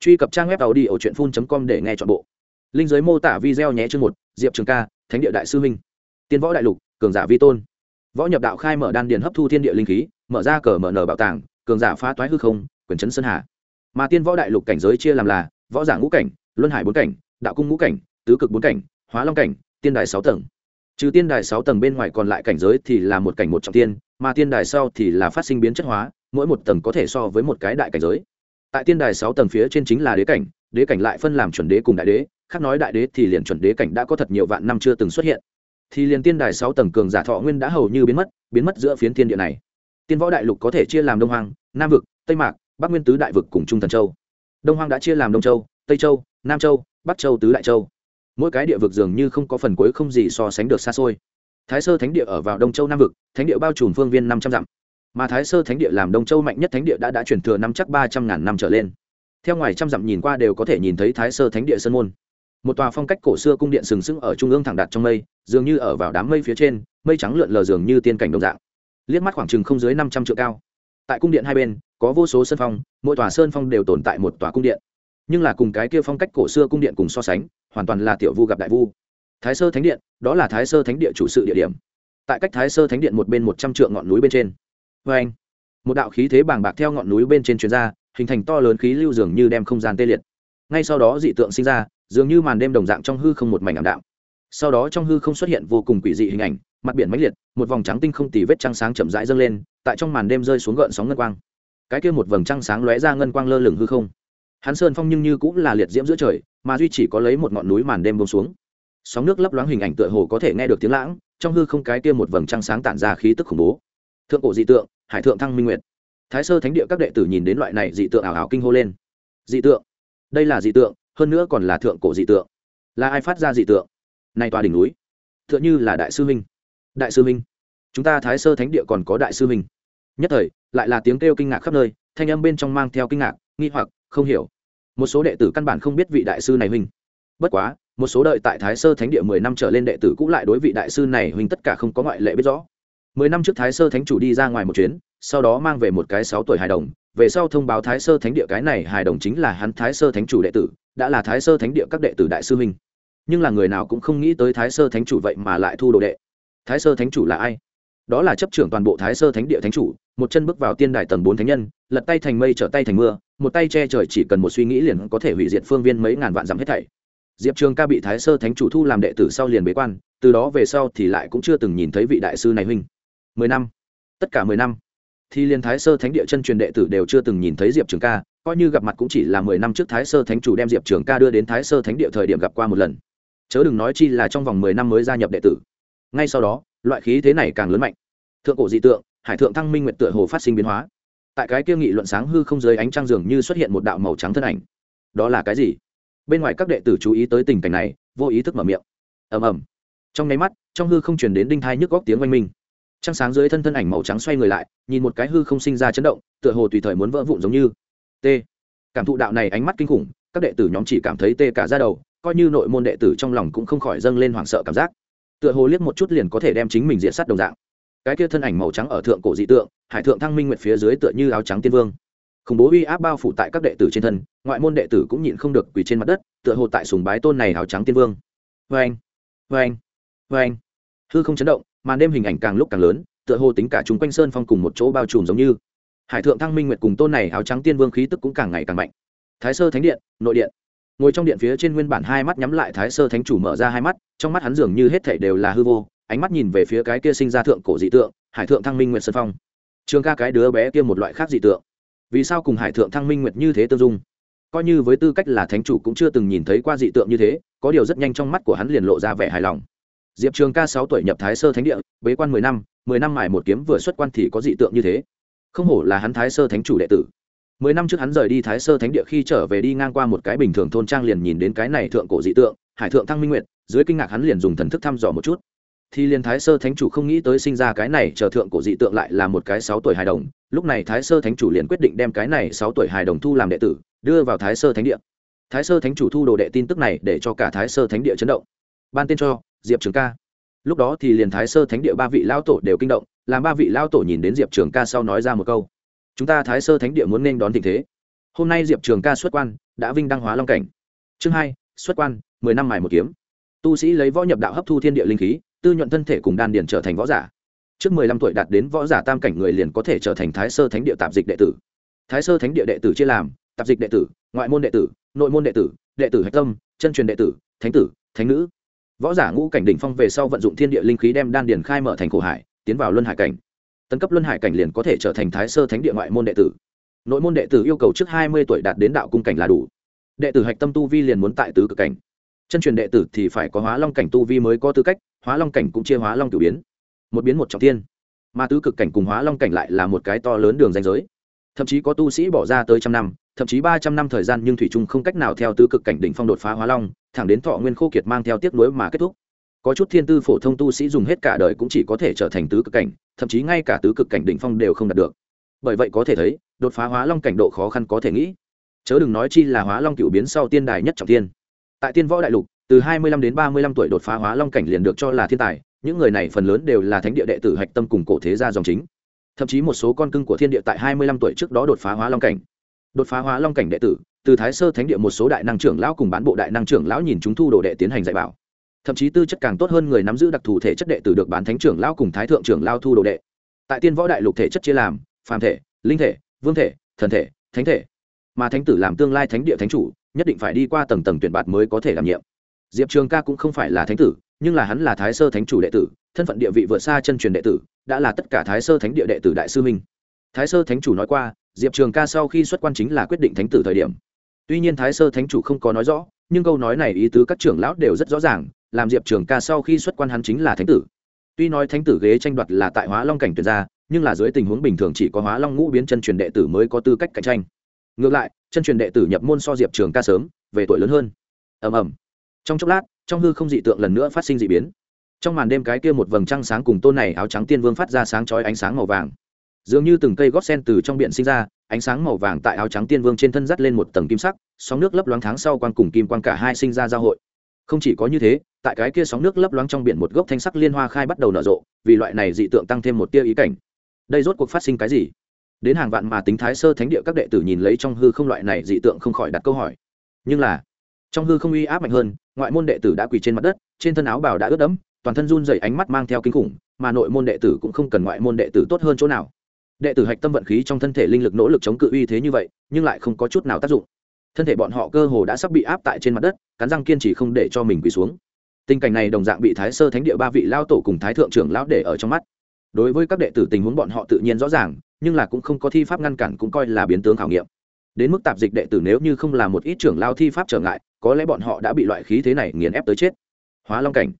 truy cập trang web tàu đi ở truyện phun com để nghe chọn bộ. Linh giới mô tả video nhé chương một, diệp trường ca, thánh địa đại sư minh tiên võ đại lục, cường giả vi tôn. Võ nhập đạo khai mở đan điền hấp thu thiên địa linh khí, mở ra cờ mở nở bảo tàng, cường giả phá toái hư không, quyền chấn sơn hà. Mà tiên võ đại lục cảnh giới chia làm là, võ giả ngũ cảnh, luân hải bốn cảnh, đạo cung ngũ cảnh, tứ cực bốn cảnh, hóa long cảnh, tiên đài sáu tầng. Trừ tiên đài sáu tầng bên ngoài còn lại cảnh giới thì là một cảnh một trọng tiên, mà tiên đài sau thì là phát sinh biến chất hóa, mỗi một tầng có thể so với một cái đại cảnh giới tại tiên đài sáu tầng phía trên chính là đế cảnh đế cảnh lại phân làm chuẩn đế cùng đại đế, khác nói đại đế thì liền chuẩn đế cảnh đã có thật nhiều vạn năm chưa từng xuất hiện. Thì liền tiên đài sáu tầng cường giả thọ nguyên đã hầu như biến mất biến mất giữa phiến thiên địa này. Tiên võ đại lục có thể chia làm đông hoàng nam vực, tây mạc, bắc nguyên tứ đại vực cùng trung thần châu. Đông hoàng đã chia làm đông châu, tây châu, nam châu, bắc châu tứ đại châu. Mỗi cái địa vực dường như không có phần cuối không gì so sánh được xa xôi. Thái sơ thánh địa ở vào đông châu nam vực, thánh địa bao trùm phương viên năm trăm dặm mà thái sơ thánh địa làm đông châu mạnh nhất thánh địa đã đã chuyển thừa năm chắc ba trăm ngàn năm trở lên. Theo ngoài trăm dặm nhìn qua đều có thể nhìn thấy thái sơ thánh địa sơn môn. Một tòa phong cách cổ xưa cung điện sừng sững ở trung ương thẳng đặt trong mây, dường như ở vào đám mây phía trên, mây trắng lượn lờ dường như tiên cảnh đồng dạng. Liếc mắt khoảng chừng không dưới năm trăm triệu cao. Tại cung điện hai bên, có vô số sơn phong, mỗi tòa sơn phong đều tồn tại một tòa cung điện. Nhưng là cùng cái kia phong cách cổ xưa cung điện cùng so sánh, hoàn toàn là tiểu vu gặp đại vu. Thái sơ thánh điện, đó là thái sơ thánh địa chủ sự địa điểm. Tại cách thái sơ thánh điện một bên một trăm triệu ngọn núi bên trên vê anh, một đạo khí thế bàng bạc theo ngọn núi bên trên chuyên gia hình thành to lớn khí lưu dường như đem không gian tê liệt. Ngay sau đó dị tượng sinh ra, dường như màn đêm đồng dạng trong hư không một mảnh ảm đạm. Sau đó trong hư không xuất hiện vô cùng quỷ dị hình ảnh, mặt biển mãnh liệt, một vòng trắng tinh không tì vết trăng sáng chậm rãi dâng lên, tại trong màn đêm rơi xuống gợn sóng ngân quang. Cái kia một vầng trăng sáng lóe ra ngân quang lơ lửng hư không. Hắn sơn phong nhưng như cũng là liệt diễm giữa trời, mà duy chỉ có lấy một ngọn núi màn đêm bông xuống. Sóng nước lấp loáng hình ảnh tựa hồ có thể nghe được tiếng lãng, trong hư không cái kia một vầng trăng sáng tản ra khí tức khủng bố thượng cổ dị tượng, hải thượng thăng minh nguyệt. Thái sơ thánh địa các đệ tử nhìn đến loại này dị tượng ảo ảo kinh hô lên. Dị tượng? Đây là dị tượng, hơn nữa còn là thượng cổ dị tượng. Là ai phát ra dị tượng? Này tòa đỉnh núi. T h ư ợ n h ư là đại sư minh. Đại sư minh. Chúng ta thái sơ thánh địa còn có đại sư minh. Nhất thời, lại là tiếng kêu kinh ngạc khắp nơi, thanh âm bên trong mang theo kinh ngạc, nghi hoặc, không hiểu. Một số đệ tử căn bản không biết vị đại sư này huynh. Bất quá, một số đợi tại thái sơ thánh địa mười năm trở lên đệ tử cũng lại đối vị đại sư này huynh tất cả không có ngoại lệ biết rõ mười năm trước thái sơ thánh chủ đi ra ngoài một chuyến, sau đó mang về một cái sáu tuổi hài đồng. Về sau thông báo thái sơ thánh địa cái này hài đồng chính là hắn thái sơ thánh chủ đệ tử, đã là thái sơ thánh địa các đệ tử đại sư huynh. Nhưng là người nào cũng không nghĩ tới thái sơ thánh chủ vậy mà lại thu đồ đệ. Thái sơ thánh chủ là ai? Đó là chấp trưởng toàn bộ thái sơ thánh địa thánh chủ, một chân bước vào tiên đài tầng bốn thánh nhân, lật tay thành mây trở tay thành mưa, một tay che trời chỉ cần một suy nghĩ liền có thể hủy diệt phương viên mấy ngàn vạn dặm hết thảy. Diệp trường ca bị thái sơ thánh chủ thu làm đệ tử sau liền bế quan, từ đó về sau thì lại cũng chưa từng nhìn thấy vị đại sư này huynh mười năm. Tất cả mười năm. Thì liên thái sơ thánh địa chân truyền đệ tử đều chưa từng nhìn thấy diệp trường ca, coi như gặp mặt cũng chỉ là mười năm trước thái sơ thánh chủ đem diệp trường ca đưa đến thái sơ thánh địa thời điểm gặp qua một lần. Chớ đừng nói chi là trong vòng mười năm mới gia nhập đệ tử. Ngay sau đó, loại khí thế này càng lớn mạnh. Thượng cổ dị tượng, hải thượng thăng minh nguyện tựa hồ phát sinh biến hóa. Tại cái kia nghị luận sáng hư không dưới ánh trăng dường như xuất hiện một đạo màu trắng thân ảnh. Đó là cái gì? Bên ngoài các đệ tử chú ý tới tình cảnh này, vô ý thức mở miệng. Ầm ầm. Trong nháy mắt, trong hư không truyền đến đinh thai nhức góc tiếng oanh minh trăng sáng dưới thân thân ảnh màu trắng xoay người lại, nhìn một cái hư không sinh ra chấn động, tựa hồ tùy thời muốn vỡ vụn giống như. T. Cảm thụ đạo này ánh mắt kinh khủng, các đệ tử nhóm chỉ cảm thấy tê cả ra đầu, coi như nội môn đệ tử trong lòng cũng không khỏi dâng lên hoảng sợ cảm giác. Tựa hồ liếc một chút liền có thể đem chính mình diện sát đồng dạng. Cái kia thân ảnh màu trắng ở thượng cổ dị tượng, hải thượng thăng minh nguyệt phía dưới tựa như áo trắng tiên vương. Khủng bố uy áp bao phủ tại các đệ tử trên thân, ngoại môn đệ tử cũng nhịn không được quỳ trên mặt đất, tựa hồ tại sùng bái tôn này áo trắng tiên vương. Vê anh vê anh vê anh hư không chấn động màn đêm hình ảnh càng lúc càng lớn, tựa hồ tính cả chúng quanh sơn phong cùng một chỗ bao trùm giống như. Hải thượng thăng minh nguyệt cùng tôn này áo trắng tiên vương khí tức cũng càng ngày càng mạnh. Thái sơ thánh điện, nội điện. Ngồi trong điện phía trên nguyên bản hai mắt nhắm lại thái sơ thánh chủ mở ra hai mắt, trong mắt hắn dường như hết thảy đều là hư vô, ánh mắt nhìn về phía cái kia sinh ra thượng cổ dị tượng, hải thượng thăng minh nguyệt sơn phong. Trường ca cái đứa bé kia một loại khác dị tượng. Vì sao cùng hải thượng thăng minh nguyệt như thế tương dung? Coi như với tư cách là thánh chủ cũng chưa từng nhìn thấy qua dị tượng như thế, có điều rất nhanh trong mắt của hắn liền lộ ra vẻ hài lòng diệp trường ca sáu tuổi nhập thái sơ thánh địa, bế quan mười năm mười năm mải một kiếm vừa xuất quan thì có dị tượng như thế. Không hổ là hắn thái sơ thánh chủ đệ tử. Mười năm trước hắn rời đi thái sơ thánh địa khi trở về đi ngang qua một cái bình thường thôn trang liền nhìn đến cái này thượng cổ dị tượng, hải thượng thăng minh nguyệt, dưới kinh ngạc hắn liền dùng thần thức thăm dò một chút. Thì liền thái sơ thánh chủ không nghĩ tới sinh ra cái này, chờ thượng cổ dị tượng lại là một cái sáu tuổi hài đồng, lúc này thái sơ thánh chủ liền quyết định đem cái này sáu tuổi hài đồng thu làm đệ tử, đưa vào thái sơ thánh địa. Thái sơ thánh chủ thu đồ đệ tin tức này để cho cả thái sơ thánh địa chấn động. Ban tên cho diệp trường ca. Lúc đó thì liền thái sơ thánh địa ba vị lao tổ đều kinh động, làm ba vị lao tổ nhìn đến diệp trường ca sau nói ra một câu. Chúng ta thái sơ thánh địa muốn nên đón tình thế. Hôm nay diệp trường ca xuất quan, đã vinh đăng hóa long cảnh. Chương hai, xuất quan, mười năm mài một kiếm. Tu sĩ lấy võ nhập đạo hấp thu thiên địa linh khí, tư nhuận thân thể cùng đan điền trở thành võ giả. Trước mười lăm tuổi đạt đến võ giả tam cảnh người liền có thể trở thành thái sơ thánh địa tạp dịch đệ tử. Thái sơ thánh địa đệ tử chia làm, tạp dịch đệ tử, ngoại môn đệ tử, nội môn đệ tử đệ tử hạch tâm, chân truyền đệ tử, thánh tử, thánh nữ võ giả ngũ cảnh đỉnh phong về sau vận dụng thiên địa linh khí đem đan điền khai mở thành cổ hải, tiến vào luân hải cảnh. Tấn cấp luân hải cảnh liền có thể trở thành thái sơ thánh địa ngoại môn đệ tử. Nội môn đệ tử yêu cầu trước hai mươi tuổi đạt đến đạo cung cảnh là đủ. Đệ tử hạch tâm tu vi liền muốn tại tứ cực cảnh. Chân truyền đệ tử thì phải có hóa long cảnh tu vi mới có tư cách, hóa long cảnh cũng chia hóa long kiểu biến. Một biến một trọng thiên. mà tứ cực cảnh cùng hóa long cảnh lại là một cái to lớn đường danh giới. Thậm chí có tu sĩ bỏ ra tới trăm năm thậm chí ba trăm năm thời gian nhưng thủy trung không cách nào theo tứ cực cảnh đỉnh phong đột phá hóa long, thẳng đến thọ nguyên khô kiệt mang theo tiếc nuối mà kết thúc. Có chút thiên tư phổ thông tu sĩ dùng hết cả đời cũng chỉ có thể trở thành tứ cực cảnh, thậm chí ngay cả tứ cực cảnh đỉnh phong đều không đạt được. Bởi vậy có thể thấy, đột phá hóa long cảnh độ khó khăn có thể nghĩ. Chớ đừng nói chi là hóa long cựu biến sau tiên đài nhất trọng thiên. Tại tiên võ đại lục, từ hai mươi lăm đến ba mươi lăm tuổi đột phá hóa long cảnh liền được cho là thiên tài, những người này phần lớn đều là thánh địa đệ tử hạch tâm cùng cổ thế gia dòng chính. Thậm chí một số con cưng của thiên địa tại hai mươi lăm tuổi trước đó đột phá hóa long cảnh đột phá hóa long cảnh đệ tử, từ thái sơ thánh địa một số đại năng trưởng lão cùng bán bộ đại năng trưởng lão nhìn chúng thu đồ đệ tiến hành dạy bảo. Thậm chí tư chất càng tốt hơn người nắm giữ đặc thù thể chất đệ tử được bán thánh trưởng lão cùng thái thượng trưởng lao thu đồ đệ. Tại tiên võ đại lục thể chất chia làm, phàm thể, linh thể, vương thể, thần thể, thánh thể. Mà thánh tử làm tương lai thánh địa thánh chủ, nhất định phải đi qua tầng tầng tuyển bạt mới có thể đảm nhiệm. Diệp trường ca cũng không phải là thánh tử, nhưng là hắn là thái sơ thánh chủ đệ tử, thân phận địa vị vượt xa chân truyền đệ tử, đã là tất cả thái sơ thánh địa đệ tử đại sư minh thái sơ thánh chủ nói qua diệp trường ca sau khi xuất quan chính là quyết định thánh tử thời điểm. Tuy nhiên thái sơ thánh chủ không có nói rõ, nhưng câu nói này ý tứ các trưởng lão đều rất rõ ràng, làm diệp trường ca sau khi xuất quan hắn chính là thánh tử. Tuy nói thánh tử ghế tranh đoạt là tại hóa long cảnh tuyển ra, nhưng là dưới tình huống bình thường chỉ có hóa long ngũ biến chân truyền đệ tử mới có tư cách cạnh tranh. Ngược lại, chân truyền đệ tử nhập môn so diệp trường ca sớm, về tuổi lớn hơn. Ầm ầm. Trong chốc lát, trong hư không dị tượng lần nữa phát sinh d ị biến. Trong màn đêm cái kia một vầng trăng sáng cùng tôn này áo trắng tiên vương phát ra sáng chói ánh sáng màu vàng dường như từng cây gót sen từ trong biển sinh ra, ánh sáng màu vàng tại áo trắng tiên vương trên thân dắt lên một tầng kim sắc, sóng nước lấp loáng tháng sau quan cùng kim quan cả hai sinh ra giao hội. Không chỉ có như thế, tại cái kia sóng nước lấp loáng trong biển một gốc thanh sắc liên hoa khai bắt đầu nở rộ, vì loại này dị tượng tăng thêm một tia ý cảnh. Đây rốt cuộc phát sinh cái gì? Đến hàng vạn mà tính thái sơ thánh địa các đệ tử nhìn lấy trong hư không loại này dị tượng không khỏi đặt câu hỏi. Nhưng là, trong hư không uy áp mạnh hơn, ngoại môn đệ tử đã quỳ trên mặt đất, trên thân áo bào đã ướt đẫm, toàn thân run dày ánh mắt mang theo kinh khủng, mà nội môn đệ tử cũng không cần ngoại môn đệ tử tốt hơn chỗ nào đệ tử hạch tâm vận khí trong thân thể linh lực nỗ lực chống cự uy thế như vậy, nhưng lại không có chút nào tác dụng. Thân thể bọn họ cơ hồ đã sắp bị áp tại trên mặt đất, cắn răng kiên trì không để cho mình quỳ xuống. Tình cảnh này đồng dạng bị thái sơ thánh địa ba vị lao tổ cùng thái thượng trưởng lão để ở trong mắt. Đối với các đệ tử tình huống bọn họ tự nhiên rõ ràng, nhưng là cũng không có thi pháp ngăn cản cũng coi là biến tướng khảo nghiệm. Đến mức tạp dịch đệ tử nếu như không là một ít trưởng lao thi pháp trở ngại, có lẽ bọn họ đã bị loại khí thế này nghiền ép tới chết. Hóa long cảnh.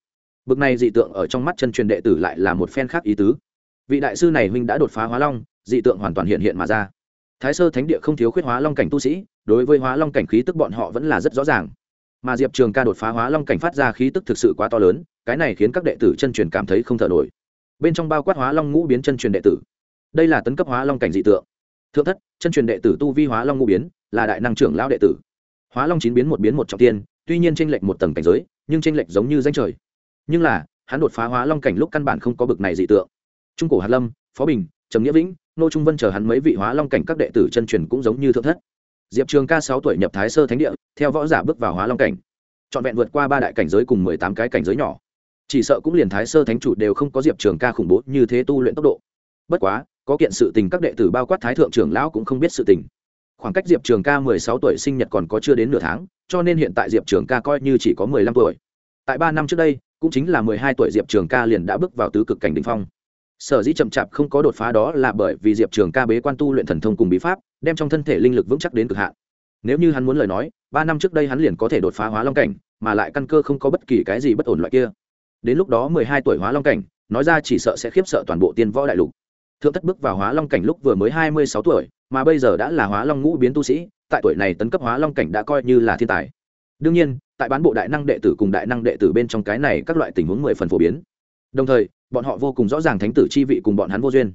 Bực này dị tượng ở trong mắt chân truyền đệ tử lại là một phen khác ý tứ vị đại sư này huynh đã đột phá hóa long, dị tượng hoàn toàn hiện hiện mà ra. Thái sơ thánh địa không thiếu khuyết hóa long cảnh tu sĩ, đối với hóa long cảnh khí tức bọn họ vẫn là rất rõ ràng. Mà diệp trường ca đột phá hóa long cảnh phát ra khí tức thực sự quá to lớn, cái này khiến các đệ tử chân truyền cảm thấy không thở nổi. Bên trong bao quát hóa long ngũ biến chân truyền đệ tử. Đây là tấn cấp hóa long cảnh dị tượng. Thượng thất, chân truyền đệ tử tu vi hóa long ngũ biến, là đại năng trưởng lão đệ tử. Hóa long chín biến một biến một trọng tiên, tuy nhiên tranh lệch một tầng cảnh giới, nhưng tranh lệch giống như danh trời. Nhưng là, hắn đột phá hóa long cảnh lúc căn bản không có bực này dị tượng trung cổ hạt lâm, phó bình, trầm nghĩa vĩnh, nô trung vân chờ hắn mấy vị hóa long cảnh các đệ tử chân truyền cũng giống như thượng thất. Diệp trường ca sáu tuổi nhập thái sơ thánh địa, theo võ giả bước vào hóa long cảnh. Trọn vẹn vượt qua ba đại cảnh giới cùng mười tám cái cảnh giới nhỏ. Chỉ sợ cũng liền thái sơ thánh chủ đều không có diệp trường ca khủng bố như thế tu luyện tốc độ. Bất quá, có kiện sự tình các đệ tử bao quát thái thượng trưởng lão cũng không biết sự tình. Khoảng cách diệp trường ca mười sáu tuổi sinh nhật còn có chưa đến nửa tháng, cho nên hiện tại diệp trường ca coi như chỉ có mười lăm tuổi. Tại ba năm trước đây, cũng chính là mười hai tuổi diệp trường ca liền đã bước vào tứ cực cảnh đình phong sở dĩ chậm chạp không có đột phá đó là bởi vì diệp trường ca bế quan tu luyện thần thông cùng bí pháp, đem trong thân thể linh lực vững chắc đến cực hạn. Nếu như hắn muốn lời nói, ba năm trước đây hắn liền có thể đột phá hóa long cảnh, mà lại căn cơ không có bất kỳ cái gì bất ổn loại kia. Đến lúc đó mười hai tuổi hóa long cảnh, nói ra chỉ sợ sẽ khiếp sợ toàn bộ tiên võ đại lục. Thượng thất bước vào hóa long cảnh lúc vừa mới hai mươi sáu tuổi, mà bây giờ đã là hóa long ngũ biến tu sĩ, tại tuổi này tấn cấp hóa long cảnh đã coi như là thiên tài. Đương nhiên, tại bán bộ đại năng đệ tử cùng đại năng đệ tử bên trong cái này các loại tình huống mười phần phổ biến. Đồng thời bọn họ vô cùng rõ ràng thánh tử chi vị cùng bọn hắn vô duyên.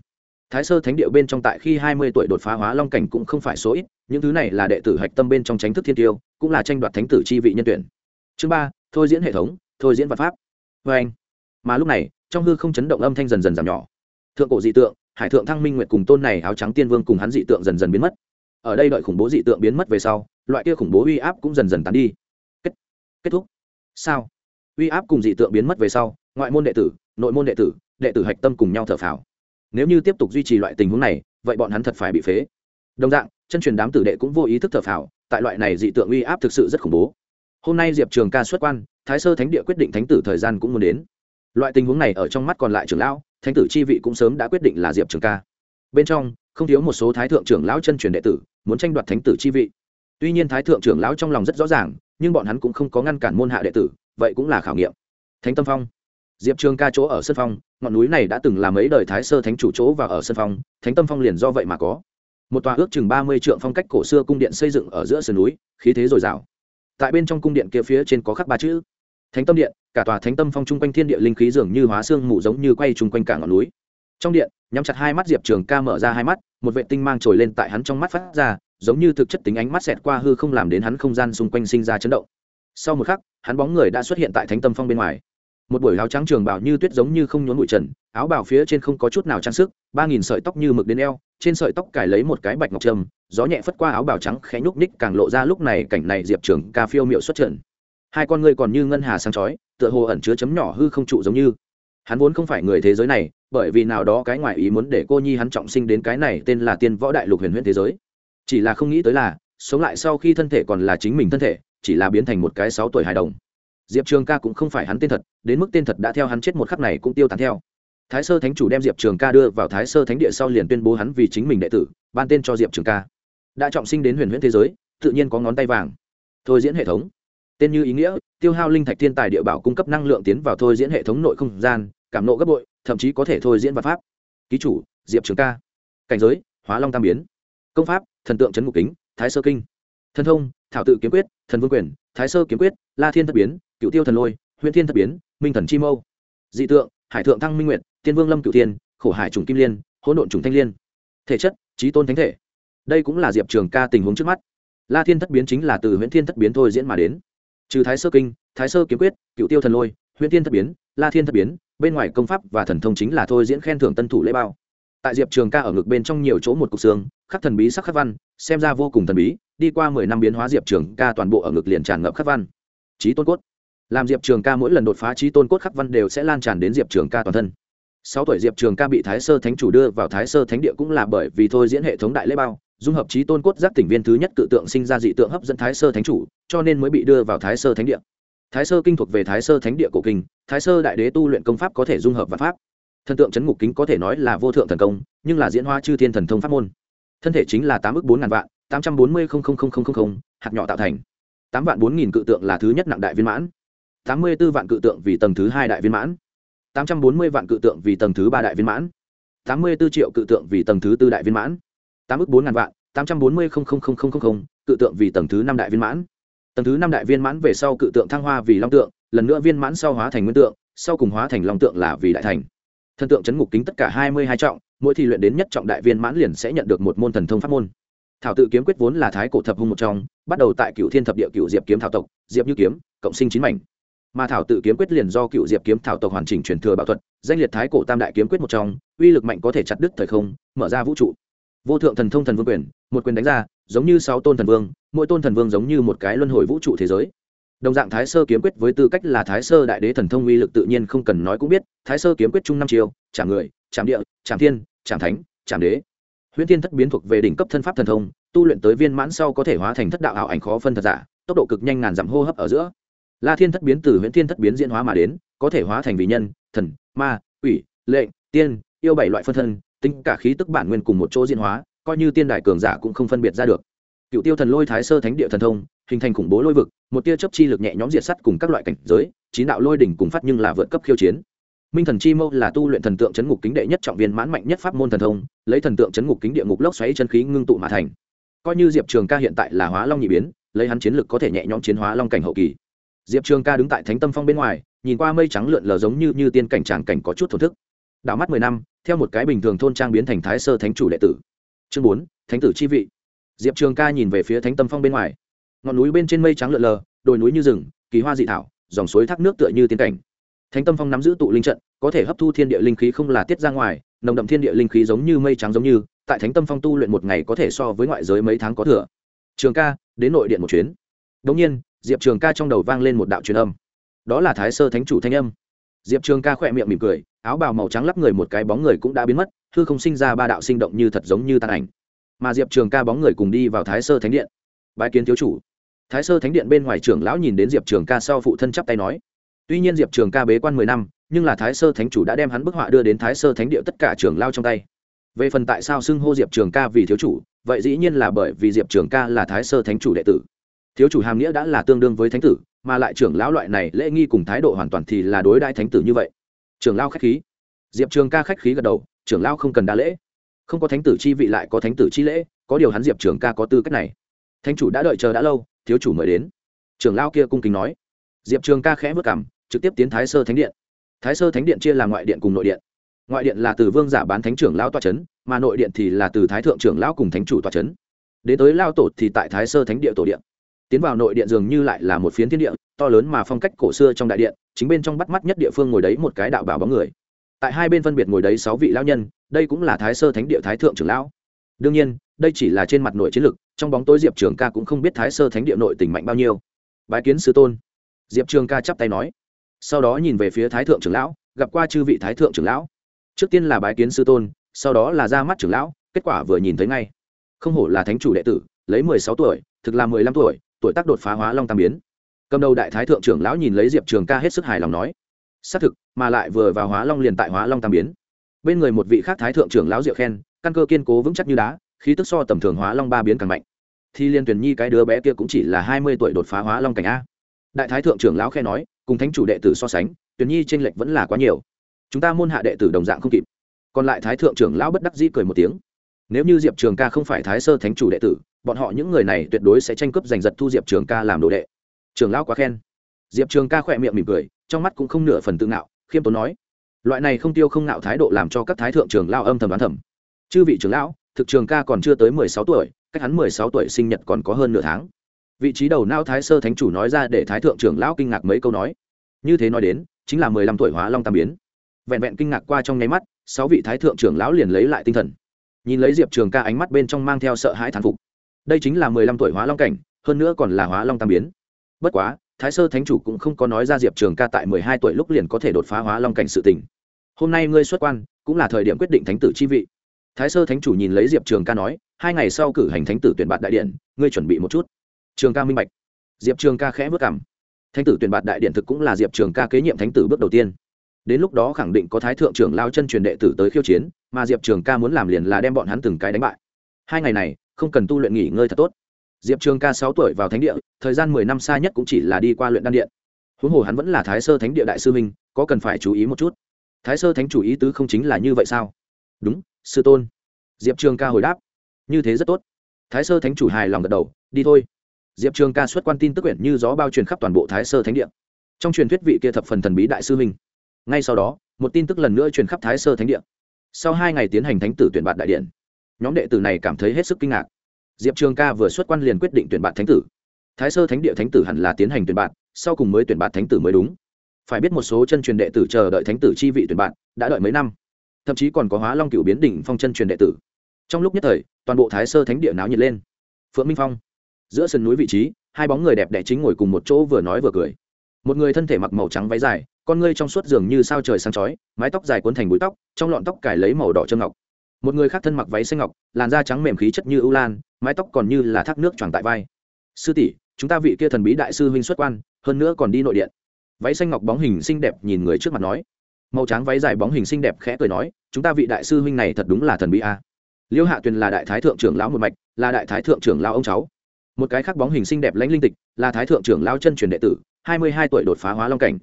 Thái sơ thánh địa bên trong tại khi hai mươi tuổi đột phá hóa long cảnh cũng không phải số ít, những thứ này là đệ tử hạch tâm bên trong tránh thức thiên tiêu, cũng là tranh đoạt thánh tử chi vị nhân tuyển. Chương ba, thôi diễn hệ thống, thôi diễn vật pháp. Vê anh, mà lúc này, trong hư không chấn động âm thanh dần dần giảm nhỏ. Thượng cổ dị tượng, hải thượng thăng minh nguyệt cùng tôn này áo trắng tiên vương cùng hắn dị tượng dần dần biến mất. Ở đây đợi khủng bố dị tượng biến mất về sau, loại kia khủng bố uy áp cũng dần dần tán đi. Kết kết thúc. Sao? Uy áp cùng dị tượng biến mất về sau, ngoại môn đệ tử nội môn đệ tử đệ tử hạch tâm cùng nhau thở phào. Nếu như tiếp tục duy trì loại tình huống này, vậy bọn hắn thật phải bị phế. Đồng dạng, chân truyền đám tử đệ cũng vô ý thức thở phào, tại loại này dị tượng uy áp thực sự rất khủng bố. Hôm nay diệp trường ca xuất quan, thái sơ thánh địa quyết định thánh tử thời gian cũng muốn đến. Loại tình huống này ở trong mắt còn lại trưởng lão, thánh tử chi vị cũng sớm đã quyết định là diệp trường ca. Bên trong, không thiếu một số thái thượng trưởng lão chân truyền đệ tử, muốn tranh đoạt thánh tử chi vị. Tuy nhiên thái thượng trưởng lão trong lòng rất rõ ràng, nhưng bọn hắn cũng không có ngăn cản môn hạ đệ tử, vậy cũng là khảo nghiệm. Thánh tâm phong diệp trường ca chỗ ở sân phong, ngọn núi này đã từng là mấy đời thái sơ thánh chủ chỗ và ở sân phong, thánh tâm phong liền do vậy mà có. Một tòa ước chừng ba mươi trượng phong cách cổ xưa cung điện xây dựng ở giữa sườn núi, khí thế dồi dào. Tại bên trong cung điện kia phía trên có khắc ba chữ. Thánh tâm điện, cả tòa thánh tâm phong chung quanh thiên địa linh khí dường như hóa xương mù giống như quay chung quanh cả ngọn núi. Trong điện, nhắm chặt hai mắt diệp trường ca mở ra hai mắt, một vệ tinh mang trồi lên tại hắn trong mắt phát ra, giống như thực chất tính ánh mắt xẹt qua hư không làm đến hắn không gian xung quanh sinh ra chấn động. Sau một khắc, hắn bóng người đã xuất hiện tại thánh tâm phong bên ngoài một buổi áo trắng trường bảo như tuyết giống như không nhốn bụi trần, áo bảo phía trên không có chút nào trang sức, ba nghìn sợi tóc như mực đến eo, trên sợi tóc cài lấy một cái bạch ngọc trâm, gió nhẹ phất qua áo bảo trắng khẽ nhúc ních càng lộ ra lúc này cảnh này diệp trường ca phiêu miệu xuất trận. Hai con ngươi còn như ngân hà sáng chói, tựa hồ ẩn chứa chấm nhỏ hư không trụ giống như. Hắn vốn không phải người thế giới này, bởi vì nào đó cái ngoại ý muốn để cô nhi hắn trọng sinh đến cái này tên là tiên võ đại lục huyền huyễn thế giới. Chỉ là không nghĩ tới là, sống lại sau khi thân thể còn là chính mình thân thể, chỉ là biến thành một cái sáu tuổi hài đồng diệp trường ca cũng không phải hắn tên thật, đến mức tên thật đã theo hắn chết một khắc này cũng tiêu tán theo. Thái sơ thánh chủ đem diệp trường ca đưa vào thái sơ thánh địa sau liền tuyên bố hắn vì chính mình đệ tử, ban tên cho diệp trường ca. Đã trọng sinh đến huyền huyễn thế giới, tự nhiên có ngón tay vàng. Thôi diễn hệ thống. Tên như ý nghĩa, tiêu hao linh thạch thiên tài địa bảo cung cấp năng lượng tiến vào thôi diễn hệ thống nội không gian, cảm nộ gấp bội, thậm chí có thể thôi diễn vật pháp. Ký chủ, diệp trường ca. Cảnh giới, hóa long tam biến. Công pháp, thần tượng trấn ngục kính, thái sơ kinh. Thần thông, thảo tự kiếm quyết, thần vương quyền, thái sơ kiếm quyết, la thiên thất biến cựu tiêu thần lôi huyện thiên thất biến, minh thần chi mâu. Dị tượng, hải thượng thăng minh nguyện tiên vương lâm cựu tiên khổ hải trùng kim liên, hỗn độn trùng thanh liên. Thể chất trí tôn thánh thể. Đây cũng là diệp trường ca tình huống trước mắt. La thiên thất biến chính là từ huyện thiên thất biến thôi diễn mà đến. Trừ thái sơ kinh, thái sơ kiếm quyết, cựu tiêu thần lôi huyện thiên thất biến, la thiên thất biến, bên ngoài công pháp và thần thông chính là thôi diễn khen thưởng tân thủ lễ bao. Tại diệp trường ca ở ngực bên trong nhiều chỗ một cục xương, khắc thần bí sắc khắc văn, xem ra vô cùng thần bí, đi qua mười năm biến hóa diệp trường ca toàn bộ ở ngực liền tràn ngập khắc văn. Trí tôn cốt làm diệp trường ca mỗi lần đột phá trí tôn cốt khắc văn đều sẽ lan tràn đến diệp trường ca toàn thân. Sáu tuổi diệp trường ca bị thái sơ thánh chủ đưa vào thái sơ thánh địa cũng là bởi vì thôi diễn hệ thống đại lễ bao, dung hợp trí tôn cốt giác tỉnh viên thứ nhất cự tượng sinh ra dị tượng hấp dẫn thái sơ thánh chủ, cho nên mới bị đưa vào thái sơ thánh địa. Thái sơ kinh thuộc về thái sơ thánh địa cổ kinh, thái sơ đại đế tu luyện công pháp có thể dung hợp văn pháp. Thần tượng chấn ngục kính có thể nói là vô thượng thần công, nhưng là diễn hoa chư thiên thần thông pháp môn. Thân thể chính là tám ước bốn ngàn vạn, tám trăm bốn mươi hạt nhỏ tạo thành. Tám vạn bốn nghìn cự tượng là thứ nhất nặng đại viên mãn tám mươi b ố vạn cự tượng vì tầng thứ hai đại viên mãn. tám trăm bốn mươi vạn cự tượng vì tầng thứ ba đại viên mãn. tám mươi b ố triệu cự tượng vì tầng thứ tư đại viên mãn. tám ức bốn ngàn vạn, tám trăm bốn mươi cự tượng vì tầng thứ năm đại viên mãn. Tầng thứ năm đại viên mãn về sau cự tượng thăng hoa vì long tượng, lần nữa viên mãn sau hóa thành nguyên tượng, sau cùng hóa thành long tượng là vì đại thành. Thần tượng chấn ngục kính tất cả hai mươi hai trọng, mỗi thì luyện đến nhất trọng đại viên mãn liền sẽ nhận được một môn thần thông pháp môn. Thảo tự kiếm quyết vốn là thái cổ thập hung một trong, bắt đầu tại cựu thiên thập địa cựu diệp kiếm thảo tộc, diệp như kiếm, cộng sinh chín mảnh mà thảo tự kiếm quyết liền do cựu diệp kiếm thảo tộc hoàn chỉnh truyền thừa bảo thuật, danh liệt thái cổ tam đại kiếm quyết một trong, uy lực mạnh có thể chặt đứt thời không, mở ra vũ trụ. Vô thượng thần thông thần vương quyền, một quyền đánh ra, giống như sáu tôn thần vương, mỗi tôn thần vương giống như một cái luân hồi vũ trụ thế giới. Đồng dạng thái sơ kiếm quyết với tư cách là thái sơ đại đế thần thông uy lực tự nhiên không cần nói cũng biết, thái sơ kiếm quyết chung năm chiều chạm người, chạm địa, chạm thiên, chạm thánh, chạm đế. Huyễn thiên thất biến thuộc về đỉnh cấp thân pháp thần thông, tu luyện tới viên mãn sau có thể hóa thành thất đạo ảo ảnh khó phân thật giả, tốc độ cực nhanh ngàn dặm hô hấp ở giữa la thiên thất biến từ huyễn thiên thất biến diễn hóa mà đến, có thể hóa thành vị nhân, thần, ma, quỷ lệ tiên, yêu bảy loại phân thân, tính cả khí tức bản nguyên cùng một chỗ diễn hóa, coi như tiên đại cường giả cũng không phân biệt ra được. Cựu tiêu thần lôi thái sơ thánh địa thần thông, hình thành khủng bố lôi vực, một tia chấp chi lực nhẹ nhõm diệt sắt cùng các loại cảnh giới, chín đạo lôi đỉnh cùng phát nhưng là vượt cấp khiêu chiến. Minh thần chi mâu là tu luyện thần tượng chấn ngục kính đệ nhất trọng viên mãn mạnh nhất pháp môn thần thông, lấy thần tượng chấn ngục kính địa ngục lốc xoáy chân khí ngưng tụ mà thành. Coi như diệp trường ca hiện tại là hóa long nhị biến, lấy hắn chiến lực có thể nhẹ nhõm chiến hóa long cảnh hậu kỳ diệp trường ca đứng tại thánh tâm phong bên ngoài, nhìn qua mây trắng lượn lờ giống như như tiên cảnh tràng cảnh có chút thổn thức. Đảo mắt mười năm, theo một cái bình thường thôn trang biến thành thái sơ thánh chủ đệ tử. Chương bốn, thánh tử chi vị. Diệp trường ca nhìn về phía thánh tâm phong bên ngoài. Ngọn núi bên trên mây trắng lượn lờ, đồi núi như rừng, kỳ hoa dị thảo, dòng suối thác nước tựa như tiên cảnh. Thánh tâm phong nắm giữ tụ linh trận, có thể hấp thu thiên địa linh khí không là tiết ra ngoài, nồng đậm thiên địa linh khí giống như mây trắng giống như, tại thánh tâm phong tu luyện một ngày có thể so với ngoại giới mấy tháng có thừa. Trường ca, đến nội điện một chuyến. Đống nhiên diệp trường ca trong đầu vang lên một đạo truyền âm. Đó là thái sơ thánh chủ thanh âm. Diệp trường ca khỏe miệng mỉm cười, áo bào màu trắng lắp người một cái bóng người cũng đã biến mất thư không sinh ra ba đạo sinh động như thật giống như tàn ảnh. Mà diệp trường ca bóng người cùng đi vào thái sơ thánh điện. Bài kiến thiếu chủ. Thái sơ thánh điện bên ngoài trưởng lão nhìn đến diệp trường ca sau phụ thân chắp tay nói. Tuy nhiên diệp trường ca bế quan mười năm, nhưng là thái sơ thánh chủ đã đem hắn bức họa đưa đến thái sơ thánh địa tất cả trưởng lao trong tay. Về phần tại sao xưng hô diệp trường ca vì thiếu chủ, vậy dĩ nhiên là bởi vì diệp trường ca là thái sơ thánh chủ đệ tử thiếu chủ hàm nghĩa đã là tương đương với thánh tử, mà lại trưởng lão loại này lễ nghi cùng thái độ hoàn toàn thì là đối đại thánh tử như vậy. Trưởng lao khách khí. Diệp trường ca khách khí gật đầu, trưởng lao không cần đa lễ. Không có thánh tử chi vị lại có thánh tử chi lễ, có điều hắn diệp trường ca có tư cách này. Thánh chủ đã đợi chờ đã lâu, thiếu chủ mời đến. Trưởng lao kia cung kính nói. Diệp trường ca khẽ vất cảm trực tiếp tiến thái sơ thánh điện. Thái sơ thánh điện chia làm ngoại điện cùng nội điện. Ngoại điện là từ vương giả bán thánh trưởng lao toa c h ấ n mà nội điện thì là từ thái thượng trưởng lão cùng thánh chủ toa c h ấ n đến tới lao tổ thì tại thái sơ thánh địa tổ điện tiến vào nội điện dường như lại là một phiến thiên địa, to lớn mà phong cách cổ xưa trong đại điện, chính bên trong bắt mắt nhất địa phương ngồi đấy một cái đạo bảo bóng người. Tại hai bên phân biệt ngồi đấy sáu vị lão nhân, đây cũng là thái sơ thánh địa thái thượng trưởng lão. Đương nhiên, đây chỉ là trên mặt nội chiến lực, trong bóng tối diệp trường ca cũng không biết thái sơ thánh địa nội tỉnh mạnh bao nhiêu. Bái kiến sư tôn. Diệp trường ca chắp tay nói. Sau đó nhìn về phía thái thượng trưởng lão, gặp qua chư vị thái thượng trưởng lão. Trước tiên là bái kiến sư tôn, sau đó là ra mắt trưởng lão, kết quả vừa nhìn thấy ngay. Không hổ là thánh chủ đệ tử, lấy mười sáu tuổi, thực là mười lăm tuổi tuổi tác đột phá hóa long tam biến. Cầm đầu đại thái thượng trưởng lão nhìn lấy diệp trường ca hết sức hài lòng nói, xác thực, mà lại vừa vào hóa long liền tại hóa long tam biến. Bên người một vị khác thái thượng trưởng lão diệu khen, căn cơ kiên cố vững chắc như đá, khí tức so tầm thường hóa long ba biến càng mạnh. Thì liên tuyển nhi cái đứa bé kia cũng chỉ là hai mươi tuổi đột phá hóa long cảnh a. Đại thái thượng trưởng lão khe nói, cùng thánh chủ đệ tử so sánh, tuyển nhi tranh lệch vẫn là quá nhiều. Chúng ta môn hạ đệ tử đồng dạng không kịp. Còn lại thái thượng trưởng lão bất đắc dĩ cười một tiếng, nếu như diệp trường ca không phải thái sơ thánh chủ đệ tử bọn họ những người này tuyệt đối sẽ tranh cướp giành giật thu diệp trường ca làm đồ đệ. Trường lão quá khen. Diệp trường ca khỏe miệng mỉm cười, trong mắt cũng không nửa phần tự ngạo, khiêm tốn nói, loại này không tiêu không ngạo thái độ làm cho các thái thượng trường lao âm thầm đoán thầm. Chư vị trưởng lão, thực trường ca còn chưa tới mười sáu tuổi, cách hắn mười sáu tuổi sinh nhật còn có hơn nửa tháng. Vị trí đầu não thái sơ thánh chủ nói ra để thái thượng trưởng lão kinh ngạc mấy câu nói. Như thế nói đến, chính là mười lăm tuổi hóa long tam biến. Vẹn vẹn kinh ngạc qua trong nháy mắt, sáu vị thái thượng trưởng lão liền lấy lại tinh thần. Nhìn lấy diệp trường ca ánh mắt bên trong mang theo sợ hãi thán phục đây chính là mười lăm tuổi hóa long cảnh, hơn nữa còn là hóa long tam biến. Bất quá, thái sơ thánh chủ cũng không có nói ra diệp trường ca tại mười hai tuổi lúc liền có thể đột phá hóa long cảnh sự tình. Hôm nay ngươi xuất quan, cũng là thời điểm quyết định thánh tử chi vị. Thái sơ thánh chủ nhìn lấy diệp trường ca nói, hai ngày sau cử hành thánh tử tuyển bạt đại điện, ngươi chuẩn bị một chút. Trường ca minh bạch. Diệp trường ca khẽ vất cảm thánh tử tuyển bạt đại điện thực cũng là diệp trường ca kế nhiệm thánh tử bước đầu tiên. Đến lúc đó khẳng định có thái thượng trưởng lao chân truyền đệ tử tới khiêu chiến, mà diệp trường ca muốn làm liền là đem bọn hắn từng cái đánh bại. Hai ngày này không cần tu luyện nghỉ ngơi thật tốt. Diệp trường ca sáu tuổi vào thánh địa, thời gian mười năm xa nhất cũng chỉ là đi qua luyện đan điện. Huống hồ hắn vẫn là thái sơ thánh địa đại sư minh, có cần phải chú ý một chút? Thái sơ thánh chủ ý tứ không chính là như vậy sao? Đúng, sư tôn. Diệp trường ca hồi đáp. Như thế rất tốt. Thái sơ thánh chủ hài lòng gật đầu, đi thôi. Diệp trường ca xuất quan tin tức quyển như gió bao truyền khắp toàn bộ thái sơ thánh địa. Trong truyền thuyết vị kia thập phần thần bí đại sư minh. Ngay sau đó, một tin tức lần nữa truyền khắp thái sơ thánh địa. Sau hai ngày tiến hành thánh tử tuyển bạt đại điện nhóm đệ tử này cảm thấy hết sức kinh ngạc. Diệp trường ca vừa xuất quan liền quyết định tuyển bạt thánh tử. Thái sơ thánh địa thánh tử hẳn là tiến hành tuyển bạt sau cùng mới tuyển bạt thánh tử mới đúng. Phải biết một số chân truyền đệ tử chờ đợi thánh tử chi vị tuyển bạt đã đợi mấy năm. Thậm chí còn có hóa long cựu biến đỉnh phong chân truyền đệ tử. Trong lúc nhất thời, toàn bộ thái sơ thánh địa náo nhiệt lên. Phượng minh phong, giữa sườn núi vị trí, hai bóng người đẹp đẽ chính ngồi cùng một chỗ vừa nói vừa cười. Một người thân thể mặc màu trắng váy dài, con ngươi trong suốt giường như sao trời sáng chói, mái tóc dài cuốn thành búi tóc, trong lọn tóc cài lấy màu đỏ trơn ngọc một người khác thân mặc váy xanh ngọc, làn da trắng mềm khí chất như ưu lan, mái tóc còn như là thác nước tròn tại vai. Sư tỷ, chúng ta vị kia thần bí đại sư huynh xuất quan, hơn nữa còn đi nội điện. Váy xanh ngọc bóng hình xinh đẹp nhìn người trước mặt nói. Màu trắng váy dài bóng hình xinh đẹp khẽ cười nói, chúng ta vị đại sư huynh này thật đúng là thần bí a. Liêu hạ tuyền là đại thái thượng trưởng lão một mạch, là đại thái thượng trưởng lão ông cháu. Một cái khác bóng hình xinh đẹp lãnh linh tịch, là thái thượng trưởng lão chân truyền đệ tử, hai mươi hai tuổi đột phá hóa long cảnh.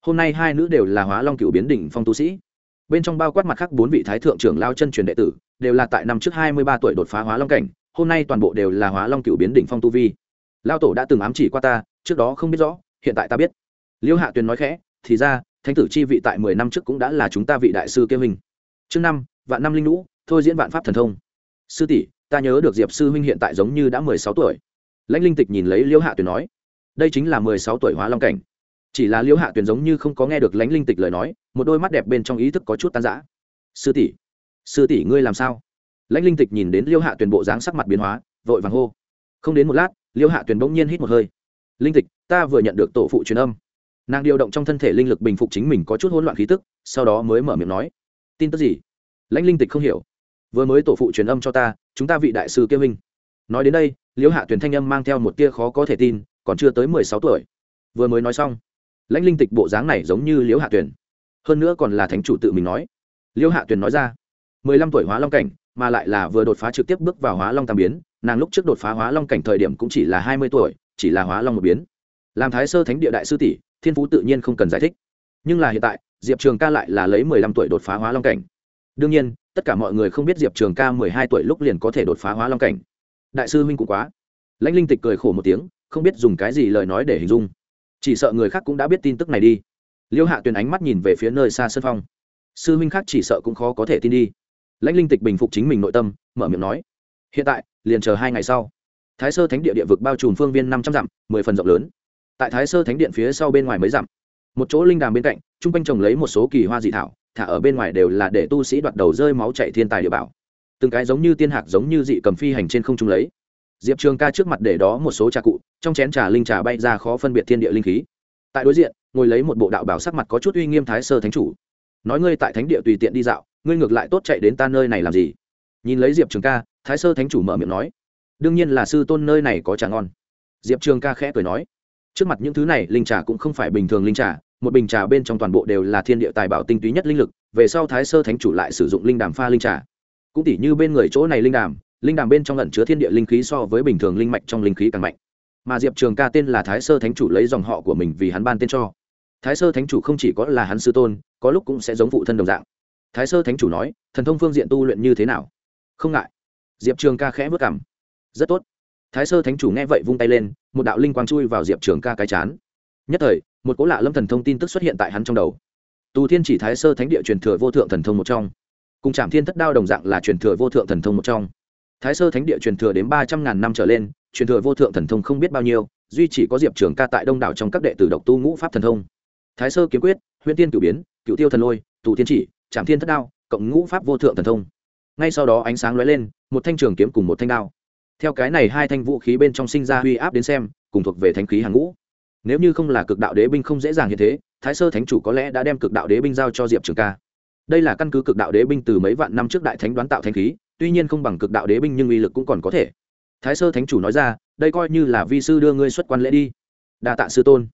Hôm nay hai nữ đều là hóa long cựu biến đỉnh phong tu sĩ bên trong bao quát mặt khác bốn vị thái thượng trưởng lao chân truyền đệ tử, đều là tại năm trước hai mươi ba tuổi đột phá hóa long cảnh, hôm nay toàn bộ đều là hóa long cựu biến đỉnh phong tu vi. Lao tổ đã từng ám chỉ qua ta, trước đó không biết rõ, hiện tại ta biết. Liêu hạ tuyền nói khẽ, thì ra, thánh tử chi vị tại mười năm trước cũng đã là chúng ta vị đại sư kiêm hình chương năm, vạn năm linh lũ, thôi diễn vạn pháp thần thông. Sư tỷ, ta nhớ được diệp sư huynh hiện tại giống như đã mười sáu tuổi. Lãnh linh tịch nhìn lấy liêu hạ tuyền nói, đây chính là mười sáu tuổi hóa long cảnh chỉ là liêu hạ tuyền giống như không có nghe được lãnh linh tịch lời nói, một đôi mắt đẹp bên trong ý thức có chút tan rã. Sư tỷ sư tỷ ngươi làm sao? Lãnh linh tịch nhìn đến liêu hạ tuyển bộ dáng sắc mặt biến hóa, vội vàng hô. Không đến một lát liêu hạ tuyển bỗng nhiên hít một hơi. Linh tịch, ta vừa nhận được tổ phụ truyền âm. Nàng điều động trong thân thể linh lực bình phục chính mình có chút hỗn loạn khí tức, sau đó mới mở miệng nói. Tin tức gì? Lãnh linh tịch không hiểu. Vừa mới tổ phụ truyền âm cho ta, chúng ta vị đại sư kêu minh nói đến đây, liễu hạ tuyển thanh âm mang theo một tia khó có thể tin, còn chưa tới mười sáu tuổi. Vừa mới nói xong lãnh linh tịch bộ dáng này giống như liễu hạ Tuyền, hơn nữa còn là thánh chủ tự mình nói. Liễu hạ Tuyền nói ra mười lăm tuổi hóa long cảnh mà lại là vừa đột phá trực tiếp bước vào hóa long tam biến nàng lúc trước đột phá hóa long cảnh thời điểm cũng chỉ là hai mươi tuổi chỉ là hóa long một biến. Làm thái sơ thánh địa đại sư tỷ thiên phú tự nhiên không cần giải thích. Nhưng là hiện tại diệp trường ca lại là lấy mười lăm tuổi đột phá hóa long cảnh. Đương nhiên tất cả mọi người không biết diệp trường ca mười hai tuổi lúc liền có thể đột phá hóa long cảnh. Đại sư huynh cũng quá. Lãnh linh tịch cười khổ một tiếng không biết dùng cái gì lời nói để hình dung chỉ sợ người khác cũng đã biết tin tức này đi. Liêu hạ tuyền ánh mắt nhìn về phía nơi xa sân phong. Sư huynh khác chỉ sợ cũng khó có thể tin đi. Lãnh linh tịch bình phục chính mình nội tâm, mở miệng nói, hiện tại, liền chờ hai ngày sau. Thái sơ thánh địa địa vực bao trùm phương viên năm trăm dặm, mười phần rộng lớn. Tại thái sơ thánh điện phía sau bên ngoài mấy dặm, một chỗ linh đàm bên cạnh t r u n g quanh trồng lấy một số kỳ hoa dị thảo, thả ở bên ngoài đều là để tu sĩ đoạt đầu rơi máu chạy thiên tài địa bảo. Từng cái giống như tiên hạc giống như dị cầm phi hành trên không trung lấy diệp trường ca trước mặt để đó một số trà cụ, trong chén trà linh trà bay ra khó phân biệt thiên địa linh khí. Tại đối diện, ngồi lấy một bộ đạo bảo sắc mặt có chút uy nghiêm thái sơ thánh chủ. Nói ngươi tại thánh địa tùy tiện đi dạo, ngươi ngược lại tốt chạy đến ta nơi này làm gì? Nhìn lấy diệp trường ca, thái sơ thánh chủ mở miệng nói, đương nhiên là sư tôn nơi này có trà ngon. Diệp trường ca khẽ cười nói, trước mặt những thứ này, linh trà cũng không phải bình thường linh trà, một bình trà bên trong toàn bộ đều là thiên địa tài bảo tinh túy nhất linh lực, về sau thái sơ thánh chủ lại sử dụng linh đàm pha linh trà. Cũng tỉ như bên người chỗ này linh đàm linh đàm bên trong lẩn chứa thiên địa linh khí so với bình thường linh mạch trong linh khí càng mạnh. Mà diệp trường ca tên là thái sơ thánh chủ lấy dòng họ của mình vì hắn ban tên cho. Thái sơ thánh chủ không chỉ có là hắn sư tôn, có lúc cũng sẽ giống phụ thân đồng dạng. Thái sơ thánh chủ nói, thần thông phương diện tu luyện như thế nào? Không ngại. Diệp trường ca khẽ vất cảm rất tốt. Thái sơ thánh chủ nghe vậy vung tay lên, một đạo linh quang chui vào diệp trường ca cái chán. Nhất thời, một cố lạ lâm thần thông tin tức xuất hiện tại hắn trong đầu. Tù thiên chỉ thái sơ thánh địa truyền thừa vô thượng thần thông một trong. Cùng trạm thiên thất đao đồng dạng là truyền thừa vô thượng thần thông một trong thái sơ thánh địa truyền thừa đến ba trăm ngàn năm trở lên, truyền thừa vô thượng thần thông không biết bao nhiêu, duy chỉ có diệp trường ca tại đông đảo trong các đệ tử độc tu ngũ pháp thần thông. Thái sơ kiếm quyết, huyễn tiên cửu biến Cựu tiêu thần lôi tù thiên chỉ trạm thiên thất đao, cộng ngũ pháp vô thượng thần thông. Ngay sau đó ánh sáng lóe lên, một thanh trường kiếm cùng một thanh đao. Theo cái này hai thanh vũ khí bên trong sinh ra huy áp đến xem, cùng thuộc về thánh khí hàng ngũ. Nếu như không là cực đạo đế binh không dễ dàng như thế, thái sơ thánh chủ có lẽ đã đem cực đạo đế binh giao cho diệp trường ca. Đây là căn cứ cực đạo đế binh từ mấy vạn năm trước đại thánh đoán tạo thánh khí tuy nhiên không bằng cực đạo đế binh nhưng uy lực cũng còn có thể. Thái sơ thánh chủ nói ra, đây coi như là vi sư đưa ngươi xuất quan lễ đi. Đa tạ sư tôn.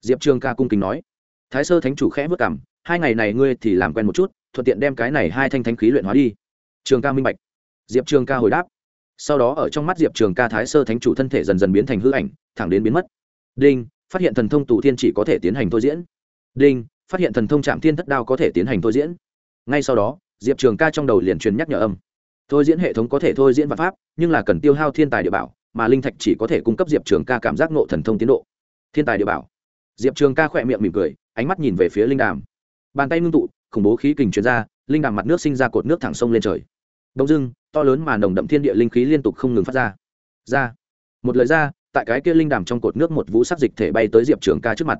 Diệp trường ca cung kính nói. Thái sơ thánh chủ khẽ vất cảm hai ngày này ngươi thì làm quen một chút, thuận tiện đem cái này hai thanh thánh khí luyện hóa đi. Trường ca minh bạch. Diệp trường ca hồi đáp. Sau đó ở trong mắt diệp trường ca thái sơ thánh chủ thân thể dần dần biến thành hư ảnh, thẳng đến biến mất. Đinh, phát hiện thần thông tù thiên chỉ có thể tiến hành thôi diễn. Đinh, phát hiện thần thông trạm thiên thất đao có thể tiến hành thôi diễn. Ngay sau đó, diệp trường ca trong đầu liền truyền nhắc nhở âm thôi diễn hệ thống có thể thôi diễn vạn pháp, nhưng là cần tiêu hao thiên tài địa bảo, mà linh thạch chỉ có thể cung cấp diệp trường ca cảm giác nộ thần thông tiến độ. Thiên tài địa bảo. Diệp trường ca khỏe miệng mỉm cười, ánh mắt nhìn về phía linh đàm. Bàn tay ngưng tụ, khủng bố khí kình chuyển ra, linh đàm mặt nước sinh ra cột nước thẳng sông lên trời. Đông dưng to lớn mà nồng đậm thiên địa linh khí liên tục không ngừng phát ra. Ra. Một lời ra, tại cái kia linh đàm trong cột nước một vũ sắc dịch thể bay tới diệp trường ca trước mặt.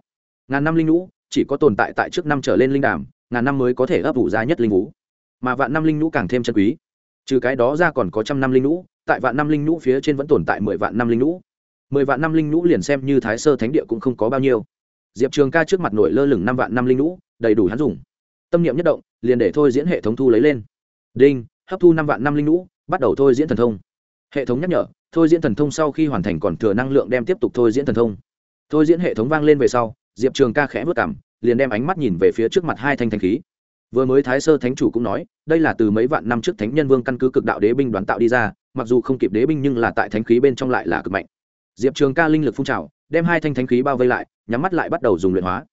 Ngàn năm linh lũ chỉ có tồn tại tại trước năm trở lên linh đàm, ngàn năm mới có thể ấp ủ ra nhất linh vũ. Mà vạn năm linh lũ càng thêm chân quý trừ cái đó ra còn có trăm năm linh lũ tại vạn năm linh lũ phía trên vẫn tồn tại mười vạn năm linh lũ mười vạn năm linh lũ liền xem như thái sơ thánh địa cũng không có bao nhiêu. Diệp trường ca trước mặt nổi lơ lửng năm vạn năm linh lũ đầy đủ hắn dùng. Tâm niệm nhất động, liền để thôi diễn hệ thống thu lấy lên. Đinh, hấp thu năm vạn năm linh lũ bắt đầu thôi diễn thần thông. Hệ thống nhắc nhở, thôi diễn thần thông sau khi hoàn thành còn thừa năng lượng đem tiếp tục thôi diễn thần thông. Thôi diễn hệ thống vang lên về sau, diệp trường ca khẽ vất cảm, liền đem ánh mắt nhìn về phía trước mặt hai thanh thanh khí vừa mới thái sơ thánh chủ cũng nói, đây là từ mấy vạn năm trước thánh nhân vương căn cứ cực đạo đế binh đoán tạo đi ra, mặc dù không kịp đế binh nhưng là tại thánh khí bên trong lại là cực mạnh. Diệp trường ca linh lực phun trào, đem hai thanh thánh khí bao vây lại, nhắm mắt lại bắt đầu dùng luyện hóa.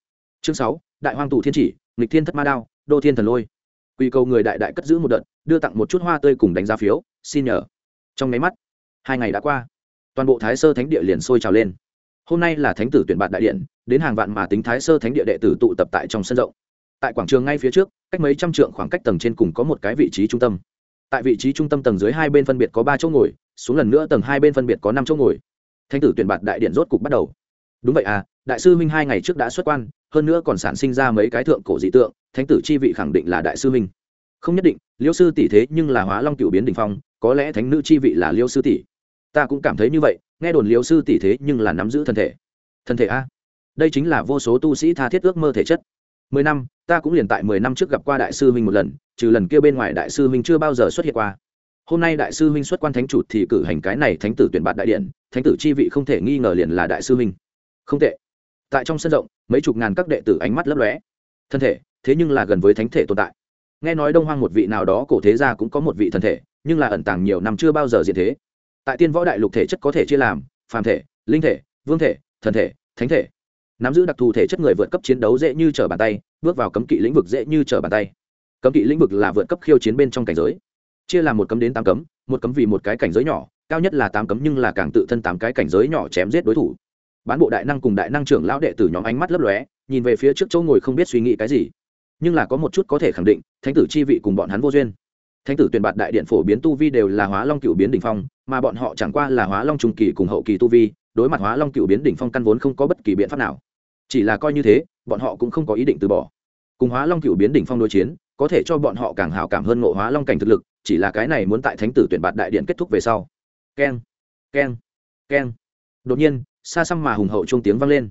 Chương sáu, đại hoang tù thiên chỉ, nghịch thiên thất ma đao, đô thiên thần lôi. Quy cầu người đại đại cất giữ một đợt, đưa tặng một chút hoa tươi cùng đánh giá phiếu, xin nhờ. Trong máy mắt, hai ngày đã qua. Toàn bộ thái sơ thánh địa liền sôi trào lên. Hôm nay là thánh tử tuyển bạt đại điện, đến hàng vạn mà tính thái sơ thánh địa đệ tử tụ tập tại trong sân rộng. Tại quảng trường ngay phía trước cách mấy trăm trượng khoảng cách tầng trên cùng có một cái vị trí trung tâm. Tại vị trí trung tâm tầng dưới hai bên phân biệt có ba chỗ ngồi, xuống lần nữa tầng hai bên phân biệt có năm chỗ ngồi. Thánh tử tuyển bạt đại điện rốt cục bắt đầu. Đúng vậy à đại sư minh hai ngày trước đã xuất quan, hơn nữa còn sản sinh ra mấy cái thượng cổ dị tượng, thánh tử chi vị khẳng định là đại sư minh không nhất định, liêu sư tỷ thế nhưng là hóa long cựu biến đình phong, có lẽ thánh nữ chi vị là liêu sư tỷ. Ta cũng cảm thấy như vậy, nghe đồn liêu sư tỷ thế nhưng là nắm giữ thân thể. Thân thể a? Đây chính là vô số tu sĩ tha thiết ước mơ thể chất mười năm, ta cũng liền tại mười năm trước gặp qua đại sư huynh một lần, trừ lần kia bên ngoài đại sư huynh chưa bao giờ xuất hiện qua. Hôm nay đại sư huynh xuất quan thánh chủ thì cử hành cái này thánh tử tuyển bạt đại điện, thánh tử chi vị không thể nghi ngờ liền là đại sư huynh. Không tệ. Tại trong sân rộng, mấy chục ngàn các đệ tử ánh mắt lấp lóe. Thân thể, thế nhưng là gần với thánh thể tồn tại. Nghe nói đông hoang một vị nào đó cổ thế gia cũng có một vị thân thể, nhưng là ẩn tàng nhiều năm chưa bao giờ diện thế. Tại tiên võ đại lục thể chất có thể chia làm, phàm thể, linh thể, vương thể, thần thể, thánh thể nắm giữ đặc thù thể chất người vượt cấp chiến đấu dễ như trở bàn tay, bước vào cấm kỵ lĩnh vực dễ như trở bàn tay. Cấm kỵ lĩnh vực là vượt cấp khiêu chiến bên trong cảnh giới. Chia làm một cấm đến tám cấm, một cấm vì một cái cảnh giới nhỏ, cao nhất là tám cấm nhưng là càng tự thân tám cái cảnh giới nhỏ chém giết đối thủ. Bán bộ đại năng cùng đại năng trưởng lão đệ tử nhóm ánh mắt lấp lóe, nhìn về phía trước chỗ ngồi không biết suy nghĩ cái gì. Nhưng là có một chút có thể khẳng định, thánh tử chi vị cùng bọn hắn vô duyên. Thánh tử tuyển bạt đại điện phổ biến tu vi đều là hóa long cựu biến đỉnh phong, mà bọn họ chẳng qua là hóa long trung kỳ cùng hậu kỳ tu vi đối mặt hóa long cựu biến đỉnh phong căn vốn không có bất kỳ biện pháp nào. Chỉ là coi như thế, bọn họ cũng không có ý định từ bỏ. Cùng hóa long cựu biến đỉnh phong đối chiến, có thể cho bọn họ càng hào cảm hơn ngộ hóa long cảnh thực lực, chỉ là cái này muốn tại thánh tử tuyển bạt đại điện kết thúc về sau. Keng keng keng. Đột nhiên, xa xăm mà hùng hậu trung tiếng vang lên.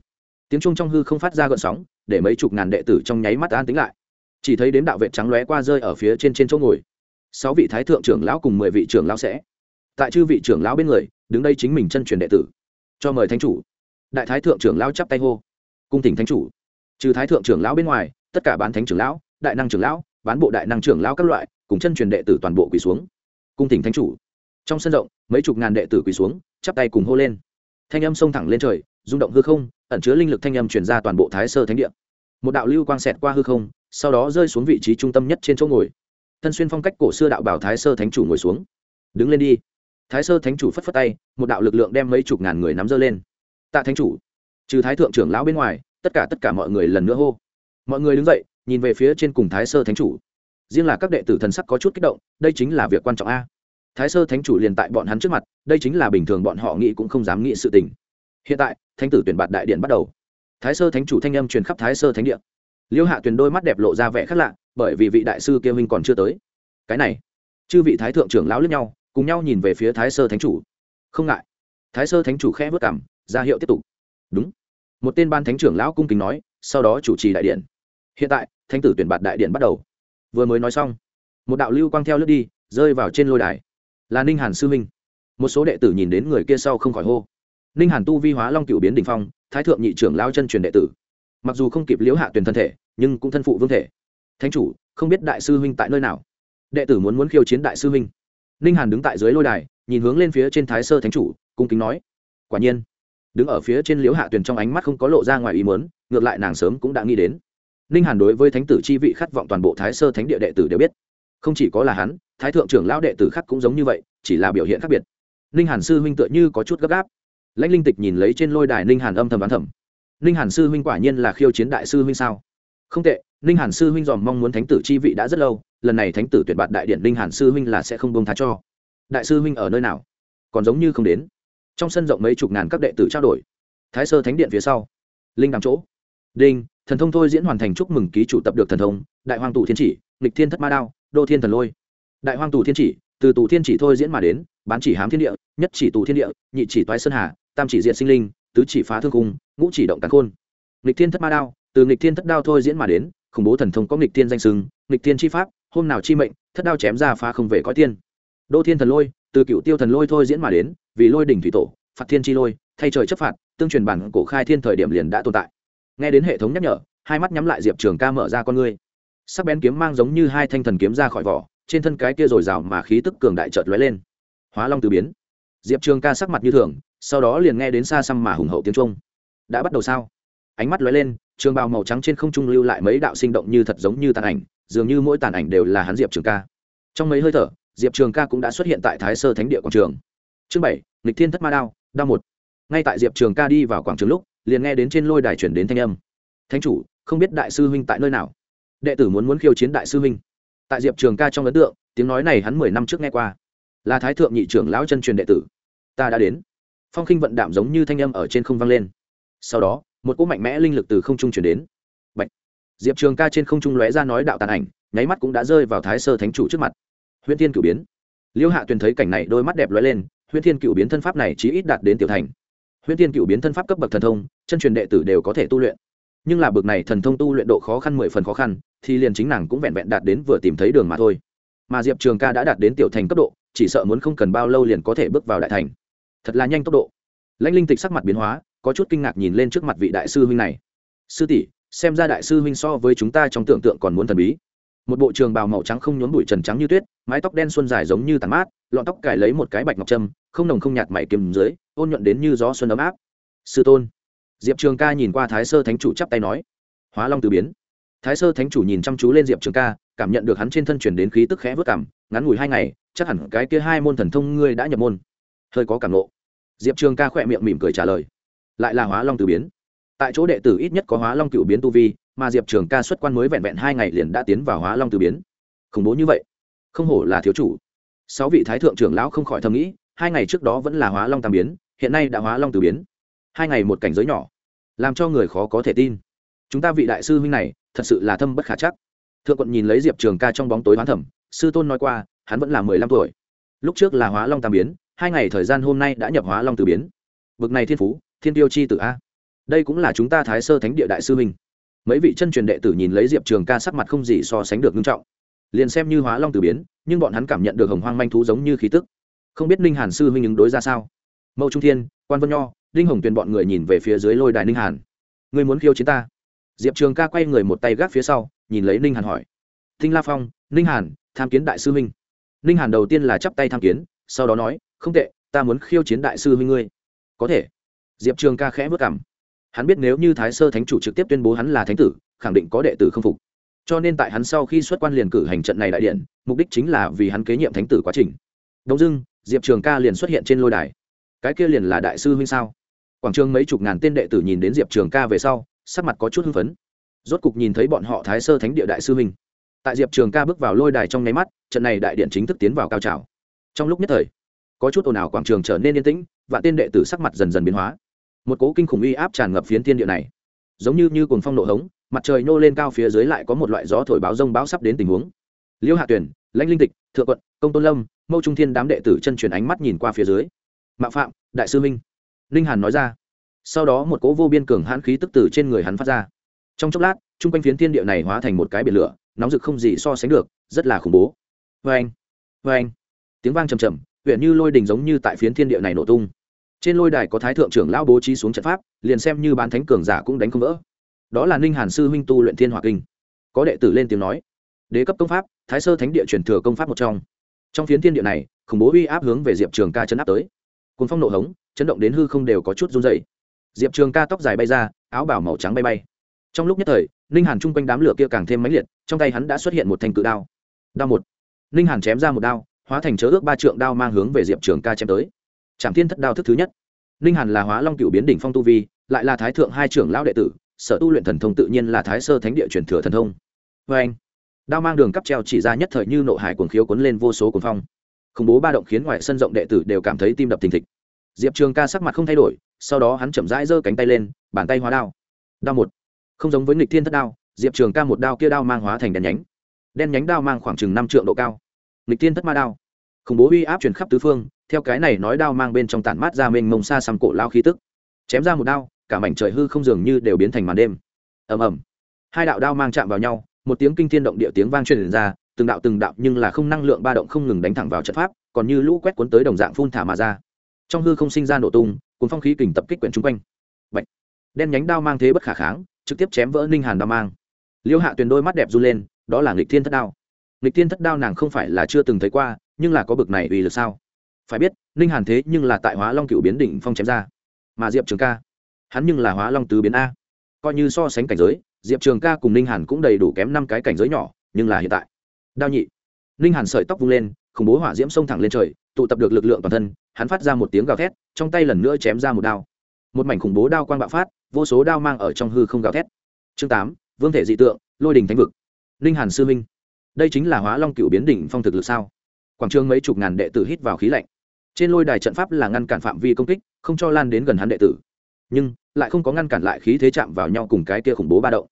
Tiếng trung trong hư không phát ra gợn sóng, để mấy chục ngàn đệ tử trong nháy mắt an tính lại. Chỉ thấy đến đạo vệ trắng lóe qua rơi ở phía trên trên chỗ ngồi. Sáu vị thái thượng trưởng lão cùng mười vị trưởng lão sẽ. Tại chư vị trưởng lão bên người, đứng đây chính mình chân truyền đệ tử cho mời thánh chủ. Đại thái thượng trưởng lão chắp tay hô. Cung tỉnh thánh chủ. Trừ thái thượng trưởng lão bên ngoài, tất cả bán thánh trưởng lão, đại năng trưởng lão, bán bộ đại năng trưởng lão các loại, cùng chân truyền đệ tử toàn bộ quỳ xuống. Cung tỉnh thánh chủ. Trong sân rộng, mấy chục ngàn đệ tử quỳ xuống, chắp tay cùng hô lên. Thanh âm xông thẳng lên trời, rung động hư không, ẩn chứa linh lực thanh âm truyền ra toàn bộ thái sơ thánh địa. Một đạo lưu quang xẹt qua hư không, sau đó rơi xuống vị trí trung tâm nhất trên chỗ ngồi. Thân xuyên phong cách cổ xưa đạo bảo thái sơ thánh chủ ngồi xuống. Đứng lên đi thái sơ thánh chủ phất phất tay, một đạo lực lượng đem mấy chục ngàn người nắm dơ lên. Tạ thánh chủ, trừ thái thượng trưởng lão bên ngoài, tất cả tất cả mọi người lần nữa hô. Mọi người đứng dậy, nhìn về phía trên cùng thái sơ thánh chủ. Riêng là các đệ tử thần sắc có chút kích động, đây chính là việc quan trọng a. Thái sơ thánh chủ liền tại bọn hắn trước mặt, đây chính là bình thường bọn họ nghĩ cũng không dám nghĩ sự tình. Hiện tại, thánh tử tuyển bạt đại điện bắt đầu. Thái sơ thánh chủ thanh âm truyền khắp thái sơ thánh điện liêu hạ tuyền đôi mắt đẹp lộ ra vẻ khác lạ, bởi vì vị đại sư kia minh còn chưa tới. Cái này, chư vị thái thượng trưởng lão lướt nhau cùng nhau nhìn về phía thái sơ thánh chủ. Không ngại. Thái sơ thánh chủ khẽ vất cảm, ra hiệu tiếp tục. Đúng. Một tên ban thánh trưởng lão cung kính nói, sau đó chủ trì đại điện. Hiện tại, thánh tử tuyển bạt đại điện bắt đầu. Vừa mới nói xong, một đạo lưu quang theo lướt đi, rơi vào trên lôi đài. Là ninh hàn sư minh một số đệ tử nhìn đến người kia sau không khỏi hô. Ninh hàn tu vi hóa long cựu biến đình phong, thái thượng nhị trưởng lao chân truyền đệ tử. Mặc dù không kịp liễu hạ tuyển thân thể, nhưng cũng thân phụ vương thể. Thánh chủ, không biết đại sư huynh tại nơi nào? Đệ tử muốn muốn khiêu chiến đại sư huynh ninh hàn đứng tại dưới lôi đài, nhìn hướng lên phía trên thái sơ thánh chủ, cung kính nói, quả nhiên. Đứng ở phía trên liễu hạ tuyền trong ánh mắt không có lộ ra ngoài ý muốn, ngược lại nàng sớm cũng đã nghĩ đến. Ninh hàn đối với thánh tử chi vị khát vọng toàn bộ thái sơ thánh địa đệ tử đều biết. Không chỉ có là hắn, thái thượng trưởng lão đệ tử khác cũng giống như vậy, chỉ là biểu hiện khác biệt. Ninh hàn sư huynh tựa như có chút gấp gáp. Lãnh linh tịch nhìn lấy trên lôi đài ninh hàn âm thầm bán thầm. Ninh hàn sư huynh quả nhiên là khiêu chiến đại sư huynh sao? Không tệ ninh hàn sư huynh dòm mong muốn thánh tử chi vị đã rất lâu lần này thánh tử tuyển bạt đại điện linh hàn sư huynh là sẽ không bông tha cho. Đại sư huynh ở nơi nào? Còn giống như không đến. Trong sân rộng mấy chục ngàn các đệ tử trao đổi. Thái sơ thánh điện phía sau. Linh đằng chỗ. Đinh, thần thông thôi diễn hoàn thành chúc mừng ký chủ tập được thần thông, đại hoàng tù thiên chỉ, nghịch thiên thất ma đao, đô thiên thần lôi. Đại hoàng tù thiên chỉ, từ tù thiên chỉ thôi diễn mà đến, bán chỉ hám thiên địa, nhất chỉ tù thiên địa, nhị chỉ toái sơn hà, tam chỉ diện sinh linh, tứ chỉ phá thương cung, ngũ chỉ động cắn khôn. Nghịch thiên thất ma đao, từ nghịch thiên thất đao thôi diễn mà đến, khủng bố thần thông có nghịch thiên danh sừng nghịch thiên chi pháp hôm nào chi mệnh, thất đao chém ra phá không về cõi tiên. Đô thiên thần lôi, từ cựu tiêu thần lôi thôi diễn mà đến, vì lôi đỉnh thủy tổ, phạt thiên chi lôi, thay trời chấp phạt, tương truyền bản cổ khai thiên thời điểm liền đã tồn tại. Nghe đến hệ thống nhắc nhở, hai mắt nhắm lại diệp trường ca mở ra con ngươi. Sắc bén kiếm mang giống như hai thanh thần kiếm ra khỏi vỏ, trên thân cái kia r ồ i r à o mà khí tức cường đại trợt lóe lên. Hóa long từ biến. Diệp trường ca sắc mặt như thường, sau đó liền nghe đến xa xăm mà hùng hậu tiếng trung đã bắt đầu sao? Ánh mắt lóe lên, trường bào màu trắng trên không trung lưu lại mấy đạo sinh động như thật giống như tàn ảnh dường như mỗi tàn ảnh đều là hắn diệp trường ca. Trong mấy hơi thở, diệp trường ca cũng đã xuất hiện tại thái sơ thánh địa quảng trường. Chương bảy lịch thiên thất ma đao đao một. Ngay tại diệp trường ca đi vào quảng trường lúc, liền nghe đến trên lôi đài chuyển đến thanh âm. Thánh chủ, không biết đại sư huynh tại nơi nào? Đệ tử muốn muốn khiêu chiến đại sư huynh. Tại diệp trường ca trong ấn tượng, tiếng nói này hắn mười năm trước nghe qua. Là thái thượng nhị trưởng lão chân truyền đệ tử. Ta đã đến. Phong khinh vận đạm giống như thanh âm ở trên không vang lên. Sau đó, một cỗ mạnh mẽ linh lực từ không trung chuyển đến diệp trường ca trên không trung lóe ra nói đạo tàn ảnh, nháy mắt cũng đã rơi vào thái sơ thánh chủ trước mặt. Huyễn thiên cửu biến. Liêu hạ tuyền thấy cảnh này, đôi mắt đẹp lóe lên, huyễn thiên cửu biến thân pháp này chỉ ít đạt đến tiểu thành. Huyễn thiên cửu biến thân pháp cấp bậc thần thông, chân truyền đệ tử đều có thể tu luyện. Nhưng là bậc này thần thông tu luyện độ khó khăn mười phần khó khăn, thì liền chính nàng cũng vẹn vẹn đạt đến vừa tìm thấy đường mà thôi. Mà diệp trường ca đã đạt đến tiểu thành cấp độ, chỉ sợ muốn không cần bao lâu liền có thể bước vào đại thành. Thật là nhanh tốc độ. Lãnh linh tịch sắc mặt biến hóa, có chút kinh ngạc nhìn lên trước mặt vị đại sư huynh này. Sư tỷ xem ra đại sư huynh so với chúng ta trong tưởng tượng còn muốn thần bí. Một bộ trường bào màu trắng không nhốn bụi trần trắng như tuyết, mái tóc đen xuân dài giống như tàn mát, lọn tóc cài lấy một cái bạch ngọc trâm, không nồng không nhạt mày kiềm dưới, ôn nhuận đến như gió xuân ấm áp. Sư tôn. Diệp trường ca nhìn qua thái sơ thánh chủ chắp tay nói. Hóa long từ biến. Thái sơ thánh chủ nhìn chăm chú lên diệp trường ca, cảm nhận được hắn trên thân chuyển đến khí tức khẽ vớt cảm, ngắn ngủi hai ngày, chắc hẳn cái kia hai môn thần thông ngươi đã nhập môn. Hơi có cảm nộ. Diệp trường ca khỏe miệng mỉm cười trả lời. Lại là hóa long từ biến tại chỗ đệ tử ít nhất có hóa long cựu biến tu vi, mà diệp trường ca xuất quan mới vẹn vẹn hai ngày liền đã tiến vào hóa long từ biến. Khủng bố như vậy? Không hổ là thiếu chủ. Sáu vị thái thượng trưởng lão không khỏi thầm nghĩ, hai ngày trước đó vẫn là hóa long tam biến, hiện nay đã hóa long từ biến. Hai ngày một cảnh giới nhỏ, làm cho người khó có thể tin. Chúng ta vị đại sư huynh này, thật sự là thâm bất khả chắc. Thượng quận nhìn lấy diệp trường ca trong bóng tối hoán thẩm sư tôn nói qua, hắn vẫn là mười lăm tuổi. Lúc trước là hóa long tam biến, hai ngày thời gian hôm nay đã nhập hóa long từ biến. Bực này thiên phú, thiên tiêu chi tử a đây cũng là chúng ta thái sơ thánh địa đại sư huynh mấy vị chân truyền đệ tử nhìn lấy diệp trường ca sắc mặt không gì so sánh được nghiêm trọng. Liền xem như hóa long từ biến, nhưng bọn hắn cảm nhận được hồng hoang manh thú giống như khí tức. Không biết ninh hàn sư huynh ứng đối ra sao? Mâu trung thiên, quan vân nho, đinh hồng tuyền bọn người nhìn về phía dưới lôi đài ninh hàn. Người muốn khiêu chiến ta? Diệp trường ca quay người một tay gác phía sau, nhìn lấy ninh hàn hỏi. Thinh la phong, ninh hàn, tham kiến đại sư huynh. Ninh hàn đầu tiên là chắp tay tham kiến, sau đó nói, không tệ, ta muốn khiêu chiến đại sư huynh ngươi. Có thể. Diệp trường ca khẽ vất cảm hắn biết nếu như thái sơ thánh chủ trực tiếp tuyên bố hắn là thánh tử, khẳng định có đệ tử không phục. Cho nên tại hắn sau khi xuất quan liền cử hành trận này đại điện, mục đích chính là vì hắn kế nhiệm thánh tử quá trình. Đông dưng diệp trường ca liền xuất hiện trên lôi đài. Cái kia liền là đại sư huynh sao? Quảng trường mấy chục ngàn tên đệ tử nhìn đến diệp trường ca về sau, sắc mặt có chút hưng phấn. Rốt cục nhìn thấy bọn họ thái sơ thánh địa đại sư huynh. Tại diệp trường ca bước vào lôi đài trong nháy mắt, trận này đại điện chính thức tiến vào cao trào. Trong lúc nhất thời, có chút ồn ào quảng trường trở nên yên tĩnh và tên đệ tử sắc mặt dần dần biến hóa một cố kinh khủng uy áp tràn ngập phiến thiên địa này. Giống như như cuồng phong nổ hống, mặt trời nhô lên cao phía dưới lại có một loại gió thổi báo rông báo sắp đến tình huống. Liêu hạ tuyển, lãnh linh tịch, thượng quận, công tôn lâm, mâu trung thiên đám đệ tử chân truyền ánh mắt nhìn qua phía dưới. Mạo phạm, đại sư minh. Linh hàn nói ra. Sau đó một cố vô biên cường hãn khí tức từ trên người hắn phát ra. Trong chốc lát, chung quanh phiến thiên địa này hóa thành một cái biển lửa, nóng rực không gì so sánh được, rất là khủng bố. Vê anh vê anh tiếng vang trầm trầm, huyện như lôi đình giống như tại phiến thiên địa này nổ tung trên lôi đài có thái thượng trưởng lão bố trí xuống trận pháp, liền xem như bán thánh cường giả cũng đánh không vỡ. Đó là ninh hàn sư huynh tu luyện thiên hỏa kinh. Có đệ tử lên tiếng nói, đế cấp công pháp, thái sơ thánh địa truyền thừa công pháp một trong. Trong phiến thiên địa này, khủng bố uy áp hướng về diệp trường ca chấn áp tới. Cùng phong nộ hống, chấn động đến hư không đều có chút run dày diệp trường ca tóc dài bay ra, áo bảo màu trắng bay bay. Trong lúc nhất thời, ninh hàn chung quanh đám lửa kia càng thêm mãnh liệt, trong tay hắn đã xuất hiện một thanh cự đao. Đao một. Ninh hàn chém ra một đao, hóa thành chớ ước ba trượng đao mang hướng về diệp trường ca chém tới trảm thiên thất đao thức thứ nhất. Ninh hàn là hóa long cựu biến đỉnh phong tu vi, lại là thái thượng hai trưởng lão đệ tử, sở tu luyện thần thông tự nhiên là thái sơ thánh địa truyền thừa thần thông. Vê anh, đao mang đường cắp treo chỉ ra nhất thời như nộ hải cuồng khiếu cuốn lên vô số cuồng phong. Khủng bố ba động khiến ngoài sân rộng đệ tử đều cảm thấy tim đập thình thịch. Diệp trường ca sắc mặt không thay đổi, sau đó hắn chậm rãi giơ cánh tay lên, bàn tay hóa đao. Đao một, không giống với nghịch thiên thất đao, diệp trường ca một đao kia đao mang hóa thành đèn nhánh. Đen nhánh đao mang khoảng chừng năm triệu độ cao. Nghịch thiên thất ma đao. Khủng bố uy áp truyền khắp tứ phương theo cái này nói đao mang bên trong tản mát ra mênh mông xa xăm cổ lao khí tức. Chém ra một đao, cả mảnh trời hư không dường như đều biến thành màn đêm. Ầm ầm. Hai đạo đao mang chạm vào nhau, một tiếng kinh thiên động địa tiếng vang truyền ra, từng đạo từng đạo nhưng là không năng lượng ba động không ngừng đánh thẳng vào trận pháp, còn như lũ quét cuốn tới đồng dạng phun thả mà ra. Trong hư không sinh ra nổ tung, cuốn phong khí kình tập kích quyển chung quanh. Bạch. đen nhánh đao mang thế bất khả kháng, trực tiếp chém vỡ ninh hàn đao mang. Liêu hạ tuyền đôi mắt đẹp run lên, đó là nghịch thiên thất đao. Nghịch thiên thất đao nàng không phải là chưa từng thấy qua, nhưng là có bực này vì lực sao? Phải biết, ninh hàn thế nhưng là tại hóa long cựu biến đỉnh phong chém ra. Mà diệp trường ca, hắn nhưng là hóa long tứ biến a. Coi như so sánh cảnh giới, diệp trường ca cùng ninh hàn cũng đầy đủ kém năm cái cảnh giới nhỏ, nhưng là hiện tại. Đao nhị. Ninh hàn sợi tóc vung lên, khủng bố hỏa diễm xông thẳng lên trời, tụ tập được lực lượng toàn thân, hắn phát ra một tiếng gào thét, trong tay lần nữa chém ra một đao. Một mảnh khủng bố đao quang bạo phát, vô số đao mang ở trong hư không gào thét. Chương tám, vương thể dị tượng, lôi đình thánh vực. Ninh hàn sư minh đây chính là hóa long cựu biến đỉnh phong thực lực sao? Quảng trường mấy chục ngàn đệ tử hít vào khí lạnh trên lôi đài trận pháp là ngăn cản phạm vi công kích, không cho lan đến gần hắn đệ tử. Nhưng, lại không có ngăn cản lại khí thế chạm vào nhau cùng cái kia khủng bố ba động.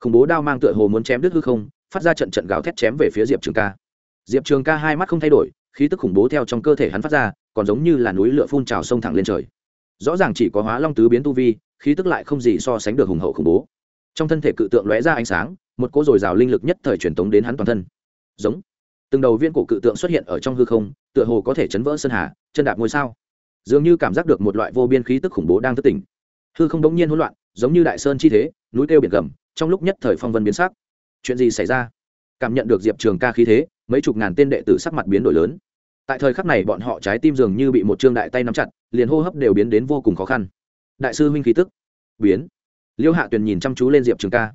Khủng bố đao mang tựa hồ muốn chém đứt hư không, phát ra trận trận gào thét chém về phía diệp trường ca. Diệp trường ca hai mắt không thay đổi, khí tức khủng bố theo trong cơ thể hắn phát ra, còn giống như là núi lửa phun trào sông thẳng lên trời. Rõ ràng chỉ có hóa long tứ biến tu vi, khí tức lại không gì so sánh được hùng hậu khủng bố. Trong thân thể cự tượng lóe ra ánh sáng, một cỗ dồi dào linh lực nhất thời truyền tống đến hắn toàn thân. Giống. Từng đầu viên cổ cự tượng xuất hiện ở trong hư không, tựa hồ có thể chấn vỡ sơn hà chân đạp ngôi sao. Dường như cảm giác được một loại vô biên khí tức khủng bố đang thức tỉnh. Hư không đống nhiên hỗn loạn, giống như đại sơn chi thế, núi kêu biển gầm, trong lúc nhất thời phong vân biến sắc. Chuyện gì xảy ra? Cảm nhận được diệp trường ca khí thế, mấy chục ngàn tên đệ tử sắc mặt biến đổi lớn. Tại thời khắc này bọn họ trái tim dường như bị một trương đại tay nắm chặt, liền hô hấp đều biến đến vô cùng khó khăn. Đại sư huynh khí tức. Biến. Liêu hạ tuyền nhìn chăm chú lên diệp trường ca.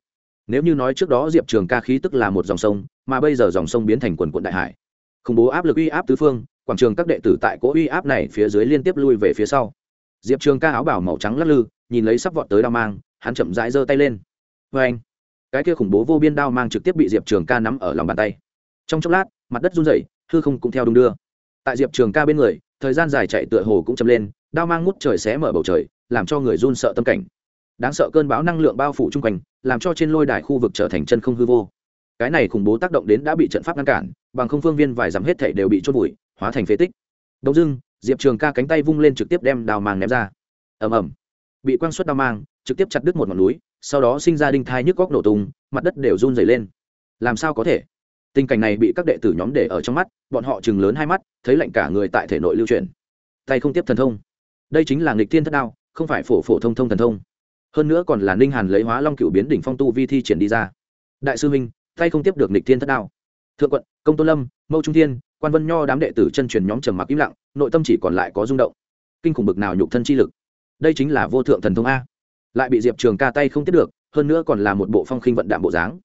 Nếu như nói trước đó diệp trường ca khí tức là một dòng sông, mà bây giờ dòng sông biến thành quần quận đại hải. Khủng bố áp lực uy áp tứ phương quảng trường các đệ tử tại cỗ uy áp này phía dưới liên tiếp lui về phía sau. Diệp trường ca áo bảo màu trắng lắc lư, nhìn lấy sắp vọt tới đao mang, hắn chậm rãi giơ tay lên. Vê anh, cái kia khủng bố vô biên đao mang trực tiếp bị diệp trường ca nắm ở lòng bàn tay. Trong chốc lát, mặt đất run rẩy, hư không cũng theo đung đưa. Tại diệp trường ca bên người, thời gian dài chạy tựa hồ cũng chậm lên, đao mang ngút trời xé mở bầu trời, làm cho người run sợ tâm cảnh. Đáng sợ cơn bão năng lượng bao phủ chung quanh, làm cho trên lôi đài khu vực trở thành chân không hư vô. Cái này khủng bố tác động đến đã bị trận pháp ngăn cản bằng không phương viên vài dặm hết thể đều bị chôn bụi hóa thành phế tích. Đông dưng diệp trường ca cánh tay vung lên trực tiếp đem đào màng ném ra. Ầm ầm. Bị quang suất đao mang trực tiếp chặt đứt một ngọn núi, sau đó sinh ra đinh thai nhức góc nổ tung, mặt đất đều run dày lên. Làm sao có thể? Tình cảnh này bị các đệ tử nhóm để ở trong mắt, bọn họ chừng lớn hai mắt, thấy lạnh cả người tại thể nội lưu truyền tay không tiếp thần thông. Đây chính là nghịch thiên thất đao, không phải phổ phổ thông thông thần thông. Hơn nữa còn là ninh hàn lấy hóa long cựu biến đỉnh phong tu vi thi triển đi ra. Đại sư minh tay không tiếp được nghịch thiên thất đao thượng quận, công tôn lâm, mâu trung thiên, quan vân nho đám đệ tử chân truyền nhóm trầm mặc im lặng, nội tâm chỉ còn lại có rung động. Kinh khủng bực nào nhục thân chi lực. Đây chính là vô thượng thần thông a. Lại bị diệp trường ca tay không tiếp được, hơn nữa còn là một bộ phong khinh vận đạm bộ dáng.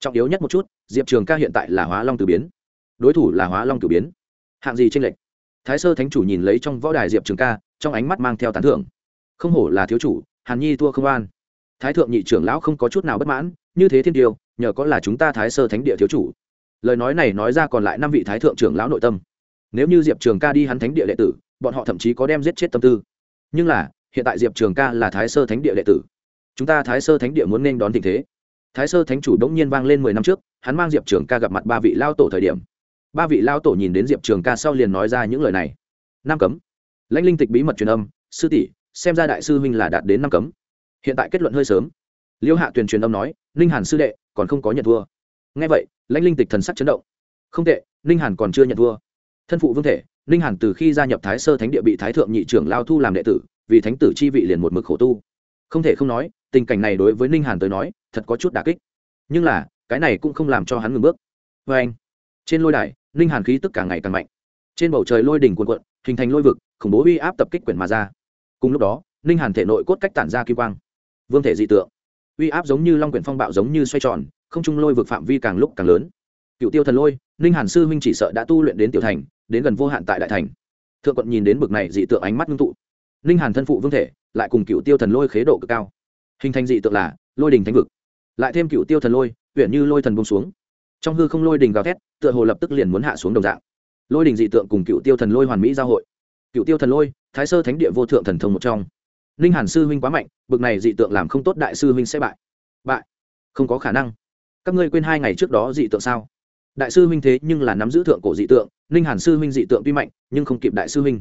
Trọng yếu nhất một chút, diệp trường ca hiện tại là hóa long tử biến. Đối thủ là hóa long tử biến. Hạng gì tranh lệch? Thái sơ thánh chủ nhìn lấy trong võ đài diệp trường ca, trong ánh mắt mang theo tán thưởng. Không hổ là thiếu chủ, hàn nhi thua không an. Thái thượng nhị trưởng lão không có chút nào bất mãn, như thế thiên tiêu, nhờ có là chúng ta thái sơ thánh địa thiếu chủ lời nói này nói ra còn lại năm vị thái thượng trưởng lão nội tâm. Nếu như diệp trường ca đi hắn thánh địa đệ tử, bọn họ thậm chí có đem giết chết tâm tư. Nhưng là, hiện tại diệp trường ca là thái sơ thánh địa đệ tử. Chúng ta thái sơ thánh địa muốn nên đón tình thế. Thái sơ thánh chủ đống nhiên vang lên mười năm trước, hắn mang diệp trường ca gặp mặt ba vị lao tổ thời điểm. Ba vị lao tổ nhìn đến diệp trường ca sau liền nói ra những lời này. Năm cấm. Lãnh linh tịch bí mật truyền âm, sư tỷ, xem ra đại sư huynh là đạt đến năm cấm. Hiện tại kết luận hơi sớm. Liêu hạ tuyền truyền âm nói, ninh hàn sư đệ, còn không có nhận thua ngay vậy, lãnh linh tịch thần sắc chấn động. Không tệ, ninh hàn còn chưa nhận thua. Thân phụ vương thể, ninh hàn từ khi gia nhập thái sơ thánh địa bị thái thượng nhị trưởng lao thu làm đệ tử, vì thánh tử chi vị liền một mực khổ tu. Không thể không nói, tình cảnh này đối với ninh hàn tới nói, thật có chút đà kích. Nhưng là, cái này cũng không làm cho hắn ngừng bước. Vê anh, trên lôi đài, ninh hàn khí tức càng ngày càng mạnh. Trên bầu trời lôi đỉnh cuồn cuộn, hình thành lôi vực, khủng bố uy áp tập kích quyển mà ra. Cùng lúc đó, ninh hàn thể nội cốt cách tản ra kim quang. Vương thể dị tượng uy áp giống như long quyển phong bạo giống như xoay tròn, không trung lôi vực phạm vi càng lúc càng lớn. Cựu tiêu thần lôi ninh hàn sư huynh chỉ sợ đã tu luyện đến tiểu thành, đến gần vô hạn tại đại thành. Thượng quận nhìn đến bực này dị tượng ánh mắt ngưng tụ. Ninh hàn thân phụ vương thể, lại cùng cựu tiêu thần lôi khế độ cực cao. Hình thành dị tượng là lôi đình thánh vực. Lại thêm cựu tiêu thần lôi huyện như lôi thần bông xuống. Trong hư không lôi đình gào thét, tựa hồ lập tức liền muốn hạ xuống đồng dạng. Lôi đình dị tượng cùng cựu tiêu thần lôi hoàn mỹ giao hội. Cựu tiêu thần lôi, thái sơ thánh địa vô thượng thần thông một trong ninh hàn sư huynh quá mạnh, bực này dị tượng làm không tốt đại sư huynh sẽ bại. Bại? Không có khả năng. Các ngươi quên hai ngày trước đó dị tượng sao? Đại sư huynh thế nhưng là nắm giữ thượng cổ dị tượng ninh hàn sư huynh dị tượng tuy mạnh, nhưng không kịp đại sư huynh.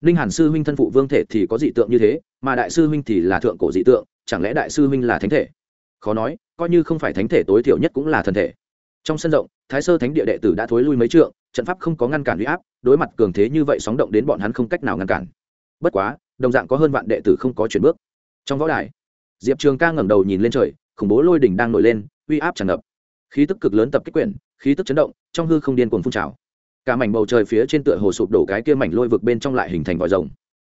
Ninh hàn sư huynh thân phụ vương thể thì có dị tượng như thế, mà đại sư huynh thì là thượng cổ dị tượng, chẳng lẽ đại sư huynh là thánh thể? Khó nói, coi như không phải thánh thể tối thiểu nhất cũng là thần thể. Trong sân rộng, thái sơ thánh địa đệ tử đã thối lui mấy trượng, trận pháp không có ngăn cản huy áp, đối mặt cường thế như vậy sóng động đến bọn hắn không cách nào ngăn cản bất quá, đồng dạng có hơn vạn đệ tử không có chuyển bước. Trong võ đài, diệp trường ca ngẩng đầu nhìn lên trời, khủng bố lôi đỉnh đang nổi lên, uy áp tràn ngập. Khí tức cực lớn tập kích quyển khí tức chấn động, trong hư không điên cuồng phun trào. Cả mảnh bầu trời phía trên tựa hồ sụp đổ cái kia mảnh lôi vực bên trong lại hình thành vòi rồng.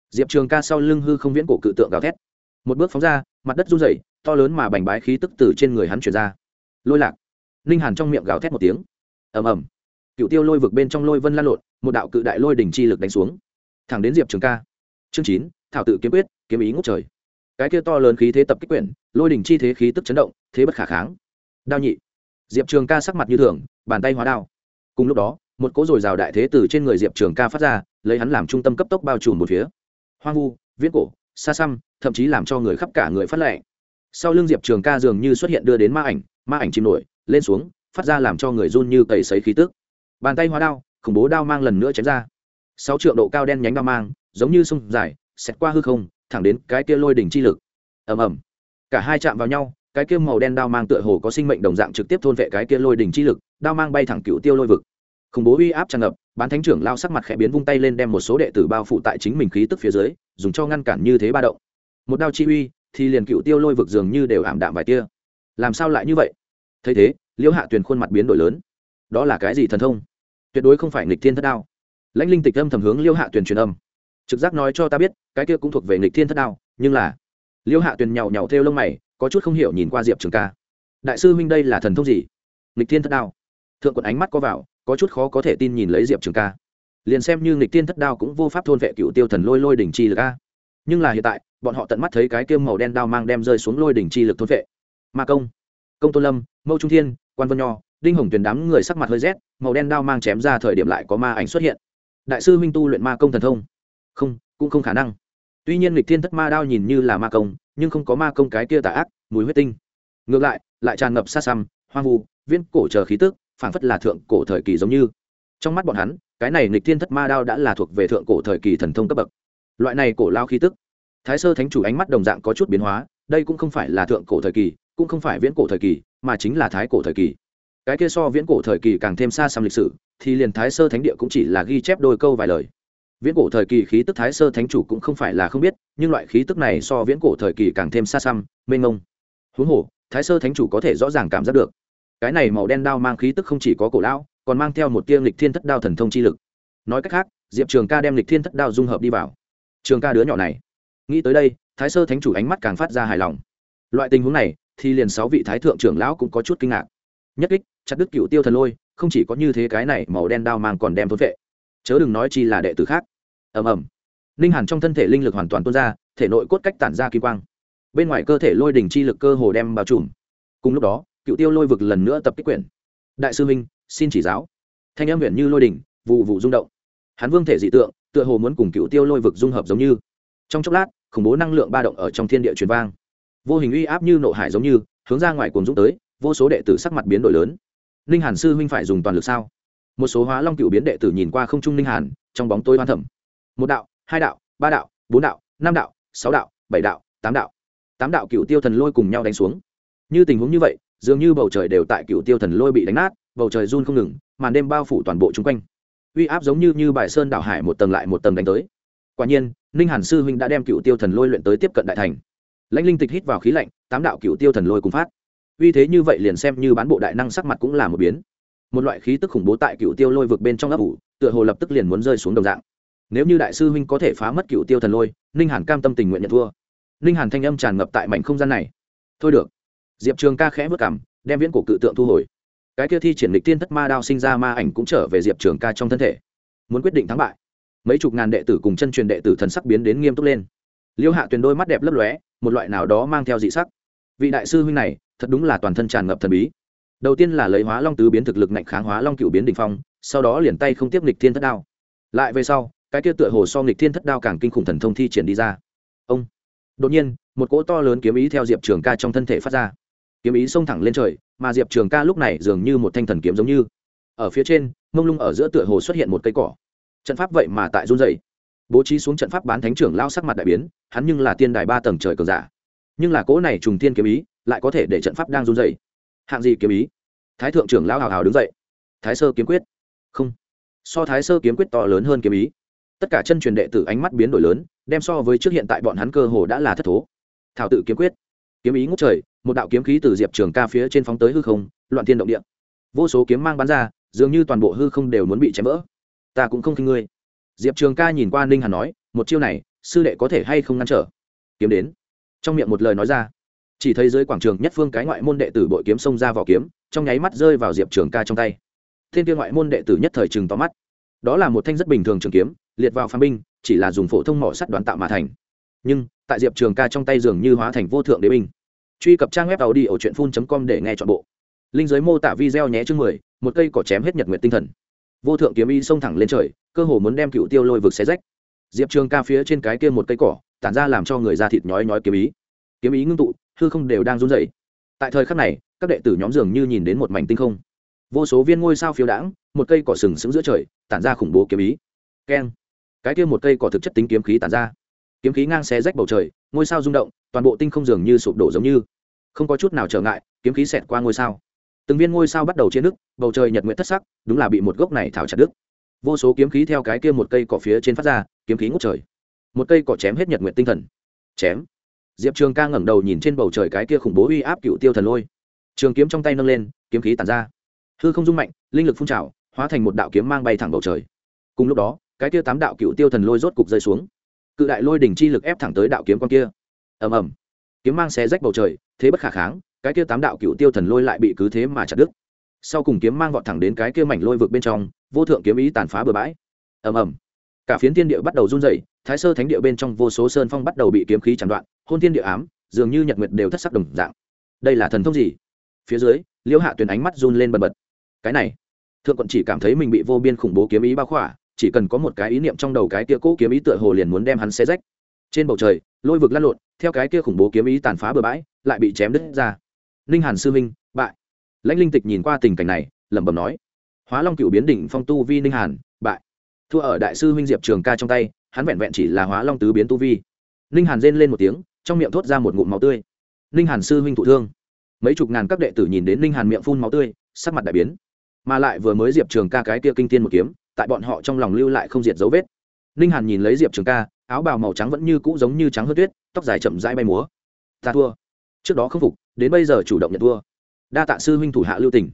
Diệp trường ca sau lưng hư không viễn cổ cự tượng gào thét. Một bước phóng ra, mặt đất run rẩy, to lớn mà bành bái khí tức từ trên người hắn chuyển ra. Lôi lạc. Ninh hàn trong miệng gào thét một tiếng. Ầm ầm. Cựu tiêu lôi vực bên trong lôi vân lan lộn, một đạo cự đại lôi đỉnh chi lực đánh xuống. Thẳng đến diệp trường ca chương chín, thảo tự kiếm quyết, kiếm ý ngốc trời. Cái kia to lớn khí thế tập kích quyển, lôi đỉnh chi thế khí tức chấn động, thế bất khả kháng. Đao nhị. Diệp trường ca sắc mặt như thường, bàn tay hóa đao. Cùng lúc đó, một cỗ dồi dào đại thế từ trên người diệp trường ca phát ra, lấy hắn làm trung tâm cấp tốc bao trùm một phía. Hoang vu, viễn cổ, xa xăm, thậm chí làm cho người khắp cả người phát lệ. Sau lưng diệp trường ca dường như xuất hiện đưa đến ma ảnh ma ảnh chìm nổi, lên xuống, phát ra làm cho người run như cầy sấy khí tức. Bàn tay hóa đao, khủng bố đao mang lần nữa chém ra. Sáu triệu độ cao đen nhánh đao mang giống như sông dài, xẹt qua hư không, thẳng đến cái kia lôi đỉnh chi lực. Ầm ầm. Cả hai chạm vào nhau, cái kia màu đen đao mang tựa hồ có sinh mệnh đồng dạng trực tiếp thôn vệ cái kia lôi đỉnh chi lực, đao mang bay thẳng cựu tiêu lôi vực. Khủng bố uy áp tràn ngập, bán thánh trưởng lao sắc mặt khẽ biến vung tay lên đem một số đệ tử bao phủ tại chính mình khí tức phía dưới, dùng cho ngăn cản như thế ba động. Một đao chi uy, thì liền cựu tiêu lôi vực dường như đều ảm đạm vài tia. Làm sao lại như vậy? Thấy thế, liễu hạ tuyền khuôn mặt biến đổi lớn. Đó là cái gì thần thông? Tuyệt đối không phải nghịch thiên thất đao. Lãnh linh tịch âm thầm hướng liễu hạ tuyền truyền âm trực giác nói cho ta biết, cái kia cũng thuộc về nghịch thiên thất đao, nhưng là, liêu hạ tuyền nhàu nhàu theo lông mày, có chút không hiểu nhìn qua diệp trường ca. Đại sư huynh đây là thần thông gì? Nghịch thiên thất đao. Thượng quận ánh mắt có vào, có chút khó có thể tin nhìn lấy diệp trường ca. Liền xem như nghịch thiên thất đao cũng vô pháp thôn vệ cựu tiêu thần lôi lôi đỉnh chi lực a. Nhưng là hiện tại, bọn họ tận mắt thấy cái kiêm màu đen đao mang đem rơi xuống lôi đỉnh chi lực thôn vệ. Ma công công tôn lâm, mâu trung thiên, quan vân nho, đinh hồng tuyền đám người sắc mặt hơi rét, màu đen đao mang chém ra thời điểm lại có ma ảnh xuất hiện. Đại sư huynh tu luyện ma công thần thông không, cũng không khả năng. Tuy nhiên lịch thiên thất ma đao nhìn như là ma công, nhưng không có ma công cái kia tà ác, mùi huyết tinh. Ngược lại lại tràn ngập xa xăm, hoang vu, viễn cổ chờ khí tức, phảng phất là thượng cổ thời kỳ giống như. Trong mắt bọn hắn, cái này lịch thiên thất ma đao đã là thuộc về thượng cổ thời kỳ thần thông cấp bậc. Loại này cổ lao khí tức, thái sơ thánh chủ ánh mắt đồng dạng có chút biến hóa, đây cũng không phải là thượng cổ thời kỳ, cũng không phải viễn cổ thời kỳ, mà chính là thái cổ thời kỳ. Cái kia so viễn cổ thời kỳ càng thêm xa xăm lịch sử, thì liền thái sơ thánh địa cũng chỉ là ghi chép đôi câu vài lời viễn cổ thời kỳ khí tức thái sơ thánh chủ cũng không phải là không biết, nhưng loại khí tức này so viễn cổ thời kỳ càng thêm xa xăm, mênh mông. Huống hồ, thái sơ thánh chủ có thể rõ ràng cảm giác được. Cái này màu đen đao mang khí tức không chỉ có cổ lão, còn mang theo một tiêm lịch thiên thất đao thần thông chi lực. Nói cách khác, diệp trường ca đem lịch thiên thất đao dung hợp đi vào. Trường ca đứa nhỏ này. Nghĩ tới đây, thái sơ thánh chủ ánh mắt càng phát ra hài lòng. Loại tình huống này, thì liền sáu vị thái thượng trưởng lão cũng có chút kinh ngạc. Nhất kích, chặt đứt cựu tiêu thần lôi, không chỉ có như thế cái này màu đen đao mang còn đem thốn vệ chớ đừng nói chi là đệ tử khác. Ầm ầm. Ninh hàn trong thân thể linh lực hoàn toàn tuôn ra, thể nội cốt cách tản ra kỳ quang. Bên ngoài cơ thể lôi đỉnh chi lực cơ hồ đem bao trùm. Cùng lúc đó, cựu tiêu lôi vực lần nữa tập kích quyển. Đại sư minh, xin chỉ giáo. Thanh em huyện như lôi đỉnh, vụ vụ rung động. Hắn vương thể dị tượng, tựa hồ muốn cùng cựu tiêu lôi vực dung hợp giống như. Trong chốc lát, khủng bố năng lượng ba động ở trong thiên địa truyền vang. Vô hình uy áp như nộ hải giống như, hướng ra ngoài cuồng dũng tới, vô số đệ tử sắc mặt biến đổi lớn. Ninh hàn sư huynh phải dùng toàn lực sao? Một số hóa long cựu biến đệ tử nhìn qua không trung ninh hàn, trong bóng tối hoan thẩm. Một đạo, hai đạo, ba đạo, bốn đạo, năm đạo, sáu đạo, bảy đạo, tám đạo. Tám đạo cựu tiêu thần lôi cùng nhau đánh xuống. Như tình huống như vậy, dường như bầu trời đều tại cựu tiêu thần lôi bị đánh nát, bầu trời run không ngừng, màn đêm bao phủ toàn bộ chung quanh. Uy áp giống như như bài sơn đảo hải một tầng lại một tầng đánh tới. Quả nhiên ninh hàn sư huynh đã đem cựu tiêu thần lôi luyện tới tiếp cận đại thành. Lãnh linh tịch hít vào khí lạnh, tám đạo cựu tiêu thần lôi cùng phát. Uy thế như vậy liền xem như bán bộ đại năng sắc mặt cũng là một biến một loại khí tức khủng bố tại cựu tiêu lôi vực bên trong ấp ủ, tựa hồ lập tức liền muốn rơi xuống đồng dạng. Nếu như đại sư huynh có thể phá mất cựu tiêu thần lôi, ninh hàn cam tâm tình nguyện nhận thua. Ninh hàn thanh âm tràn ngập tại mảnh không gian này. Thôi được. Diệp trường ca khẽ vất cảm, đem viễn cổ cự tượng thu hồi. Cái kia thi triển lịch tiên thất ma đao sinh ra ma ảnh cũng trở về diệp trường ca trong thân thể. Muốn quyết định thắng bại. Mấy chục ngàn đệ tử cùng chân truyền đệ tử thần sắc biến đến nghiêm túc lên. Liêu hạ tuyền đôi mắt đẹp lấp lóe, một loại nào đó mang theo dị sắc. Vị đại sư huynh này, thật đúng là toàn thân tràn ngập thần bí đầu tiên là lấy hóa long tứ biến thực lực ngạnh kháng hóa long cựu biến đ ỉ n h phong, sau đó liền tay không tiếp nghịch thiên thất đao. Lại về sau, cái kia tựa hồ so nghịch thiên thất đao càng kinh khủng thần thông thi triển đi ra. Ông. Đột nhiên, một cỗ to lớn kiếm ý theo diệp trường ca trong thân thể phát ra. Kiếm ý xông thẳng lên trời, mà diệp trường ca lúc này dường như một thanh thần kiếm giống như. Ở phía trên, mông lung ở giữa tựa hồ xuất hiện một cây cỏ. Trận pháp vậy mà tại run dày bố trí xuống trận pháp bán thánh trưởng lao sắc mặt đại biến, hắn nhưng là tiên đài ba tầng trời cờ giả. Nhưng là cỗ này trùng tiên kiếm ý, lại có thể để trận pháp đang run dày hạng gì kiếm ý? Thái thượng trưởng lao hào hào đứng dậy. Thái sơ kiếm quyết. Không. So thái sơ kiếm quyết to lớn hơn kiếm ý. Tất cả chân truyền đệ tử ánh mắt biến đổi lớn, đem so với trước hiện tại bọn hắn cơ hồ đã là thất thố. Thảo tự kiếm quyết. Kiếm ý ngút trời, một đạo kiếm khí từ diệp trường ca phía trên phóng tới hư không, loạn thiên động địa. Vô số kiếm mang bắn ra, dường như toàn bộ hư không đều muốn bị chém vỡ. Ta cũng không khinh ngươi. Diệp trường ca nhìn qua ninh hàn nói, một chiêu này, sư đệ có thể hay không ngăn trở? Kiếm đến. Trong miệng một lời nói ra chỉ thấy dưới quảng trường nhất phương cái ngoại môn đệ tử bội kiếm xông ra vỏ kiếm, trong nháy mắt rơi vào diệp trường ca trong tay. Thiên kia ngoại môn đệ tử nhất thời chừng to mắt. Đó là một thanh rất bình thường trường kiếm, liệt vào phàm binh, chỉ là dùng phổ thông mỏ sắt đoán tạo mà thành. Nhưng, tại diệp trường ca trong tay dường như hóa thành vô thượng đế binh. Truy cập trang web tàu đi ở truyện phun com để nghe chọn bộ. Linh giới mô tả video nhé chương mười, một cây cỏ chém hết nhật nguyện tinh thần. Vô thượng kiếm y xông thẳng lên trời, cơ hồ muốn đem cựu tiêu lôi vực xé rách. Diệp trường ca phía trên cái kia một cây cỏ, tản ra làm cho người da thịt nhói nhói kiếm ý. Kiếm ý ngưng tụ hư không đều đang run rẩy. tại thời khắc này, các đệ tử nhóm dường như nhìn đến một mảnh tinh không. Vô số viên ngôi sao phiếu đãng, một cây cỏ sừng sững giữa trời, tản ra khủng bố kiếm ý. Keng. Cái kia một cây cỏ thực chất tính kiếm khí tản ra. Kiếm khí ngang xé rách bầu trời, ngôi sao rung động, toàn bộ tinh không dường như sụp đổ giống như. Không có chút nào trở ngại, kiếm khí xẹt qua ngôi sao. Từng viên ngôi sao bắt đầu chiến nước bầu trời nhật nguyện thất sắc, đúng là bị một gốc này thảo chặt đứt. Vô số kiếm khí theo cái kia một cây cỏ phía trên phát ra, kiếm khí ngút trời. Một cây cỏ chém hết nhật nguyện tinh thần. Chém diệp trường ca ngẩng đầu nhìn trên bầu trời cái kia khủng bố uy áp cựu tiêu thần lôi. Trường kiếm trong tay nâng lên, kiếm khí tàn ra. Hư không dung mạnh, linh lực phun trào, hóa thành một đạo kiếm mang bay thẳng bầu trời. Cùng lúc đó, cái kia tám đạo cựu tiêu thần lôi rốt cục rơi xuống. Cự đại lôi đỉnh chi lực ép thẳng tới đạo kiếm con kia. Ầm ầm. Kiếm mang xé rách bầu trời, thế bất khả kháng, cái kia tám đạo cựu tiêu thần lôi lại bị cứ thế mà chặt đứt. Sau cùng kiếm mang vọt thẳng đến cái kia mảnh lôi vực bên trong, vô thượng kiếm ý tàn phá bừa bãi. Ầm ầm. Cả phiến thiên địa bắt đầu run rẩy, thái sơ thánh địa bên trong vô số sơn phong bắt đầu bị kiếm khí chặn đoạn hôn thiên địa ám, dường như nhật nguyệt đều thất sắc đồng dạng. Đây là thần thông gì? Phía dưới, liễu hạ tuyền ánh mắt run lên bần bật. Cái này, thượng quận chỉ cảm thấy mình bị vô biên khủng bố kiếm ý bao khỏa, chỉ cần có một cái ý niệm trong đầu cái kia cũ kiếm ý tựa hồ liền muốn đem hắn xé rách. Trên bầu trời, lôi vực lăn lộn, theo cái kia khủng bố kiếm ý tàn phá bừa bãi, lại bị chém đứt ra. Ninh hàn sư minh bại. Lãnh linh tịch nhìn qua tình cảnh này, lẩm bẩm nói, hóa long cựu biến đỉnh phong tu vi ninh hàn, bại. Thua ở đại sư huynh diệp trường ca trong tay, hắn vẹn vẹn chỉ là hóa long tứ biến tu vi. Ninh hàn rên lên một tiếng trong miệng thốt ra một ngụm máu tươi. Ninh hàn sư huynh thụ thương. Mấy chục ngàn các đệ tử nhìn đến ninh hàn miệng phun máu tươi, sắc mặt đại biến. Mà lại vừa mới diệp trường ca cái kia kinh thiên một kiếm, tại bọn họ trong lòng lưu lại không diệt dấu vết. Ninh hàn nhìn lấy diệp trường ca, áo bào màu trắng vẫn như cũ giống như trắng hơn tuyết, tóc dài chậm rãi bay múa. Ta thua. Trước đó không phục, đến bây giờ chủ động nhận thua. Đa tạ sư huynh thủ hạ lưu tình.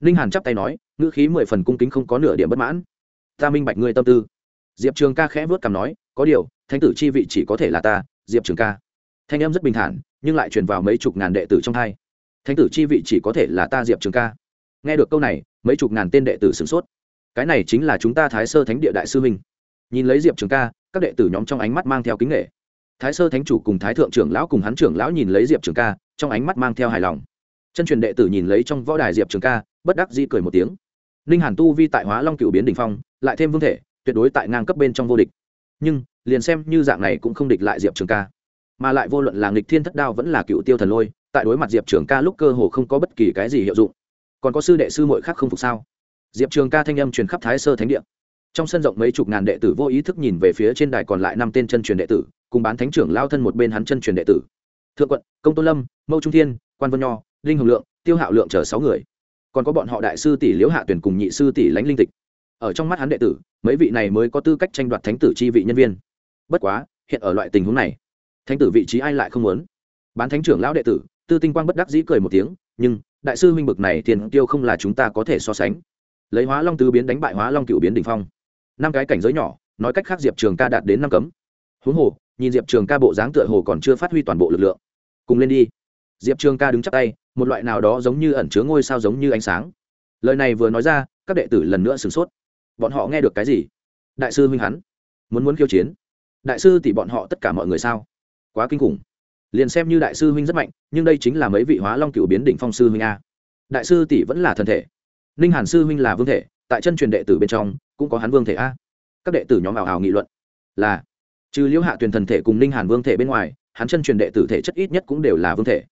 Ninh hàn chắp tay nói, ngữ khí mười phần cung kính không có nửa điểm bất mãn. Ta minh bạch ngươi tâm tư. Diệp trường ca khẽ vớt cằm nói, có điều, thánh tử chi vị chỉ có thể là ta, diệp trường ca thanh em rất bình thản, nhưng lại truyền vào mấy chục ngàn đệ tử trong hai thánh tử chi vị chỉ có thể là ta diệp trường ca. Nghe được câu này, mấy chục ngàn tên đệ tử sửng sốt. Cái này chính là chúng ta thái sơ thánh địa đại sư minh. Nhìn lấy diệp trường ca, các đệ tử nhóm trong ánh mắt mang theo kính nghệ thái sơ thánh chủ cùng thái thượng trưởng lão cùng hắn trưởng lão nhìn lấy diệp trường ca, trong ánh mắt mang theo hài lòng. Chân truyền đệ tử nhìn lấy trong võ đài diệp trường ca, bất đắc dĩ cười một tiếng. Ninh hàn tu vi tại hóa long cựu biến đình phong, lại thêm vương thể, tuyệt đối tại ngang cấp bên trong vô địch. Nhưng, liền xem như dạng này cũng không địch lại diệp trường ca mà lại vô luận là nghịch thiên thất đao vẫn là cựu tiêu thần lôi, tại đối mặt diệp trường ca lúc cơ hồ không có bất kỳ cái gì hiệu dụng. Còn có sư đệ sư mội khác không phục sao? Diệp trường ca thanh âm truyền khắp thái sơ thánh địa. Trong sân rộng mấy chục ngàn đệ tử vô ý thức nhìn về phía trên đài còn lại năm tên chân truyền đệ tử, cùng bán thánh trưởng lao thân một bên hắn chân truyền đệ tử. Thượng quận, công tôn lâm, mâu trung thiên, quan vân nho linh hồng lượng, tiêu hạo lượng chờ sáu người. Còn có bọn họ đại sư tỷ liễu hạ tuyển cùng nhị sư tỷ lãnh linh tịch. Ở trong mắt hắn đệ tử, mấy vị này mới có tư cách tranh đoạt thánh tử chi vị nhân viên. Bất quá, hiện ở loại tình huống này thánh tử vị trí ai lại không muốn? Bán thánh trưởng lão đệ tử, tư tinh quang bất đắc dĩ cười một tiếng, nhưng, đại sư huynh bực này tiền tiêu không là chúng ta có thể so sánh. Lấy hóa long tứ biến đánh bại hóa long cựu biến đ ỉ n h phong. Năm cái cảnh giới nhỏ, nói cách khác diệp trường ca đạt đến năm cấm. Huống hồ, nhìn diệp trường ca bộ dáng tựa hồ còn chưa phát huy toàn bộ lực lượng. Cùng lên đi. Diệp trường ca đứng chắc tay, một loại nào đó giống như ẩn chứa ngôi sao giống như ánh sáng. Lời này vừa nói ra, các đệ tử lần nữa sửng sốt. Bọn họ nghe được cái gì? Đại sư huynh hắn, muốn muốn khiêu chiến. Đại sư thì bọn họ tất cả mọi người sao? Quá kinh khủng. Liền xem như đại sư huynh rất mạnh, nhưng đây chính là mấy vị hóa long cựu biến đỉnh phong sư huynh a. Đại sư tỷ vẫn là thân thể. Ninh hàn sư huynh là vương thể, tại chân truyền đệ tử bên trong, cũng có hắn vương thể a. Các đệ tử nhóm ảo ảo nghị luận là, trừ liễu hạ tuyền thần thể cùng ninh hàn vương thể bên ngoài, hắn chân truyền đệ tử thể chất ít nhất cũng đều là vương thể.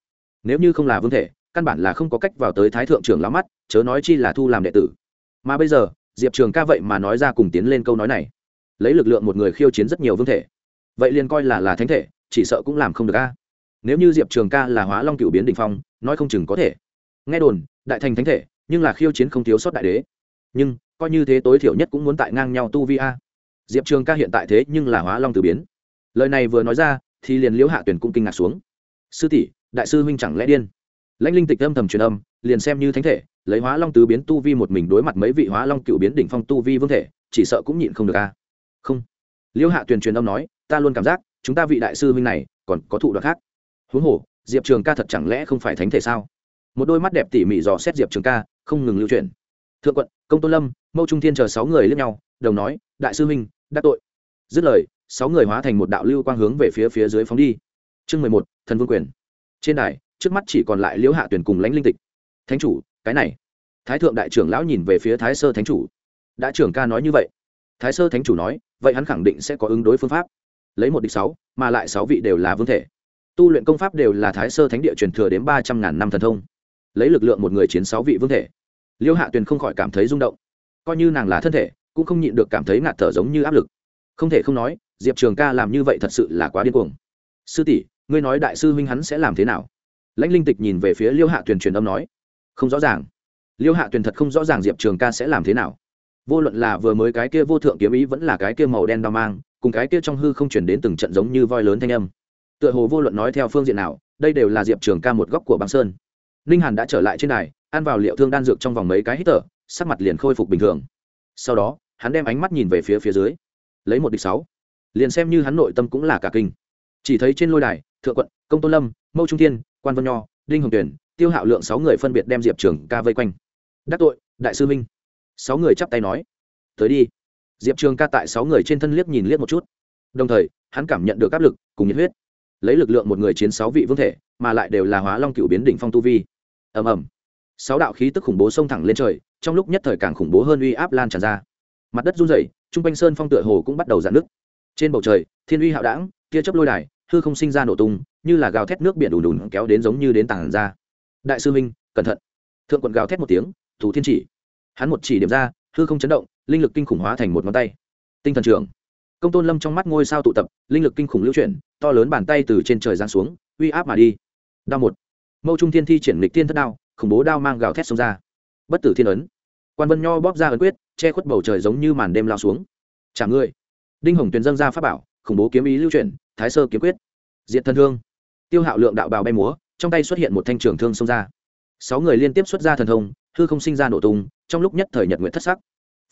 Nếu như không là vương thể, căn bản là không có cách vào tới thái thượng trưởng lão mắt, chớ nói chi là thu làm đệ tử. Mà bây giờ, diệp trường ca vậy mà nói ra cùng tiến lên câu nói này. Lấy lực lượng một người khiêu chiến rất nhiều vương thể. Vậy liền coi là là thánh thể chỉ sợ cũng làm không được a. Nếu như diệp trường ca là hóa long cựu biến Đỉnh phong, nói không chừng có thể. Nghe đồn, đại thành thánh thể, nhưng là khiêu chiến không thiếu sót đại đế. Nhưng, coi như thế tối thiểu nhất cũng muốn tại ngang nhau tu vi a. Diệp trường ca hiện tại thế nhưng là hóa long từ biến. Lời này vừa nói ra, thì liền liễu hạ tuyển cũng kinh ngạc xuống. Sư tỷ, đại sư huynh chẳng lẽ điên? Lãnh linh tịch âm thầm truyền âm, liền xem như thánh thể, lấy hóa long tứ biến tu vi một mình đối mặt mấy vị hóa long cựu biến đỉnh phong tu vi vương thể, chỉ sợ cũng nhịn không được a. Không. Liễu hạ tuyền truyền âm nói, ta luôn cảm giác chúng ta vị đại sư huynh này còn có thụ đoạn khác. Huống hồ, diệp trường ca thật chẳng lẽ không phải thánh thể sao? Một đôi mắt đẹp tỉ mỉ dò xét diệp trường ca, không ngừng lưu truyền thượng quận, công tôn lâm, mâu trung thiên chờ sáu người lướt nhau, đồng nói, đại sư huynh, đắc tội. Dứt lời, sáu người hóa thành một đạo lưu quang hướng về phía phía dưới phóng đi. Chương mười một, thần vương quyền. Trên đài, trước mắt chỉ còn lại liễu hạ tuyển cùng lãnh linh tịch. Thánh chủ, cái này. Thái thượng đại trưởng lão nhìn về phía thái sơ thánh chủ. Đã trưởng ca nói như vậy. Thái sơ thánh chủ nói, vậy hắn khẳng định sẽ có ứng đối phương pháp lấy một địch sáu, mà lại sáu vị đều là vương thể. Tu luyện công pháp đều là thái sơ thánh địa truyền thừa đến ba trăm ngàn năm thần thông. Lấy lực lượng một người chiến sáu vị vương thể. Liêu hạ tuyền không khỏi cảm thấy rung động. Coi như nàng là thân thể, cũng không nhịn được cảm thấy ngạt thở giống như áp lực. Không thể không nói, diệp trường ca làm như vậy thật sự là quá điên cuồng. Sư tỷ, ngươi nói đại sư huynh hắn sẽ làm thế nào? Lãnh linh tịch nhìn về phía liêu hạ tuyền truyền âm nói. Không rõ ràng. Liêu hạ tuyền thật không rõ ràng diệp trường ca sẽ làm thế nào. Vô luận là vừa mới cái kia vô thượng kiếm ý vẫn là cái kia màu đen đao mang cùng cái kia trong hư không chuyển đến từng trận giống như voi lớn thanh âm. Tựa hồ vô luận nói theo phương diện nào, đây đều là diệp trường ca một góc của băng sơn. Ninh hàn đã trở lại trên đài, ăn vào liệu thương đan dược trong vòng mấy cái hít thở, sắc mặt liền khôi phục bình thường. Sau đó, hắn đem ánh mắt nhìn về phía phía dưới. Lấy một địch sáu. Liền xem như hắn nội tâm cũng là cả kinh. Chỉ thấy trên lôi đài, thượng quận, công tôn lâm, mâu trung thiên, quan vân nho, đinh hồng tuyển, tiêu hạo lượng sáu người phân biệt đem diệp trường ca vây quanh. Đắc tội, đại sư minh. Sáu người chắp tay nói, tới đi diệp trường ca tại sáu người trên thân liếc nhìn liếc một chút. Đồng thời, hắn cảm nhận được áp lực cùng nhiệt huyết. Lấy lực lượng một người chiến sáu vị vương thể, mà lại đều là hóa long cựu biến đỉnh phong tu vi. Ầm ầm. Sáu đạo khí tức khủng bố xông thẳng lên trời, trong lúc nhất thời càng khủng bố hơn uy áp lan tràn ra. Mặt đất run rẩy, trung quanh sơn phong tựa hồ cũng bắt đầu dạn nước trên bầu trời, thiên uy hạo đảng tia chớp lôi đài, hư không sinh ra nổ tung, như là gào thét nước biển đùn đùn kéo đến giống như đến tảng ra. Đại sư minh, cẩn thận. Thượng quận gào thét một tiếng, thủ thiên chỉ. Hắn một chỉ điểm ra, hư không chấn động linh lực kinh khủng hóa thành một ngón tay. Tinh thần trưởng. Công tôn lâm trong mắt ngôi sao tụ tập, linh lực kinh khủng lưu chuyển, to lớn bàn tay từ trên trời giáng xuống, uy áp mà đi. Đao một. Mâu trung thiên thi triển lịch thiên thất đao, khủng bố đao mang gào thét xông ra. Bất tử thiên ấn. Quan vân nho bóp ra ấn quyết, che khuất bầu trời giống như màn đêm lao xuống. Trả ngươi đinh hồng tuyền dâng ra pháp bảo, khủng bố kiếm ý lưu chuyển, thái sơ kiếm quyết. Diện thân thương. Tiêu hạo lượng đạo bào bay múa, trong tay xuất hiện một thanh trường thương xông ra. Sáu người liên tiếp xuất ra thần thông, hư không sinh ra nổ tung, trong lúc nhất thời nhật nguyện thất sắc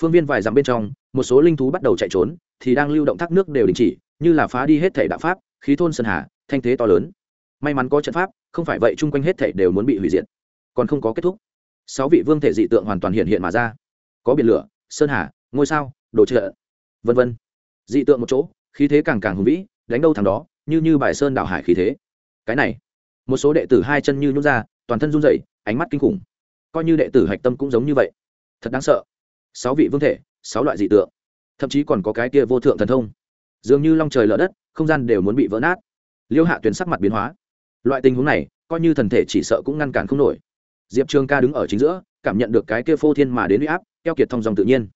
phương viên vài dặm bên trong, một số linh thú bắt đầu chạy trốn, thì đang lưu động thác nước đều đình chỉ, như là phá đi hết thể đạo pháp, khí thôn sơn hà, thanh thế to lớn. May mắn có trận pháp, không phải vậy chung quanh hết thể đều muốn bị hủy diệt. Còn không có kết thúc. Sáu vị vương thể dị tượng hoàn toàn hiện hiện mà ra. Có biển lửa, sơn hà, ngôi sao, đồ trợ vân vân. Dị tượng một chỗ, khí thế càng càng hùng vĩ, đánh đâu thằng đó, như như bài sơn đảo hải khí thế. Cái này, một số đệ tử hai chân như nhún ra, toàn thân run rẩy, ánh mắt kinh khủng. Coi như đệ tử hạch tâm cũng giống như vậy. Thật đáng sợ sáu vị vương thể, sáu loại dị tượng, thậm chí còn có cái kia vô thượng thần thông. Dường như long trời lở đất, không gian đều muốn bị vỡ nát. Liêu hạ tuyền sắc mặt biến hóa. Loại tình huống này, coi như thần thể chỉ sợ cũng ngăn cản không nổi. Diệp trường ca đứng ở chính giữa, cảm nhận được cái kia phô thiên mà đến u y áp, keo kiệt thong dòng tự nhiên.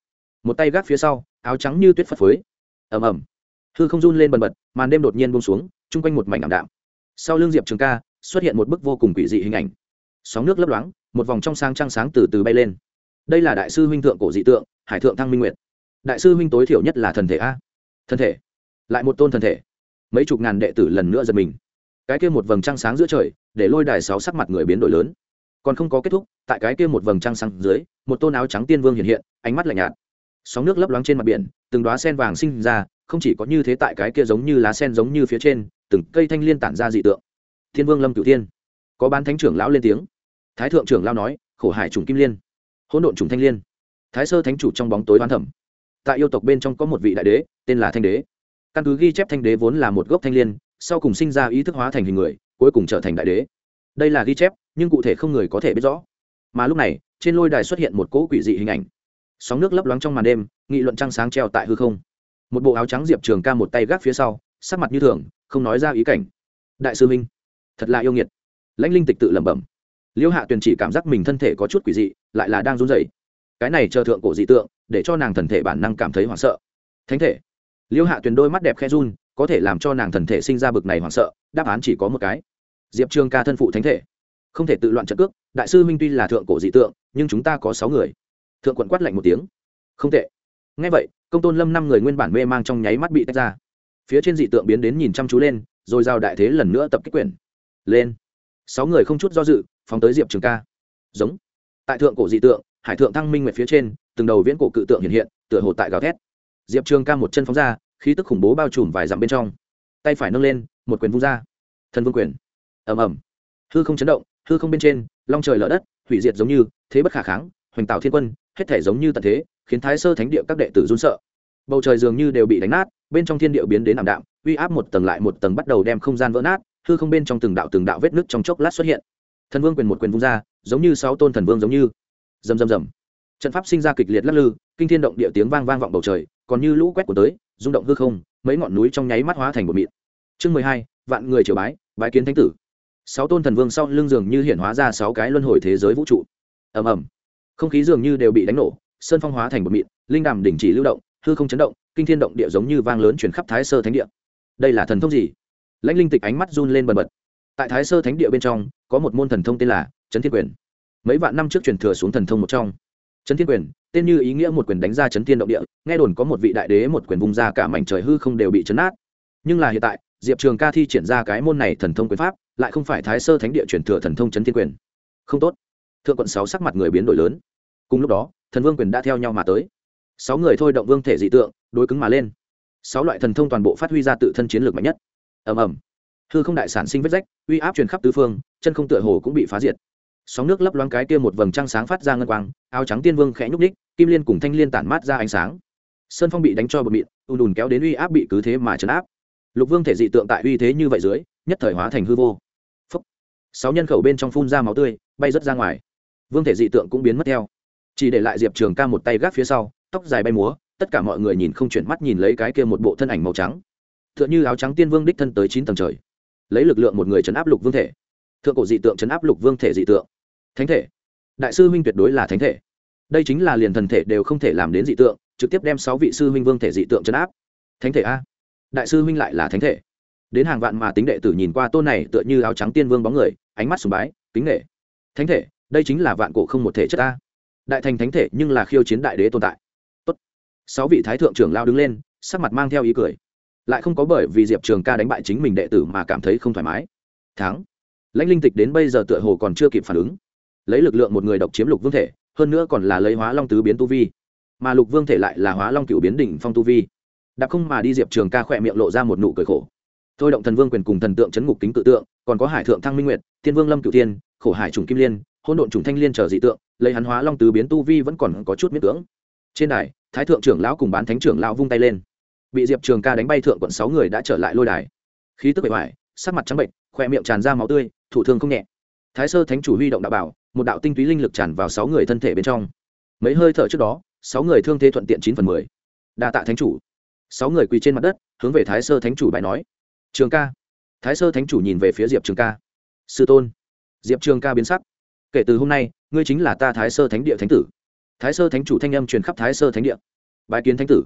Một tay gác phía sau, áo trắng như tuyết phất phới. Ầm ầm. Hư không run lên bần bật, màn đêm đột nhiên bông xuống, chung quanh một mảnh ảm đạm. Sau l ư n g diệp trường ca, xuất hiện một bức vô cùng quỷ dị hình ảnh. Sóng nước lấp loáng, một vòng trong sáng trăng sáng từ từ bay lên đây là đại sư huynh thượng cổ dị tượng hải thượng thăng minh nguyệt. Đại sư huynh tối thiểu nhất là thần thể a. Thần thể? Lại một tôn thần thể. Mấy chục ngàn đệ tử lần nữa giật mình. Cái kia một vầng trăng sáng giữa trời để lôi đài sáu sắc mặt người biến đổi lớn. Còn không có kết thúc tại cái kia một vầng trăng sáng dưới một tôn áo trắng tiên vương hiện hiện ánh mắt lạnh nhạt. Sóng nước lấp loáng trên mặt biển từng đoá sen vàng sinh ra không chỉ có như thế tại cái kia giống như lá sen giống như phía trên từng cây thanh liên tản ra dị tượng. Thiên vương lâm cửu tiên, có bán thánh trưởng lão lên tiếng. Thái thượng trưởng lão nói khổ hải trùng kim liên hỗn độn trùng thanh liên. Thái sơ thánh chủ trong bóng tối hoan thẩm tại yêu tộc bên trong có một vị đại đế, tên là thanh đế. Căn cứ ghi chép thanh đế vốn là một gốc thanh liên, sau cùng sinh ra ý thức hóa thành hình người, cuối cùng trở thành đại đế. Đây là ghi chép, nhưng cụ thể không người có thể biết rõ. Mà lúc này, trên lôi đài xuất hiện một cỗ quỷ dị hình ảnh. Sóng nước lấp loáng trong màn đêm, nghị luận trăng sáng treo tại hư không. Một bộ áo trắng diệp trường ca một tay gác phía sau, sắc mặt như thường, không nói ra ý cảnh. Đại sư minh, thật là yêu nghiệt. Lãnh linh tịch tự lẩm bẩm liễu hạ tuyền chỉ cảm giác mình thân thể có chút quỷ dị, lại là đang run rẩy. Cái này chờ thượng cổ dị tượng, để cho nàng thần thể bản năng cảm thấy hoảng sợ. Thánh thể. Liễu hạ tuyền đôi mắt đẹp khe run, có thể làm cho nàng thần thể sinh ra bực này hoảng sợ, đáp án chỉ có một cái. Diệp Trương ca thân phụ thánh thể. Không thể tự loạn trận cước, đại sư minh tuy là thượng cổ dị tượng, nhưng chúng ta có sáu người. Thượng quận quát lạnh một tiếng. Không tệ. Ngay vậy, công tôn lâm năm người nguyên bản mê mang trong nháy mắt bị tách ra. Phía trên dị tượng biến đến nhìn chăm chú lên, rồi giao đại thế lần nữa tập kích quyển lên. Sáu người không chút do dự phóng tới diệp trường ca. Giống. Tại thượng cổ dị tượng, hải thượng thăng minh nguyệt phía trên, từng đầu viễn cổ cự tượng hiện hiện, tựa hồ tại gào thét. Diệp trường ca một chân phóng ra, khí tức khủng bố bao trùm vài dặm bên trong. Tay phải nâng lên, một quyền vung ra. Thân vương quyền. Ầm ầm. Hư không chấn động, hư không bên trên, long trời lở đất, hủy diệt giống như, thế bất khả kháng, hoành tạo thiên quân, hết thể giống như tận thế, khiến thái sơ thánh địa các đệ tử run sợ. Bầu trời dường như đều bị đánh nát, bên trong thiên địa biến đến ảm đạm, uy áp một tầng lại một tầng bắt đầu đem không gian vỡ nát, hư không bên trong từng đạo từng đạo vết nứt trong chốc lát xuất hiện thần vương quyền một quyền vung ra, giống như sáu tôn thần vương giống như. Rầm rầm rầm. Trận pháp sinh ra kịch liệt lắc lư, kinh thiên động địa tiếng vang vang vọng bầu trời, còn như lũ quét của tới, rung động hư không, mấy ngọn núi trong nháy mắt hóa thành một mịn. Chương mười hai, vạn người triều bái bái kiến thánh tử. Sáu tôn thần vương sau lưng dường như hiện hóa ra sáu cái luân hồi thế giới vũ trụ. Ầm ầm. Không khí dường như đều bị đánh nổ, sơn phong hóa thành một mịn, linh đàm đình chỉ lưu động, hư không chấn động, kinh thiên động địa giống như vang lớn chuyển khắp thái sơ thánh địa. Đây là thần thông gì? Lãnh linh tịch ánh mắt run lên bần bật tại thái sơ thánh địa bên trong, có một môn thần thông tên là trấn thiên quyền. Mấy vạn năm trước truyền thừa xuống thần thông một trong. Trấn thiên quyền, tên như ý nghĩa một quyền đánh ra trấn thiên động địa, nghe đồn có một vị đại đế một quyền vung ra cả mảnh trời hư không đều bị chấn át nhưng là hiện tại, diệp trường ca thi triển ra cái môn này thần thông quyền pháp, lại không phải thái sơ thánh địa truyền thừa thần thông trấn thiên quyền. Không tốt. Thượng quận sáu sắc mặt người biến đổi lớn. Cùng lúc đó, thần vương quyền đã theo nhau mà tới. Sáu người thôi động vương thể dị tượng, đối cứng mà lên. Sáu loại thần thông toàn bộ phát huy ra tự thân chiến lược mạnh nhất. Ầm ầm hư không đại sản sinh vết rách, uy áp truyền khắp tứ phương, chân không tựa hồ cũng bị phá diệt. Sóng nước lấp loáng cái kia một vầng trăng sáng phát ra ngân quang, áo trắng tiên vương khẽ nhúc ních kim liên cùng thanh liên tản mát ra ánh sáng. Sơn phong bị đánh cho bờ mịn, ùn ùn kéo đến uy áp bị cứ thế mà chấn áp. Lục vương thể dị tượng tại uy thế như vậy dưới, nhất thời hóa thành hư vô. Phúc. sáu nhân khẩu bên trong phun ra máu tươi, bay rớt ra ngoài. Vương thể dị tượng cũng biến mất theo. Chỉ để lại diệp trường ca một tay gác phía sau, tóc dài bay múa, tất cả mọi người nhìn không chuyển mắt nhìn lấy cái kia một bộ thân ảnh màu trắng. T h ư ợ n h ư áo trắng tiên vương đích thân tới chín tầng trời lấy lực lượng một người chấn áp lục vương thể. Thượng cổ dị tượng chấn áp lục vương thể dị tượng. Thánh thể. Đại sư huynh tuyệt đối là thánh thể. Đây chính là liền thần thể đều không thể làm đến dị tượng, trực tiếp đem sáu vị sư huynh vương thể dị tượng chấn áp. Thánh thể a. Đại sư huynh lại là thánh thể. Đến hàng vạn mà tính đệ tử nhìn qua tôn này tựa như áo trắng tiên vương bóng người, ánh mắt sùng bái, kính nghệ thánh thể, đây chính là vạn cổ không một thể chất a. Đại thành thánh thể nhưng là khiêu chiến đại đế tồn tại. Tốt. Sáu vị thái thượng trưởng lao đứng lên, sắc mặt mang theo ý cười lại không có bởi vì diệp trường ca đánh bại chính mình đệ tử mà cảm thấy không thoải mái. Thắng. Lãnh linh tịch đến bây giờ tựa hồ còn chưa kịp phản ứng. Lấy lực lượng một người độc chiếm lục vương thể, hơn nữa còn là lấy hóa long tứ biến tu vi. Mà lục vương thể lại là hóa long cựu biến đỉnh phong tu vi. Đạp không mà đi, diệp trường ca khỏe miệng lộ ra một nụ cười khổ. Thôi động thần vương quyền cùng thần tượng chấn ngục kính tự tượng, còn có hải thượng thăng minh nguyệt thiên vương lâm cựu tiên khổ hải trùng kim liên hôn độn trùng thanh liên trở dị tượng, lấy hắn hóa long tứ biến tu vi vẫn còn có chút miễn cưỡng. Trên đài, thái thượng trưởng lão cùng bán thánh trưởng lão vung tay lên bị diệp trường ca đánh bay thượng quận sáu người đã trở lại lôi đài. Khí tức bề ngoài, sắc mặt trắng bệnh, khoe miệng tràn ra máu tươi, thủ thương không nhẹ. Thái sơ thánh chủ huy động đạo bảo, một đạo tinh túy linh lực tràn vào sáu người thân thể bên trong. Mấy hơi thở trước đó, sáu người thương thế thuận tiện chín phần mười. Đa tạ thánh chủ. Sáu người quỳ trên mặt đất, hướng về thái sơ thánh chủ bài nói, trường ca. Thái sơ thánh chủ nhìn về phía diệp trường ca. Sư tôn. Diệp trường ca biến sắc. Kể từ hôm nay, ngươi chính là ta thái sơ thánh địa thánh tử. Thái sơ thánh chủ thanh âm truyền khắp thái sơ thánh địa. Bái kiến thánh tử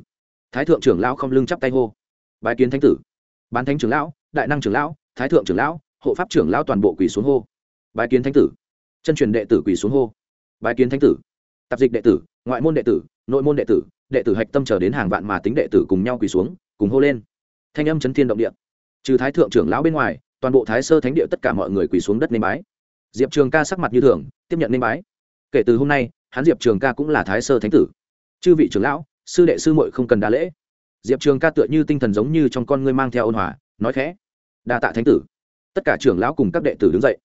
thái thượng trưởng lão không lưng chắp tay hô. Bái kiến thánh tử. Bán thánh trưởng lão, đại năng trưởng lão, thái thượng trưởng lão, hộ pháp trưởng lão toàn bộ quỳ xuống hô. Bái kiến thánh tử. Chân truyền đệ tử quỳ xuống hô. Bái kiến thánh tử. Tạp dịch đệ tử, ngoại môn đệ tử, nội môn đệ tử đệ tử hạch tâm chờ đến hàng vạn mà tính đệ tử cùng nhau quỳ xuống, cùng hô lên. Thanh âm chấn thiên động địa. Trừ thái thượng trưởng lão bên ngoài, toàn bộ thái sơ thánh địa tất cả mọi người quỳ xuống đất nên bái. Diệp trường ca sắc mặt như thường, tiếp nhận nên bái. Kể từ hôm nay, hắn diệp trường ca cũng là thái sơ thánh tử. Chư vị trưởng lão sư đệ sư muội không cần đa lễ. Diệp trường ca tựa như tinh thần giống như trong con ngươi mang theo ôn hòa, nói khẽ, đa tạ thánh tử. Tất cả trưởng lão cùng các đệ tử đứng dậy.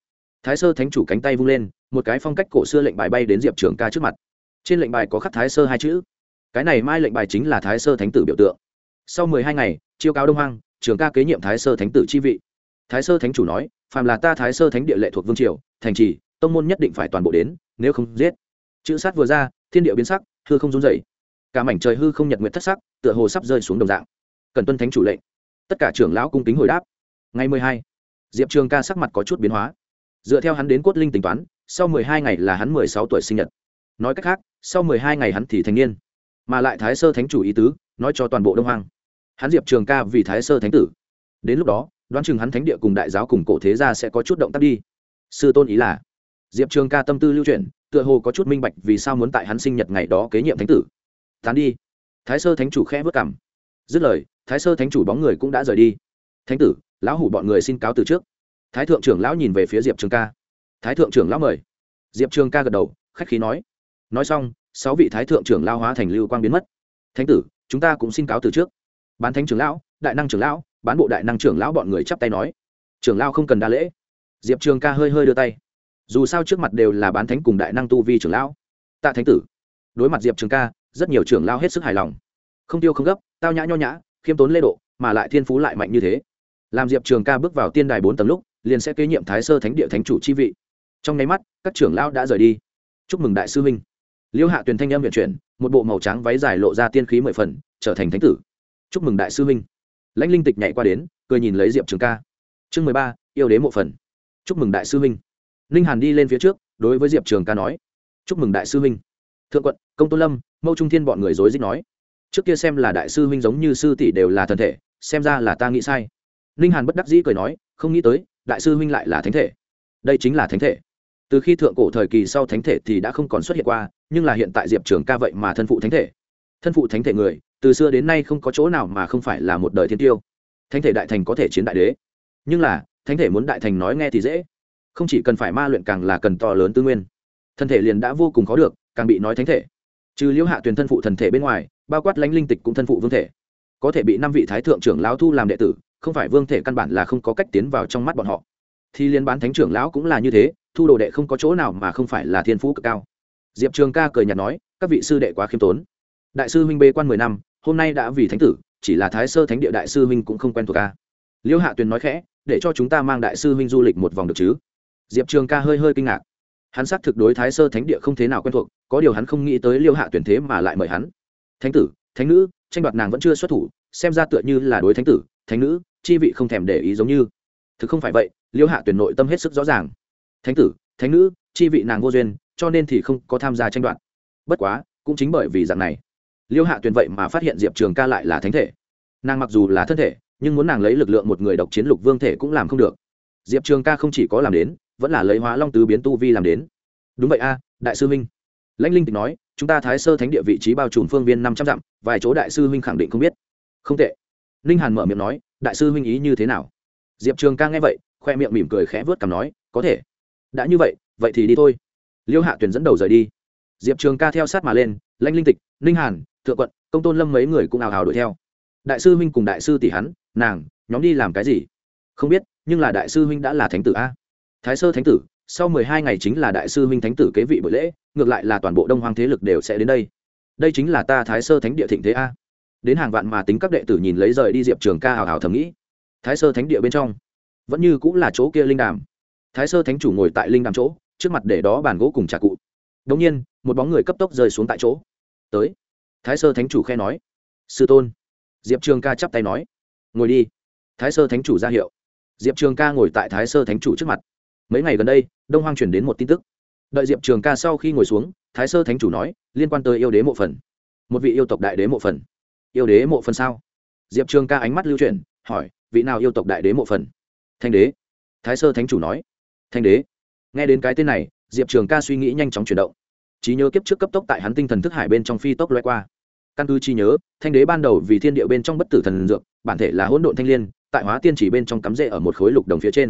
Thái sơ thánh chủ cánh tay vung lên, một cái phong cách cổ xưa lệnh bài bay đến diệp trường ca trước mặt. Trên lệnh bài có khắc thái sơ hai chữ. Cái này mai lệnh bài chính là thái sơ thánh tử biểu tượng. Sau mười hai ngày, chiêu cáo đông hoang, trường ca kế nhiệm thái sơ thánh tử chi vị. Thái sơ thánh chủ nói, phàm là ta thái sơ thánh địa lệ thuộc vương triều, thành trì, tông môn nhất định phải toàn bộ đến, nếu không giết. Chữ sát vừa ra, thiên địa biến sắc thưa không run dậy cả mảnh trời hư không nhật nguyện thất sắc, tựa hồ sắp rơi xuống đồng dạng. Cần tuân thánh chủ lệnh. Tất cả trưởng lão cung kính hồi đáp. Ngày mười hai, diệp trường ca sắc mặt có chút biến hóa. Dựa theo hắn đến cốt linh tính toán, sau mười hai ngày là hắn mười sáu tuổi sinh nhật. Nói cách khác, sau mười hai ngày hắn thì thành niên, mà lại thái sơ thánh chủ ý tứ, nói cho toàn bộ đông hoàng hắn diệp trường ca vì thái sơ thánh tử. Đến lúc đó, đoán chừng hắn thánh địa cùng đại giáo cùng cổ thế gia sẽ có chút động tác đi. Sư tôn ý là, diệp trường ca tâm tư lưu chuyển, tựa hồ có chút minh bạch vì sao muốn tại hắn sinh nhật ngày đó kế nhiệm thánh tử tán đi. Thái sơ thánh chủ khẽ vất cảm dứt lời, thái sơ thánh chủ bóng người cũng đã rời đi. Thánh tử, lão hủ bọn người xin cáo từ trước. Thái thượng trưởng lão nhìn về phía diệp trường ca. Thái thượng trưởng lão mời. Diệp trường ca gật đầu, khách khí nói. Nói xong, sáu vị thái thượng trưởng lao hóa thành lưu quang biến mất. Thánh tử, chúng ta cũng xin cáo từ trước. Bán thánh trưởng lão, đại năng trưởng lão, bán bộ đại năng trưởng lão bọn người chắp tay nói. Trưởng lao không cần đa lễ. Diệp trường ca hơi hơi đưa tay. Dù sao trước mặt đều là bán thánh cùng đại năng tu vi trưởng lão. Tạ thánh tử. Đối mặt diệp trường ca rất nhiều trưởng lao hết sức hài lòng. Không tiêu không gấp, tao nhã nho nhã, khiêm tốn lê độ, mà lại thiên phú lại mạnh như thế. Làm diệp trường ca bước vào tiên đài bốn tầng lúc, liền sẽ kế nhiệm thái sơ thánh địa thánh chủ chi vị. Trong nháy mắt, các trưởng lao đã rời đi. Chúc mừng đại sư huynh liêu hạ tuyền thanh âm viện chuyển, một bộ màu trắng váy dài lộ ra tiên khí mười phần, trở thành thánh tử. Chúc mừng đại sư huynh lãnh linh tịch nhảy qua đến, cười nhìn lấy diệp trường ca. Chương mười ba, yêu đế mộ phần. Chúc mừng đại sư huynh ninh hàn đi lên phía trước, đối với diệp trường ca nói. Chúc mừng đại sư huynh thượng quận, công tôn lâm mâu trung thiên bọn người dối dích nói, trước kia xem là đại sư huynh giống như sư tỷ đều là thần thể, xem ra là ta nghĩ sai. Ninh hàn bất đắc dĩ cười nói, không nghĩ tới, đại sư huynh lại là thánh thể. Đây chính là thánh thể. Từ khi thượng cổ thời kỳ sau thánh thể thì đã không còn xuất hiện qua, nhưng là hiện tại diệp trường ca vậy mà thân phụ thánh thể. Thân phụ thánh thể người, từ xưa đến nay không có chỗ nào mà không phải là một đời thiên tiêu. Thánh thể đại thành có thể chiến đại đế. Nhưng là, thánh thể muốn đại thành nói nghe thì dễ. Không chỉ cần phải ma luyện càng là cần to lớn tư nguyên. Thân thể liền đã vô cùng khó được, càng bị nói thánh thể trừ liễu hạ tuyền thân phụ thần thể bên ngoài, bao quát lãnh linh tịch cũng thân phụ vương thể. Có thể bị năm vị thái thượng trưởng lão thu làm đệ tử, không phải vương thể căn bản là không có cách tiến vào trong mắt bọn họ. Thì liên bán thánh trưởng lão cũng là như thế, thu đồ đệ không có chỗ nào mà không phải là thiên phú cực cao. Diệp trường ca cười nhạt nói, các vị sư đệ quá khiêm tốn. Đại sư huynh bê quan mười năm, hôm nay đã vì thánh tử, chỉ là thái sơ thánh địa đại sư huynh cũng không quen thuộc ca liễu hạ tuyền nói khẽ, để cho chúng ta mang đại sư huynh du lịch một vòng được chứ? Diệp trường ca hơi hơi kinh ngạc hắn xác thực đối thái sơ thánh địa không thế nào quen thuộc, có điều hắn không nghĩ tới liêu hạ tuyển thế mà lại mời hắn. Thánh tử, thánh nữ, tranh đoạt nàng vẫn chưa xuất thủ, xem ra tựa như là đối thánh tử, thánh nữ, chi vị không thèm để ý giống như. Thực không phải vậy, liêu hạ tuyển nội tâm hết sức rõ ràng. Thánh tử, thánh nữ, chi vị nàng vô duyên, cho nên thì không có tham gia tranh đoạt. Bất quá, cũng chính bởi vì dạng này, liêu hạ tuyển vậy mà phát hiện diệp trường ca lại là thánh thể. Nàng mặc dù là thân thể, nhưng muốn nàng lấy lực lượng một người độc chiến lục vương thể cũng làm không được. Diệp trường ca không chỉ có làm đến vẫn là lấy hóa long tứ biến tu vi làm đến. Đúng vậy a, đại sư minh lãnh linh tịch nói, chúng ta thái sơ thánh địa vị trí bao trùm phương viên năm trăm dặm, vài chỗ đại sư huynh khẳng định không biết. Không tệ. Ninh hàn mở miệng nói, đại sư huynh ý như thế nào? Diệp trường ca nghe vậy, khoe miệng mỉm cười khẽ vớt cằm nói, có thể. Đã như vậy vậy thì đi thôi. Liêu hạ tuyền dẫn đầu rời đi. Diệp trường ca theo sát mà lên, lãnh linh tịch, ninh hàn, thượng quận, công tôn lâm mấy người cũng ào ào đuổi theo. Đại sư huynh cùng đại sư tỷ hắn, nàng, nhóm đi làm cái gì? Không biết, nhưng là đại sư huynh đã là thánh tử a thái sơ thánh tử, sau mười hai ngày chính là đại sư huynh thánh tử kế vị buổi lễ, ngược lại là toàn bộ đông hoang thế lực đều sẽ đến đây. Đây chính là ta thái sơ thánh địa thịnh thế a. Đến hàng vạn mà tính các đệ tử nhìn lấy rời đi diệp trường ca hào hào thầm nghĩ. Thái sơ thánh địa bên trong, vẫn như cũng là chỗ kia linh đàm. Thái sơ thánh chủ ngồi tại linh đàm chỗ, trước mặt để đó bàn gỗ cùng trà cụ. Đống nhiên, một bóng người cấp tốc rơi xuống tại chỗ. Tới. Thái sơ thánh chủ khe nói. Sư tôn. Diệp trường ca chắp tay nói. Ngồi đi. Thái sơ thánh chủ ra hiệu. Diệp trường ca ngồi tại thái sơ thánh chủ trước mặt mấy ngày gần đây, đông hoang chuyển đến một tin tức. Đợi diệp trường ca sau khi ngồi xuống, thái sơ thánh chủ nói, liên quan tới yêu đế mộ phần. Một vị yêu tộc đại đế mộ phần. Yêu đế mộ phần sao? Diệp trường ca ánh mắt lưu chuyển, hỏi, vị nào yêu tộc đại đế mộ phần? Thanh đế. Thái sơ thánh chủ nói. Thanh đế. Nghe đến cái tên này, diệp trường ca suy nghĩ nhanh chóng chuyển động. Trí nhớ kiếp trước cấp tốc tại hắn tinh thần thức hải bên trong phi tốc loay qua. Căn cứ trí nhớ, thanh đế ban đầu vì thiên địa bên trong bất tử thần dược, bản thể là hỗn độn thanh l i ê n tại hóa tiên chỉ bên trong cắm rễ ở một khối lục đồng phía trên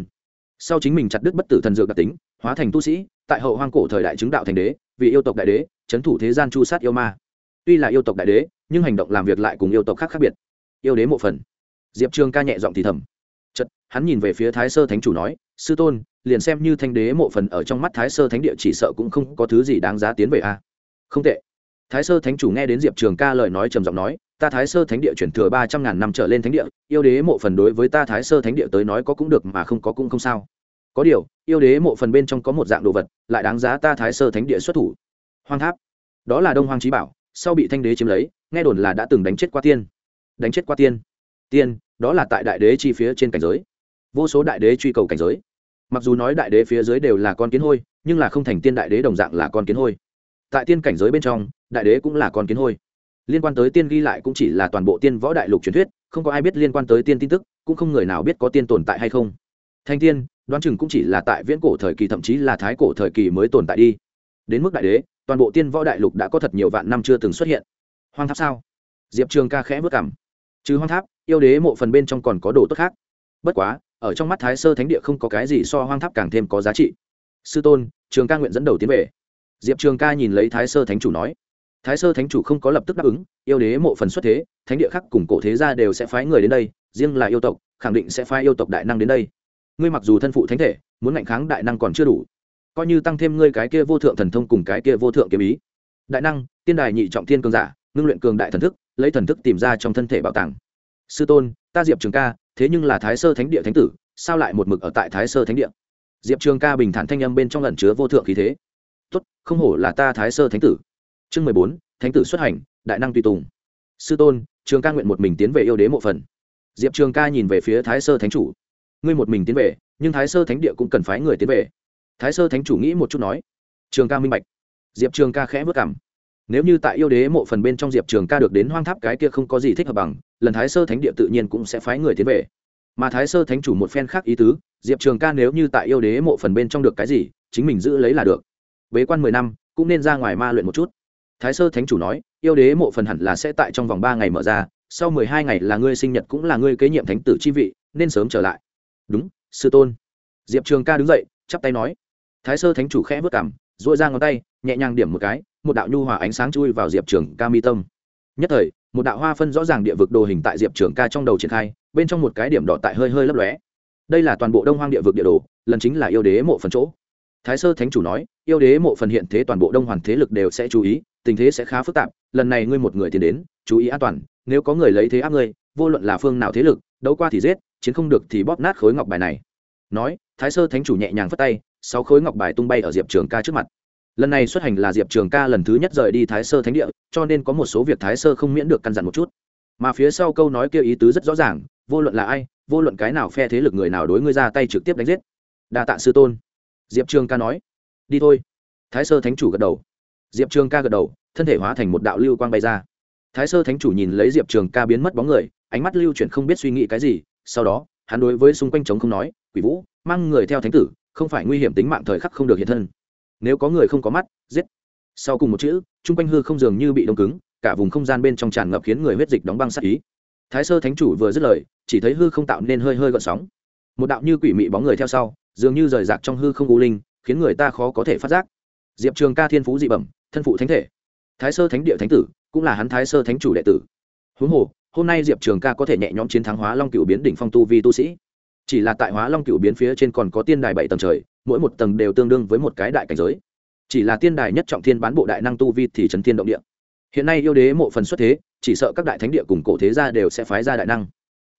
sau chính mình chặt đứt bất tử thần dược đặc tính, hóa thành tu sĩ, tại hậu hoang cổ thời đại chứng đạo thành đế, vì yêu tộc đại đế trấn thủ thế gian chu sát yêu ma. Tuy là yêu tộc đại đế, nhưng hành động làm việc lại cùng yêu tộc khác khác biệt. Yêu đế mộ phần. Diệp trường ca nhẹ giọng thì thầm. Chật hắn nhìn về phía thái sơ thánh chủ nói, sư tôn, liền xem như thanh đế mộ phần ở trong mắt thái sơ thánh địa chỉ sợ cũng không có thứ gì đáng giá tiến về a. Không tệ. Thái sơ thánh chủ nghe đến diệp trường ca lời nói trầm giọng nói ta thái sơ thánh địa chuyển thừa ba trăm ngàn năm trở lên thánh địa, yêu đế mộ phần đối với ta thái sơ thánh địa tới nói có cũng được mà không có cũng không sao. Có điều, yêu đế mộ phần bên trong có một dạng đồ vật, lại đáng giá ta thái sơ thánh địa xuất thủ. Hoang tháp. Đó là đông hoang trí bảo, sau bị thanh đế chiếm lấy, nghe đồn là đã từng đánh chết qua tiên. Đánh chết qua tiên. Tiên, đó là tại đại đế chi phía trên cảnh giới. Vô số đại đế truy cầu cảnh giới. Mặc dù nói đại đế phía dưới đều là con kiến hôi, nhưng là không thành tiên đại đế đồng dạng là con kiến hôi. Tại tiên cảnh giới bên trong, đại đế cũng là con kiến hôi liên quan tới tiên ghi lại cũng chỉ là toàn bộ tiên võ đại lục truyền thuyết, không có ai biết liên quan tới tiên tin tức, cũng không người nào biết có tiên tồn tại hay không. Thanh tiên, đoán chừng cũng chỉ là tại viễn cổ thời kỳ thậm chí là thái cổ thời kỳ mới tồn tại đi. Đến mức đại đế, toàn bộ tiên võ đại lục đã có thật nhiều vạn năm chưa từng xuất hiện. Hoang tháp sao? Diệp trường ca khẽ vất cảm. Chứ hoang tháp, yêu đế mộ phần bên trong còn có đồ tốt khác. Bất quá, ở trong mắt thái sơ thánh địa không có cái gì so hoang tháp càng thêm có giá trị. Sư tôn, trường ca nguyện dẫn đầu tiến về. Diệp trường ca nhìn lấy thái sơ thánh chủ nói thái sơ thánh chủ không có lập tức đáp ứng, yêu đế mộ phần xuất thế, thánh địa khác cùng cổ thế gia đều sẽ phái người đến đây, riêng là yêu tộc, khẳng định sẽ phái yêu tộc đại năng đến đây. Ngươi mặc dù thân phụ thánh thể, muốn ngạnh kháng đại năng còn chưa đủ. Coi như tăng thêm ngươi cái kia vô thượng thần thông cùng cái kia vô thượng kiếm ý. Đại năng, tiên đài nhị trọng thiên cường giả, ngưng luyện cường đại thần thức, lấy thần thức tìm ra trong thân thể bảo tàng. Sư tôn, ta diệp trường ca, thế nhưng là thái sơ thánh địa thánh tử, sao lại một mực ở tại thái sơ thánh địa? Diệp trường ca bình thản thanh âm bên trong lần chứa vô thượng khí thế. Tốt, không hổ là ta thái sơ thánh tử chương mười bốn, thánh tử xuất hành, đại năng tùy tùng. Sư tôn, trường ca nguyện một mình tiến về yêu đế mộ phần. Diệp trường ca nhìn về phía thái sơ thánh chủ. Ngươi một mình tiến về, nhưng thái sơ thánh địa cũng cần phái người tiến về. Thái sơ thánh chủ nghĩ một chút nói. Trường ca minh bạch. Diệp trường ca khẽ vất cảm nếu như tại yêu đế mộ phần bên trong diệp trường ca được đến hoang tháp cái kia không có gì thích hợp bằng, lần thái sơ thánh địa tự nhiên cũng sẽ phái người tiến về. Mà thái sơ thánh chủ một phen khác ý tứ, diệp trường ca nếu như tại yêu đế mộ phần bên trong được cái gì, chính mình giữ lấy là được. Bế quan mười năm, cũng nên ra ngoài ma luyện một chút thái sơ thánh chủ nói, yêu đế mộ phần hẳn là sẽ tại trong vòng ba ngày mở ra, sau mười hai ngày là ngươi sinh nhật cũng là ngươi kế nhiệm thánh tử chi vị, nên sớm trở lại. Đúng, sư tôn. Diệp trường ca đứng dậy, chắp tay nói. Thái sơ thánh chủ khẽ vất cảm dội ra ngón tay, nhẹ nhàng điểm một cái, một đạo nhu hòa ánh sáng chui vào diệp trường ca mi tâm. Nhất thời, một đạo hoa phân rõ ràng địa vực đồ hình tại diệp trường ca trong đầu triển khai, bên trong một cái điểm đỏ tại hơi hơi lấp lóe. Đây là toàn bộ đông hoang địa vực địa đồ, lần chính là yêu đế mộ phần chỗ. Thái sơ thánh chủ nói, yêu đế mộ phần hiện thế toàn bộ đông hoàn thế lực đều sẽ chú ý tình thế sẽ khá phức tạp, lần này ngươi một người tiến đến, chú ý an toàn, nếu có người lấy thế áp ngươi, vô luận là phương nào thế lực, đấu qua thì giết, chiến không được thì bóp nát khối ngọc bài này. Nói, thái sơ thánh chủ nhẹ nhàng phất tay, sáu khối ngọc bài tung bay ở diệp trường ca trước mặt. Lần này xuất hành là diệp trường ca lần thứ nhất rời đi thái sơ thánh địa, cho nên có một số việc thái sơ không miễn được căn dặn một chút. Mà phía sau câu nói kia ý tứ rất rõ ràng, vô luận là ai, vô luận cái nào phe thế lực người nào đối ngươi ra tay trực tiếp đánh giết. Đa tạ sư tôn. Diệp trường ca nói, đi thôi. Thái sơ thánh chủ gật đầu diệp trường ca gật đầu, thân thể hóa thành một đạo lưu quang bay ra. Thái sơ thánh chủ nhìn lấy diệp trường ca biến mất bóng người, ánh mắt lưu chuyển không biết suy nghĩ cái gì, sau đó, hắn đối với xung quanh trống không nói, quỷ vũ, mang người theo thánh tử, không phải nguy hiểm tính mạng thời khắc không được hiện thân. Nếu có người không có mắt, giết. Sau cùng một chữ chung quanh hư không dường như bị đông cứng, cả vùng không gian bên trong tràn ngập khiến người huyết dịch đóng băng sát ý. Thái sơ thánh chủ vừa dứt lời, chỉ thấy hư không tạo nên hơi hơi gợn sóng. Một đạo như quỷ mị bóng người theo sau, dường như rời rạc trong hư không u linh, khiến người ta khó có thể phát giác. Diệp trường ca thiên phú dị bẩm thân phụ thánh thể. Thái sơ thánh địa thánh tử, cũng là hắn thái sơ thánh chủ đệ tử. Huống hồ, hôm nay diệp trường ca có thể nhẹ nhõm chiến thắng hóa long cựu biến đỉnh phong tu vi tu sĩ. Chỉ là tại hóa long cựu biến phía trên còn có tiên đài bảy tầng trời, mỗi một tầng đều tương đương với một cái đại cảnh giới. Chỉ là tiên đài nhất trọng thiên bán bộ đại năng tu vi thì trấn thiên động địa. Hiện nay yêu đế mộ phần xuất thế, chỉ sợ các đại thánh địa cùng cổ thế gia đều sẽ phái ra đại năng.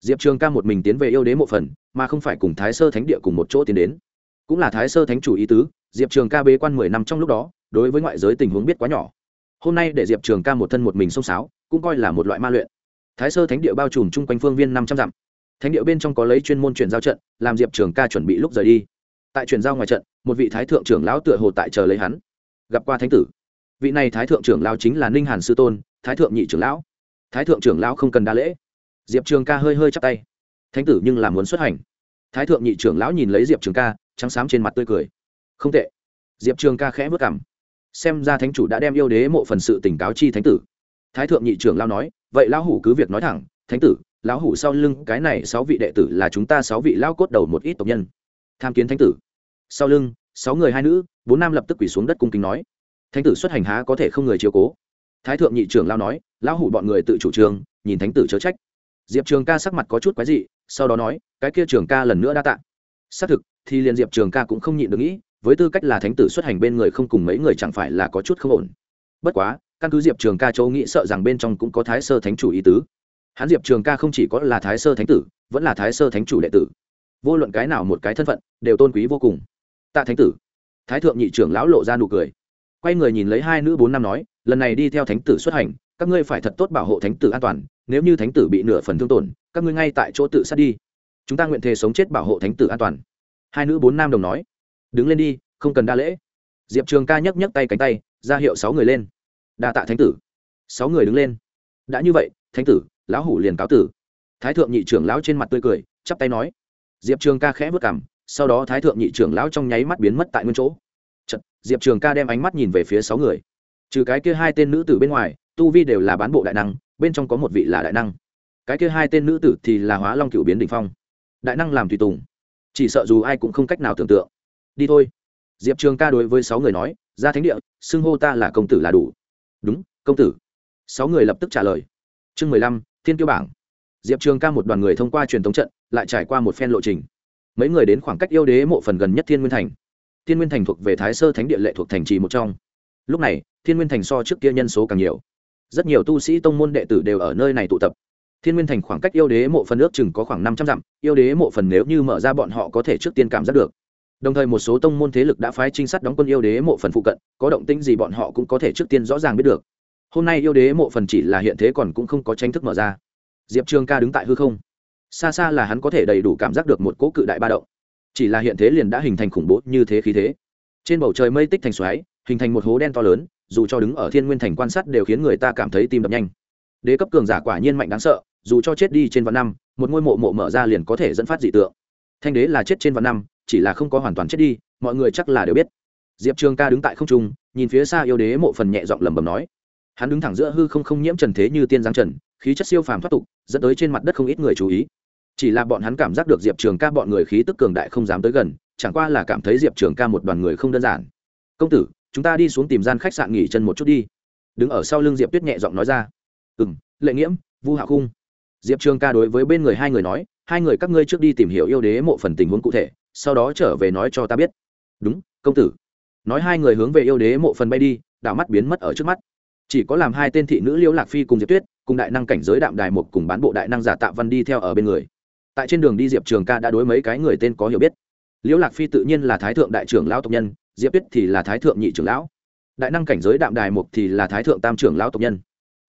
Diệp trường ca một mình tiến về yêu đế mộ phần, mà không phải cùng thái sơ thánh địa cùng một chỗ tiến đến. Cũng là thái sơ thánh chủ ý tứ, diệp trường ca bế quan mười năm trong lúc đó đối với ngoại giới tình huống biết quá nhỏ. Hôm nay để diệp trường ca một thân một mình xông xáo, cũng coi là một loại ma luyện. Thái sơ thánh địa bao trùm chung quanh phương viên năm trăm dặm. Thánh địa bên trong có lấy chuyên môn chuyển giao trận, làm diệp trường ca chuẩn bị lúc rời đi. Tại chuyển giao ngoài trận, một vị thái thượng trưởng lão tựa hồ tại chờ lấy hắn. Gặp qua thánh tử. Vị này thái thượng trưởng lão chính là ninh hàn sư tôn, thái thượng nhị trưởng lão. Thái thượng trưởng lão không cần đa lễ. Diệp trường ca hơi hơi chắp tay. Thánh tử nhưng là muốn xuất hành. Thái thượng nhị trưởng lão nhìn lấy diệp trường ca, trắng xám trên mặt tươi cười. Không tệ. Diệp trường ca khẽ vất cảm xem ra thánh chủ đã đem yêu đế mộ phần sự tỉnh cáo chi thánh tử. Thái thượng nhị trưởng lao nói, vậy lão hủ cứ việc nói thẳng, thánh tử, lão hủ sau lưng cái này sáu vị đệ tử là chúng ta sáu vị lão cốt đầu một ít tộc nhân. Tham kiến thánh tử. Sau lưng, sáu người hai nữ, bốn nam lập tức quỳ xuống đất cung kính nói. Thánh tử xuất hành há có thể không người chiếu cố. Thái thượng nhị trưởng lao nói, lão hủ bọn người tự chủ trương nhìn thánh tử chớ trách. Diệp trường ca sắc mặt có chút quái dị, sau đó nói, cái kia trường ca lần nữa đã tạ. Xác thực, thì liền diệp trường ca cũng không nhịn được nghĩ với tư cách là thánh tử xuất hành bên người không cùng mấy người chẳng phải là có chút không ổn. Bất quá, căn cứ diệp trường ca châu nghĩ sợ rằng bên trong cũng có thái sơ thánh chủ ý tứ. Hắn diệp trường ca không chỉ có là thái sơ thánh tử, vẫn là thái sơ thánh chủ đệ tử. Vô luận cái nào một cái thân phận, đều tôn quý vô cùng. Tạ thánh tử. Thái thượng nhị trưởng lão lộ ra nụ cười. Quay người nhìn lấy hai nữ bốn năm nói, lần này đi theo thánh tử xuất hành, các ngươi phải thật tốt bảo hộ thánh tử an toàn, nếu như thánh tử bị nửa phần thương tổn, các ngươi ngay tại chỗ tự sát đi. Chúng ta nguyện thề sống chết bảo hộ thánh tử an toàn. Hai nữ bốn nam đồng nói đứng lên đi không cần đa lễ. Diệp trường ca nhấc nhấc tay cánh tay ra hiệu sáu người lên. Đa tạ thánh tử. Sáu người đứng lên. Đã như vậy thánh tử lão hủ liền cáo tử. Thái thượng nhị trưởng lão trên mặt tươi cười chắp tay nói. Diệp trường ca khẽ vất cảm sau đó thái thượng nhị trưởng lão trong nháy mắt biến mất tại nguyên chỗ. Chật, diệp trường ca đem ánh mắt nhìn về phía sáu người. Trừ cái kia hai tên nữ tử bên ngoài tu vi đều là bán bộ đại năng bên trong có một vị là đại năng. Cái kia hai tên nữ tử thì là hóa long cựu biến đình phong. Đại năng làm tùy tùng. Chỉ sợ dù ai cũng không cách nào tưởng tượng đi thôi. Diệp trường ca đối với sáu người nói, ra thánh địa, xưng hô ta là công tử là đủ. Đúng, công tử. Sáu người lập tức trả lời. Chương mười lăm, thiên tiêu bảng. Diệp trường ca một đoàn người thông qua truyền thống trận, lại trải qua một phen lộ trình. Mấy người đến khoảng cách yêu đế mộ phần gần nhất thiên nguyên thành. Thiên nguyên thành thuộc về thái sơ thánh địa lệ thuộc thành trì một trong. Lúc này, thiên nguyên thành so trước kia nhân số càng nhiều. Rất nhiều tu sĩ tông môn đệ tử đều ở nơi này tụ tập. Thiên nguyên thành khoảng cách yêu đế mộ phần ước chừng có khoảng năm trăm dặm, yêu đế mộ phần nếu như mở ra bọn họ có thể trước tiên cảm giác được đồng thời một số tông môn thế lực đã phái trinh sát đóng quân yêu đế mộ phần phụ cận, có động tĩnh gì bọn họ cũng có thể trước tiên rõ ràng biết được. Hôm nay yêu đế mộ phần chỉ là hiện thế còn cũng không có tranh thức mở ra. Diệp trường ca đứng tại hư không. Xa xa là hắn có thể đầy đủ cảm giác được một cỗ cự đại ba động. Chỉ là hiện thế liền đã hình thành khủng bố như thế khí thế. Trên bầu trời mây tích thành xoáy, hình thành một hố đen to lớn, dù cho đứng ở thiên nguyên thành quan sát đều khiến người ta cảm thấy tim đập nhanh. Đế cấp cường giả quả nhiên mạnh đáng sợ, dù cho chết đi trên vạn năm, một ngôi mộ mộ mở ra liền có thể dẫn phát dị tượng. Thanh đế là chết trên vạn năm chỉ là không có hoàn toàn chết đi, mọi người chắc là đều biết. Diệp trường ca đứng tại không trung, nhìn phía xa yêu đế mộ phần nhẹ giọng lẩm bẩm nói. Hắn đứng thẳng giữa hư không không nhiễm trần thế như tiên giáng trần, khí chất siêu phàm thoát tục, dẫn tới trên mặt đất không ít người chú ý. Chỉ là bọn hắn cảm giác được diệp trường ca bọn người khí tức cường đại không dám tới gần, chẳng qua là cảm thấy diệp trường ca một đoàn người không đơn giản. Công tử, chúng ta đi xuống tìm gian khách sạn nghỉ chân một chút đi. Đứng ở sau lưng diệp tuyết nhẹ giọng nói ra. Ừ m lệ nghiễm, vu hạ khung. Diệp trường ca đối với bên người hai người nói, hai người các ngươi trước đi tìm hiểu yêu đế mộ phần tình huống cụ thể sau đó trở về nói cho ta biết. Đúng, công tử. Nói hai người hướng về yêu đế mộ phần bay đi, đảo mắt biến mất ở trước mắt. Chỉ có làm hai tên thị nữ liễu lạc phi cùng diệp tuyết, cùng đại năng cảnh giới đạm đài một cùng bán bộ đại năng giả tạ văn đi theo ở bên người. Tại trên đường đi diệp trường ca đã đối mấy cái người tên có hiểu biết. Liễu lạc phi tự nhiên là thái thượng đại trưởng lão tộc nhân, diệp tuyết thì là thái thượng nhị trưởng lão. Đại năng cảnh giới đạm đài mục thì là thái thượng tam trưởng lão tộc nhân.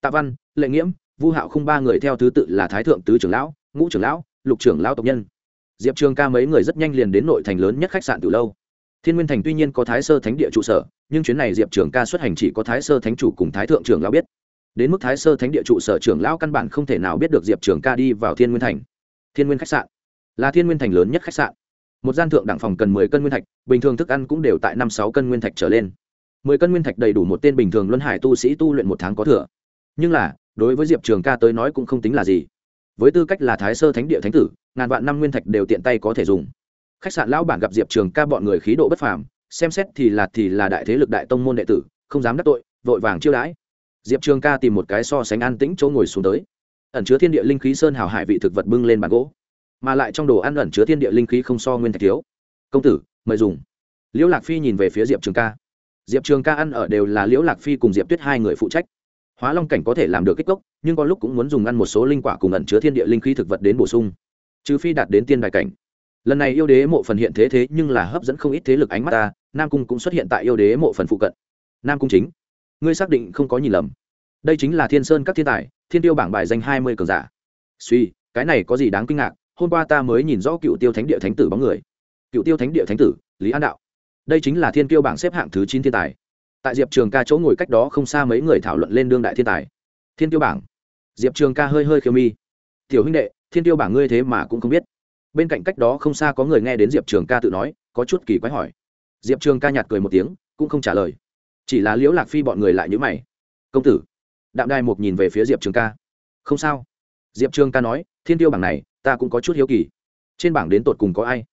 Tạ văn, lệ nghiễm, vu hạo không ba người theo thứ tự là thái thượng tứ trưởng lão, ngũ trưởng lão, lục trưởng lão tộc nhân diệp trường ca mấy người rất nhanh liền đến nội thành lớn nhất khách sạn từ lâu. Thiên nguyên thành tuy nhiên có thái sơ thánh địa trụ sở, nhưng chuyến này diệp trường ca xuất hành chỉ có thái sơ thánh chủ cùng thái thượng trưởng lão biết. Đến mức thái sơ thánh địa trụ sở trưởng lão căn bản không thể nào biết được diệp trường ca đi vào thiên nguyên thành. Thiên nguyên khách sạn là thiên nguyên thành lớn nhất khách sạn. Một gian thượng đẳng phòng cần mười cân nguyên thạch, bình thường thức ăn cũng đều tại năm sáu cân nguyên thạch trở lên. mười cân nguyên thạch đầy đủ một tên bình thường luân hải tu sĩ tu luyện một tháng có thừa. Nhưng là, đối với diệp trường ca tới nói cũng không tính là gì với tư cách là thái sơ thánh địa thánh tử, ngàn vạn năm nguyên thạch đều tiện tay có thể dùng. Khách sạn lão bản gặp diệp trường ca bọn người khí độ bất phàm, xem xét thì là thì là đại thế lực đại tông môn đệ tử, không dám đắc tội, vội vàng chiêu đãi. Diệp trường ca tìm một cái so sánh an tĩnh chỗ ngồi xuống tới. Ẩn chứa thiên địa linh khí sơn hào hải vị thực vật bưng lên bàn gỗ, mà lại trong đồ ăn ẩn chứa thiên địa linh khí không so nguyên thạch thiếu. Công tử, mời dùng. Liễu lạc phi nhìn về phía diệp trường ca. Diệp trường ca ăn ở đều là liễu lạc phi cùng diệp tuyết hai người phụ trách hóa long cảnh có thể làm được kích cốc, nhưng có lúc cũng muốn dùng ăn một số linh quả cùng ẩn chứa thiên địa linh khí thực vật đến bổ sung. Trừ phi đạt đến tiên đại cảnh. Lần này yêu đế mộ phần hiện thế thế nhưng là hấp dẫn không ít thế lực ánh mắt ta, nam cung cũng xuất hiện tại yêu đế mộ phần phụ cận. Nam cung chính, ngươi xác định không có nhìn lầm. Đây chính là thiên sơn các thiên tài, thiên tiêu bảng bài danh hai mươi cường giả. Suy, cái này có gì đáng kinh ngạc, hôm qua ta mới nhìn rõ cựu tiêu thánh địa thánh tử bóng người. Cựu tiêu thánh địa thánh tử, lý an đạo. Đây chính là thiên tiêu bảng xếp hạng thứ chín thiên tài tại diệp trường ca chỗ ngồi cách đó không xa mấy người thảo luận lên đương đại thiên tài. Thiên tiêu bảng. Diệp trường ca hơi hơi khiêu mi. Tiểu huynh đệ, thiên tiêu bảng ngươi thế mà cũng không biết. Bên cạnh cách đó không xa có người nghe đến diệp trường ca tự nói, có chút kỳ quái hỏi. Diệp trường ca nhạt cười một tiếng, cũng không trả lời. Chỉ là liễu lạc phi bọn người lại nhữ mày. Công tử. Đạm đài một nhìn về phía diệp trường ca. Không sao. Diệp trường ca nói, thiên tiêu bảng này, ta cũng có chút hiếu kỳ. Trên bảng đến tột cùng có ai?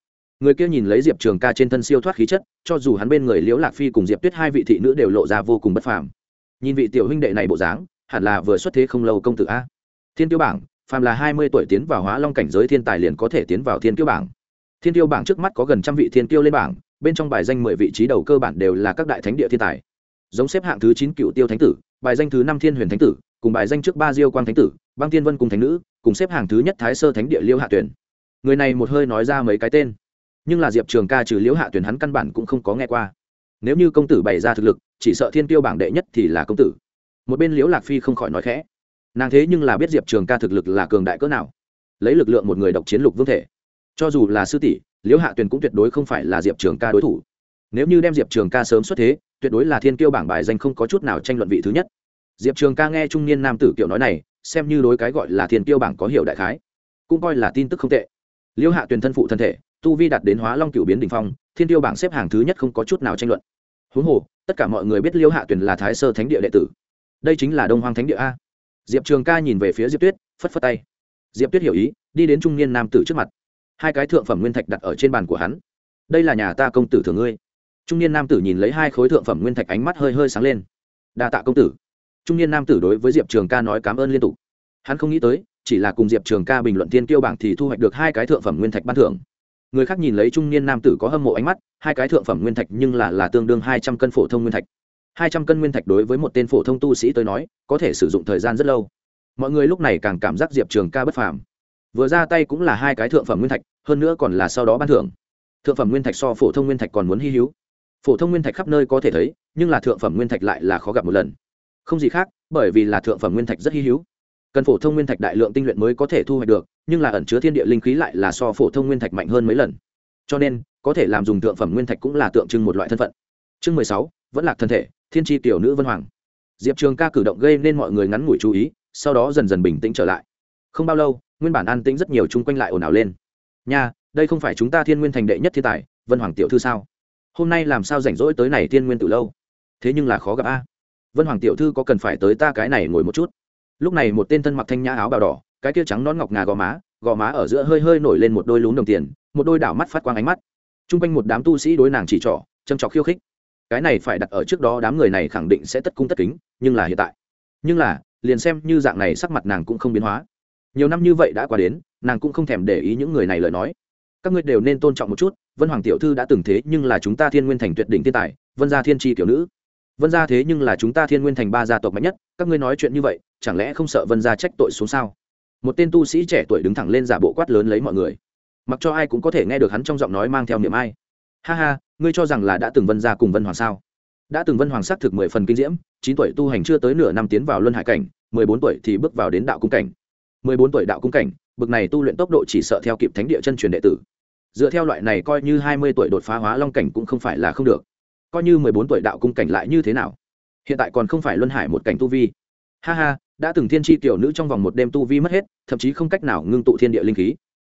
Người kia nhìn lấy diệp trường ca trên thân siêu thoát khí chất, cho dù hắn bên người liễu lạc phi cùng diệp tuyết hai vị thị nữ đều lộ ra vô cùng bất phàm. Nhìn vị tiểu huynh đệ này bộ dáng, hẳn là vừa xuất thế không lâu công tử a. Thiên tiêu bảng, phàm là hai mươi tuổi tiến vào hóa long cảnh giới thiên tài liền có thể tiến vào thiên tiêu bảng. Thiên tiêu bảng trước mắt có gần trăm vị thiên tiêu lên bảng, bên trong bài danh mười vị trí đầu cơ bản đều là các đại thánh địa thiên tài. Giống xếp hạng thứ chín cựu tiêu thánh tử, bài danh thứ năm thiên huyền thánh tử, cùng bài danh trước ba diêu quang thánh tử, băng thiên vân cùng thánh nữ, cùng xếp hàng thứ nhất thái sơ thánh địa liêu hạ tuyển. Người này một hơi nói ra mấy cái tên nhưng là diệp trường ca trừ liễu hạ tuyển hắn căn bản cũng không có nghe qua. Nếu như công tử bày ra thực lực, chỉ sợ thiên tiêu bảng đệ nhất thì là công tử. Một bên liễu lạc phi không khỏi nói khẽ. Nàng thế nhưng là biết diệp trường ca thực lực là cường đại cỡ nào. Lấy lực lượng một người độc chiến lục vương thể. Cho dù là sư tỷ, liễu hạ tuyền cũng tuyệt đối không phải là diệp trường ca đối thủ. Nếu như đem diệp trường ca sớm xuất thế, tuyệt đối là thiên kiêu bảng bài danh không có chút nào tranh luận vị thứ nhất. Diệp trường ca nghe trung niên nam tử kiểu nói này, xem như đối cái gọi là thiên kiêu bảng có hiểu đại khái, cũng coi là tin tức không tệ. Liễu hạ tuyền thân phụ thân thể tu vi đạt đến hóa long cựu biến đ ỉ n h phong, thiên tiêu bảng xếp hàng thứ nhất không có chút nào tranh luận. Huống hồ, tất cả mọi người biết Liêu hạ tuyền là thái sơ thánh địa đệ tử. Đây chính là đông hoang thánh địa a. Diệp trường ca nhìn về phía diệp tuyết, phất phất tay. Diệp tuyết hiểu ý, đi đến trung niên nam tử trước mặt. Hai cái thượng phẩm nguyên thạch đặt ở trên bàn của hắn. Đây là nhà ta công tử thường ngươi. Trung niên nam tử nhìn lấy hai khối thượng phẩm nguyên thạch ánh mắt hơi hơi sáng lên. Đa tạ công tử. Trung niên nam tử đối với diệp trường ca nói cảm ơn liên tục. Hắn không nghĩ tới, chỉ là cùng diệp trường ca bình luận thiên kiêu bảng thì thu hoạch được hai cái thượng phẩm nguyên thạch ban thưởng người khác nhìn lấy trung niên nam tử có hâm mộ ánh mắt, hai cái thượng phẩm nguyên thạch nhưng là là tương đương hai trăm cân phổ thông nguyên thạch. Hai trăm cân nguyên thạch đối với một tên phổ thông tu sĩ tới nói, có thể sử dụng thời gian rất lâu. Mọi người lúc này càng cảm giác diệp trường ca bất phàm. Vừa ra tay cũng là hai cái thượng phẩm nguyên thạch, hơn nữa còn là sau đó ban thưởng. Thượng phẩm nguyên thạch so phổ thông nguyên thạch còn muốn hy hữu. Phổ thông nguyên thạch khắp nơi có thể thấy, nhưng là thượng phẩm nguyên thạch lại là khó gặp một lần. Không gì khác, bởi vì là thượng phẩm nguyên thạch rất hy hữu cần phổ thông nguyên thạch đại lượng tinh luyện mới có thể thu hoạch được, nhưng là ẩn chứa thiên địa linh khí lại là so phổ thông nguyên thạch mạnh hơn mấy lần. Cho nên, có thể làm dùng thượng phẩm nguyên thạch cũng là tượng trưng một loại thân phận. Chương mười sáu, vẫn là thân thể, thiên tri tiểu nữ vân hoàng. Diệp trường ca cử động gây nên mọi người ngắn ngủi chú ý, sau đó dần dần bình tĩnh trở lại. Không bao lâu, nguyên bản an tĩnh rất nhiều chung quanh lại ồn ào lên. Nha, đây không phải chúng ta thiên nguyên thành đệ nhất thiên tài, vân hoàng tiểu thư sao? Hôm nay làm sao rảnh rỗi tới này thiên nguyên từ lâu? Thế nhưng là khó gặp a. Vân hoàng tiểu thư có cần phải tới ta cái này ngồi một chút? Lúc này một tên thân mặc thanh nhã áo bào đỏ, cái kia trắng non ngọc ngà gò má gò má ở giữa hơi hơi nổi lên một đôi lún đồng tiền, một đôi đảo mắt phát quang ánh mắt. T r u n g quanh một đám tu sĩ đối nàng chỉ trỏ, châm trọc khiêu khích. Cái này phải đặt ở trước đó đám người này khẳng định sẽ tất cung tất kính, nhưng là hiện tại. Nhưng là, liền xem như dạng này sắc mặt nàng cũng không biến hóa. Nhiều năm như vậy đã qua đến, nàng cũng không thèm để ý những người này lời nói. Các ngươi đều nên tôn trọng một chút, vân hoàng tiểu thư đã từng thế nhưng là chúng ta thiên nguyên thành tuyệt đỉnh thiên tài, vân gia thiên tri tiểu nữ vân gia thế nhưng là chúng ta thiên nguyên thành ba gia tộc mạnh nhất, các ngươi nói chuyện như vậy, chẳng lẽ không sợ vân gia trách tội xuống sao? Một tên tu sĩ trẻ tuổi đứng thẳng lên giả bộ quát lớn lấy mọi người. Mặc cho ai cũng có thể nghe được hắn trong giọng nói mang theo niềm ai. Ha ha, ngươi cho rằng là đã từng vân gia cùng vân hoàng sao? Đã từng vân hoàng sắc thực mười phần kinh diễm, chín tuổi tu hành chưa tới nửa năm tiến vào luân hải cảnh, mười bốn tuổi thì bước vào đến đạo cung cảnh. Mười bốn tuổi đạo cung cảnh, bực này tu luyện tốc độ chỉ sợ theo kịp thánh địa chân truyền đệ tử. Dựa theo loại này coi như hai mươi tuổi đột phá hóa long cảnh cũng không phải là không được coi như mười bốn tuổi đạo cung cảnh lại như thế nào? Hiện tại còn không phải luân hải một cảnh tu vi. Ha ha, đã từng thiên tri tiểu nữ trong vòng một đêm tu vi mất hết, thậm chí không cách nào ngưng tụ thiên địa linh khí.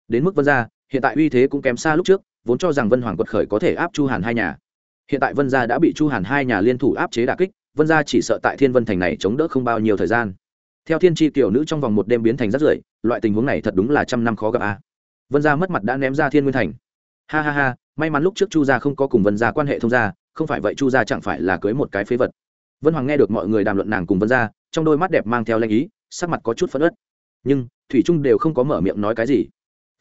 Đến mức vân gia, hiện tại uy thế cũng kém xa lúc trước, vốn cho rằng vân hoàng quật khởi có thể áp chu hàn hai nhà. Hiện tại vân gia đã bị chu hàn hai nhà liên thủ áp chế đà kích, vân gia chỉ sợ tại thiên vân thành này chống đỡ không bao nhiêu thời gian. Theo thiên tri tiểu nữ trong vòng một đêm biến thành rất rưởi, loại tình huống này thật đúng là trăm năm khó gặp a. Vân gia mất mặt đã ném ra thiên nguyên thành. Ha ha ha, may mắn lúc trước chu gia không có cùng vân gia quan hệ thông gia không phải vậy chu gia chẳng phải là cưới một cái phế vật vân hoàng nghe được mọi người đàm luận nàng cùng vân gia trong đôi mắt đẹp mang theo lanh ý sắc mặt có chút phẫn ớt nhưng thủy trung đều không có mở miệng nói cái gì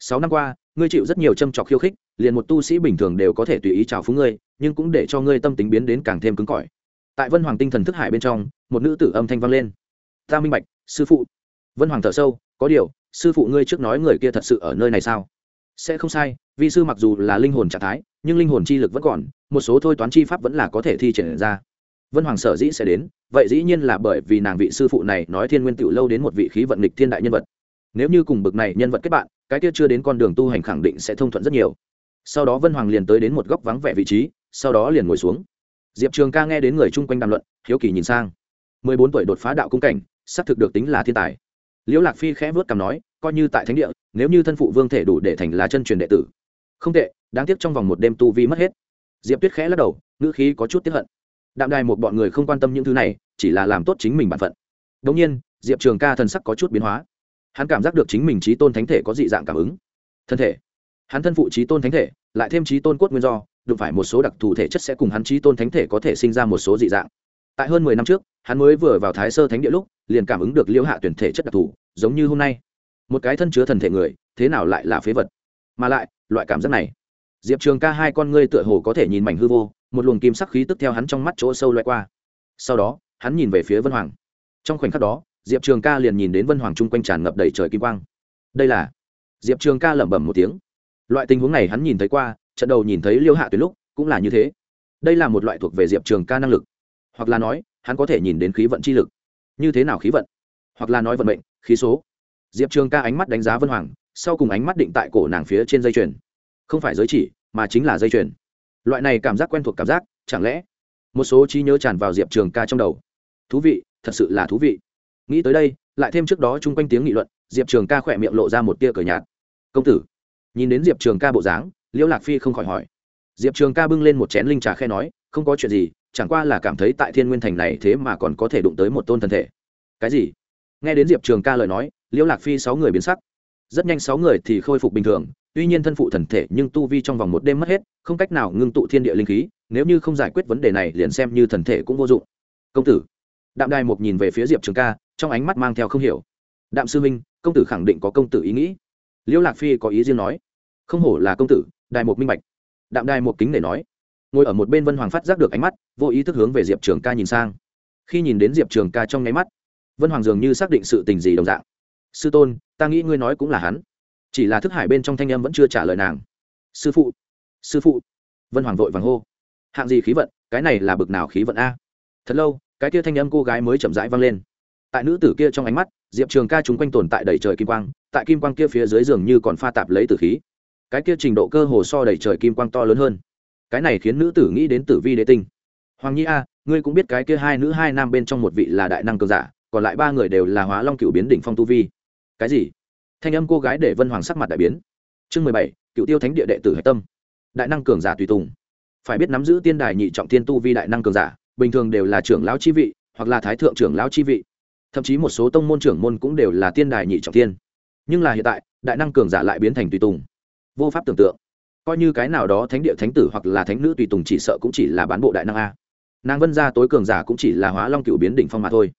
sáu năm qua ngươi chịu rất nhiều châm trọc khiêu khích liền một tu sĩ bình thường đều có thể tùy ý chào phúng ngươi nhưng cũng để cho ngươi tâm tính biến đến càng thêm cứng cỏi tại vân hoàng tinh thần thức hải bên trong một nữ tử âm thanh vang lên ta minh bạch sư phụ vân hoàng thở sâu có điều sư phụ ngươi trước nói người kia thật sự ở nơi này sao sẽ không sai vì sư mặc dù là linh hồn trạng thái nhưng linh hồn chi lực vẫn còn một số thôi toán chi pháp vẫn là có thể thi triển ra. Vân hoàng sở dĩ sẽ đến, vậy dĩ nhiên là bởi vì nàng vị sư phụ này nói thiên nguyên tựu lâu đến một vị khí vận lịch thiên đại nhân vật. Nếu như cùng bực này nhân vật kết bạn, cái kia chưa đến con đường tu hành khẳng định sẽ thông thuận rất nhiều. Sau đó vân hoàng liền tới đến một góc vắng vẻ vị trí, sau đó liền ngồi xuống. Diệp trường ca nghe đến người chung quanh đàm luận, hiếu kỳ nhìn sang. Mười bốn tuổi đột phá đạo cung cảnh, xác thực được tính là thiên tài. Liễu lạc phi khẽ vớt cằm nói, coi như tại thánh địa, nếu như thân phụ vương thể đủ để thành là chân truyền đệ tử. Không tệ, đáng tiếc trong vòng một đêm tu vi mất hết diệp tuyết khẽ lắc đầu, ngữ khí có chút tiếp hận. Đạm đài một bọn người không quan tâm những thứ này, chỉ là làm tốt chính mình bản phận. Đống nhiên, diệp trường ca thần sắc có chút biến hóa. Hắn cảm giác được chính mình trí tôn thánh thể có dị dạng cảm ứng. Thân thể. Hắn thân phụ trí tôn thánh thể, lại thêm trí tôn cốt nguyên do, đụng phải một số đặc thù thể chất sẽ cùng hắn trí tôn thánh thể có thể sinh ra một số dị dạng. Tại hơn mười năm trước, hắn mới vừa vào thái sơ thánh địa lúc, liền cảm ứng được liễu hạ tuyển thể chất đặc thù, giống như hôm nay. Một cái thân chứa thần thể người, thế nào lại là phế vật? Mà lại, loại cảm giác này diệp trường ca hai con ngươi tựa hồ có thể nhìn mảnh hư vô, một luồng kim sắc khí tức theo hắn trong mắt chỗ sâu loại qua. Sau đó, hắn nhìn về phía vân hoàng. Trong khoảnh khắc đó, diệp trường ca liền nhìn đến vân hoàng chung quanh tràn ngập đầy trời kim quang. Đây là? Diệp trường ca lẩm bẩm một tiếng. Loại tình huống này hắn nhìn thấy qua, trận đầu nhìn thấy liêu hạ tuyến lúc cũng là như thế. Đây là một loại thuộc về diệp trường ca năng lực. Hoặc là nói, hắn có thể nhìn đến khí vận chi lực. Như thế nào khí vận? Hoặc là nói vận mệnh, khí số. Diệp trường ca ánh mắt đánh giá vân hoàng, sau cùng ánh mắt định tại cổ nàng phía trên dây chuyền không phải giới chỉ, mà chính là dây chuyền. Loại này cảm giác quen thuộc cảm giác, chẳng lẽ một số trí nhớ tràn vào diệp trường ca trong đầu? Thú vị, thật sự là thú vị. Nghĩ tới đây, lại thêm trước đó chung quanh tiếng nghị luận, diệp trường ca khỏe miệng lộ ra một tia cờ nhạt. Công tử. Nhìn đến diệp trường ca bộ dáng, liễu lạc phi không khỏi hỏi. Diệp trường ca bưng lên một chén linh trà khe nói, không có chuyện gì, chẳng qua là cảm thấy tại thiên nguyên thành này thế mà còn có thể đụng tới một tôn thân thể. Cái gì? Nghe đến diệp trường ca lời nói, liễu lạc phi sáu người biến sắc. Rất nhanh sáu người thì khôi phục bình thường tuy nhiên thân phụ thần thể nhưng tu vi trong vòng một đêm mất hết, không cách nào ngưng tụ thiên địa linh khí, nếu như không giải quyết vấn đề này liền xem như thần thể cũng vô dụng. Công tử. Đạm đài một nhìn về phía diệp trường ca, trong ánh mắt mang theo không hiểu. Đạm sư minh, công tử khẳng định có công tử ý nghĩ. Liễu lạc phi có ý riêng nói. Không hổ là công tử, đài một minh bạch. Đạm đài một kính để nói. Ngồi ở một bên vân hoàng phát giác được ánh mắt, vô ý thức hướng về diệp trường ca nhìn sang. Khi nhìn đến diệp trường ca trong nháy mắt, vân hoàng dường như xác định sự tình gì đồng dạng. Sư tôn, ta nghĩ ngươi nói cũng là hắn chỉ là thức hải bên trong thanh âm vẫn chưa trả lời nàng. Sư phụ sư phụ. Vân hoàng vội vàng hô. Hạng gì khí vận, cái này là bực nào khí vận a? Thật lâu, cái kia thanh âm cô gái mới chậm rãi vang lên. Tại nữ tử kia trong ánh mắt, diệp trường ca chúng quanh tồn tại đầy trời kim quang, tại kim quang kia phía dưới giường như còn pha tạp lấy tử khí. Cái kia trình độ cơ hồ so đầy trời kim quang to lớn hơn. Cái này khiến nữ tử nghĩ đến tử vi đế tinh. Hoàng nhi a, ngươi cũng biết cái kia hai nữ hai nam bên trong một vị là đại năng cường giả, còn lại ba người đều là hóa long cựu biến đỉnh phong tu vi. Cái gì? Thanh âm cô gái để vân hoàng sắc mặt đại biến. Chương mười bảy, cựu tiêu thánh địa đệ tử hạch tâm. Đại năng cường giả tùy tùng. Phải biết nắm giữ tiên đài nhị trọng thiên tu vi đại năng cường giả, bình thường đều là trưởng lão chi vị, hoặc là thái thượng trưởng lão chi vị. Thậm chí một số tông môn trưởng môn cũng đều là tiên đài nhị trọng thiên. Nhưng là hiện tại, đại năng cường giả lại biến thành tùy tùng. Vô pháp tưởng tượng. Coi như cái nào đó thánh địa thánh tử hoặc là thánh nữ tùy tùng chỉ sợ cũng chỉ là bán bộ đại năng a. Nàng vân gia tối cường giả cũng chỉ là hóa long cựu biến đỉnh phong mà thôi.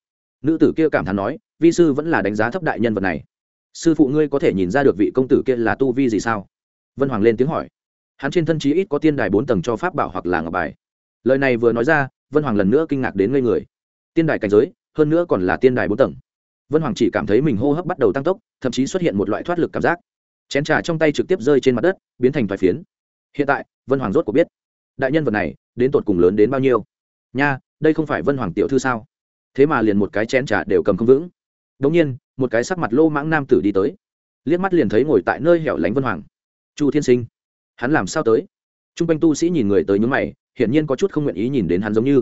Nữ tử kia cảm thán nói, vi sư vẫn là đánh giá thấp đại nhân vật này sư phụ ngươi có thể nhìn ra được vị công tử kia là tu vi gì sao? Vân hoàng lên tiếng hỏi. Hắn trên thân chí ít có tiên đài bốn tầng cho pháp bảo hoặc là ngọc bài. Lời này vừa nói ra, vân hoàng lần nữa kinh ngạc đến ngây người. Tiên đài cảnh giới, hơn nữa còn là tiên đài bốn tầng. Vân hoàng chỉ cảm thấy mình hô hấp bắt đầu tăng tốc, thậm chí xuất hiện một loại thoát lực cảm giác. Chén trà trong tay trực tiếp rơi trên mặt đất, biến thành vài phiến. Hiện tại, vân hoàng rốt có biết, đại nhân vật này, đến tột cùng lớn đến bao nhiêu. Nha, đây không phải vân hoàng tiểu thư sao? Thế mà liền một cái chén trà đều cầm không vững đống nhiên, một cái sắc mặt lô mãng nam tử đi tới. Liếc mắt liền thấy ngồi tại nơi hẻo lánh vân hoàng. Chu thiên sinh, hắn làm sao tới? T r u n g quanh tu sĩ nhìn người tới nhúng mày, hiển nhiên có chút không nguyện ý nhìn đến hắn giống như.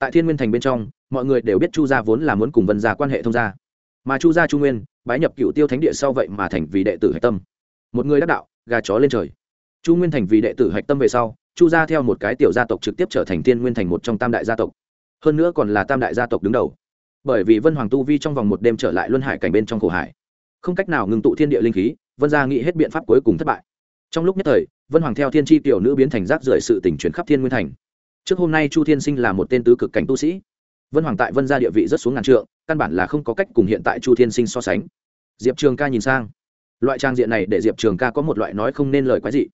Tại thiên nguyên thành bên trong, mọi người đều biết chu gia vốn là muốn cùng vân gia quan hệ thông gia. Mà chu gia chu nguyên, bái nhập cựu tiêu thánh địa sau vậy mà thành vì đệ tử hạch tâm. Một người đắc đạo, gà chó lên trời. Chu nguyên thành vì đệ tử hạch tâm về sau, chu gia theo một cái tiểu gia tộc trực tiếp trở thành thiên nguyên thành một trong tam đại gia tộc. Hơn nữa còn là tam đại gia tộc đứng đầu bởi vì vân hoàng tu vi trong vòng một đêm trở lại luân hải cảnh bên trong khổ hải. Không cách nào ngừng tụ thiên địa linh khí, vân gia nghĩ hết biện pháp cuối cùng thất bại. Trong lúc nhất thời, vân hoàng theo thiên tri tiểu nữ biến thành rác rưởi sự tỉnh chuyển khắp thiên nguyên thành. Trước hôm nay chu thiên sinh là một tên tứ cực cảnh tu sĩ. Vân hoàng tại vân gia địa vị rất xuống ngàn trượng, căn bản là không có cách cùng hiện tại chu thiên sinh so sánh. Diệp trường ca nhìn sang. Loại trang diện này để diệp trường ca có một loại nói không nên lời quái dị.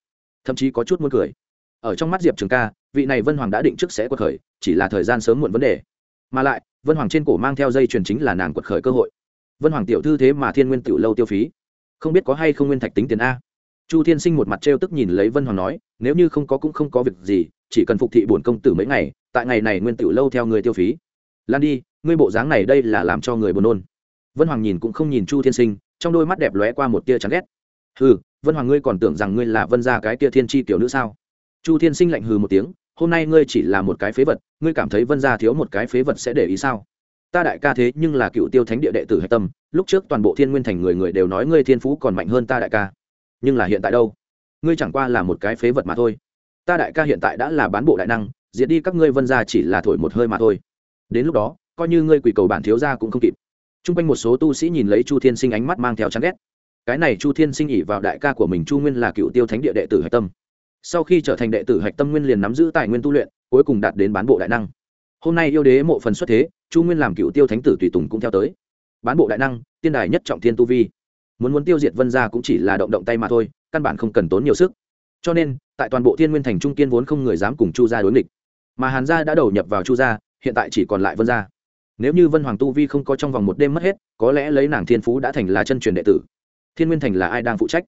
Thậm chí có chút muốn cười. Ở trong mắt diệp trường ca, vị này vân hoàng đã định trước sẽ quật khởi, chỉ là thời gian sớm muộn vấn đề. Mà lại vân hoàng trên cổ mang theo dây truyền chính là nàng quật khởi cơ hội. Vân hoàng tiểu thư thế mà thiên nguyên tiểu lâu tiêu phí. Không biết có hay không nguyên thạch tính tiền a. Chu thiên sinh một mặt trêu tức nhìn lấy vân hoàng nói nếu như không có cũng không có việc gì chỉ cần phục thị bổn công tử mấy ngày tại ngày này nguyên tiểu lâu theo người tiêu phí. Lan đi ngươi bộ dáng này đây là làm cho người buồn nôn. Vân hoàng nhìn cũng không nhìn chu thiên sinh trong đôi mắt đẹp lóe qua một tia chán ghét. Hừ, vân hoàng ngươi còn tưởng rằng ngươi là vân gia cái tia thiên tri tiểu nữ sao? Chu thiên sinh lạnh hừ một tiếng hôm nay ngươi chỉ là một cái phế vật, ngươi cảm thấy vân gia thiếu một cái phế vật sẽ để ý sao? Ta đại ca thế nhưng là cựu tiêu thánh địa đệ tử hạch tâm, lúc trước toàn bộ thiên nguyên thành người người đều nói ngươi thiên phú còn mạnh hơn ta đại ca. Nhưng là hiện tại đâu? Ngươi chẳng qua là một cái phế vật mà thôi. Ta đại ca hiện tại đã là bán bộ đại năng, diệt đi các ngươi vân gia chỉ là thổi một hơi mà thôi. Đến lúc đó, coi như ngươi quỷ cầu bản thiếu gia cũng không kịp. T r u n g quanh một số tu sĩ nhìn lấy chu thiên sinh ánh mắt mang theo chán ghét. Cái này chu thiên sinh ỉ vào đại ca của mình chu nguyên là cựu tiêu thánh địa đệ tử hạch tâm sau khi trở thành đệ tử hạch tâm nguyên liền nắm giữ tài nguyên tu luyện, cuối cùng đạt đến bán bộ đại năng. Hôm nay yêu đế mộ phần xuất thế, chu nguyên làm cựu tiêu thánh tử tùy tùng cũng theo tới. Bán bộ đại năng, tiên đài nhất trọng thiên tu vi. Muốn muốn tiêu diệt vân gia cũng chỉ là động động tay mà thôi, căn bản không cần tốn nhiều sức. Cho nên, tại toàn bộ thiên nguyên thành trung kiên vốn không người dám cùng chu gia đối nghịch. Mà hàn gia đã đầu nhập vào chu gia, hiện tại chỉ còn lại vân gia. Nếu như vân hoàng tu vi không có trong vòng một đêm mất hết, có lẽ lấy nàng thiên phú đã thành là chân truyền đệ tử. Thiên nguyên thành là ai đang phụ trách?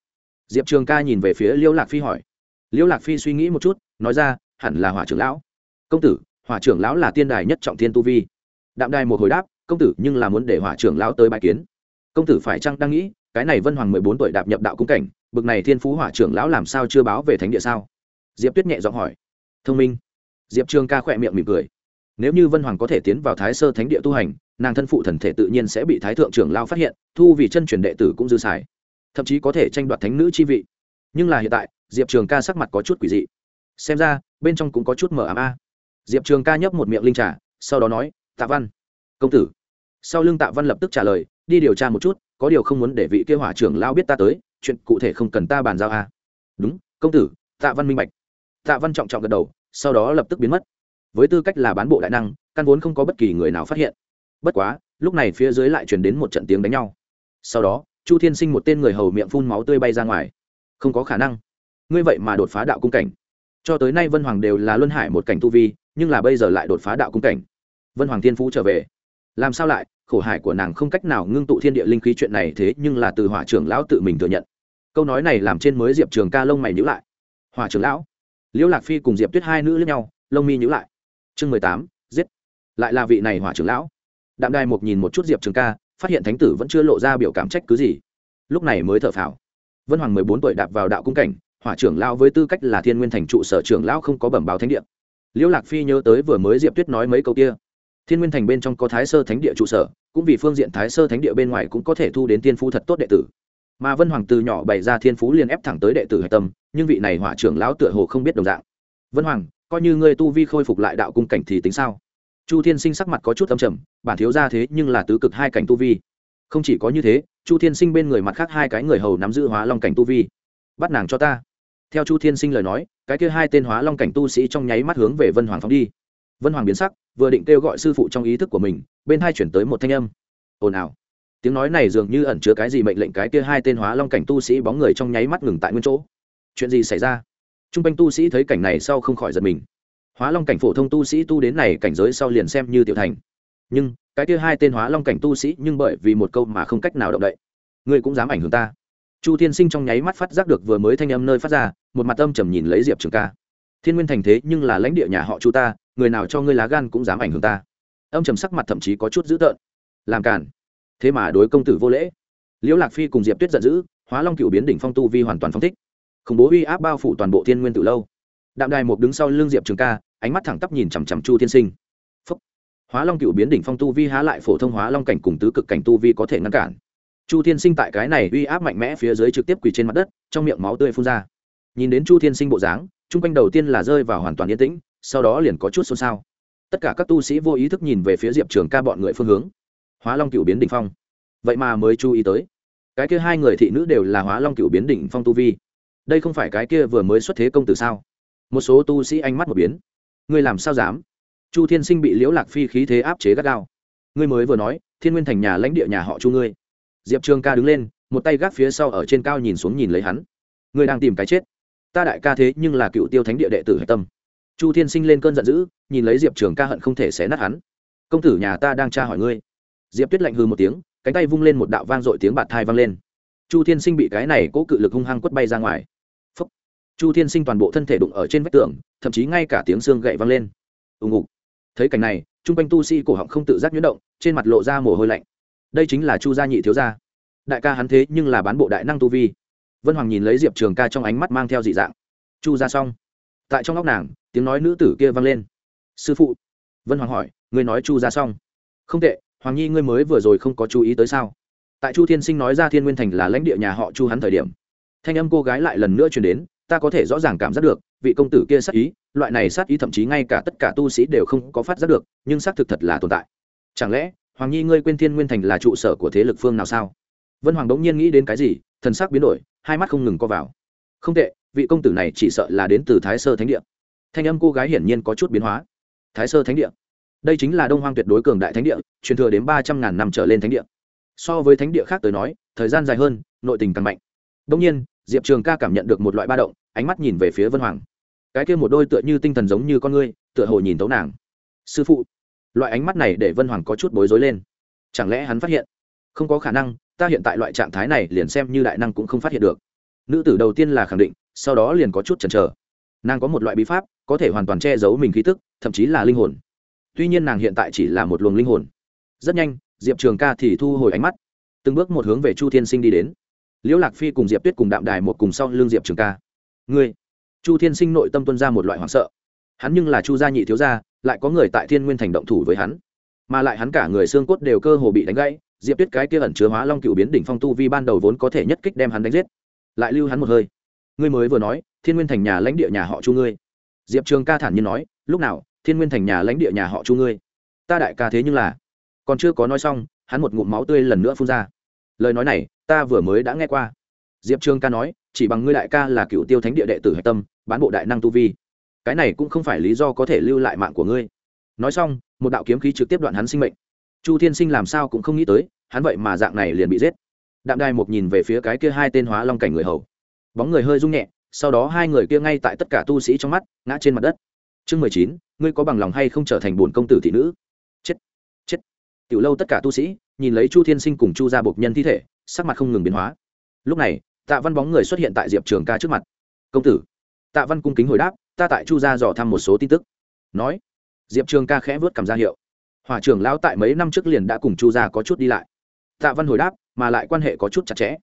Diệp trường ca nhìn về phía liêu lạc phi hỏi liễu lạc phi suy nghĩ một chút, nói ra, hẳn là hỏa trưởng lão. Công tử, hỏa trưởng lão là tiên đài nhất trọng thiên tu vi. Đạm đài một hồi đáp, công tử, nhưng là muốn để hỏa trưởng lão tới bài kiến. Công tử phải chăng đang nghĩ, cái này vân hoàng mười bốn tuổi đạp nhập đạo cung cảnh, bực này thiên phú hỏa trưởng lão làm sao chưa báo về thánh địa sao? Diệp tuyết nhẹ giọng hỏi. Thông minh. Diệp trường ca khỏe miệng mỉm cười. Nếu như vân hoàng có thể tiến vào thái sơ thánh địa tu hành, nàng thân phụ thần thể tự nhiên sẽ bị thái thượng trưởng lao phát hiện, thu vì chân truyền đệ tử cũng dư xài. Thậm chí có thể tranh đoạt thánh nữ chi vị nhưng là hiện tại, diệp trường ca sắc mặt có chút quỷ dị. Xem ra, bên trong cũng có chút mờ ám a. Diệp trường ca nhấp một miệng linh trà, sau đó nói, tạ văn, công tử. Sau lưng tạ văn lập tức trả lời, đi điều tra một chút, có điều không muốn để vị kêu hỏa trưởng lao biết ta tới, chuyện cụ thể không cần ta bàn giao a. Đúng, công tử, tạ văn minh bạch. Tạ văn trọng trọng gật đầu, sau đó lập tức biến mất. Với tư cách là bán bộ đại năng, căn vốn không có bất kỳ người nào phát hiện. Bất quá, lúc này phía dưới lại truyền đến một trận tiếng đánh nhau. Sau đó, chu thiên sinh một tên người hầu miệng phun máu tươi bay ra ngoài không có khả năng. Ngươi vậy mà đột phá đạo cung cảnh. Cho tới nay vân hoàng đều là luân hải một cảnh tu vi, nhưng là bây giờ lại đột phá đạo cung cảnh. Vân hoàng thiên phú trở về. Làm sao lại? Khổ hải của nàng không cách nào ngưng tụ thiên địa linh khí chuyện này thế nhưng là từ hỏa trưởng lão tự mình thừa nhận. Câu nói này làm trên mới diệp trường ca lông mày nhữ lại. Hỏa trưởng lão? Liễu lạc phi cùng diệp tuyết hai nữ lẫn nhau, lông mi nhữ lại. Chương mười tám, giết. Lại là vị này hỏa trưởng lão. Đạm đài một nhìn một chút diệp trường ca, phát hiện thánh tử vẫn chưa lộ ra biểu cảm trách cứ gì. Lúc này mới thở phào vân hoàng mười bốn tuổi đạp vào đạo cung cảnh, hỏa trưởng lao với tư cách là thiên nguyên thành trụ sở trưởng lao không có bẩm báo thánh địa. Liễu lạc phi nhớ tới vừa mới diệp tuyết nói mấy câu kia. Thiên nguyên thành bên trong có thái sơ thánh địa trụ sở, cũng vì phương diện thái sơ thánh địa bên ngoài cũng có thể thu đến tiên phú thật tốt đệ tử. Mà vân hoàng từ nhỏ bày ra thiên phú liền ép thẳng tới đệ tử hạch tâm, nhưng vị này hỏa trưởng lão tựa hồ không biết đồng dạng. Vân hoàng, coi như ngươi tu vi khôi phục lại đạo cung cảnh thì tính sao? Chu thiên sinh sắc mặt có chút âm trầm, bản thiếu ra thế nhưng là tứ cực hai cảnh tu vi. Không chỉ có như thế chu thiên sinh bên người mặt khác hai cái người hầu nắm giữ hóa long cảnh tu vi. Bắt nàng cho ta. Theo chu thiên sinh lời nói, cái kia hai tên hóa long cảnh tu sĩ trong nháy mắt hướng về vân hoàng phóng đi. Vân hoàng biến sắc, vừa định kêu gọi sư phụ trong ý thức của mình, bên hai chuyển tới một thanh âm. Ồn ào. Tiếng nói này dường như ẩn chứa cái gì mệnh lệnh cái kia hai tên hóa long cảnh tu sĩ bóng người trong nháy mắt ngừng tại nguyên chỗ. Chuyện gì xảy ra? T r u n g quanh tu sĩ thấy cảnh này sau không khỏi giật mình. Hóa long cảnh phổ thông tu sĩ tu đến này cảnh giới sau liền xem như tiểu thành. Nhưng cái kia hai tên hóa long cảnh tu sĩ nhưng bởi vì một câu mà không cách nào động đậy. Ngươi cũng dám ảnh hưởng ta. Chu thiên sinh trong nháy mắt phát giác được vừa mới thanh âm nơi phát ra, một mặt âm trầm nhìn lấy diệp trường ca. Thiên nguyên thành thế nhưng là lãnh địa nhà họ chu ta, người nào cho ngươi lá gan cũng dám ảnh hưởng ta. Âm trầm sắc mặt thậm chí có chút dữ tợn. Làm cản thế mà đối công tử vô lễ. Liễu lạc phi cùng diệp tuyết giận dữ, hóa long cựu biến đỉnh phong tu vi hoàn toàn phong thích. Khủng bố uy áp bao phủ toàn bộ thiên nguyên từ lâu. Đạm đài một đứng sau lưng diệp trường ca, ánh mắt thẳng tắp nhìn chằm chằm chu thiên sinh hóa long cựu biến đỉnh phong tu vi há lại phổ thông hóa long cảnh cùng tứ cực cảnh tu vi có thể ngăn cản. Chu thiên sinh tại cái này uy áp mạnh mẽ phía dưới trực tiếp quỳ trên mặt đất, trong miệng máu tươi phun ra. Nhìn đến chu thiên sinh bộ dáng, chung quanh đầu tiên là rơi vào hoàn toàn yên tĩnh, sau đó liền có chút xôn xao. Tất cả các tu sĩ vô ý thức nhìn về phía diệp trường ca bọn người phương hướng. Hóa long cựu biến đỉnh phong. Vậy mà mới chú ý tới, cái kia hai người thị nữ đều là hóa long cựu biến đỉnh phong tu vi. Đây không phải cái kia vừa mới xuất thế công tử sao? Một số tu sĩ ánh mắt một biến. Ngươi làm sao dám? Chu thiên sinh bị liễu lạc phi khí thế áp chế gắt gao. Ngươi mới vừa nói, thiên nguyên thành nhà lãnh địa nhà họ chu ngươi. Diệp trường ca đứng lên, một tay gác phía sau ở trên cao nhìn xuống nhìn lấy hắn. Ngươi đang tìm cái chết. Ta đại ca thế nhưng là cựu tiêu thánh địa đệ tử hạch tâm. Chu thiên sinh lên cơn giận dữ, nhìn lấy diệp trường ca hận không thể xé nát hắn. Công tử nhà ta đang tra hỏi ngươi. Diệp tuyết lạnh hư một tiếng, cánh tay vung lên một đạo vang dội tiếng bạt thai vang lên. Chu thiên sinh bị cái này cố cự lực hung hăng quất bay ra ngoài. Phúc. chu thiên sinh toàn bộ thân thể đụng ở trên vách tường, thậm chí ngay cả tiếng xương gậy vang lên. Ùng ục thấy cảnh này, chung quanh tu sĩ cổ họng không tự giác nhuyễn động, trên mặt lộ ra mồ hôi lạnh. Đây chính là chu gia nhị thiếu gia. Đại ca hắn thế nhưng là bán bộ đại năng tu vi. Vân hoàng nhìn lấy diệp trường ca trong ánh mắt mang theo dị dạng. Chu ra xong. Tại trong óc nàng, tiếng nói nữ tử kia vang lên. Sư phụ. Vân hoàng hỏi người nói chu ra xong? Không tệ, hoàng nhi ngươi mới vừa rồi không có chú ý tới sao? Tại chu thiên sinh nói ra thiên nguyên thành là lãnh địa nhà họ chu hắn thời điểm, thanh âm cô gái lại lần nữa chuyển đến ta có thể rõ ràng cảm giác được, vị công tử kia sát ý, loại này sát ý thậm chí ngay cả tất cả tu sĩ đều không có phát giác được, nhưng xác thực thật là tồn tại. Chẳng lẽ, hoàng nhi ngươi quên thiên nguyên thành là trụ sở của thế lực phương nào sao? Vân hoàng đống nhiên nghĩ đến cái gì, thần sắc biến đổi, hai mắt không ngừng co vào. Không tệ, vị công tử này chỉ sợ là đến từ thái sơ thánh địa. Thanh âm cô gái hiển nhiên có chút biến hóa. Thái sơ thánh địa. Đây chính là đông hoang tuyệt đối cường đại thánh địa, truyền thừa đến ba trăm ngàn năm trở lên thánh địa. So với thánh địa khác tới nói, thời gian dài hơn, nội tình càng mạnh. Đông nhiên diệp trường ca cảm nhận được một loại ba động, ánh mắt nhìn về phía vân hoàng. Cái kia một đôi tựa như tinh thần giống như con ngươi, tựa hồ nhìn tấu nàng. Sư phụ. Loại ánh mắt này để vân hoàng có chút bối rối lên. Chẳng lẽ hắn phát hiện? Không có khả năng, ta hiện tại loại trạng thái này liền xem như đại năng cũng không phát hiện được. Nữ tử đầu tiên là khẳng định, sau đó liền có chút chần chờ. Nàng có một loại bí pháp, có thể hoàn toàn che giấu mình khí tức, thậm chí là linh hồn. Tuy nhiên nàng hiện tại chỉ là một luồng linh hồn. Rất nhanh, diệp trường ca thì thu hồi ánh mắt, từng bước một hướng về chu thiên sinh đi đến liễu lạc phi cùng diệp tuyết cùng đạm đài một cùng sau l ư n g diệp trường ca. Ngươi, chu thiên sinh nội tâm tuân ra một loại hoảng sợ. Hắn nhưng là chu gia nhị thiếu gia, lại có người tại thiên nguyên thành động thủ với hắn. Mà lại hắn cả người xương cốt đều cơ hồ bị đánh gãy, diệp tuyết cái kia ẩn chứa hóa long cựu biến đỉnh phong tu vi ban đầu vốn có thể nhất kích đem hắn đánh giết. Lại lưu hắn một hơi. Ngươi mới vừa nói, thiên nguyên thành nhà lãnh địa nhà họ chu ngươi. Diệp trường ca thản nhiên nói, lúc nào, thiên nguyên thành nhà lãnh địa nhà họ chu ngươi? Ta đại ca thế nhưng là. Còn chưa có nói xong, hắn một ngụm máu tươi lần nữa phun ra lời nói này, ta vừa mới đã nghe qua. Diệp trương ca nói, chỉ bằng ngươi đại ca là cựu tiêu thánh địa đệ tử hạch tâm, bán bộ đại năng tu vi. Cái này cũng không phải lý do có thể lưu lại mạng của ngươi. Nói xong, một đạo kiếm khí trực tiếp đoạn hắn sinh mệnh. Chu thiên sinh làm sao cũng không nghĩ tới, hắn vậy mà dạng này liền bị giết. Đạm đài một nhìn về phía cái kia hai tên hóa long cảnh người hầu. Bóng người hơi rung nhẹ, sau đó hai người kia ngay tại tất cả tu sĩ trong mắt, ngã trên mặt đất. Chương mười chín, ngươi có bằng lòng hay không trở thành bồn công tử thị nữ? Chết chết. Tiểu lâu tất cả tu sĩ nhìn lấy chu thiên sinh cùng chu gia bộc nhân thi thể, sắc mặt không ngừng biến hóa. Lúc này, tạ văn bóng người xuất hiện tại diệp trường ca trước mặt. Công tử. Tạ văn cung kính hồi đáp, ta tại chu gia dò thăm một số tin tức. Nói, diệp trường ca khẽ vớt cảm ra hiệu. Hỏa trưởng lão tại mấy năm trước liền đã cùng chu gia có chút đi lại. Tạ văn hồi đáp, mà lại quan hệ có chút chặt chẽ.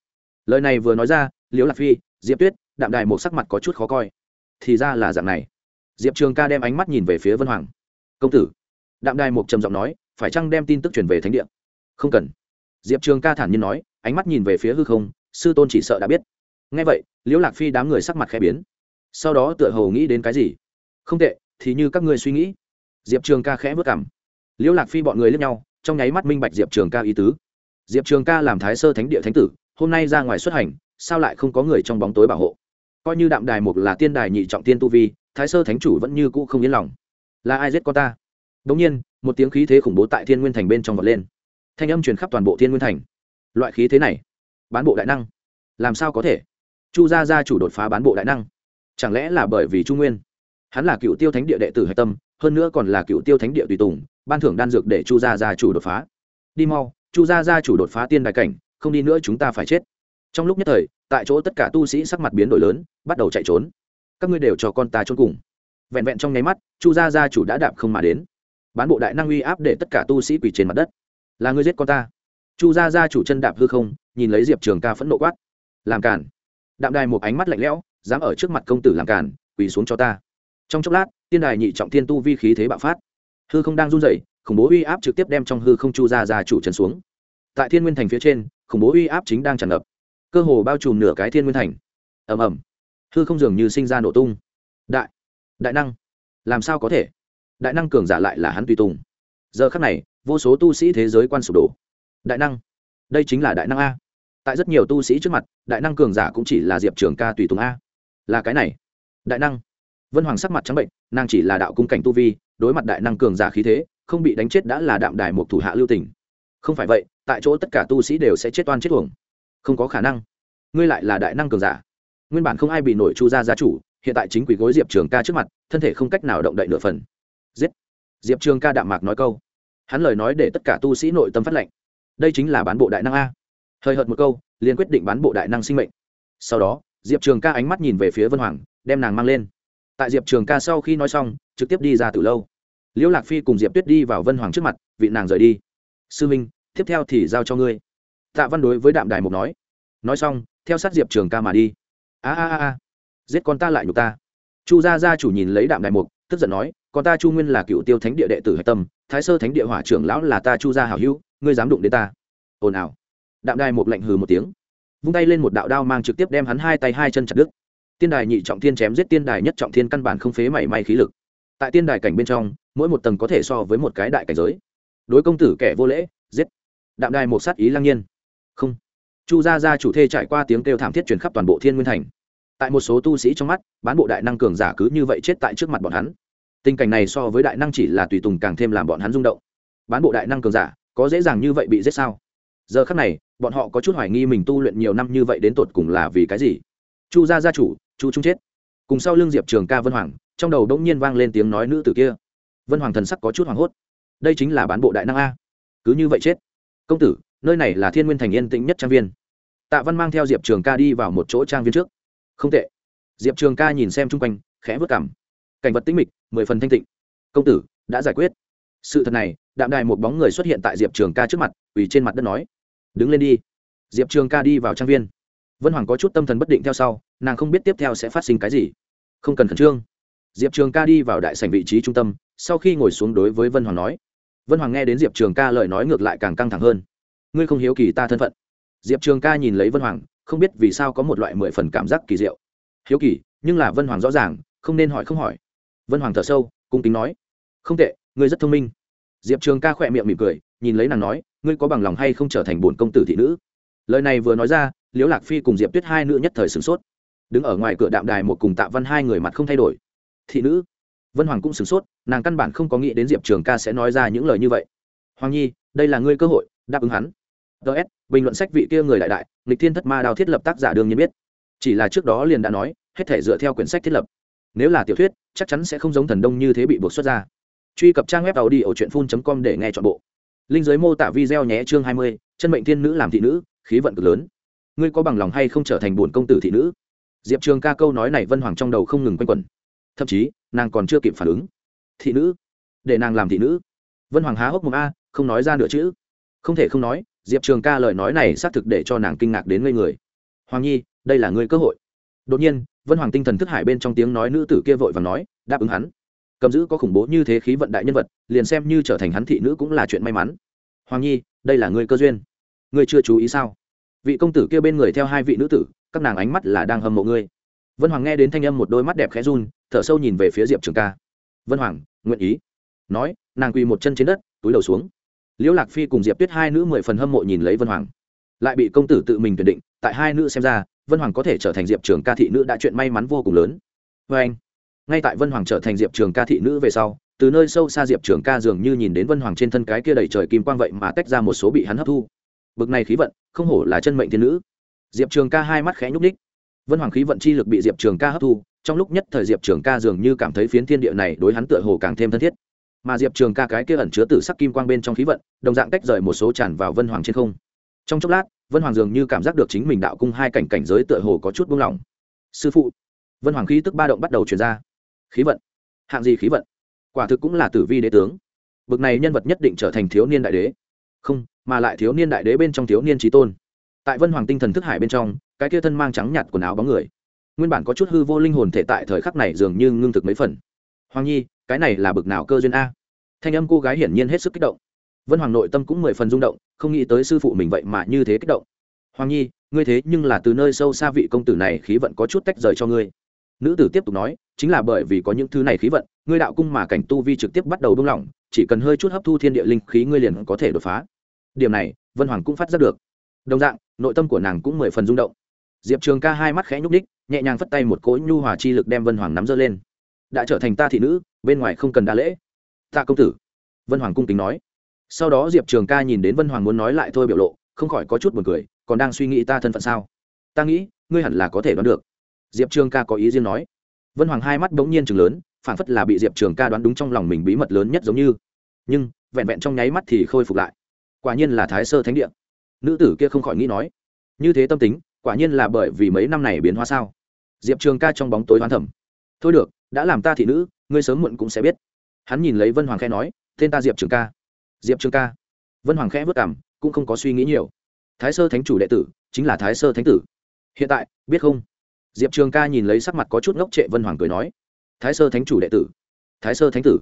Lời này vừa nói ra, liễu lạc phi, diệp tuyết, đạm đài một sắc mặt có chút khó coi. Thì ra là dạng này. Diệp trường ca đem ánh mắt nhìn về phía vân hoàng. Công tử. Đạm đài mục trầm giọng nói, phải chăng đem tin tức truyền về thánh địa? Không cần. Diệp trường ca thản nhiên nói, ánh mắt nhìn về phía hư không, sư tôn chỉ sợ đã biết. Ngay vậy, liễu lạc phi đám người sắc mặt khẽ biến. Sau đó tựa hồ nghĩ đến cái gì? Không tệ, thì như các ngươi suy nghĩ. Diệp trường ca khẽ vất cảm liễu lạc phi bọn người lướt nhau, trong nháy mắt minh bạch diệp trường ca ý tứ. Diệp trường ca làm thái sơ thánh địa thánh tử, hôm nay ra ngoài xuất hành, sao lại không có người trong bóng tối bảo hộ? Coi như đạm đài mục là tiên đài nhị trọng tiên tu vi, thái sơ thánh chủ vẫn như cũ không yên lòng. Là ai giết con ta? Đống nhiên, một tiếng khí thế khủng bố tại thiên nguyên thành bên trong vọt lên thanh âm truyền khắp toàn bộ thiên nguyên thành. Loại khí thế này, bán bộ đại năng, làm sao có thể? Chu gia gia chủ đột phá bán bộ đại năng, chẳng lẽ là bởi vì trung nguyên? Hắn là cựu tiêu thánh địa đệ tử hạch tâm, hơn nữa còn là cựu tiêu thánh địa tùy tùng, ban thưởng đan dược để chu gia gia chủ đột phá. Đi mau, chu gia gia chủ đột phá tiên đại cảnh, không đi nữa chúng ta phải chết. Trong lúc nhất thời, tại chỗ tất cả tu sĩ sắc mặt biến đổi lớn, bắt đầu chạy trốn. Các ngươi đều cho con ta trốn cùng. Vẹn vẹn trong nháy mắt, chu gia gia chủ đã đạp không mà đến. Bán bộ đại năng uy áp để tất cả tu sĩ quỳ trên mặt đất là ngươi giết con ta. Chu gia gia chủ chân đạp hư không, nhìn lấy diệp trường ca phẫn nộ quát. Làm cản đạm đài một ánh mắt lạnh lẽo, dám ở trước mặt công tử làm cản quỳ xuống cho ta. Trong chốc lát, tiên đài nhị trọng thiên tu vi khí thế bạo phát. Hư không đang run rẩy, khủng bố uy áp trực tiếp đem trong hư không chu gia gia chủ trần xuống. Tại thiên nguyên thành phía trên, khủng bố uy áp chính đang tràn ngập. Cơ hồ bao trùm nửa cái thiên nguyên thành. Ầm ầm. Hư không dường như sinh ra nổ tung. Đại đại năng. Làm sao có thể? Đại năng cường giả lại là hắn tùy tùng giờ khắc này, vô số tu sĩ thế giới quan sụp đổ. Đại năng. Đây chính là đại năng a. Tại rất nhiều tu sĩ trước mặt, đại năng cường giả cũng chỉ là diệp trường ca tùy tùng a. Là cái này. Đại năng. Vân hoàng sắc mặt trắng bệnh, nàng chỉ là đạo cung cảnh tu vi, đối mặt đại năng cường giả khí thế, không bị đánh chết đã là đạm đài một thủ hạ lưu tỉnh không phải vậy, tại chỗ tất cả tu sĩ đều sẽ chết oan chết tuồng không có khả năng. Ngươi lại là đại năng cường giả. Nguyên bản không ai bị nổi chu ra gia chủ, hiện tại chính quỷ gối diệp trường ca trước mặt, thân thể không cách nào động đậy nửa phần. Giết. Diệp trường ca đạm mạc nói câu hắn lời nói để tất cả tu sĩ nội tâm phát lệnh. Đây chính là bán bộ đại năng a. Hơi hợt một câu, liền quyết định bán bộ đại năng sinh mệnh. Sau đó, diệp trường ca ánh mắt nhìn về phía vân hoàng, đem nàng mang lên. Tại diệp trường ca sau khi nói xong, trực tiếp đi ra từ lâu. Liễu lạc phi cùng diệp tuyết đi vào vân hoàng trước mặt, vị nàng rời đi. Sư minh, tiếp theo thì giao cho ngươi. Tạ văn đối với đạm đài mục nói. Nói xong, theo sát diệp trường ca mà đi. A a a giết con ta lại nhục ta. Chu gia gia chủ nhìn lấy đạm đài mục tức giận nói còn ta chu nguyên là cựu tiêu thánh địa đệ tử hạch tâm, thái sơ thánh địa hỏa trưởng lão là ta chu gia hảo hữu, ngươi dám đụng đến ta. Ồn ào. Đạm đài một lạnh hừ một tiếng. Vung tay lên một đạo đao mang trực tiếp đem hắn hai tay hai chân chặt đứt. Tiên đài nhị trọng thiên chém giết tiên đài nhất trọng thiên căn bản không phế mảy may khí lực. Tại tiên đài cảnh bên trong, mỗi một tầng có thể so với một cái đại cảnh giới. Đối công tử kẻ vô lễ, giết. Đạm đài một sát ý lăng nhiên. Không. Chu gia gia chủ thê trải qua tiếng kêu thảm thiết truyền khắp toàn bộ thiên nguyên thành. Tại một số tu sĩ trong mắt, bán bộ đại năng cường giả cứ như vậy chết tại trước mặt bọn hắn tình cảnh này so với đại năng chỉ là tùy tùng càng thêm làm bọn hắn rung động. Bán bộ đại năng cường giả, có dễ dàng như vậy bị giết sao? Giờ khắc này, bọn họ có chút hoài nghi mình tu luyện nhiều năm như vậy đến tột cùng là vì cái gì? Chu gia gia chủ, chu trung chết. Cùng sau l ư n g diệp trường ca vân hoàng, trong đầu đỗng nhiên vang lên tiếng nói nữ tử kia. Vân hoàng thần sắc có chút hoảng hốt. Đây chính là bán bộ đại năng a. Cứ như vậy chết. Công tử, nơi này là thiên nguyên thành yên tĩnh nhất trang viên. Tạ văn mang theo diệp trường ca đi vào một chỗ trang viên trước. Không tệ. Diệp trường ca nhìn xem chung quanh, khẽ vớt cảm cảnh vật tĩnh mịch, mười phần thanh tịnh. Công tử, đã giải quyết. Sự thật này, đạm đài một bóng người xuất hiện tại diệp trường ca trước mặt ủy trên mặt đất nói. Đứng lên đi. Diệp trường ca đi vào trang viên. Vân hoàng có chút tâm thần bất định theo sau, nàng không biết tiếp theo sẽ phát sinh cái gì. Không cần khẩn trương. Diệp trường ca đi vào đại sảnh vị trí trung tâm, sau khi ngồi xuống đối với vân hoàng nói. Vân hoàng nghe đến diệp trường ca lời nói ngược lại càng căng thẳng hơn. Ngươi không hiếu kỳ ta thân phận. Diệp trường ca nhìn lấy vân hoàng, không biết vì sao có một loại mười phần cảm giác kỳ diệu. Hiếu kỳ, nhưng là vân hoàng rõ ràng, không nên hỏi không hỏi vân hoàng thở sâu, cung kính nói, không tệ, ngươi rất thông minh. Diệp trường ca khỏe miệng mỉm cười, nhìn lấy nàng nói, ngươi có bằng lòng hay không trở thành bổn công tử thị nữ? Lời này vừa nói ra, liễu lạc phi cùng diệp tuyết hai nữ nhất thời sửng sốt. Đứng ở ngoài cửa đạm đài một cùng tạ văn hai người mặt không thay đổi. Thị nữ? Vân hoàng cũng sửng sốt, nàng căn bản không có nghĩ đến diệp trường ca sẽ nói ra những lời như vậy. Hoàng nhi, đây là ngươi cơ hội, đáp ứng hắn. Ts bình luận sách vị kia người đại đại lịch thiên thất ma đào thiết lập tác giả đương nhiên biết. Chỉ là trước đó liền đã nói, hết thể dựa theo quyển sách thiết lập nếu là tiểu thuyết, chắc chắn sẽ không giống thần đông như thế bị buộc xuất ra. Truy cập trang web tàu đi ở truyện phun com để nghe t h ọ n bộ. Linh giới mô tả video nhé, chương hai mươi, chân mệnh thiên nữ làm thị nữ, khí vận cực lớn. Ngươi có bằng lòng hay không trở thành bổn công tử thị nữ? Diệp trường ca câu nói này vân hoàng trong đầu không ngừng quanh quẩn. Thậm chí, nàng còn chưa kịp phản ứng. Thị nữ? Để nàng làm thị nữ? Vân hoàng há hốc mồm a, không nói ra nữa chữ không thể không nói, diệp trường ca lời nói này xác thực để cho nàng kinh ngạc đến ngây người. Hoàng nhi, đây là ngươi cơ hội. Đột nhiên vân hoàng tinh thần thức hải bên trong tiếng nói nữ tử kia vội và nói, đáp ứng hắn. Cầm giữ có khủng bố như thế khí vận đại nhân vật, liền xem như trở thành hắn thị nữ cũng là chuyện may mắn. Hoàng nhi, đây là người cơ duyên. Ngươi chưa chú ý sao? Vị công tử kia bên người theo hai vị nữ tử, các nàng ánh mắt là đang hâm mộ ngươi. Vân hoàng nghe đến thanh âm một đôi mắt đẹp khẽ run, thở sâu nhìn về phía diệp trường ca. Vân hoàng, nguyện ý. Nói, nàng quỳ một chân trên đất, túi đầu xuống. Liễu lạc phi cùng diệp tuyết hai nữ mười phần hâm mộ nhìn lấy vân hoàng. Lại bị công tử tự mình tuyển định, tại hai nữ xem ra vân hoàng có thể trở thành diệp trường ca thị nữ đã chuyện may mắn vô cùng lớn. Vê anh, ngay tại vân hoàng trở thành diệp trường ca thị nữ về sau, từ nơi sâu xa diệp trường ca dường như nhìn đến vân hoàng trên thân cái kia đầy trời kim quang vậy mà tách ra một số bị hắn hấp thu. Bực này khí vận, không hổ là chân mệnh thiên nữ. Diệp trường ca hai mắt khẽ nhúc ních vân hoàng khí vận chi lực bị diệp trường ca hấp thu, trong lúc nhất thời diệp trường ca dường như cảm thấy phiến thiên địa này đối hắn tựa hồ càng thêm thân thiết. Mà diệp trường ca cái kia ẩn chứa t sắc kim quang bên trong khí vận, đồng dạng tách rời một số tràn vào vân hoàng trên không trong chốc lát, vân hoàng dường như cảm giác được chính mình đạo cung hai cảnh cảnh giới tựa hồ có chút buông lỏng. Sư phụ. Vân hoàng khí tức ba động bắt đầu chuyển ra. Khí vận. Hạng gì khí vận? Quả thực cũng là tử vi đế tướng. Bực này nhân vật nhất định trở thành thiếu niên đại đế. Không, mà lại thiếu niên đại đế bên trong thiếu niên trí tôn. Tại vân hoàng tinh thần thức hải bên trong, cái kia thân mang trắng nhạt quần áo bóng người, nguyên bản có chút hư vô linh hồn thể tại thời khắc này dường như ngưng thực mấy phần. Hoàng nhi, cái này là bực nào cơ duyên a? Thanh âm cô gái hiển nhiên hết sức kích động vân hoàng nội tâm cũng mười phần rung động, không nghĩ tới sư phụ mình vậy mà như thế kích động. Hoàng nhi, ngươi thế nhưng là từ nơi sâu xa vị công tử này khí vận có chút tách rời cho ngươi. Nữ tử tiếp tục nói, chính là bởi vì có những thứ này khí vận, ngươi đạo cung mà cảnh tu vi trực tiếp bắt đầu buông lỏng, chỉ cần hơi chút hấp thu thiên địa linh khí ngươi liền có thể đột phá. Điểm này, vân hoàng cũng phát giác được. Đồng dạng, nội tâm của nàng cũng mười phần rung động. Diệp trường ca hai mắt khẽ nhúc ních nhẹ nhàng phất tay một cỗ nhu hòa chi lực đem vân hoàng nắm dơ lên. Đã trở thành ta thị nữ, bên ngoài không cần đa lễ. Ta công tử. Vân hoàng cung kính nói sau đó diệp trường ca nhìn đến vân hoàng muốn nói lại thôi biểu lộ, không khỏi có chút b u ồ n cười, còn đang suy nghĩ ta thân phận sao? Ta nghĩ, ngươi hẳn là có thể đoán được. Diệp trường ca có ý riêng nói. Vân hoàng hai mắt bỗng nhiên chừng lớn phản phất là bị diệp trường ca đoán đúng trong lòng mình bí mật lớn nhất giống như. Nhưng, vẹn vẹn trong nháy mắt thì khôi phục lại. Quả nhiên là thái sơ thánh địa. Nữ tử kia không khỏi nghĩ nói. Như thế tâm tính, quả nhiên là bởi vì mấy năm này biến hóa sao? Diệp trường ca trong bóng tối hoán thẩm thôi được, đã làm ta thị nữ, ngươi sớm muộn cũng sẽ biết. Hắn nhìn lấy vân hoàng khe nói, tên ta diệp trường ca diệp trường ca. Vân hoàng khẽ vất cảm cũng không có suy nghĩ nhiều. Thái sơ thánh chủ đệ tử, chính là thái sơ thánh tử. Hiện tại, biết không? Diệp trường ca nhìn lấy sắc mặt có chút ngốc trệ vân hoàng cười nói. Thái sơ thánh chủ đệ tử. Thái sơ thánh tử.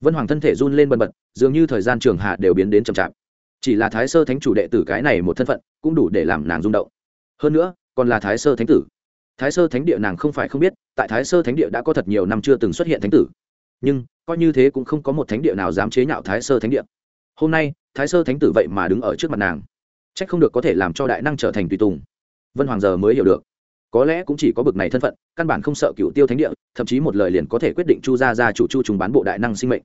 Vân hoàng thân thể run lên bần bật, dường như thời gian trường hạ đều biến đến chậm chạp. Chỉ là thái sơ thánh chủ đệ tử cái này một thân phận, cũng đủ để làm nàng rung động. Hơn nữa, còn là thái sơ thánh tử. Thái sơ thánh địa nàng không phải không biết, tại thái sơ thánh địa đã có thật nhiều năm chưa từng xuất hiện thánh tử. Nhưng, coi như thế cũng không có một thánh địa nào dám chế nhạo thái sơ thánh địa hôm nay, thái sơ thánh tử vậy mà đứng ở trước mặt nàng. C h ắ c không được có thể làm cho đại năng trở thành tùy tùng. Vân hoàng giờ mới hiểu được. Có lẽ cũng chỉ có bực này thân phận, căn bản không sợ cựu tiêu thánh địa, thậm chí một lời liền có thể quyết định chu gia ra chủ chu trùng bán bộ đại năng sinh mệnh.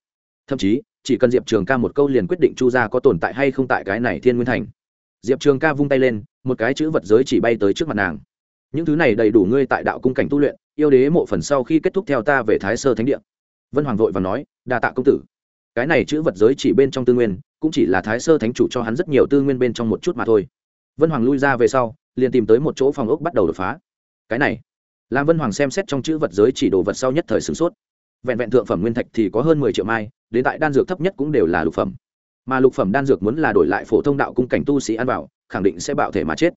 Thậm chí, chỉ cần diệp trường ca một câu liền quyết định chu gia có tồn tại hay không tại cái này thiên nguyên thành. Diệp trường ca vung tay lên, một cái chữ vật giới chỉ bay tới trước mặt nàng. Những thứ này đầy đủ ngươi tại đạo cung cảnh tu luyện, yêu đế mộ phần sau khi kết thúc theo ta về thái sơ thánh địa. Vân hoàng vội và nói, đa tạ công tử cái này chữ vật giới chỉ bên trong tư nguyên, cũng chỉ là thái sơ thánh chủ cho hắn rất nhiều tư nguyên bên trong một chút mà thôi. Vân hoàng lui ra về sau, liền tìm tới một chỗ phòng ốc bắt đầu đột phá. Cái này, làm vân hoàng xem xét trong chữ vật giới chỉ đồ vật sau nhất thời sửng sốt. Vẹn vẹn thượng phẩm nguyên thạch thì có hơn mười triệu mai, đến tại đan dược thấp nhất cũng đều là lục phẩm. Mà lục phẩm đan dược muốn là đổi lại phổ thông đạo cung cảnh tu sĩ ăn vào, khẳng định sẽ bạo thể mà chết.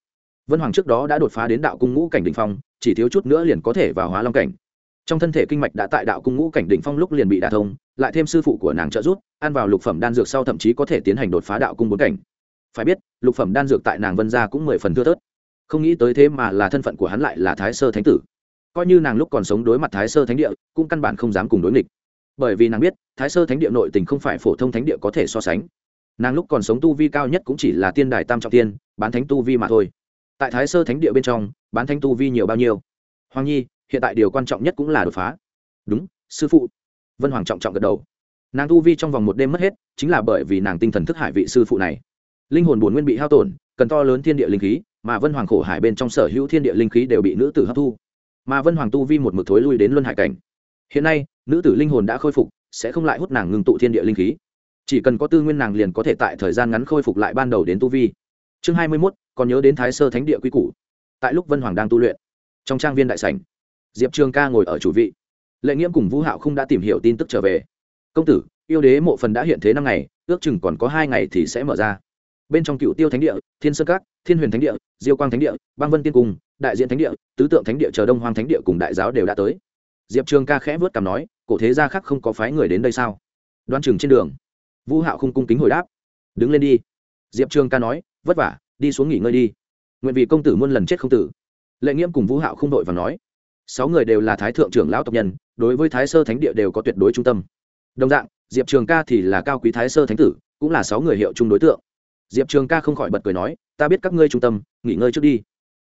Vân hoàng trước đó đã đột phá đến đạo cung ngũ cảnh đ ỉ n h phong, chỉ thiếu chút nữa liền có thể vào hóa long cảnh. Trong thân thể kinh mạch đã tại đạo cung ngũ cảnh đỉnh phong lúc liền bị đả thông lại thêm sư phụ của nàng trợ giúp, ăn vào lục phẩm đan dược sau thậm chí có thể tiến hành đột phá đạo cung bốn cảnh. Phải biết, lục phẩm đan dược tại nàng vân gia cũng mười phần thưa thớt. Không nghĩ tới thế mà là thân phận của hắn lại là thái sơ thánh tử. Coi như nàng lúc còn sống đối mặt thái sơ thánh địa, cũng căn bản không dám cùng đối nghịch. Bởi vì nàng biết, thái sơ thánh địa nội tình không phải phổ thông thánh địa có thể so sánh. Nàng lúc còn sống tu vi cao nhất cũng chỉ là tiên đài tam trọng tiên, bán thánh tu vi mà thôi. Tại thái sơ thánh địa bên trong, bán thánh tu vi nhiều bao nhiêu? Hoàng nhi, hiện tại điều quan trọng nhất cũng là đột phá. Đúng, sư phụ vân hoàng trọng trọng gật đầu. Nàng tu vi trong vòng một đêm mất hết, chính là bởi vì nàng tinh thần thức hải vị sư phụ này. Linh hồn bổn nguyên bị hao tổn, cần to lớn thiên địa linh khí, mà vân hoàng khổ hải bên trong sở hữu thiên địa linh khí đều bị nữ tử hấp thu. Mà vân hoàng tu vi một mực thối lui đến luân hải cảnh. Hiện nay, nữ tử linh hồn đã khôi phục, sẽ không lại hút nàng ngừng tụ thiên địa linh khí. Chỉ cần có tư nguyên nàng liền có thể tại thời gian ngắn khôi phục lại ban đầu đến tu vi. Chương hai mươi mốt, còn nhớ đến thái sơ thánh địa quy củ. Tại lúc vân hoàng đang tu luyện, trong trang viên đại sảnh, diệp trường ca ngồi ở chủ vị lệ nghiễm cùng vũ hạo không đã tìm hiểu tin tức trở về. Công tử, yêu đế mộ phần đã hiện thế năm ngày, ước chừng còn có hai ngày thì sẽ mở ra. Bên trong cựu tiêu thánh địa, thiên sơn các, thiên huyền thánh địa, diêu quang thánh địa Bang vân tiên cung, đại diện thánh địa, tứ tượng thánh địa chờ đông hoang thánh địa cùng đại giáo đều đã tới. Diệp trường ca khẽ vớt cằm nói, cổ thế gia khác không có phái người đến đây sao? Đoan chừng trên đường. Vũ hạo không cung kính hồi đáp, đứng lên đi. Diệp trường ca nói, vất vả, đi xuống nghỉ ngơi đi. Nguyện vì công tử muôn lần chết không tử. Lệ nghiễm cùng vũ hạo không đội và nói sáu người đều là thái thượng trưởng lão tộc nhân, đối với thái sơ thánh địa đều có tuyệt đối trung tâm. Đồng dạng, diệp trường ca thì là cao quý thái sơ thánh tử, cũng là sáu người hiệu chung đối tượng. Diệp trường ca không khỏi bật cười nói, ta biết các ngươi trung tâm, nghỉ ngơi trước đi.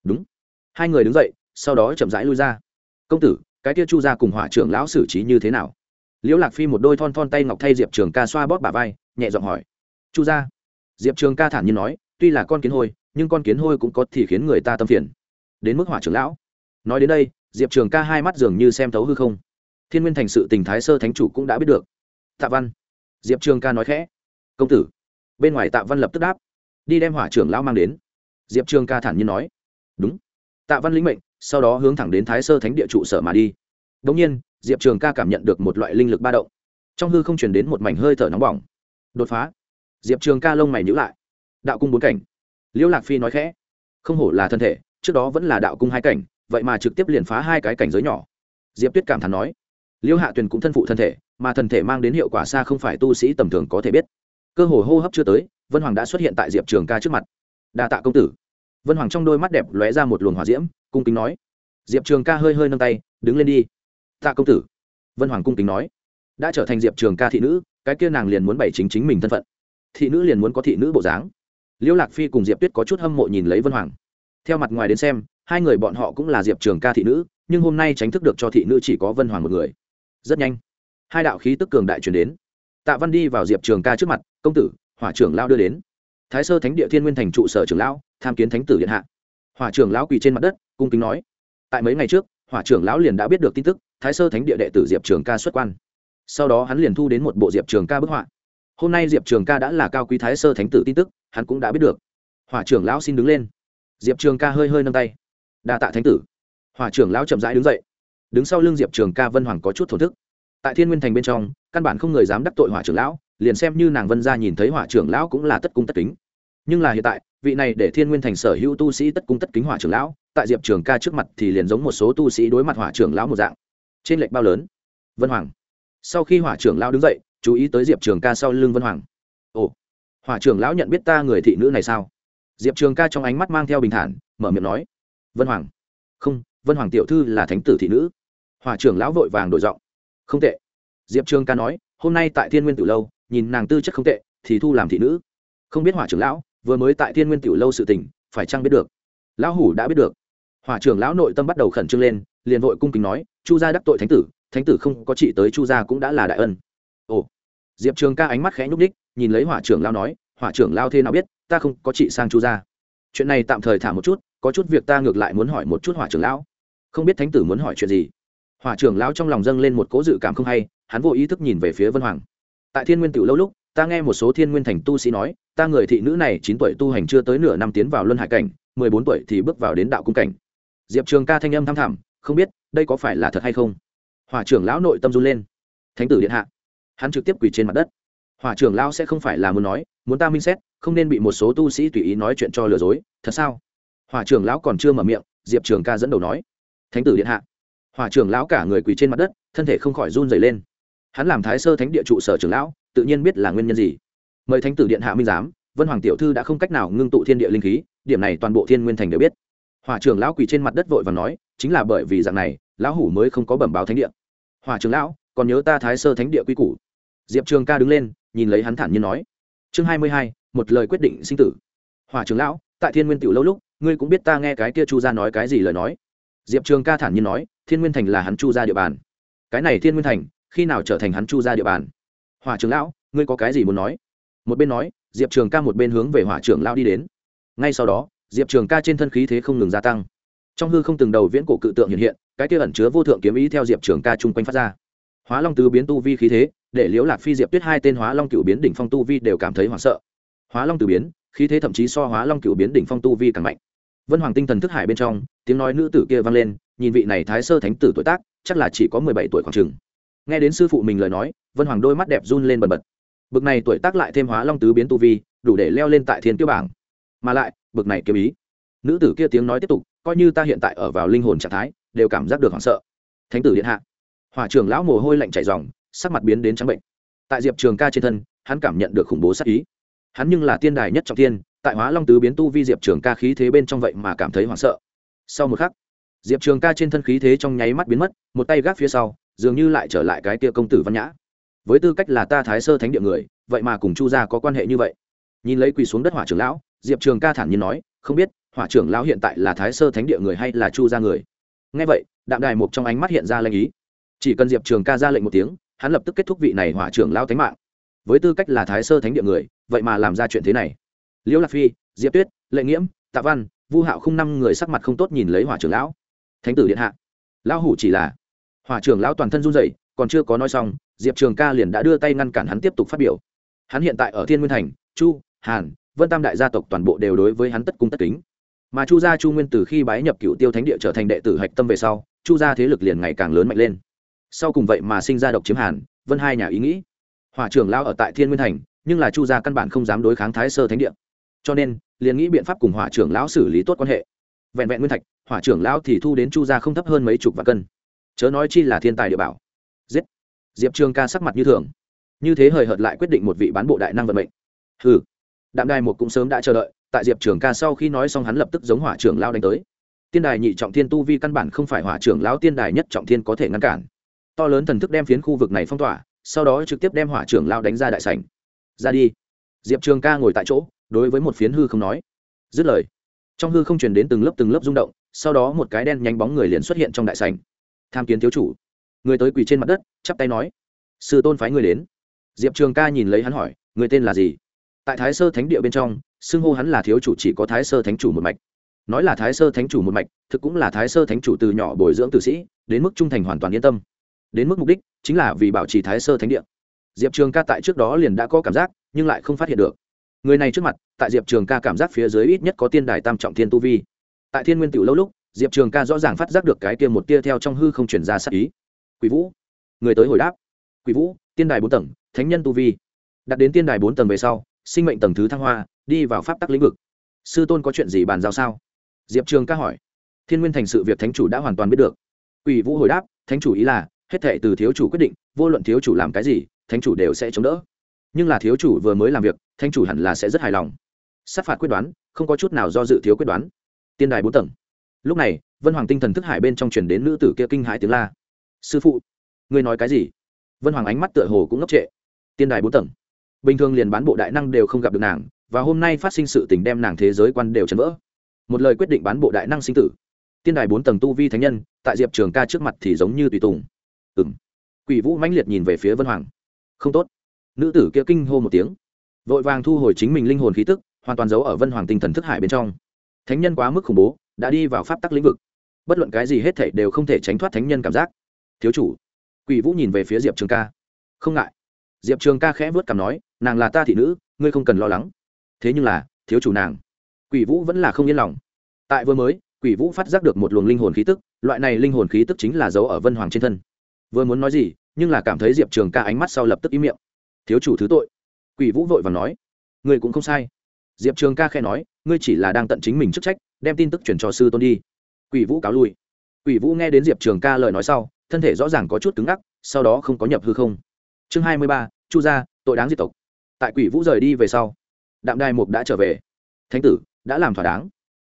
Đúng. Hai người đứng dậy, sau đó chậm rãi lui ra. Công tử, cái kia chu ra cùng hỏa trưởng lão xử trí như thế nào? Liễu lạc phi một đôi thon thon tay ngọc thay diệp trường ca xoa bóp bà vai, nhẹ giọng hỏi. Chu ra diệp trường ca thản nhiên nói, tuy là con kiến hôi, nhưng con kiến hôi cũng có thì khiến người ta tâm phiền. Đến mức hỏa trưởng lão, nói đến đây diệp trường ca hai mắt dường như xem thấu hư không. Thiên nguyên thành sự tình thái sơ thánh chủ cũng đã biết được. Tạ văn. Diệp trường ca nói khẽ. Công tử. Bên ngoài tạ văn lập tức đáp. Đi đem hỏa trưởng lão mang đến. Diệp trường ca thản nhiên nói. Đúng. Tạ văn lĩnh mệnh, sau đó hướng thẳng đến thái sơ thánh địa trụ sở mà đi. Đ ỗ n g nhiên, diệp trường ca cảm nhận được một loại linh lực ba động. Trong hư không chuyển đến một mảnh hơi thở nóng bỏng. Đột phá. Diệp trường ca lông mày nhữ lại. Đạo cung bốn cảnh. Liễu lạc phi nói khẽ. Không hổ là thân thể, trước đó vẫn là đạo cung hai cảnh vậy mà trực tiếp liền phá hai cái cảnh giới nhỏ. Diệp tuyết cảm thán nói liễu hạ tuyền cũng thân phụ thân thể, mà thân thể mang đến hiệu quả xa không phải tu sĩ tầm thường có thể biết. Cơ hồ hô hấp chưa tới, vân hoàng đã xuất hiện tại diệp trường ca trước mặt. Đa tạ công tử. Vân hoàng trong đôi mắt đẹp lóe ra một luồng hỏa diễm, cung kính nói. Diệp trường ca hơi hơi nâng tay, đứng lên đi. Tạ công tử. Vân hoàng cung kính nói. Đã trở thành diệp trường ca thị nữ, cái kia nàng liền muốn bày chính chính mình thân phận. Thị nữ liền muốn có thị nữ bộ dáng. Liễu lạc phi cùng diệp tuyết có chút hâm mộ nhìn lấy vân hoàng. Theo mặt ngoài đến xem hai người bọn họ cũng là diệp trường ca thị nữ, nhưng hôm nay tránh thức được cho thị nữ chỉ có vân hoàng một người. Rất nhanh, hai đạo khí tức cường đại chuyển đến. Tạ văn đi vào diệp trường ca trước mặt, công tử, hỏa trưởng lao đưa đến. Thái sơ thánh địa thiên nguyên thành trụ sở trưởng lão, tham kiến thánh tử điện hạ. Hỏa trưởng lão quỳ trên mặt đất, cung kính nói, tại mấy ngày trước, hỏa trưởng lão liền đã biết được tin tức, thái sơ thánh địa đệ tử diệp trường ca xuất quan. Sau đó hắn liền thu đến một bộ diệp trường ca bức họa. Hôm nay diệp trường ca đã là cao quý thái sơ thánh tử tin tức, hắn cũng đã biết được. Hỏa trưởng lão xin đứng lên. Diệp trường ca hơi hơi nâng tay đa tạ thánh tử. Hòa trưởng lão chậm rãi đứng dậy. Đứng sau lưng diệp trường ca vân hoàng có chút thổn thức. Tại thiên nguyên thành bên trong, căn bản không người dám đắc tội hỏa trưởng lão, liền xem như nàng vân ra nhìn thấy hỏa trưởng lão cũng là tất cung tất kính. Nhưng là hiện tại, vị này để thiên nguyên thành sở hữu tu sĩ tất cung tất kính hỏa trưởng lão, tại diệp trường ca trước mặt thì liền giống một số tu sĩ đối mặt hỏa trưởng lão một dạng. Trên lệch bao lớn? Vân hoàng. Sau khi hỏa trưởng lão đứng dậy, chú ý tới diệp trường ca sau lưng vân hoàng. Ồ, hỏa trưởng lão nhận biết ta người thị nữ này sao? Diệp trường ca trong ánh mắt mang theo bình thản, mở miệng nói vân hoàng. Không, vân hoàng tiểu thư là thánh tử thị nữ. Hòa trưởng lão vội vàng đổi giọng. Không tệ. Diệp Trương ca nói, hôm nay tại thiên nguyên tiểu lâu, nhìn nàng tư chất không tệ, thì thu làm thị nữ. Không biết hỏa trưởng lão, vừa mới tại thiên nguyên tiểu lâu sự tình, phải chăng biết được? Lão hủ đã biết được. Hỏa trưởng lão nội tâm bắt đầu khẩn trương lên, liền vội cung kính nói, chu gia đắc tội thánh tử thánh tử không có trị tới chu gia cũng đã là đại ân. Ồ. Diệp trường ca ánh mắt khẽ nhúc ních nhìn lấy hỏa trưởng lão nói hỏa trưởng lao thế nào biết, ta không có trị sang chu gia. Chuyện này tạm thời thả một chút có chút việc ta ngược lại muốn hỏi một chút hỏa trưởng lão. Không biết thánh tử muốn hỏi chuyện gì. Hỏa trưởng lão trong lòng dâng lên một cố dự cảm không hay, hắn vô ý thức nhìn về phía vân hoàng. Tại thiên nguyên Tự lâu lúc, ta nghe một số thiên nguyên thành tu sĩ nói, ta người thị nữ này chín tuổi tu hành chưa tới nửa năm tiến vào luân hải cảnh, mười bốn tuổi thì bước vào đến đạo cung cảnh. Diệp trường ca thanh âm thăm thẳm, không biết, đây có phải là thật hay không? Hỏa trưởng lão nội tâm run lên. Thánh tử điện hạ. Hắn trực tiếp quỳ trên mặt đất. Hỏa trưởng lão sẽ không phải là muốn nói, muốn ta minh xét, không nên bị một số tu sĩ tùy ý nói chuyện cho lừa dối, thật sao? Hòa trưởng lão còn chưa mở miệng, diệp trường ca dẫn đầu nói. Thánh tử điện hạ. Hòa trưởng lão cả người quỳ trên mặt đất, thân thể không khỏi run dày lên. Hắn làm thái sơ thánh địa trụ sở trưởng lão, tự nhiên biết là nguyên nhân gì. Mời thánh tử điện hạ minh giám, vân hoàng tiểu thư đã không cách nào ngưng tụ thiên địa linh khí, điểm này toàn bộ thiên nguyên thành đều biết. Hòa trưởng lão quỳ trên mặt đất vội và nói, chính là bởi vì dạng này, lão hủ mới không có bẩm báo thánh địa. Hòa trưởng lão, còn nhớ ta thái sơ thánh địa quy củ? Diệp trường ca đứng lên, nhìn lấy hắn thản nhiên nói. Chương hai mươi hai, một lời quyết định sinh tử. Hòa trưởng lão, tại thiên nguyên tiểu lâu lúc ngươi cũng biết ta nghe cái kia chu gia nói cái gì lời nói. Diệp trường ca thản nhiên nói, thiên nguyên thành là hắn chu gia địa bàn. Cái này thiên nguyên thành, khi nào trở thành hắn chu gia địa bàn? Hỏa trưởng lão, ngươi có cái gì muốn nói? Một bên nói, diệp trường ca một bên hướng về hỏa trưởng lão đi đến. Ngay sau đó, diệp trường ca trên thân khí thế không ngừng gia tăng. Trong hư không từng đầu viễn cổ cự tượng hiện hiện, cái kia ẩn chứa vô thượng kiếm ý theo diệp trường ca chung quanh phát ra. Hóa long tứ biến tu vi khí thế, để liễu lạc phi diệp tuyết hai tên hóa long cựu biến đỉnh phong tu vi đều cảm thấy hoảng sợ. Hóa long tứ biến, khí thế thậm chí so hóa long cựu biến đỉnh phong tu vi càng mạnh vân hoàng tinh thần thức hải bên trong, tiếng nói nữ tử kia vang lên, nhìn vị này thái sơ thánh tử tuổi tác, chắc là chỉ có mười bảy tuổi khoảng chừng. Nghe đến sư phụ mình lời nói, vân hoàng đôi mắt đẹp run lên bần bật. Bực này tuổi tác lại thêm hóa long tứ biến tu vi, đủ để leo lên tại thiên tiêu bảng. Mà lại, bực này kiếm ý. Nữ tử kia tiếng nói tiếp tục, coi như ta hiện tại ở vào linh hồn trạng thái, đều cảm giác được hoảng sợ. Thánh tử điện hạ. Hỏa trưởng lão mồ hôi lạnh chảy dòng sắc mặt biến đến trắng bệnh. Tại diệp trường ca trên thân, hắn cảm nhận được khủng bố sát ý. Hắn nhưng là tiên đài nhất trọng tiên tại hóa long tứ biến tu vi diệp trường ca khí thế bên trong vậy mà cảm thấy hoảng sợ. Sau một khắc, diệp trường ca trên thân khí thế trong nháy mắt biến mất, một tay gác phía sau, dường như lại trở lại cái tia công tử văn nhã. Với tư cách là ta thái sơ thánh địa người, vậy mà cùng chu gia có quan hệ như vậy. Nhìn lấy quỳ xuống đất hỏa trưởng lão, diệp trường ca thản nhiên nói, không biết, hỏa trưởng lão hiện tại là thái sơ thánh địa người hay là chu gia người? Ngay vậy, đạm đài một trong ánh mắt hiện ra lanh ý. Chỉ cần diệp trường ca ra lệnh một tiếng, hắn lập tức kết thúc vị này hỏa trưởng lão tánh mạng. Với tư cách là thái sơ thánh địa người, vậy mà làm ra chuyện thế này liễu lạc phi, diệp tuyết, lệ nghiễm, tạ văn, vu hạo không năm người sắc mặt không tốt nhìn lấy hỏa trưởng lão. Thánh tử điện hạ. Lão hủ chỉ là. Hỏa trưởng lão toàn thân run rẩy, còn chưa có nói xong, diệp trường ca liền đã đưa tay ngăn cản hắn tiếp tục phát biểu. Hắn hiện tại ở thiên nguyên thành, chu, hàn, vân tam đại gia tộc toàn bộ đều đối với hắn tất cung tất kính. Mà chu gia chu nguyên từ khi bái nhập cựu tiêu thánh địa trở thành đệ tử hạch tâm về sau, chu gia thế lực liền ngày càng lớn mạnh lên. Sau cùng vậy mà sinh ra độc chiếm hàn, vân hai nhà ý nghĩ. Hỏa trưởng lao ở tại thiên nguyên thành, nhưng là chu gia căn bản không dám đối kháng thái sơ thánh địa cho nên, liền nghĩ biện pháp cùng hỏa trưởng lão xử lý tốt quan hệ. Vẹn vẹn nguyên thạch, hỏa trưởng lão thì thu đến chu gia không thấp hơn mấy chục vạn cân. Chớ nói chi là thiên tài địa bảo. Giết. Diệp trường ca sắc mặt như thường. Như thế hời hợt lại quyết định một vị bán bộ đại năng vận mệnh. Hừ. Đạm đài một cũng sớm đã chờ đợi, tại diệp trường ca sau khi nói xong hắn lập tức giống hỏa trưởng lao đánh tới. Tiên đài nhị trọng thiên tu vi căn bản không phải hỏa trưởng lão tiên đài nhất trọng thiên có thể ngăn cản. To lớn thần thức đem phiến khu vực này phong tỏa, sau đó trực tiếp đem hỏa trưởng lao đánh ra đại sảnh. Ra đi. Diệp trường ca ngồi tại chỗ đối với một phiến hư không nói. Dứt lời, trong hư không truyền đến từng lớp từng lớp rung động, sau đó một cái đen nhanh bóng người liền xuất hiện trong đại sảnh. Tham kiến thiếu chủ. Người tới quỳ trên mặt đất, chắp tay nói, sư tôn phái người đến. Diệp trường ca nhìn lấy hắn hỏi, người tên là gì? Tại thái sơ thánh địa bên trong, xưng hô hắn là thiếu chủ chỉ có thái sơ thánh chủ một mạch. Nói là thái sơ thánh chủ một mạch, thực cũng là thái sơ thánh chủ từ nhỏ bồi dưỡng tử sĩ, đến mức trung thành hoàn toàn yên tâm. Đến mức mục đích chính là vì bảo trì thái sơ thánh địa. Diệp trường ca tại trước đó liền đã có cảm giác, nhưng lại không phát hiện được người này trước mặt, tại diệp trường ca cảm giác phía dưới ít nhất có tiên đài tam trọng thiên tu vi. Tại thiên nguyên tiểu lâu lúc, diệp trường ca rõ ràng phát giác được cái kia một tia theo trong hư không chuyển ra sát ý. Quỷ vũ. Người tới hồi đáp. Quỷ vũ, tiên đài bốn tầng, thánh nhân tu vi. Đặt đến tiên đài bốn tầng về sau, sinh mệnh tầng thứ thăng hoa, đi vào pháp tắc lĩnh vực. Sư tôn có chuyện gì bàn giao sao? Diệp trường ca hỏi. Thiên nguyên thành sự việc thánh chủ đã hoàn toàn biết được. Quỷ vũ hồi đáp. Thánh chủ ý là, hết thệ từ thiếu chủ quyết định, vô luận thiếu chủ làm cái gì, thánh chủ đều sẽ chống đỡ. Nhưng là thiếu chủ vừa mới làm việc Thanh chủ hẳn là sẽ rất hài lòng. Sát phạt quyết đoán, không có chút nào do dự thiếu quyết đoán. Tiên đài bốn tầng. Lúc này, vân hoàng tinh thần thức hải bên trong truyền đến nữ tử kia kinh hãi tiếng la. Sư phụ, ngươi nói cái gì? Vân hoàng ánh mắt tựa hồ cũng ngốc trệ. Tiên đài bốn tầng. Bình thường liền bán bộ đại năng đều không gặp được nàng, và hôm nay phát sinh sự tình đem nàng thế giới quan đều chấn vỡ. Một lời quyết định bán bộ đại năng sinh tử. Tiên đài bốn tầng tu vi thánh nhân, tại diệp trường ca trước mặt thì giống như tùy tùng. Ừ m quỷ vũ mãnh liệt nhìn về phía vân hoàng. Không tốt. Nữ tử kia kinh hô một tiếng vội vàng thu hồi chính mình linh hồn khí tức, hoàn toàn giấu ở vân hoàng tinh thần thức hải bên trong. Thánh nhân quá mức khủng bố, đã đi vào pháp tắc lĩnh vực. Bất luận cái gì hết thể đều không thể tránh thoát thánh nhân cảm giác. Thiếu chủ. Quỷ vũ nhìn về phía diệp trường ca. Không ngại. Diệp trường ca khẽ vớt cảm nói, nàng là ta thị nữ, ngươi không cần lo lắng. Thế nhưng là, thiếu chủ nàng. Quỷ vũ vẫn là không yên lòng. Tại vừa mới, quỷ vũ phát giác được một luồng linh hồn khí tức, loại này linh hồn khí tức chính là dấu ở vân hoàng trên thân. Vừa muốn nói gì, nhưng là cảm thấy diệp trường ca ánh mắt sau lập tức ý miệng. Thiếu chủ thứ tội quỷ vũ vội và nói, ngươi cũng không sai. Diệp trường ca khe nói, ngươi chỉ là đang tận chính mình chức trách, đem tin tức chuyển cho sư tôn đi. Quỷ vũ cáo lui. Quỷ vũ nghe đến diệp trường ca lời nói sau, thân thể rõ ràng có chút cứng ngắc, sau đó không có nhập hư không. Chương hai mươi ba, chu gia, tội đáng diệt tộc. Tại quỷ vũ rời đi về sau, đạm đài mục đã trở về. Thánh tử, đã làm thỏa đáng.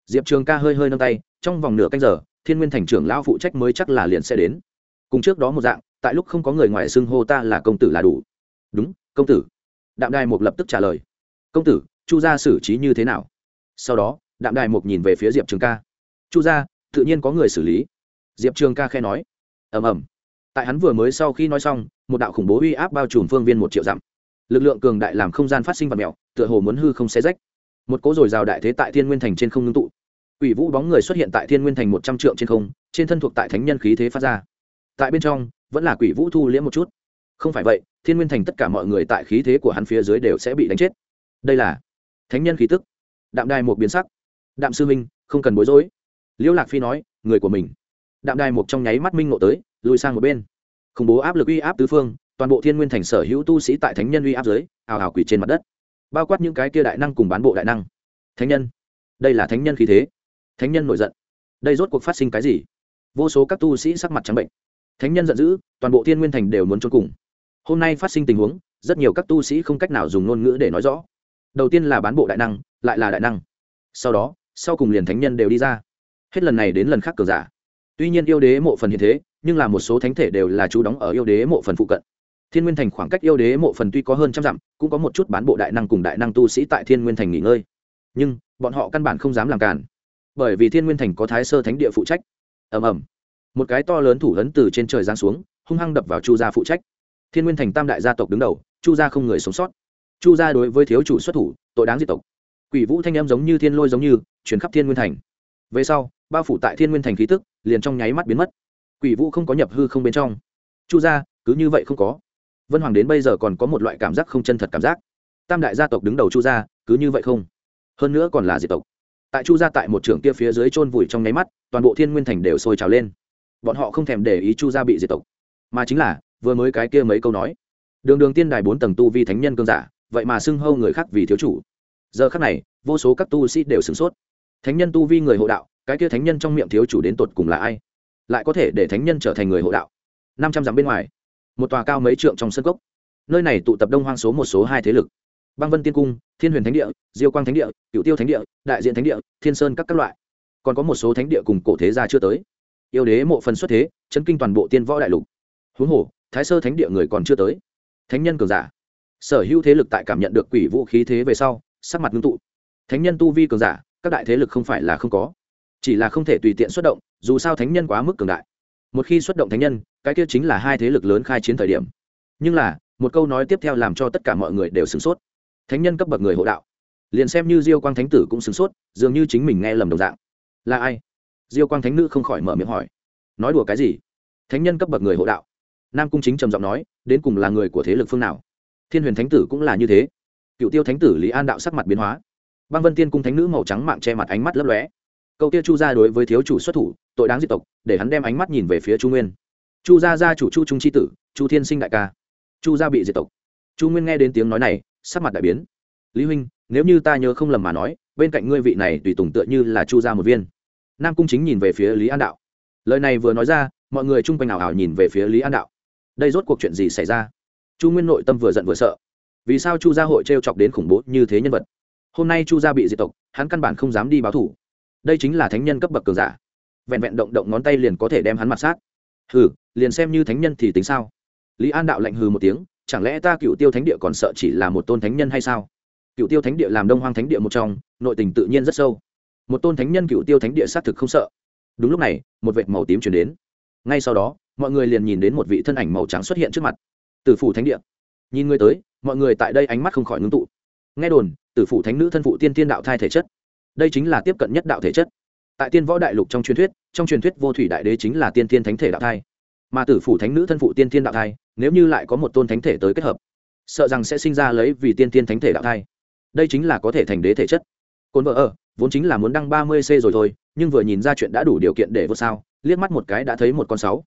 Diệp trường ca hơi hơi nâng tay, trong vòng nửa canh giờ, thiên nguyên thành trưởng lão phụ trách mới chắc là liền sẽ đến. Cùng trước đó một dạng, tại lúc không có người ngoài xưng hô ta là công tử là đủ. Đúng, công tử đạm đài mục lập tức trả lời. Công tử, chu gia xử trí như thế nào? Sau đó, đạm đài mục nhìn về phía diệp trường ca. Chu gia, tự nhiên có người xử lý. Diệp trường ca khe nói. Ầm ầm. Tại hắn vừa mới sau khi nói xong, một đạo khủng bố uy áp bao trùm phương viên một triệu dặm. Lực lượng cường đại làm không gian phát sinh vật mèo, tựa hồ muốn hư không xé rách. Một cố dồi dào đại thế tại thiên nguyên thành trên không ngưng tụ. Quỷ vũ bóng người xuất hiện tại thiên nguyên thành một trăm trượng trên không, trên thân thuộc tại thánh nhân khí thế phát ra. Tại bên trong, vẫn là quỷ vũ thu liễm một chút không phải vậy, thiên nguyên thành tất cả mọi người tại khí thế của hắn phía dưới đều sẽ bị đánh chết. Đây là thánh nhân khí tức. Đạm đài một biến sắc. Đạm sư minh, không cần bối rối. Liễu lạc phi nói, người của mình. Đạm đài một trong nháy mắt minh ngộ tới, lùi sang một bên. Khủng bố áp lực uy áp tứ phương, toàn bộ thiên nguyên thành sở hữu tu sĩ tại thánh nhân uy áp dưới, ào ào quỷ trên mặt đất. Bao quát những cái kia đại năng cùng bán bộ đại năng. Thánh nhân. Đây là thánh nhân khí thế. Thánh nhân nổi giận. Đây rốt cuộc phát sinh cái gì? Vô số các tu sĩ sắc mặt trắng bệnh. Thánh nhân giận dữ, toàn bộ thiên nguyên thành đều muốn trốn cùng hôm nay phát sinh tình huống, rất nhiều các tu sĩ không cách nào dùng ngôn ngữ để nói rõ. Đầu tiên là bán bộ đại năng, lại là đại năng. Sau đó, sau cùng liền thánh nhân đều đi ra. Hết lần này đến lần khác cờ giả. Tuy nhiên yêu đế mộ phần hiện thế, nhưng là một số thánh thể đều là chú đóng ở yêu đế mộ phần phụ cận. Thiên nguyên thành khoảng cách yêu đế mộ phần tuy có hơn trăm dặm, cũng có một chút bán bộ đại năng cùng đại năng tu sĩ tại thiên nguyên thành nghỉ ngơi. Nhưng, bọn họ căn bản không dám làm cản bởi vì thiên nguyên thành có thái sơ thánh địa phụ trách. Ầm ầm. Một cái to lớn thủ lớn từ trên trời giáng xuống, hung hăng đập vào chu gia phụ trách thiên nguyên thành tam đại gia tộc đứng đầu, chu gia không người sống sót. Chu gia đối với thiếu chủ xuất thủ, tội đáng diệt tộc. Quỷ vũ thanh em giống như thiên lôi giống như chuyển khắp thiên nguyên thành. Về sau, bao phủ tại thiên nguyên thành khí tức, liền trong nháy mắt biến mất. Quỷ vũ không có nhập hư không bên trong. Chu gia, cứ như vậy không có. Vân hoàng đến bây giờ còn có một loại cảm giác không chân thật cảm giác. Tam đại gia tộc đứng đầu chu gia, cứ như vậy không. Hơn nữa còn là diệt tộc. Tại chu gia tại một trường kia phía dưới chôn vùi trong nháy mắt, toàn bộ thiên nguyên thành đều sôi trào lên. Bọn họ không thèm để ý chu gia bị diệt tộc. Mà chính là vừa mới cái kia mấy câu nói. Đường đường tiên đài bốn tầng tu vi thánh nhân cương giả, vậy mà xưng hâu người khác vì thiếu chủ. Giờ khác này, vô số các tu sĩ đều sửng sốt. Thánh nhân tu vi người hộ đạo, cái kia thánh nhân trong miệng thiếu chủ đến tột cùng là ai? Lại có thể để thánh nhân trở thành người hộ đạo? Năm trăm dặm bên ngoài, một tòa cao mấy trượng trong sân cốc. Nơi này tụ tập đông hoang số một số hai thế lực. Băng vân tiên cung, thiên huyền thánh địa, diêu quang thánh địa cựu tiêu thánh địa, đại diện thánh địa, thiên sơn các các loại. Còn có một số thánh địa cùng cổ thế gia chưa tới. Yêu đế mộ phần xuất thế, chấn kinh toàn bộ tiên võ đại lục. Huống hồ thái sơ thánh địa người còn chưa tới. Thánh nhân cường giả. Sở hữu thế lực tại cảm nhận được quỷ vũ khí thế về sau, sắc mặt ngưng tụ. Thánh nhân tu vi cường giả, các đại thế lực không phải là không có. Chỉ là không thể tùy tiện xuất động, dù sao thánh nhân quá mức cường đại. Một khi xuất động thánh nhân, cái kia chính là hai thế lực lớn khai chiến thời điểm. Nhưng là, một câu nói tiếp theo làm cho tất cả mọi người đều sửng sốt. Thánh nhân cấp bậc người hộ đạo. Liền xem như diêu quang thánh tử cũng sửng sốt, dường như chính mình nghe lầm đồng dạng. Là ai? Diêu quang thánh nữ không khỏi mở miệng hỏi. Nói đùa cái gì? Thánh nhân cấp bậc người hộ đạo nam cung chính trầm giọng nói, đến cùng là người của thế lực phương nào? Thiên huyền thánh tử cũng là như thế. Cựu tiêu thánh tử lý an đạo sắc mặt biến hóa. Băng vân tiên cung thánh nữ màu trắng mạng che mặt ánh mắt lấp lóe. Câu kia chu ra đối với thiếu chủ xuất thủ, tội đáng diệt tộc, để hắn đem ánh mắt nhìn về phía Chu nguyên. Chu gia gia chủ chu trung c h i tử, chu thiên sinh đại ca. Chu gia bị diệt tộc. Chu nguyên nghe đến tiếng nói này, sắc mặt đại biến. Lý huynh, nếu như ta nhớ không lầm mà nói, bên cạnh ngươi vị này tùy tùng tựa như là chu gia một viên. Nam cung chính nhìn về phía lý an đạo. Lời này vừa nói ra, mọi người chung quanh ảo ảo nhìn về phía lý an đạo đây rốt cuộc chuyện gì xảy ra? Chu nguyên nội tâm vừa giận vừa sợ. Vì sao chu gia hội t r e o chọc đến khủng bố như thế nhân vật? Hôm nay chu gia bị diệt tộc, hắn căn bản không dám đi báo thủ. Đây chính là thánh nhân cấp bậc cường giả. Vẹn vẹn động động ngón tay liền có thể đem hắn mặt sát. Hừ, liền xem như thánh nhân thì tính sao? Lý an đạo lạnh hừ một tiếng, chẳng lẽ ta cựu tiêu thánh địa còn sợ chỉ là một tôn thánh nhân hay sao? Cựu tiêu thánh địa làm đông hoang thánh địa một trong, nội tình tự nhiên rất sâu. Một tôn thánh nhân cựu tiêu thánh địa xác thực không sợ. Đúng lúc này, một vệt màu tím chuyển đến. Ngay sau đó mọi người liền nhìn đến một vị thân ảnh màu trắng xuất hiện trước mặt. Tử phủ thánh địa. Nhìn người tới, mọi người tại đây ánh mắt không khỏi ngưng tụ. Nghe đồn, tử phủ thánh nữ thân phụ tiên tiên đạo thai thể chất. Đây chính là tiếp cận nhất đạo thể chất. Tại tiên võ đại lục trong truyền thuyết, trong truyền thuyết vô thủy đại đế chính là tiên tiên thánh thể đạo thai. Mà tử phủ thánh nữ thân phụ tiên tiên đạo thai, nếu như lại có một tôn thánh thể tới kết hợp, sợ rằng sẽ sinh ra lấy vì tiên tiên thánh thể đạo thai. Đây chính là có thể thành đế thể chất. Cồn vợ ở, vốn chính là muốn đăng ba mươi c rồi thôi, nhưng vừa nhìn ra chuyện đã đủ điều kiện để vô sao, liếc mắt một cái đã thấy một con sáu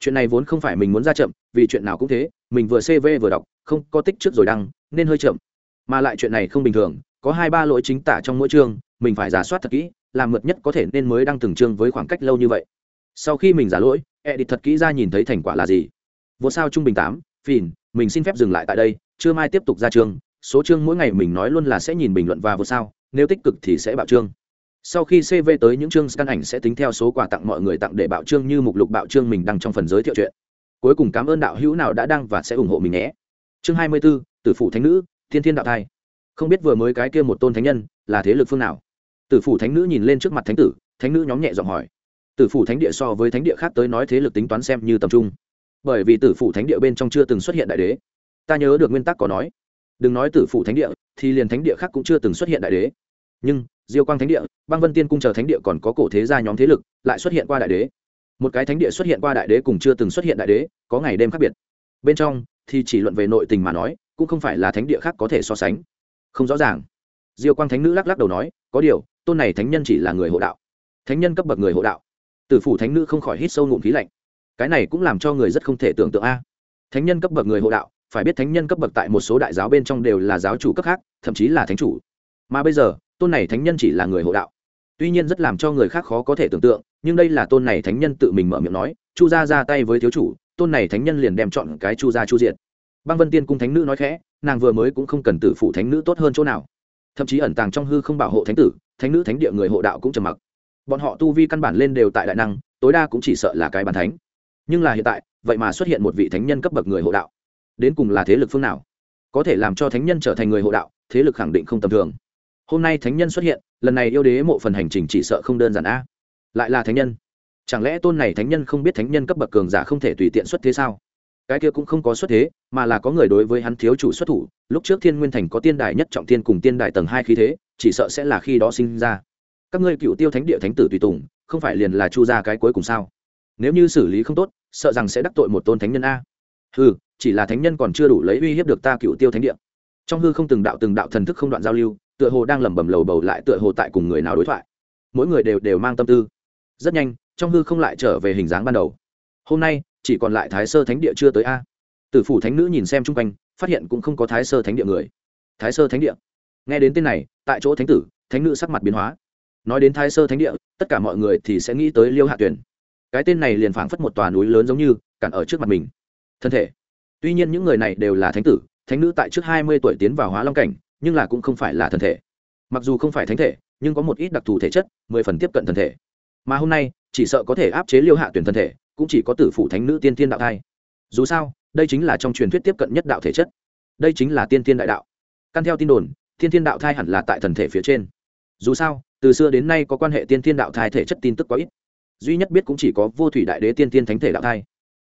chuyện này vốn không phải mình muốn ra chậm, vì chuyện nào cũng thế, mình vừa cv vừa đọc, không có tích trước rồi đăng, nên hơi chậm. Mà lại chuyện này không bình thường, có hai ba lỗi chính tả trong mỗi chương, mình phải giả soát thật kỹ, làm mượt nhất có thể nên mới đăng từng chương với khoảng cách lâu như vậy. Sau khi mình giả lỗi, edit thật kỹ ra nhìn thấy thành quả là gì. Vô sao trung bình tám, phìn, mình xin phép dừng lại tại đây chưa mai tiếp tục ra chương, số chương mỗi ngày mình nói luôn là sẽ nhìn bình luận và vô sao, nếu tích cực thì sẽ bạo chương sau khi cv tới những chương scan ảnh sẽ tính theo số quà tặng mọi người tặng để bạo trương như mục lục bạo trương mình đăng trong phần giới thiệu chuyện. Cuối cùng cảm ơn đạo hữu nào đã đăng và sẽ ủng hộ mình nhé. Chương hai mươi 24, tử phụ thánh nữ thiên thiên đạo thai. Không biết vừa mới cái kia một tôn thánh nhân là thế lực phương nào? Tử phủ thánh nữ nhìn lên trước mặt thánh tử thánh nữ nhóm nhẹ giọng hỏi. Tử phủ thánh địa so với thánh địa khác tới nói thế lực tính toán xem như tầm trung. Bởi vì tử phủ thánh địa bên trong chưa từng xuất hiện đại đế. Ta nhớ được nguyên tắc có nói. Đừng nói tử phủ thánh địa thì liền thánh địa khác cũng chưa từng xuất hiện đại đế nhưng diêu quang thánh địa, băng vân tiên cung chờ thánh địa còn có cổ thế gia nhóm thế lực lại xuất hiện qua đại đế. Một cái thánh địa xuất hiện qua đại đế cùng chưa từng xuất hiện đại đế, có ngày đêm khác biệt. Bên trong thì chỉ luận về nội tình mà nói, cũng không phải là thánh địa khác có thể so sánh. Không rõ ràng. Diêu quang thánh nữ lắc lắc đầu nói, có điều, tôn này thánh nhân chỉ là người hộ đạo. Thánh nhân cấp bậc người hộ đạo. Tử phủ thánh nữ không khỏi hít sâu ngụm khí lạnh. Cái này cũng làm cho người rất không thể tưởng tượng a. Thánh nhân cấp bậc người hộ đạo, phải biết thánh nhân cấp bậc tại một số đại giáo bên trong đều là giáo chủ cấp khác, thậm chí là thánh chủ. Mà bây giờ tôn này thánh nhân chỉ là người hộ đạo. Tuy nhiên rất làm cho người khác khó có thể tưởng tượng, nhưng đây là tôn này thánh nhân tự mình mở miệng nói, chu gia ra tay với thiếu chủ, tôn này thánh nhân liền đem chọn cái chu gia chu diện băng vân tiên cung thánh nữ nói khẽ, nàng vừa mới cũng không cần tử phụ thánh nữ tốt hơn chỗ nào. Thậm chí ẩn tàng trong hư không bảo hộ thánh tử, thánh nữ thánh địa người hộ đạo cũng trầm mặc. Bọn họ tu vi căn bản lên đều tại đại năng, tối đa cũng chỉ sợ là cái bàn thánh. Nhưng là hiện tại, vậy mà xuất hiện một vị thánh nhân cấp bậc người hộ đạo. Đến cùng là thế lực phương nào? Có thể làm cho thánh nhân trở thành người hộ đạo, thế lực khẳng định không tầm thường hôm nay thánh nhân xuất hiện, lần này yêu đế mộ phần hành trình chỉ sợ không đơn giản a. Lại là thánh nhân. Chẳng lẽ tôn này thánh nhân không biết thánh nhân cấp bậc cường giả không thể tùy tiện xuất thế sao? Cái kia cũng không có xuất thế, mà là có người đối với hắn thiếu chủ xuất thủ, lúc trước thiên nguyên thành có tiên đài nhất trọng tiên cùng tiên đài tầng hai khí thế, chỉ sợ sẽ là khi đó sinh ra. Các ngươi cựu tiêu thánh địa thánh tử tùy tùng, không phải liền là chu ra cái cuối cùng sao? Nếu như xử lý không tốt, sợ rằng sẽ đắc tội một tôn thánh nhân a. Ừ chỉ là thánh nhân còn chưa đủ lấy uy hiếp được ta cựu tiêu thánh địa. Trong hư không từng đạo từng đạo thần thức không đoạn giao lưu tựa hồ đang lẩm bẩm lầu bầu lại tựa hồ tại cùng người nào đối thoại. Mỗi người đều đều mang tâm tư. Rất nhanh, trong hư không lại trở về hình dáng ban đầu. Hôm nay, chỉ còn lại thái sơ thánh địa chưa tới a. Tử phủ thánh nữ nhìn xem chung quanh, phát hiện cũng không có thái sơ thánh địa người. Thái sơ thánh địa. Nghe đến tên này, tại chỗ thánh tử, thánh nữ sắc mặt biến hóa. Nói đến thái sơ thánh địa, tất cả mọi người thì sẽ nghĩ tới liêu hạ tuyển cái tên này liền phảng phất một tòa núi lớn giống như, cản ở trước mặt mình. Thân thể. Tuy nhiên những người này đều là thánh tử, thánh nữ tại trước hai mươi tuổi tiến vào hóa long cảnh nhưng là cũng không phải là thân thể. Mặc dù không phải thánh thể, nhưng có một ít đặc thù thể chất, mười phần tiếp cận thân thể. Mà hôm nay, chỉ sợ có thể áp chế liêu hạ tuyển thân thể, cũng chỉ có tử phủ thánh nữ tiên tiên đạo thai. Dù sao, đây chính là trong truyền thuyết tiếp cận nhất đạo thể chất. Đây chính là tiên tiên đại đạo. Căn theo tin đồn, tiên tiên đạo thai hẳn là tại thần thể phía trên. Dù sao, từ xưa đến nay có quan hệ tiên tiên đạo thai thể chất tin tức quá ít. Duy nhất biết cũng chỉ có vô thủy đại đế tiên tiên thánh thể đạo thai.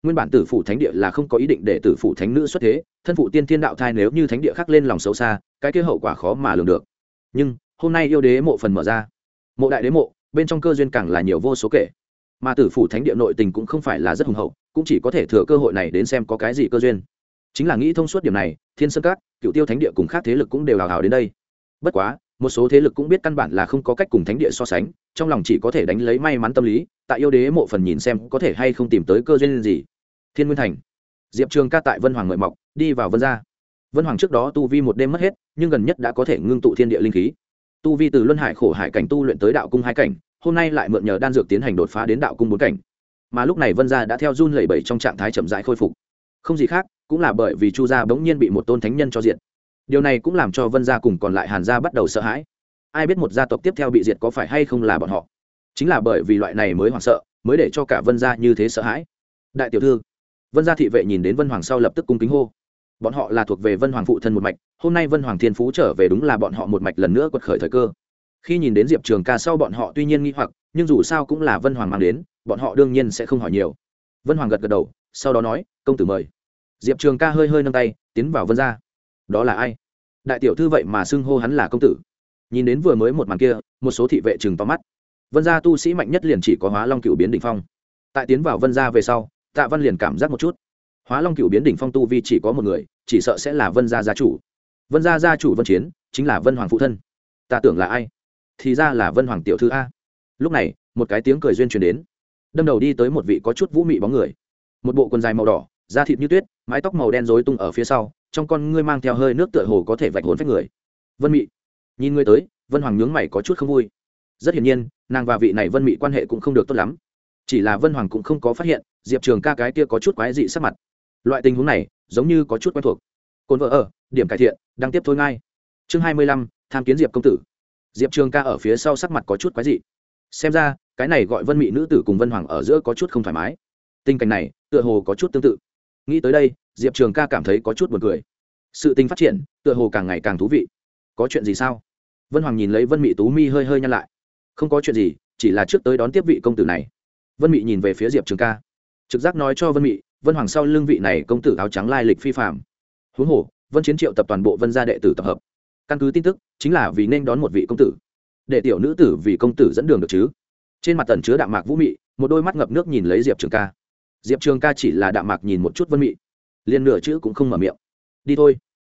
Nguyên bản tử phủ thánh địa là không có ý định để tử phủ thánh nữ xuất thế, thân phụ tiên tiên đạo thai nếu như thánh địa khắc lên lòng xấu xa cái kia hậu quả khó mà lường được. Nhưng, hôm nay yêu đế mộ phần mở ra. Mộ đại đế mộ, bên trong cơ duyên càng là nhiều vô số kể. Mà tử phủ thánh địa nội tình cũng không phải là rất hùng hậu, cũng chỉ có thể thừa cơ hội này đến xem có cái gì cơ duyên. Chính là nghĩ thông suốt điểm này, thiên sơn các, cựu tiêu thánh địa cùng khác thế lực cũng đều hào hào đến đây. Bất quá, một số thế lực cũng biết căn bản là không có cách cùng thánh địa so sánh, trong lòng chỉ có thể đánh lấy may mắn tâm lý, tại yêu đế mộ phần nhìn xem có thể hay không tìm tới cơ duyên gì. Thiên nguyên thành, diệp trường ca tại vân hoàng ngợi mọc, đi vào vân gia vân hoàng trước đó tu vi một đêm mất hết, nhưng gần nhất đã có thể ngưng tụ thiên địa linh khí. Tu vi từ luân hải khổ hải cảnh tu luyện tới đạo cung hai cảnh, hôm nay lại mượn nhờ đan dược tiến hành đột phá đến đạo cung bốn cảnh. Mà lúc này vân gia đã theo run lẩy bẩy trong trạng thái chậm rãi khôi phục. Không gì khác, cũng là bởi vì chu gia bỗng nhiên bị một tôn thánh nhân cho diện điều này cũng làm cho vân gia cùng còn lại hàn gia bắt đầu sợ hãi. Ai biết một gia tộc tiếp theo bị diệt có phải hay không là bọn họ? Chính là bởi vì loại này mới hoảng sợ, mới để cho cả vân gia như thế sợ hãi. Đại tiểu thư, vân gia thị vệ nhìn đến vân hoàng sau lập tức cung kính hô bọn họ là thuộc về vân hoàng phụ thân một mạch, hôm nay vân hoàng thiên phú trở về đúng là bọn họ một mạch lần nữa quật khởi thời cơ. Khi nhìn đến diệp trường ca sau bọn họ tuy nhiên nghi hoặc, nhưng dù sao cũng là vân hoàng mang đến, bọn họ đương nhiên sẽ không hỏi nhiều. Vân hoàng gật gật đầu, sau đó nói, công tử mời. Diệp trường ca hơi hơi nâng tay, tiến vào vân ra đó là ai? Đại tiểu thư vậy mà xưng hô hắn là công tử. Nhìn đến vừa mới một màn kia, một số thị vệ chừng to mắt. Vân gia tu sĩ mạnh nhất liền chỉ có hóa long cựu biến đ ỉ n h phong. Tại tiến vào vân gia về sau, tạ văn liền cảm giác một chút hóa long cựu biến đỉnh phong tu vi chỉ có một người, chỉ sợ sẽ là vân gia gia chủ. Vân gia gia chủ vân chiến, chính là vân hoàng phụ thân. Ta tưởng là ai? Thì ra là vân hoàng tiểu thư a. Lúc này, một cái tiếng cười duyên truyền đến. Đâm đầu đi tới một vị có chút vũ mị bóng người. Một bộ quần dài màu đỏ, da thịt như tuyết, mái tóc màu đen rối tung ở phía sau, trong con ngươi mang theo hơi nước tựa hồ có thể vạch hồn phách người. Vân mị, nhìn ngươi tới, vân hoàng nhướng mày có chút không vui. Rất hiển nhiên, nàng và vị này vân mị quan hệ cũng không được tốt lắm. Chỉ là vân hoàng cũng không có phát hiện, diệp trường ca cái kia có chút quái dị sắc mặt loại tình huống này giống như có chút quen thuộc. Cồn vợ ở, điểm cải thiện đang tiếp thôi ngay. Chương hai mươi lăm, tham kiến diệp công tử. Diệp trường ca ở phía sau sắc mặt có chút quái dị. Xem ra, cái này gọi vân mị nữ tử cùng vân hoàng ở giữa có chút không thoải mái. Tình cảnh này, tựa hồ có chút tương tự. Nghĩ tới đây, diệp trường ca cảm thấy có chút buồn cười. Sự tình phát triển, tựa hồ càng ngày càng thú vị. Có chuyện gì sao? Vân hoàng nhìn lấy vân mị tú mi hơi hơi nhăn lại. Không có chuyện gì, chỉ là trước tới đón tiếp vị công tử này. Vân mị nhìn về phía diệp trường ca. Trực giác nói cho vân mị vân hoàng sau lưng vị này công tử áo trắng lai lịch phi phạm huống hồ, vân chiến triệu tập toàn bộ vân gia đệ tử tập hợp. Căn cứ tin tức, chính là vì nên đón một vị công tử. Để tiểu nữ tử vì công tử dẫn đường được chứ? Trên mặt tần chứa đạm mạc vũ mị, một đôi mắt ngập nước nhìn lấy diệp trường ca. Diệp trường ca chỉ là đạm mạc nhìn một chút vân mị. Liền nửa chữ cũng không mở miệng. Đi thôi.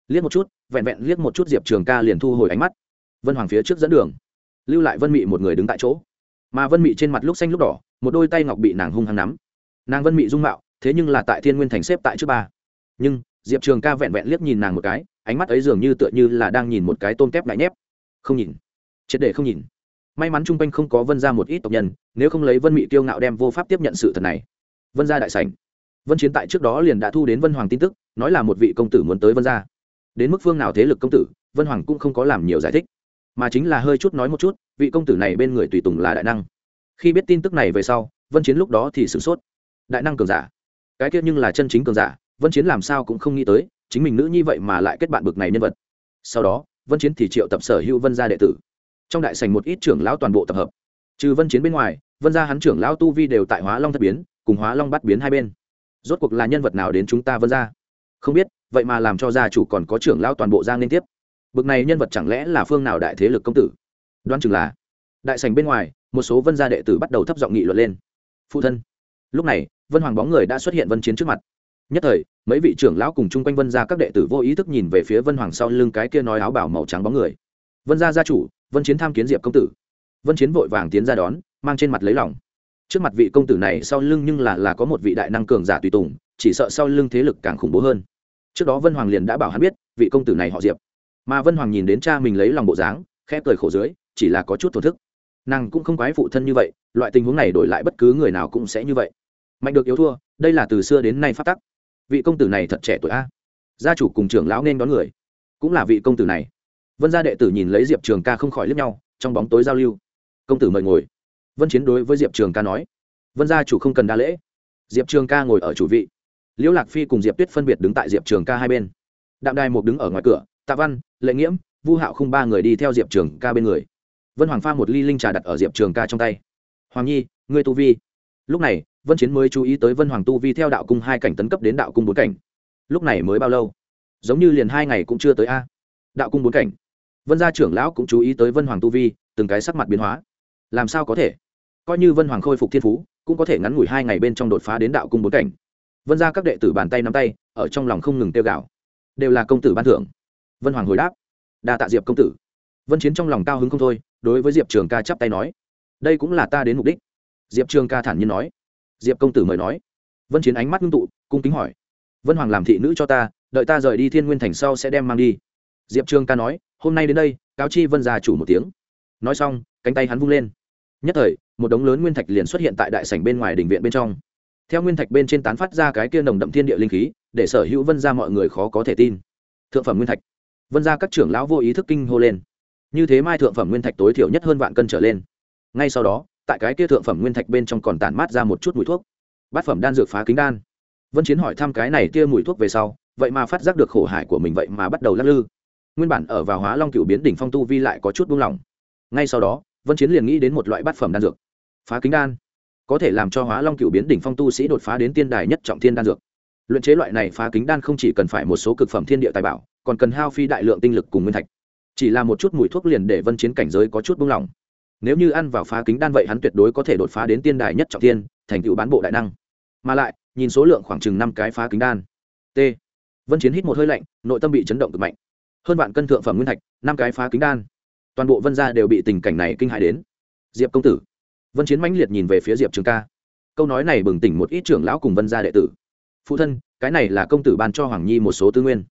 Liếc một chút, vẹn vẹn liếc một chút diệp trường ca liền thu hồi ánh mắt. Vân hoàng phía trước dẫn đường. Lưu lại vân mị một người đứng tại chỗ. Mà vân mị trên mặt lúc xanh lúc đỏ, một đôi tay ngọc bị nàng hung hăng nắm. Nàng vân mị dung mạo thế nhưng là tại thiên nguyên thành xếp tại trước ba. Nhưng, diệp trường ca vẹn vẹn liếc nhìn nàng một cái, ánh mắt ấy dường như tựa như là đang nhìn một cái tôm kép lại nhép. Không nhìn. Triệt để không nhìn. May mắn chung quanh không có vân ra một ít tộc nhân, nếu không lấy vân mị tiêu ngạo đem vô pháp tiếp nhận sự thật này. Vân gia đại sảnh. Vân chiến tại trước đó liền đã thu đến vân hoàng tin tức, nói là một vị công tử muốn tới vân gia. Đến mức phương nào thế lực công tử, vân hoàng cũng không có làm nhiều giải thích. Mà chính là hơi chút nói một chút, vị công tử này bên người tùy tùng là đại năng. Khi biết tin tức này về sau, vân chiến lúc đó thì sửng sốt. Đại năng cường giả cái kia nhưng là chân chính cường giả, vân chiến làm sao cũng không nghĩ tới, chính mình nữ nhi vậy mà lại kết bạn bực này nhân vật. Sau đó, vân chiến thì triệu tập sở hữu vân gia đệ tử. Trong đại sành một ít trưởng lão toàn bộ tập hợp. Trừ vân chiến bên ngoài, vân gia hắn trưởng lão tu vi đều tại hóa long thất biến, cùng hóa long bắt biến hai bên. Rốt cuộc là nhân vật nào đến chúng ta vân gia? Không biết, vậy mà làm cho gia chủ còn có trưởng lão toàn bộ giang liên tiếp. Bực này nhân vật chẳng lẽ là phương nào đại thế lực công tử? Đoán chừng là. Đại sành bên ngoài, một số vân gia đệ tử bắt đầu thấp giọng nghị luận lên. Phụ thân, lúc này vân hoàng bóng người đã xuất hiện vân chiến trước mặt nhất thời mấy vị trưởng lão cùng chung quanh vân gia các đệ tử vô ý thức nhìn về phía vân hoàng sau lưng cái kia nói áo bảo màu trắng bóng người vân gia gia chủ vân chiến tham kiến diệp công tử vân chiến vội vàng tiến ra đón mang trên mặt lấy lòng trước mặt vị công tử này sau lưng nhưng là là có một vị đại năng cường giả tùy tùng chỉ sợ sau lưng thế lực càng khủng bố hơn trước đó vân hoàng liền đã bảo hắn biết vị công tử này họ diệp mà vân hoàng nhìn đến cha mình lấy lòng bộ dáng khẽ cười khổ dưới chỉ là có chút thổ thức nàng cũng không quái phụ thân như vậy loại tình huống này đổi lại bất cứ người nào cũng sẽ như vậy mạnh được yếu thua, đây là từ xưa đến nay phát tắc. Vị công tử này thật trẻ tuổi a. Gia chủ cùng trưởng lão nên đón người. Cũng là vị công tử này. Vân gia đệ tử nhìn lấy diệp trường ca không khỏi liếc nhau, trong bóng tối giao lưu. Công tử mời ngồi. Vân chiến đối với diệp trường ca nói. Vân gia chủ không cần đa lễ. Diệp trường ca ngồi ở chủ vị. Liễu lạc phi cùng diệp tuyết phân biệt đứng tại diệp trường ca hai bên. Đạm đài một đứng ở ngoài cửa, tạ văn, lệ nghiễm, vu hạo không ba người đi theo diệp trường ca bên người. Vân hoàng pha một ly linh trà đặt ở diệp trường ca trong tay. Hoàng nhi, ngươi tu vi. Lúc này vân chiến mới chú ý tới vân hoàng tu vi theo đạo cung hai cảnh tấn cấp đến đạo cung bốn cảnh. Lúc này mới bao lâu? Giống như liền hai ngày cũng chưa tới a. Đạo cung bốn cảnh. Vân gia trưởng lão cũng chú ý tới vân hoàng tu vi, từng cái sắc mặt biến hóa. Làm sao có thể? Coi như vân hoàng khôi phục thiên phú, cũng có thể ngắn ngủi hai ngày bên trong đột phá đến đạo cung bốn cảnh. Vân gia các đệ tử bàn tay nắm tay, ở trong lòng không ngừng tiêu gạo đều là công tử ban thưởng. Vân hoàng hồi đáp. Đa tạ diệp công tử. Vân chiến trong lòng cao hứng không thôi, đối với diệp trường ca chắp tay nói. Đây cũng là ta đến mục đích. Diệp trường ca thản nhiên nói diệp công tử mời nói. Vân chiến ánh mắt ngưng tụ, cung kính hỏi. Vân hoàng làm thị nữ cho ta, đợi ta rời đi thiên nguyên thành sau sẽ đem mang đi. Diệp trương ca nói, hôm nay đến đây, cáo chi vân gia chủ một tiếng. Nói xong, cánh tay hắn vung lên. Nhất thời, một đống lớn nguyên thạch liền xuất hiện tại đại sảnh bên ngoài đình viện bên trong. Theo nguyên thạch bên trên tán phát ra cái kia nồng đậm thiên địa linh khí, để sở hữu vân ra mọi người khó có thể tin. Thượng phẩm nguyên thạch. Vân ra các trưởng lão vô ý thức kinh hô lên. Như thế mai thượng phẩm nguyên thạch tối thiểu nhất hơn vạn cân trở lên. Ngay sau đó tại cái kia thượng phẩm nguyên thạch bên trong còn tản mát ra một chút mùi thuốc. Bát phẩm đan dược phá kính đan. Vân chiến hỏi thăm cái này kia mùi thuốc về sau, vậy mà phát giác được khổ hải của mình vậy mà bắt đầu lắc lư. Nguyên bản ở vào hóa long cựu biến đỉnh phong tu vi lại có chút buông lỏng. Ngay sau đó, vân chiến liền nghĩ đến một loại bát phẩm đan dược. Phá kính đan. Có thể làm cho hóa long cựu biến đỉnh phong tu sĩ đột phá đến tiên đài nhất trọng thiên đan dược. Luyện chế loại này phá kính đan không chỉ cần phải một số cực phẩm thiên địa tài bảo, còn cần hao phi đại lượng tinh lực cùng nguyên thạch. Chỉ là một chút mùi thuốc liền để vân chiến cảnh giới có chút buông lỏng nếu như ăn vào phá kính đan vậy hắn tuyệt đối có thể đột phá đến tiên đài nhất trọng thiên, thành tựu bán bộ đại năng. Mà lại, nhìn số lượng khoảng chừng năm cái phá kính đan. T. Vân chiến hít một hơi lạnh, nội tâm bị chấn động cực mạnh. Hơn vạn cân thượng phẩm nguyên thạch, năm cái phá kính đan. Toàn bộ vân gia đều bị tình cảnh này kinh hại đến. Diệp công tử. Vân chiến mãnh liệt nhìn về phía diệp trường ca. Câu nói này bừng tỉnh một ít trưởng lão cùng vân gia đệ tử. Phụ thân, cái này là công tử ban cho hoàng nhi một số tư nguyên.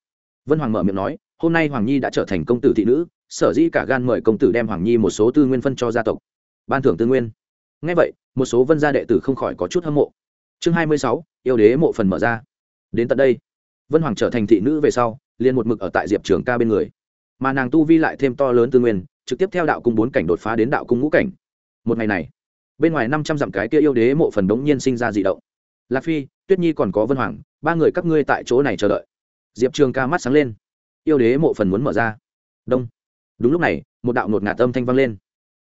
Vân hoàng mở miệng nói, hôm nay hoàng nhi đã trở thành công tử thị nữ sở dĩ cả gan mời công tử đem hoàng nhi một số tư nguyên phân cho gia tộc. Ban thưởng tư nguyên. Ngay vậy, một số vân gia đệ tử không khỏi có chút hâm mộ. Chương hai mươi sáu, yêu đế mộ phần mở ra. Đến tận đây, vân hoàng trở thành thị nữ về sau, liền một mực ở tại diệp trường ca bên người. Mà nàng tu vi lại thêm to lớn tư nguyên, trực tiếp theo đạo cung bốn cảnh đột phá đến đạo cung ngũ cảnh. Một ngày này, bên ngoài năm trăm dặm cái kia yêu đế mộ phần đống nhiên sinh ra dị động. Lạc phi, tuyết nhi còn có vân hoàng, ba người các ngươi tại chỗ này chờ đợi. Diệp trường ca mắt sáng lên. Yêu đế mộ phần muốn mở ra. Đông đúng lúc này, một đạo ngột ngạt âm thanh vang lên.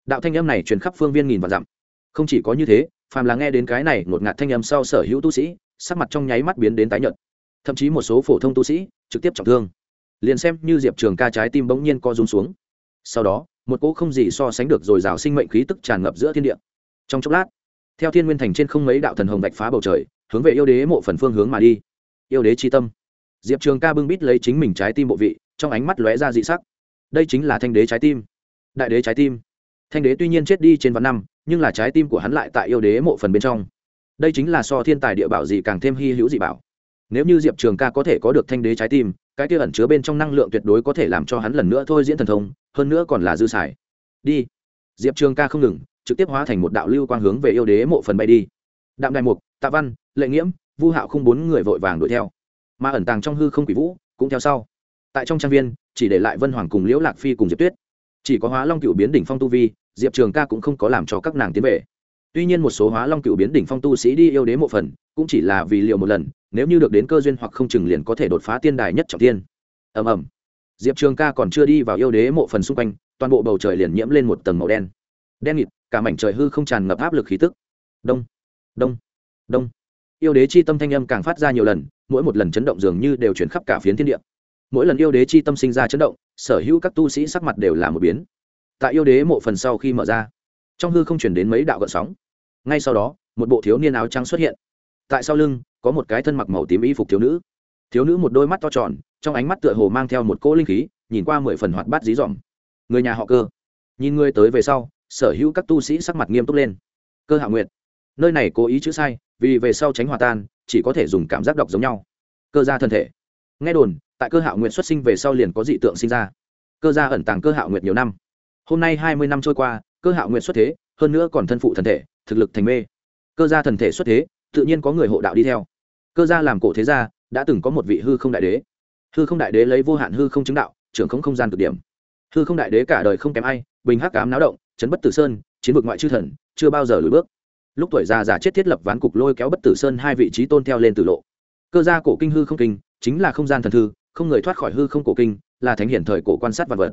Đạo thanh âm này truyền khắp phương viên nghìn và dặm. Không chỉ có như thế, phàm là nghe đến cái này ngột ngạt thanh âm sau sở hữu tu sĩ, sắc mặt trong nháy mắt biến đến tái nhợt. Thậm chí một số phổ thông tu sĩ trực tiếp trọng thương. Liền xem như diệp trường ca trái tim bỗng nhiên co rúm xuống. Sau đó, một cỗ không gì so sánh được dồi dào sinh mệnh khí tức tràn ngập giữa thiên địa. Trong chốc lát, theo thiên nguyên thành trên không mấy đạo thần hồng vạch phá bầu trời, hướng về yêu đế mộ phần phương hướng mà đi. Yêu đế tri tâm. Diệp trường ca bưng bít lấy chính mình trái tim bộ vị, trong ánh mắt lóe ra dị sắc đây chính là thanh đế trái tim. Đại đế trái tim. Thanh đế tuy nhiên chết đi trên vạn năm, nhưng là trái tim của hắn lại tại yêu đế mộ phần bên trong. Đây chính là so thiên tài địa bảo gì càng thêm hy hữu dị bảo. Nếu như diệp trường ca có thể có được thanh đế trái tim, cái kia ẩn chứa bên trong năng lượng tuyệt đối có thể làm cho hắn lần nữa thôi diễn thần thông, hơn nữa còn là dư xài. Đi. Diệp trường ca không ngừng, trực tiếp hóa thành một đạo lưu quang hướng về yêu đế mộ phần bay đi. Đạm đại mục, tạ văn, lệ nghiễm, vu hạo không bốn người vội vàng đuổi theo. Mà ẩn tàng trong hư không quỷ vũ, cũng theo sau tại trong trang viên, chỉ để lại vân hoàng cùng liễu lạc phi cùng diệp tuyết. Chỉ có hóa long cựu biến đỉnh phong tu vi, diệp trường ca cũng không có làm cho các nàng tiến về. Tuy nhiên một số hóa long cựu biến đỉnh phong tu sĩ đi yêu đế mộ phần, cũng chỉ là vì liệu một lần, nếu như được đến cơ duyên hoặc không chừng liền có thể đột phá tiên đài nhất trọng tiên ầm ầm. Diệp trường ca còn chưa đi vào yêu đế mộ phần xung quanh, toàn bộ bầu trời liền nhiễm lên một tầng màu đen. Đen nghịt, cả mảnh trời hư không tràn ngập áp lực khí tức. Đông đông đông. Yêu đế chi tâm thanh âm càng phát ra nhiều lần, mỗi một lần chấn động dường như đều chuyển khắp cả phiến thiên địa mỗi lần yêu đế chi tâm sinh ra chấn động, sở hữu các tu sĩ sắc mặt đều là một biến. Tại yêu đế mộ phần sau khi mở ra, trong hư không chuyển đến mấy đạo gợn sóng. Ngay sau đó, một bộ thiếu niên áo trắng xuất hiện. Tại sau lưng, có một cái thân mặc màu tím y phục thiếu nữ. Thiếu nữ một đôi mắt to tròn, trong ánh mắt tựa hồ mang theo một cỗ linh khí, nhìn qua mười phần hoạt bát dí dỏm. Người nhà họ cơ. Nhìn người tới về sau, sở hữu các tu sĩ sắc mặt nghiêm túc lên. Cơ hạ nguyệt. Nơi này cố ý chữ sai, vì về sau tránh hòa tan, chỉ có thể dùng cảm giác đọc giống nhau. Cơ gia thân thể. Nghe đồn tại cơ hạo nguyện xuất sinh về sau liền có dị tượng sinh ra. Cơ gia ẩn tàng cơ hạo nguyện nhiều năm. Hôm nay hai mươi năm trôi qua, cơ hạo nguyện xuất thế, hơn nữa còn thân phụ thần thể, thực lực thành mê. Cơ gia thần thể xuất thế, tự nhiên có người hộ đạo đi theo. Cơ gia làm cổ thế gia, đã từng có một vị hư không đại đế. Hư không đại đế lấy vô hạn hư không chứng đạo, trưởng không không gian cực điểm. Hư không đại đế cả đời không kém ai, bình hắc cám náo động, chấn bất tử sơn, chiến vực ngoại chư thần, chưa bao giờ lùi bước. Lúc tuổi già giả chết thiết lập ván cục lôi kéo bất tử sơn hai vị trí tôn theo lên tử lộ. Cơ gia cổ kinh hư không kinh, chính là không gian thần thư không người thoát khỏi hư không cổ kinh, là thánh hiển thời cổ quan sát vật vật.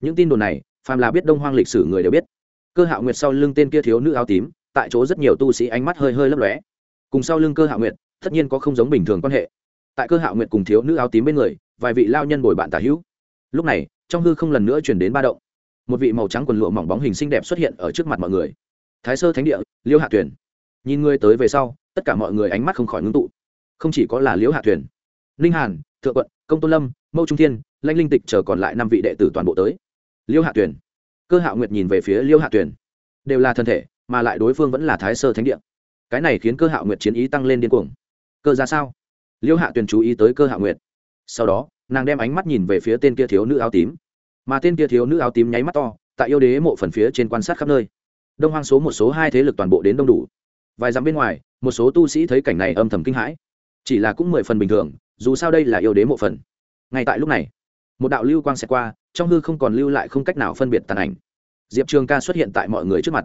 Những tin đồn này, phàm là biết đông hoang lịch sử người đều biết. Cơ hạo nguyệt sau lưng tên kia thiếu nữ áo tím, tại chỗ rất nhiều tu sĩ ánh mắt hơi hơi lấp lóe. Cùng sau lưng cơ hạo nguyệt, tất nhiên có không giống bình thường quan hệ. Tại cơ hạo nguyệt cùng thiếu nữ áo tím bên người, vài vị lao nhân bồi bạn tả hữu. Lúc này, trong hư không lần nữa chuyển đến ba động. Một vị màu trắng quần lụa mỏng bóng hình xinh đẹp xuất hiện ở trước mặt mọi người. Thái sơ thánh địa, liêu hạ tuyển nhìn ngươi tới về sau, tất cả mọi người ánh mắt không khỏi ngưng tụ. Không chỉ có là liễu hạ thuyền. Ninh hàn thượng quận, công tôn lâm, mâu trung thiên lanh linh tịch chờ còn lại năm vị đệ tử toàn bộ tới. Liêu hạ tuyển cơ hạ nguyệt nhìn về phía liêu hạ tuyển đều là thân thể, mà lại đối phương vẫn là thái sơ thánh địa. Cái này khiến cơ hạ nguyệt chiến ý tăng lên điên cuồng. Cơ ra sao? Liêu hạ tuyển chú ý tới cơ hạ nguyệt. Sau đó, nàng đem ánh mắt nhìn về phía tên kia thiếu nữ áo tím. Mà tên kia thiếu nữ áo tím nháy mắt to, tại yêu đế mộ phần phía trên quan sát khắp nơi. Đông hoang số một số hai thế lực toàn bộ đến đông đủ. Vài dặm bên ngoài, một số tu sĩ thấy cảnh này âm thầm kinh hãi. Chỉ là cũng mười phần bình thường dù sao đây là yêu đế mộ phần. Ngay tại lúc này, một đạo lưu quang sẽ qua, trong hư không còn lưu lại không cách nào phân biệt tàn ảnh. Diệp trường ca xuất hiện tại mọi người trước mặt.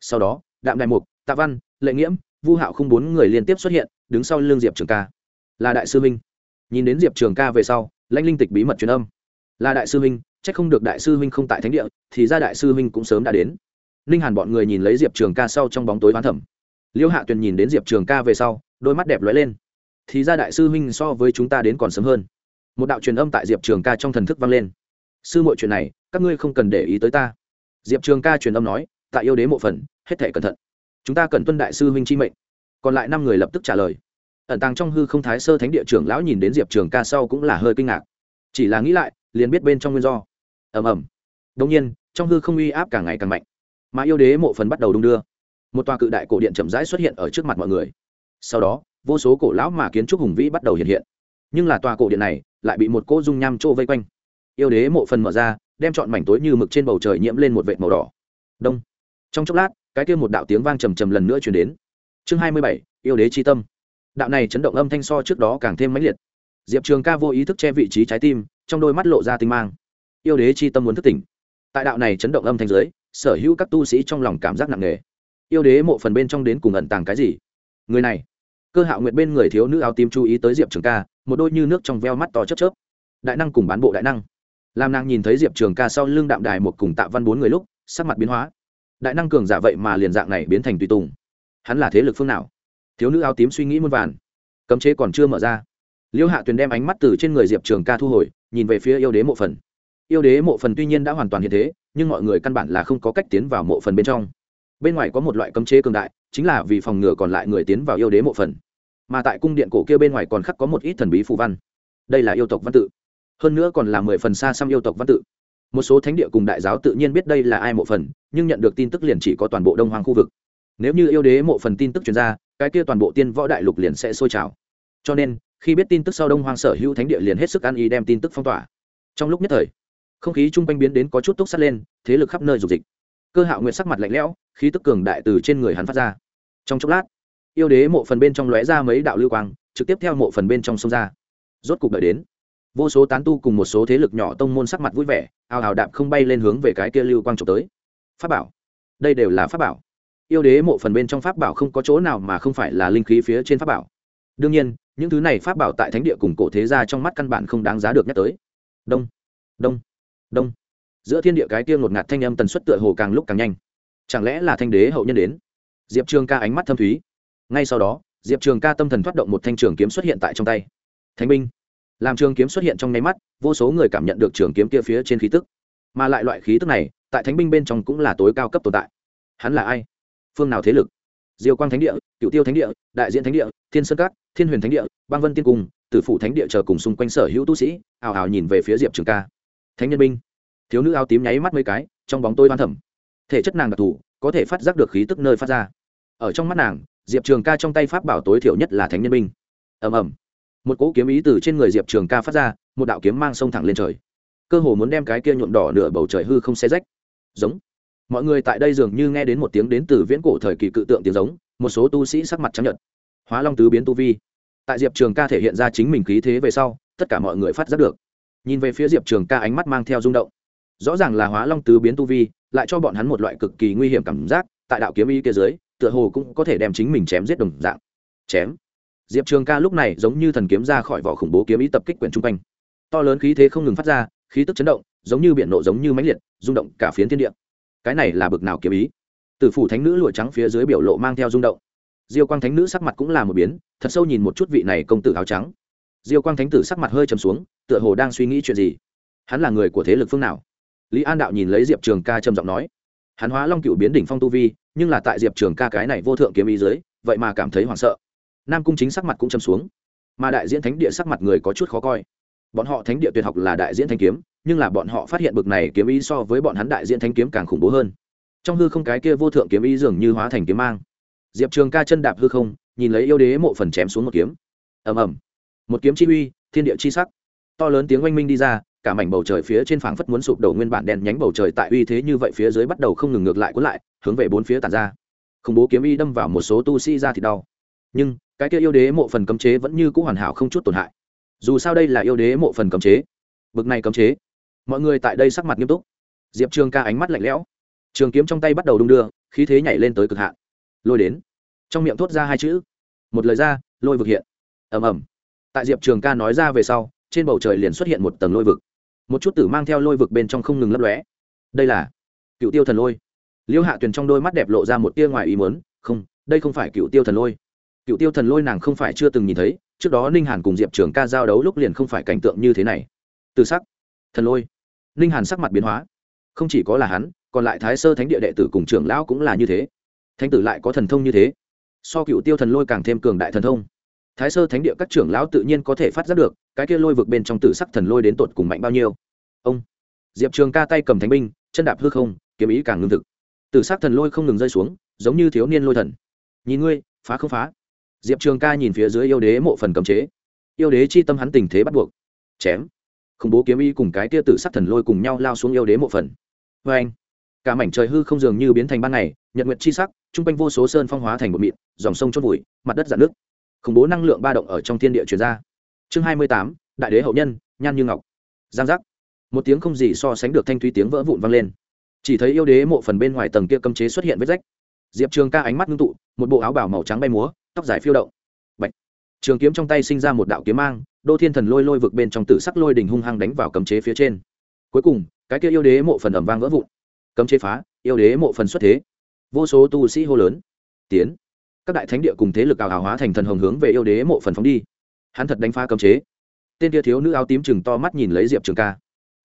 Sau đó, đạm đại mục, tạ văn, lệ nghiễm, vu hạo không bốn người liên tiếp xuất hiện, đứng sau l ư n g diệp trường ca. Là đại sư minh. Nhìn đến diệp trường ca về sau, lãnh linh tịch bí mật truyền âm. Là đại sư minh c h ắ c không được đại sư minh không tại thánh địa, thì ra đại sư minh cũng sớm đã đến. Ninh hàn bọn người nhìn lấy diệp trường ca sau trong bóng tối hoán thẩm. Liêu hạ tuyền nhìn đến diệp trường ca về sau, đôi mắt đẹp lóe lên thì ra đại sư huynh so với chúng ta đến còn sớm hơn. Một đạo truyền âm tại diệp trường ca trong thần thức vang lên. Sư mọi chuyện này, các ngươi không cần để ý tới ta. Diệp trường ca truyền âm nói, tại yêu đế mộ phần, hết thể cẩn thận. Chúng ta cần tuân đại sư huynh chi mệnh. Còn lại năm người lập tức trả lời. Ẩn tàng trong hư không thái sơ thánh địa trưởng lão nhìn đến diệp trường ca sau cũng là hơi kinh ngạc. Chỉ là nghĩ lại, liền biết bên trong nguyên do. Ầm ầm. Đông nhiên, trong hư không uy áp càng ngày càng mạnh. Mà yêu đế mộ phần bắt đầu đung đưa. Một tòa cự đại cổ điện chậm rãi xuất hiện ở trước mặt mọi người. Sau đó vô số cổ lão mà kiến trúc hùng vĩ bắt đầu hiện hiện. Nhưng là tòa cổ điện này lại bị một cỗ dung nham trô vây quanh. Yêu đế mộ phần mở ra, đem chọn mảnh tối như mực trên bầu trời nhiễm lên một vệt màu đỏ. Đông. Trong chốc lát, cái kia một đạo tiếng vang trầm trầm lần nữa chuyển đến. Chương hai mươi bảy, yêu đế c tâm. Đạo này chấn động âm thanh so trước đó càng thêm mãnh liệt. Diệp trường ca vô ý thức che vị trí trái tim, trong đôi mắt lộ ra tinh mang. Yêu đế c tâm muốn thức tỉnh. Tại đạo này chấn động âm thanh dưới, sở hữu các tu sĩ trong lòng cảm giác nặng nề. Yêu đế mộ phần bên trong đến cùng ẩn tàng cái gì? Người này cơ hạo nguyệt bên người thiếu nữ áo tím chú ý tới diệp trường ca, một đôi như nước trong veo mắt to chớp chớp. Đại năng cùng bán bộ đại năng. Làm nàng nhìn thấy diệp trường ca sau lưng đạm đài một cùng tạ văn bốn người lúc, sắc mặt biến hóa. Đại năng cường giả vậy mà liền dạng này biến thành tùy tùng. Hắn là thế lực phương nào? Thiếu nữ áo tím suy nghĩ muôn vàn. Cấm chế còn chưa mở ra. Liêu hạ tuyền đem ánh mắt từ trên người diệp trường ca thu hồi, nhìn về phía yêu đế mộ phần. Yêu đế mộ phần tuy nhiên đã hoàn toàn hiện thế, nhưng mọi người căn bản là không có cách tiến vào mộ phần bên trong. Bên ngoài có một loại cấm chế cường đại, chính là vì phòng ngừa còn lại người tiến vào yêu đế mộ phần mà tại cung điện cổ kia bên ngoài còn khắc có một ít thần bí phù văn. Đây là yêu tộc văn tự. Hơn nữa còn là mười phần xa xăm yêu tộc văn tự. Một số thánh địa cùng đại giáo tự nhiên biết đây là ai mộ phần, nhưng nhận được tin tức liền chỉ có toàn bộ đông hoàng khu vực. Nếu như yêu đế mộ phần tin tức chuyển ra, cái kia toàn bộ tiên võ đại lục liền sẽ sôi trào. Cho nên, khi biết tin tức sau đông hoàng sở hữu thánh địa liền hết sức ăn ý đem tin tức phong tỏa. Trong lúc nhất thời, không khí chung quanh biến đến có chút túc sắt lên, thế lực khắp nơi dục dịch cơ hạo nguyệt sắc mặt lạnh lẽo, khí tức cường đại từ trên người hắn phát ra. Trong chốc lát yêu đế mộ phần bên trong lóe ra mấy đạo lưu quang, trực tiếp theo mộ phần bên trong sông ra. Rốt cục đợi đến, vô số tán tu cùng một số thế lực nhỏ tông môn sắc mặt vui vẻ, ào ào đạp không bay lên hướng về cái kia lưu quang trộm tới. Pháp bảo. Đây đều là pháp bảo. Yêu đế mộ phần bên trong pháp bảo không có chỗ nào mà không phải là linh khí phía trên pháp bảo. Đương nhiên, những thứ này pháp bảo tại thánh địa cùng cổ thế gia trong mắt căn bản không đáng giá được nhắc tới. Đông. Đông. Đông. Giữa thiên địa cái kia ngột ngạt thanh âm tần suất tựa hồ càng lúc càng nhanh. Chẳng lẽ là thanh đế hậu nhân đến? Diệp Trương ca ánh mắt thâm thúy ngay sau đó, diệp trường ca tâm thần thoát động một thanh trường kiếm xuất hiện tại trong tay. Thánh binh! Làm trường kiếm xuất hiện trong nháy mắt, vô số người cảm nhận được trường kiếm kia phía trên khí tức. Mà lại loại khí tức này, tại thánh binh bên trong cũng là tối cao cấp tồn tại. Hắn là ai? Phương nào thế lực? Diêu quang thánh địa cựu tiêu thánh địa, đại diện thánh địa, thiên sơn cát thiên huyền thánh địa Bang vân tiên cung, tử phủ thánh địa chờ cùng xung quanh sở hữu tu sĩ, ào ào nhìn về phía diệp trường ca. Thánh nhân binh! Thiếu nữ áo tím nháy mắt mấy cái, trong bóng tôi hoan thẩm thể chất nàng đặc thù, có thể phát giác được khí tức nơi phát ra. Ở trong mắt nàng diệp trường ca trong tay pháp bảo tối thiểu nhất là thánh nhân binh. Ầm ầm. Một cỗ kiếm ý từ trên người diệp trường ca phát ra, một đạo kiếm mang sông thẳng lên trời. Cơ hồ muốn đem cái kia nhuộm đỏ nửa bầu trời hư không xe rách. Giống. Mọi người tại đây dường như nghe đến một tiếng đến từ viễn cổ thời kỳ cự tượng tiếng giống, một số tu sĩ sắc mặt trắng nhợt. Hóa long tứ biến tu vi. Tại diệp trường ca thể hiện ra chính mình khí thế về sau, tất cả mọi người phát giác được. Nhìn về phía diệp trường ca ánh mắt mang theo rung động. Rõ ràng là hóa long tứ biến tu vi, lại cho bọn hắn một loại cực kỳ nguy hiểm cảm giác, tại đạo kiếm ý kia dưới tựa hồ cũng có thể đem chính mình chém giết đồng dạng. Chém. Diệp trường ca lúc này giống như thần kiếm ra khỏi vỏ khủng bố kiếm ý tập kích quyển chung quanh. To lớn khí thế không ngừng phát ra, khí tức chấn động, giống như biển nộ giống như mãnh liệt, rung động cả phiến thiên địa. Cái này là bực nào kiếm ý? Từ phủ thánh nữ lụa trắng phía dưới biểu lộ mang theo rung động. Diêu quang thánh nữ sắc mặt cũng là một biến, thật sâu nhìn một chút vị này công tử áo trắng. Diêu quang thánh tử sắc mặt hơi trầm xuống, tựa hồ đang suy nghĩ chuyện gì. Hắn là người của thế lực phương nào? Lý an đạo nhìn lấy diệp trường ca trầm giọng nói. Hắn hóa long cựu biến đỉnh phong tu vi nhưng là tại diệp trường ca cái này vô thượng kiếm ý dưới, vậy mà cảm thấy hoảng sợ. Nam cung chính sắc mặt cũng châm xuống, mà đại diễn thánh địa sắc mặt người có chút khó coi. Bọn họ thánh địa tuyệt học là đại diễn thanh kiếm, nhưng là bọn họ phát hiện bực này kiếm ý so với bọn hắn đại diễn thanh kiếm càng khủng bố hơn. Trong hư không cái kia vô thượng kiếm ý dường như hóa thành kiếm mang. Diệp trường ca chân đạp hư không, nhìn lấy yêu đế mộ phần chém xuống một kiếm. Ầm ầm. Một kiếm chi uy, thiên địa chi sắc. To lớn tiếng oanh minh đi ra, cả mảnh bầu trời phía trên phảng phất muốn sụp đổ nguyên bản đen nhánh bầu trời tại uy thế như vậy phía dưới bắt đầu không ngừng ngược lại cuốn lại hướng về bốn phía tàn ra. Khủng bố kiếm y đâm vào một số tu sĩ ra thì đau. Nhưng, cái kia yêu đế mộ phần cấm chế vẫn như cũ hoàn hảo không chút tổn hại. Dù sao đây là yêu đế mộ phần cấm chế. Bực này cấm chế. Mọi người tại đây sắc mặt nghiêm túc. Diệp trường ca ánh mắt lạnh lẽo. Trường kiếm trong tay bắt đầu đung đưa, khí thế nhảy lên tới cực hạn. Lôi đến. Trong miệng thốt ra hai chữ. Một lời ra, lôi vực hiện. Ầm ầm. Tại diệp trường ca nói ra về sau, trên bầu trời liền xuất hiện một tầng lôi vực. Một chút tử mang theo lôi vực bên trong không ngừng lấp lóe. Đây là cựu tiêu thần lôi liêu hạ tuyền trong đôi mắt đẹp lộ ra một tia ngoài ý muốn, không, đây không phải cựu tiêu thần lôi. Cựu tiêu thần lôi nàng không phải chưa từng nhìn thấy, trước đó ninh hàn cùng diệp trường ca giao đấu lúc liền không phải cảnh tượng như thế này. Từ sắc, thần lôi. Ninh hàn sắc mặt biến hóa. Không chỉ có là hắn, còn lại thái sơ thánh địa đệ tử cùng trưởng lão cũng là như thế. Thánh tử lại có thần thông như thế. So cựu tiêu thần lôi càng thêm cường đại thần thông. Thái sơ thánh địa các trưởng lão tự nhiên có thể phát giác được, cái kia lôi vực bên trong tử sắc thần lôi đến tột cùng mạnh bao nhiêu. Ông, diệp trường ca tay cầm thánh binh, chân đạp hư không, kiếm ý càng ngưng thực tử sắc thần lôi không ngừng rơi xuống, giống như thiếu niên lôi thần. Nhìn ngươi, phá không phá. Diệp trường ca nhìn phía dưới yêu đế mộ phần cầm chế. Yêu đế chi tâm hắn tình thế bắt buộc. Chém. Khủng bố kiếm y cùng cái tia tử sắc thần lôi cùng nhau lao xuống yêu đế mộ phần. Vê anh cả mảnh trời hư không dường như biến thành ban ngày, nhật nguyệt chi sắc t r u n g quanh vô số sơn phong hóa thành bột mịn, dòng sông chốt vùi, mặt đất dạn nước khủng bố năng lượng ba động ở trong thiên địa truyền ra. Chương hai mươi tám, đại đế hậu nhân, nhan như ngọc. Giang giác. Một tiếng không gì so sánh được thanh thúy tiếng vỡ vụn vang lên chỉ thấy yêu đế mộ phần bên ngoài tầng kia cấm chế xuất hiện vết rách. Diệp trường ca ánh mắt ngưng tụ, một bộ áo bảo màu trắng bay múa, tóc dài phiêu động. Bạch. trường kiếm trong tay sinh ra một đạo kiếm mang, đô thiên thần lôi lôi vực bên trong tử sắc lôi đình hung hăng đánh vào cấm chế phía trên. Cuối cùng, cái kia yêu đế mộ phần ẩm vang vỡ vụn. Cấm chế phá, yêu đế mộ phần xuất thế. Vô số tu sĩ hô lớn. Tiến! Các đại thánh địa cùng thế lực ảo hào hóa thành thần hồng hướng về yêu đế mộ phần phóng đi. Hắn thật đánh phá cấm chế. Tên kia thiếu nữ áo tím chừng to mắt nhìn lấy diệp trường ca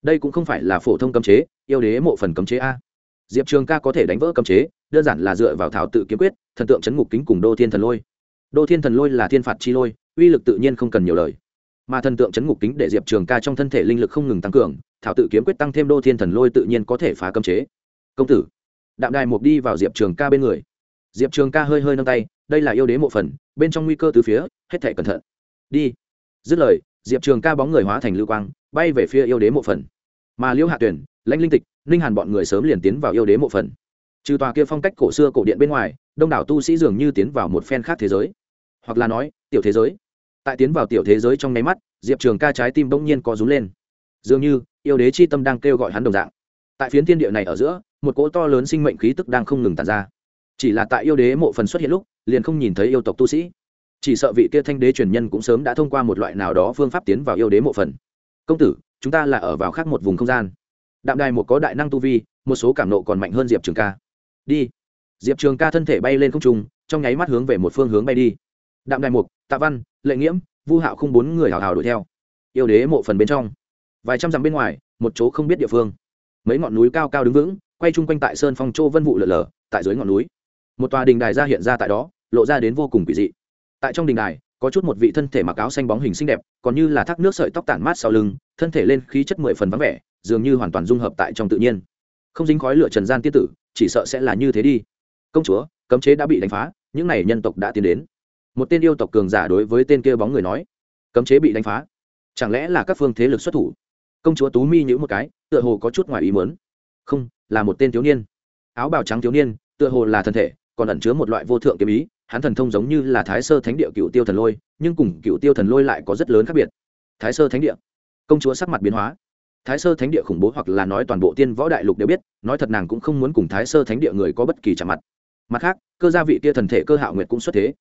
đây cũng không phải là phổ thông cấm chế, yêu đế mộ phần cấm chế a. Diệp trường ca có thể đánh vỡ cấm chế, đơn giản là dựa vào thảo tự kiếm quyết, thần tượng chấn ngục kính cùng đô thiên thần lôi. Đô thiên thần lôi là thiên phạt chi lôi, uy lực tự nhiên không cần nhiều lời. Mà thần tượng chấn ngục kính để diệp trường ca trong thân thể linh lực không ngừng tăng cường, thảo tự kiếm quyết tăng thêm đô thiên thần lôi tự nhiên có thể phá cấm chế. Công tử, đạm đài mục đi vào diệp trường ca bên người. Diệp trường ca hơi hơi nâng tay, đây là yêu đế mộ phần, bên trong nguy cơ từ phía, hết thể cẩn thận. Đi. Dứt lời diệp trường ca bóng người hóa thành lưu quang, bay về phía yêu đế mộ phần. Mà liễu hạ tuyển, lãnh linh tịch, ninh hàn bọn người sớm liền tiến vào yêu đế mộ phần. Trừ tòa kia phong cách cổ xưa cổ điện bên ngoài, đông đảo tu sĩ dường như tiến vào một phen khác thế giới. Hoặc là nói, tiểu thế giới. Tại tiến vào tiểu thế giới trong nháy mắt, diệp trường ca trái tim bỗng nhiên có rú lên. Dường như, yêu đế chi tâm đang kêu gọi hắn đồng dạng. Tại phiến thiên địa này ở giữa, một cỗ to lớn sinh mệnh khí tức đang không ngừng tàn ra. Chỉ là tại yêu đế mộ phần xuất hiện lúc, liền không nhìn thấy yêu tộc tu sĩ chỉ sợ vị kia thanh đế truyền nhân cũng sớm đã thông qua một loại nào đó phương pháp tiến vào yêu đế mộ phần. Công tử, chúng ta là ở vào khác một vùng không gian. Đạm đài một có đại năng tu vi, một số cảm nộ còn mạnh hơn diệp trường ca. Đi. Diệp trường ca thân thể bay lên không trung, trong nháy mắt hướng về một phương hướng bay đi. Đạm đài mục tạ văn, lệ nghiễm, vu hạo không bốn người hào hào đuổi theo. Yêu đế mộ phần bên trong. Vài trăm dặm bên ngoài, một chỗ không biết địa phương. Mấy ngọn núi cao cao đứng vững, quay chung quanh tại sơn phong châu vân vụ lở lở, tại dưới ngọn núi. Một tòa đình đài ra hiện ra tại đó, lộ ra đến vô cùng kỳ dị tại trong đình đài, có chút một vị thân thể mặc áo xanh bóng hình xinh đẹp, còn như là thác nước sợi tóc tản mát sau lưng, thân thể lên khí chất mười phần vắng vẻ, dường như hoàn toàn dung hợp tại trong tự nhiên. Không dính khói lửa trần gian tiết tử, chỉ sợ sẽ là như thế đi. Công chúa, cấm chế đã bị đánh phá, những n à y nhân tộc đã tiến đến. Một tên yêu tộc cường giả đối với tên kia bóng người nói, cấm chế bị đánh phá. Chẳng lẽ là các phương thế lực xuất thủ? Công chúa tú mi nhữ một cái, tựa hồ có chút ngoài ý mớn không, là một tên thiếu niên. Áo bào trắng thiếu niên, tựa hồ là thân thể, còn ẩn chứa một loại vô thượng kiếm ý hắn thần thông giống như là thái sơ thánh địa cựu tiêu thần lôi, nhưng cùng cựu tiêu thần lôi lại có rất lớn khác biệt. Thái sơ thánh địa. Công chúa sắc mặt biến hóa. Thái sơ thánh địa khủng bố hoặc là nói toàn bộ tiên võ đại lục đều biết, nói thật nàng cũng không muốn cùng thái sơ thánh địa người có bất kỳ trả mặt. Mặt khác, cơ gia vị kia thần thể cơ hạo nguyệt cũng xuất thế.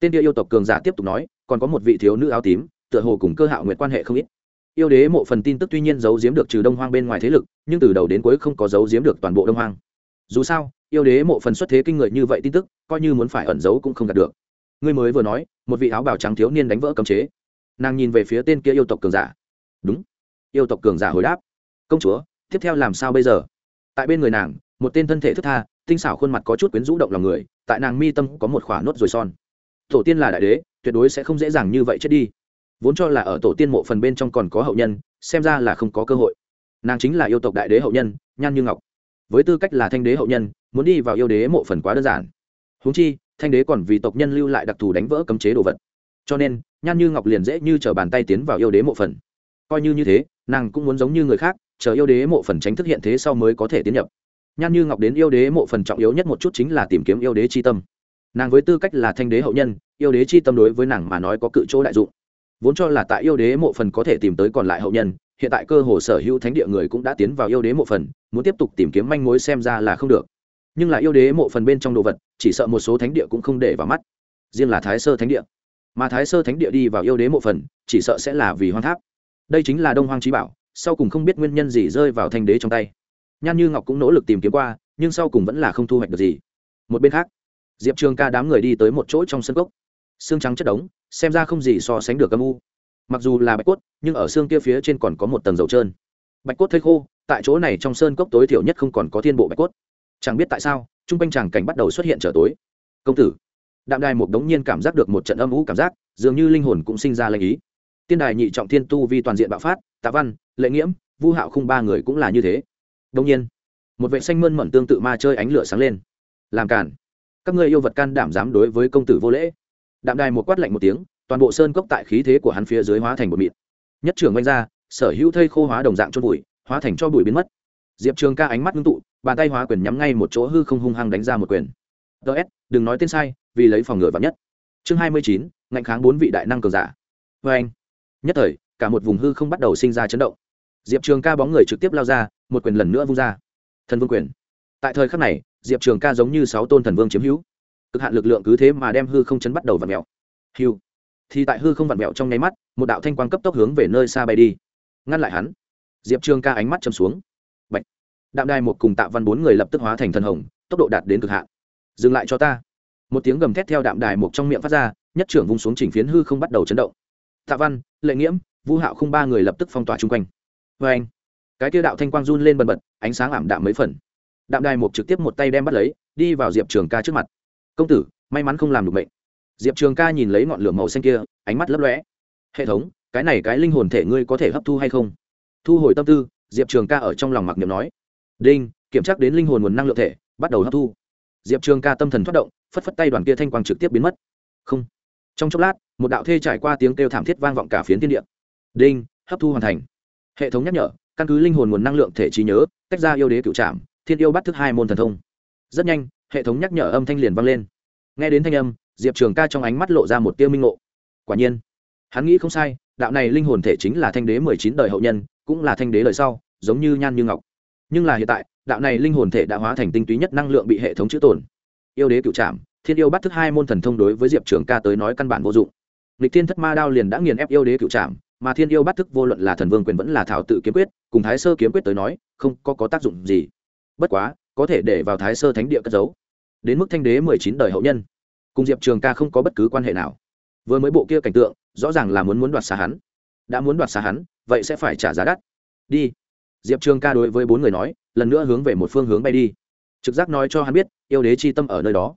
Tên kia yêu tộc cường giả tiếp tục nói, còn có một vị thiếu nữ áo tím, tựa hồ cùng cơ hạo nguyệt quan hệ không ít. Yêu đế mộ phần tin tức tuy nhiên giấu giếm được trừ đông hoang bên ngoài thế lực, nhưng từ đầu đến cuối không có giấu giếm được toàn bộ đông hoang. Dù sao yêu đế mộ phần xuất thế kinh người như vậy tin tức, coi như muốn phải ẩn giấu cũng không đạt được. Ngươi mới vừa nói, một vị áo bào trắng thiếu niên đánh vỡ cấm chế. Nàng nhìn về phía tên kia yêu tộc cường giả. Đúng. Yêu tộc cường giả hồi đáp. Công chúa, tiếp theo làm sao bây giờ? Tại bên người nàng, một tên thân thể thức tha, tinh xảo khuôn mặt có chút quyến rũ động lòng người, tại nàng mi tâm có một khỏa nốt rồi son. Tổ tiên là đại đế, tuyệt đối sẽ không dễ dàng như vậy chết đi. Vốn cho là ở tổ tiên mộ phần bên trong còn có hậu nhân, xem ra là không có cơ hội. Nàng chính là yêu tộc đại đế hậu nhân, nhan như ngọc. Với tư cách là thanh đế hậu nhân muốn đi vào yêu đế mộ phần quá đơn giản. Húng chi, thanh đế còn vì tộc nhân lưu lại đặc thù đánh vỡ cấm chế đồ vật. Cho nên, nhan như ngọc liền dễ như chở bàn tay tiến vào yêu đế mộ phần. Coi như như thế, nàng cũng muốn giống như người khác, chờ yêu đế mộ phần tránh thức hiện thế sau mới có thể tiến nhập. Nhan như ngọc đến yêu đế mộ phần trọng yếu nhất một chút chính là tìm kiếm yêu đế c h i tâm. Nàng với tư cách là thanh đế hậu nhân, yêu đế c h i tâm đối với nàng mà nói có cự chỗ đại dụng. Vốn cho là tại yêu đế mộ phần có thể tìm tới còn lại hậu nhân, hiện tại cơ hồ sở hữu thánh địa người cũng đã tiến vào yêu đế mộ phần, muốn tiếp tục tìm kiếm manh mối xem ra là không được nhưng là yêu đế mộ phần bên trong đồ vật, chỉ sợ một số thánh địa cũng không để vào mắt. Riêng là thái sơ thánh địa. Mà thái sơ thánh địa đi vào yêu đế mộ phần, chỉ sợ sẽ là vì hoang tháp. Đây chính là đông hoang trí bảo, sau cùng không biết nguyên nhân gì rơi vào thanh đế trong tay. Nhan như ngọc cũng nỗ lực tìm kiếm qua, nhưng sau cùng vẫn là không thu hoạch được gì. Một bên khác, diệp trường ca đám người đi tới một chỗ trong sân cốc. Xương trắng chất đống, xem ra không gì so sánh được âm u. Mặc dù là bạch cốt, nhưng ở xương kia phía trên còn có một tầng dầu trơn. Bạch cốt thấy khô, tại chỗ này trong sơn cốc tối thiểu nhất không còn có thiên bộ bạch cốt chẳng biết tại sao t r u n g quanh tràng cảnh bắt đầu xuất hiện trở tối. Công tử. Đạm đài một đống nhiên cảm giác được một trận âm ủ cảm giác, dường như linh hồn cũng sinh ra lệnh ý. Tiên đài nhị trọng thiên tu vi toàn diện bạo phát, tạ văn, lệ nghiễm, vu hạo không ba người cũng là như thế. Đông nhiên, một vệ xanh mơn mận tương tự ma chơi ánh lửa sáng lên. Làm cản các ngươi yêu vật can đảm dám đối với công tử vô lễ. Đạm đài một quát lạnh một tiếng, toàn bộ sơn cốc tại khí thế của hắn phía dưới hóa thành một mịn. Nhất trưởng oanh ra, sở hữu thây khô hóa đồng dạng cho bụi, hóa thành cho bụi biến mất. Diệp trường ca ánh mắt ngưng tụ bàn tay hóa quyền nhắm ngay một chỗ hư không hung hăng đánh ra một quyền. Ts đừng nói tên sai, vì lấy phòng ngừa vắn nhất. Chương hai mươi chín, ngạnh kháng bốn vị đại năng cường giả. Vê anh. Nhất thời, cả một vùng hư không bắt đầu sinh ra chấn động. Diệp trường ca bóng người trực tiếp lao ra, một quyền lần nữa vung ra. Thần vương quyền. Tại thời khắc này, diệp trường ca giống như sáu tôn thần vương chiếm hữu. Cực hạn lực lượng cứ thế mà đem hư không chấn bắt đầu vặn mẹo hiu thì tại hư không vặn mẹo trong nháy mắt, một đạo thanh quang cấp tốc hướng về nơi xa bay đi. Ngăn lại hắn. Diệp trường ca ánh mắt trầm xuống đạm đài một cùng tạ văn bốn người lập tức hóa thành thần hồng, tốc độ đạt đến cực hạn. Dừng lại cho ta. Một tiếng gầm thét theo đạm đài một trong miệng phát ra, nhất trưởng vung xuống chỉnh phiến hư không bắt đầu chấn động. Tạ văn, lệ nghiễm vũ hạo không ba người lập tức phong tỏa chung quanh. Vê anh, cái tiêu đạo thanh quang run lên bần bật, ánh sáng ảm đạm mấy phần. Đạm đài một trực tiếp một tay đem bắt lấy, đi vào diệp trường ca trước mặt. Công tử, may mắn không làm được bệnh diệp trường ca nhìn lấy ngọn lửa màu xanh kia, ánh mắt lấp lóe. Hệ thống, cái này cái linh hồn thể ngươi có thể hấp thu hay không? Thu hồi tâm tư, diệp trường ca ở trong lòng mặc niệm nói đinh, kiểm tra đến linh hồn nguồn năng lượng thể, bắt đầu hấp thu. Diệp trường ca tâm thần thoát động, phất phất tay đoàn kia thanh quang trực tiếp biến mất. Không. Trong chốc lát, một đạo thê trải qua tiếng kêu thảm thiết vang vọng cả phiến tiên địa. Đinh, hấp thu hoàn thành. Hệ thống nhắc nhở, căn cứ linh hồn nguồn năng lượng thể trí nhớ, tách ra yêu đế cựu trạm thiên yêu bắt thức hai môn thần thông. Rất nhanh, hệ thống nhắc nhở âm thanh liền vang lên. Nghe đến thanh âm, diệp trường ca trong ánh mắt lộ ra một tiêu minh ngộ. Quả nhiên, hắn nghĩ không sai, đạo này linh hồn thể chính là thanh đế mười chín đời hậu nhân, cũng là thanh đế đời sau, giống như nhan như ngọc nhưng là hiện tại đạo này linh hồn thể đã hóa thành tinh túy nhất năng lượng bị hệ thống chữ tồn. Yêu đế cựu trạm thiên yêu bắt thức hai môn thần thông đối với diệp trường ca tới nói căn bản vô dụng. Lịch thiên thất ma đao liền đã nghiền ép yêu đế cựu trạm mà thiên yêu bắt thức vô luận là thần vương quyền vẫn là thảo tự kiếm quyết cùng thái sơ kiếm quyết tới nói không có, có tác dụng gì. Bất quá có thể để vào thái sơ thánh địa cất giấu. Đến mức thanh đế mười chín đời hậu nhân cùng diệp trường ca không có bất cứ quan hệ nào. Vừa mới bộ kia cảnh tượng rõ ràng là muốn muốn đoạt xa hắn. Đã muốn đoạt xa hắn vậy sẽ phải trả giá đắt. Đi diệp trường ca đối với bốn người nói, lần nữa hướng về một phương hướng bay đi. Trực giác nói cho hắn biết, yêu đế chi tâm ở nơi đó.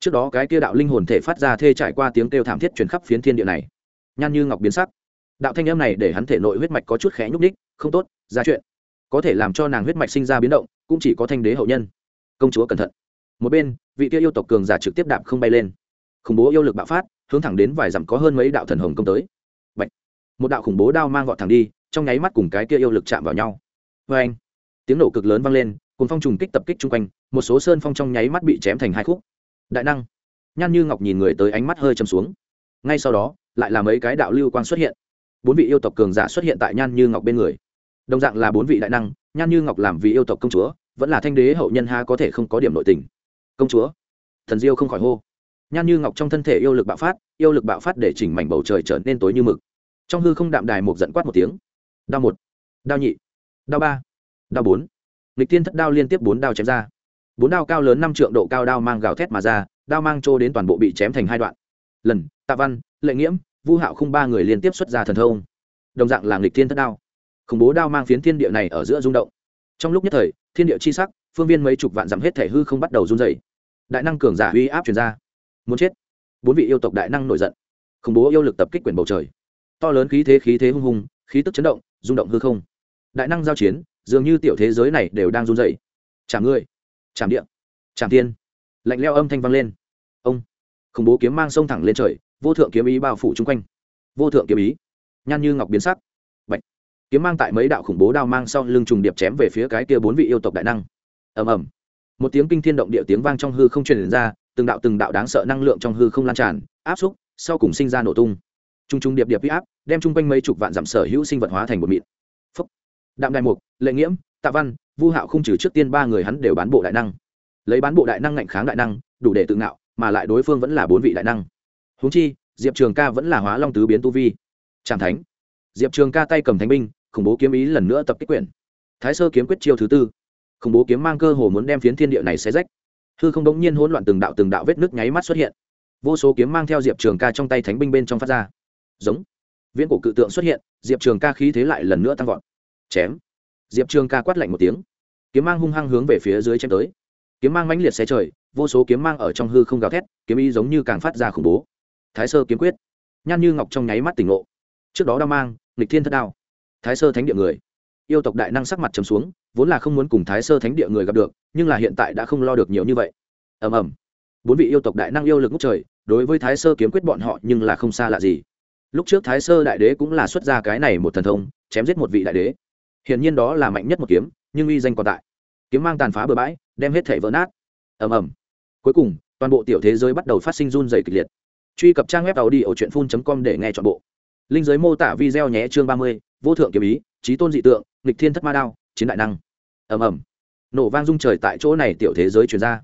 Trước đó cái kia đạo linh hồn thể phát ra thê trải qua tiếng kêu thảm thiết truyền khắp phiến thiên địa này. Nhan như ngọc biến sắc. Đạo thanh âm này để hắn thể nội huyết mạch có chút khẽ nhúc ních không tốt, ra chuyện. Có thể làm cho nàng huyết mạch sinh ra biến động, cũng chỉ có thanh đế hậu nhân. Công chúa cẩn thận. Một bên, vị kia yêu tộc cường giả trực tiếp đạp không bay lên. Khủng bố yêu lực bạo phát, hướng thẳng đến vài dặm có hơn mấy đạo thần hồng công tới. Bạch. một đạo khủng bố đao mang gọn thẳng đi, trong nháy mắt cùng cái kia yêu lực chạm vào nhau vê anh, tiếng nổ cực lớn vang lên cùng phong trùng kích tập kích chung quanh, một số sơn phong trong nháy mắt bị chém thành hai khúc. Đại năng, nhan như ngọc nhìn người tới ánh mắt hơi chầm xuống. Ngay sau đó, lại là mấy cái đạo lưu quang xuất hiện. Bốn vị yêu tộc cường giả xuất hiện tại nhan như ngọc bên người. Đồng dạng là bốn vị đại năng, nhan như ngọc làm vị yêu tộc công chúa, vẫn là thanh đế hậu nhân ha có thể không có điểm nội tình. Công chúa, thần diêu không khỏi hô. Nhan như ngọc trong thân thể yêu lực bạo phát, yêu lực bạo phát để chỉnh mảnh bầu trời trở nên tối như mực. Trong hư không đạm đài một giận quát một tiếng. Đao một, đao nhị đao ba. Đao bốn. Lịch tiên thất đao liên tiếp bốn đao chém ra. Bốn đao cao lớn năm trượng độ cao đao mang gào thét mà ra, đao mang trô đến toàn bộ bị chém thành hai đoạn. Lần, tạ văn, lệ nghiễm, vu hạo không ba người liên tiếp xuất ra thần thông. Đồng dạng là lịch thiên thất đao. Khủng bố đao mang phiến thiên địa này ở giữa rung động. Trong lúc nhất thời, thiên địa chi sắc, phương viên mấy chục vạn dặm hết thể hư không bắt đầu run dày đại năng cường giả uy áp truyền ra. Muốn chết. Bốn vị yêu tộc đại năng nổi giận. Khủng bố yêu lực tập kích quyển bầu trời. To lớn khí thế khí thế hung hùng, khí tức chấn động, rung động hư không đại năng giao chiến, dường như tiểu thế giới này đều đang run dậy chạm ngươi chạm địa chạm thiên. Lạnh leo âm thanh vang lên. Ông, khủng bố kiếm mang sông thẳng lên trời, vô thượng kiếm ý bao phủ chung quanh. Vô thượng kiếm ý, nhan như ngọc biến sắc. Bạch. kiếm mang tại mấy đạo khủng bố đao mang sau lưng trùng điệp chém về phía cái kia bốn vị yêu tộc đại năng. Ầm ầm. Một tiếng kinh thiên động địa tiếng vang trong hư không truyền ra, từng đạo từng đạo đáng sợ năng lượng trong hư không lan tràn, áp xúc, sau cùng sinh ra nổ tung. Trung trung điệp điệp huy áp, đem chung quanh mấy chục vạn giảm sở hữu sinh vật hóa thành một mịn đạm đại mục, lệ nghiễm, tạ văn, vu hạo không trừ trước tiên ba người hắn đều bán bộ đại năng. Lấy bán bộ đại năng ngạnh kháng đại năng, đủ để tự ngạo, mà lại đối phương vẫn là bốn vị đại năng. Huống chi, diệp trường ca vẫn là hóa long tứ biến tu vi. Tràng thánh. Diệp trường ca tay cầm thánh binh, khủng bố kiếm ý lần nữa tập kích quyển. Thái sơ kiếm quyết chiêu thứ tư. Khủng bố kiếm mang cơ hồ muốn đem phiến thiên địa này xé rách. Hư không đống nhiên hỗn loạn từng đạo từng đạo vết nước nháy mắt xuất hiện. Vô số kiếm mang theo diệp trường ca trong tay thánh binh bên trong phát ra. Giống. Viễn cổ cự tượng xuất hiện, diệp trường ca khí thế lại lần nữa tăng vọt chém. Diệp trường ca quát lạnh một tiếng. Kiếm mang hung hăng hướng về phía dưới chém tới. Kiếm mang mãnh liệt xe trời, vô số kiếm mang ở trong hư không gào thét, kiếm ý giống như càng phát ra khủng bố. Thái sơ kiếm quyết. Nhan như ngọc trong nháy mắt tỉnh ngộ. Trước đó đao mang lịch thiên thất đao. Thái sơ thánh địa người. Yêu tộc đại năng sắc mặt trầm xuống, vốn là không muốn cùng thái sơ thánh địa người gặp được, nhưng là hiện tại đã không lo được nhiều như vậy. Ầm ầm. Bốn vị yêu tộc đại năng yêu lực ngốc trời, đối với thái sơ kiếm quyết bọn họ nhưng là không xa lạ gì. Lúc trước thái sơ đại đế cũng là xuất ra cái này một thần thông, chém giết một vị đại đế hiển nhiên đó là mạnh nhất một kiếm, nhưng uy danh còn tại. Kiếm mang tàn phá bừa bãi, đem hết thể vỡ nát. Ầm ầm. Cuối cùng, toàn bộ tiểu thế giới bắt đầu phát sinh run dày kịch liệt. Truy cập trang web tàu đi ở truyện phun com để nghe chọn bộ. Linh giới mô tả video nhé chương ba mươi, vô thượng kiếm ý, trí tôn dị tượng, nghịch thiên thất ma đao, chiến đại năng. Ầm ầm. Nổ vang rung trời tại chỗ này tiểu thế giới chuyển ra.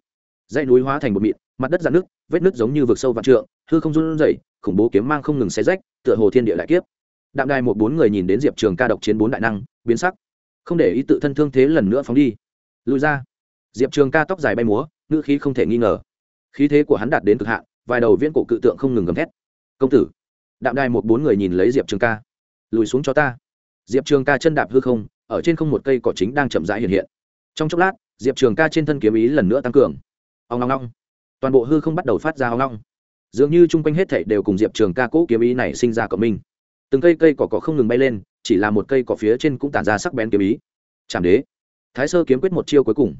Dãy núi hóa thành một mịn, mặt đất dạn nước vết nước giống như vực sâu vạn trượng, hư không run rẩy, khủng bố kiếm mang không ngừng xé rách, tựa hồ thiên địa lại kiếp. Đạm đài một bốn người nhìn đến diệp trường ca độc chiến bốn đại năng biến sắc. Không để ý tự thân thương thế lần nữa phóng đi. Lùi ra. Diệp trường ca tóc dài bay múa, ngữ khí không thể nghi ngờ. Khí thế của hắn đạt đến cực hạn, vài đầu viễn cổ cự tượng không ngừng gầm thét. Công tử! Đạm đài một bốn người nhìn lấy diệp trường ca. Lùi xuống cho ta. Diệp trường ca chân đạp hư không, ở trên không một cây cỏ chính đang chậm rãi hiện hiện. Trong chốc lát, diệp trường ca trên thân kiếm ý lần nữa tăng cường. Ông long long toàn bộ hư không bắt đầu phát ra ông long dường như chung quanh hết thảy đều cùng diệp trường ca cỗ kiếm ý này sinh ra cộng minh từng cây cây cỏ cỏ không ngừng bay lên, chỉ là một cây cỏ phía trên cũng tản ra sắc bén kiếm ý. Chạm đế. Thái sơ kiếm quyết một chiêu cuối cùng.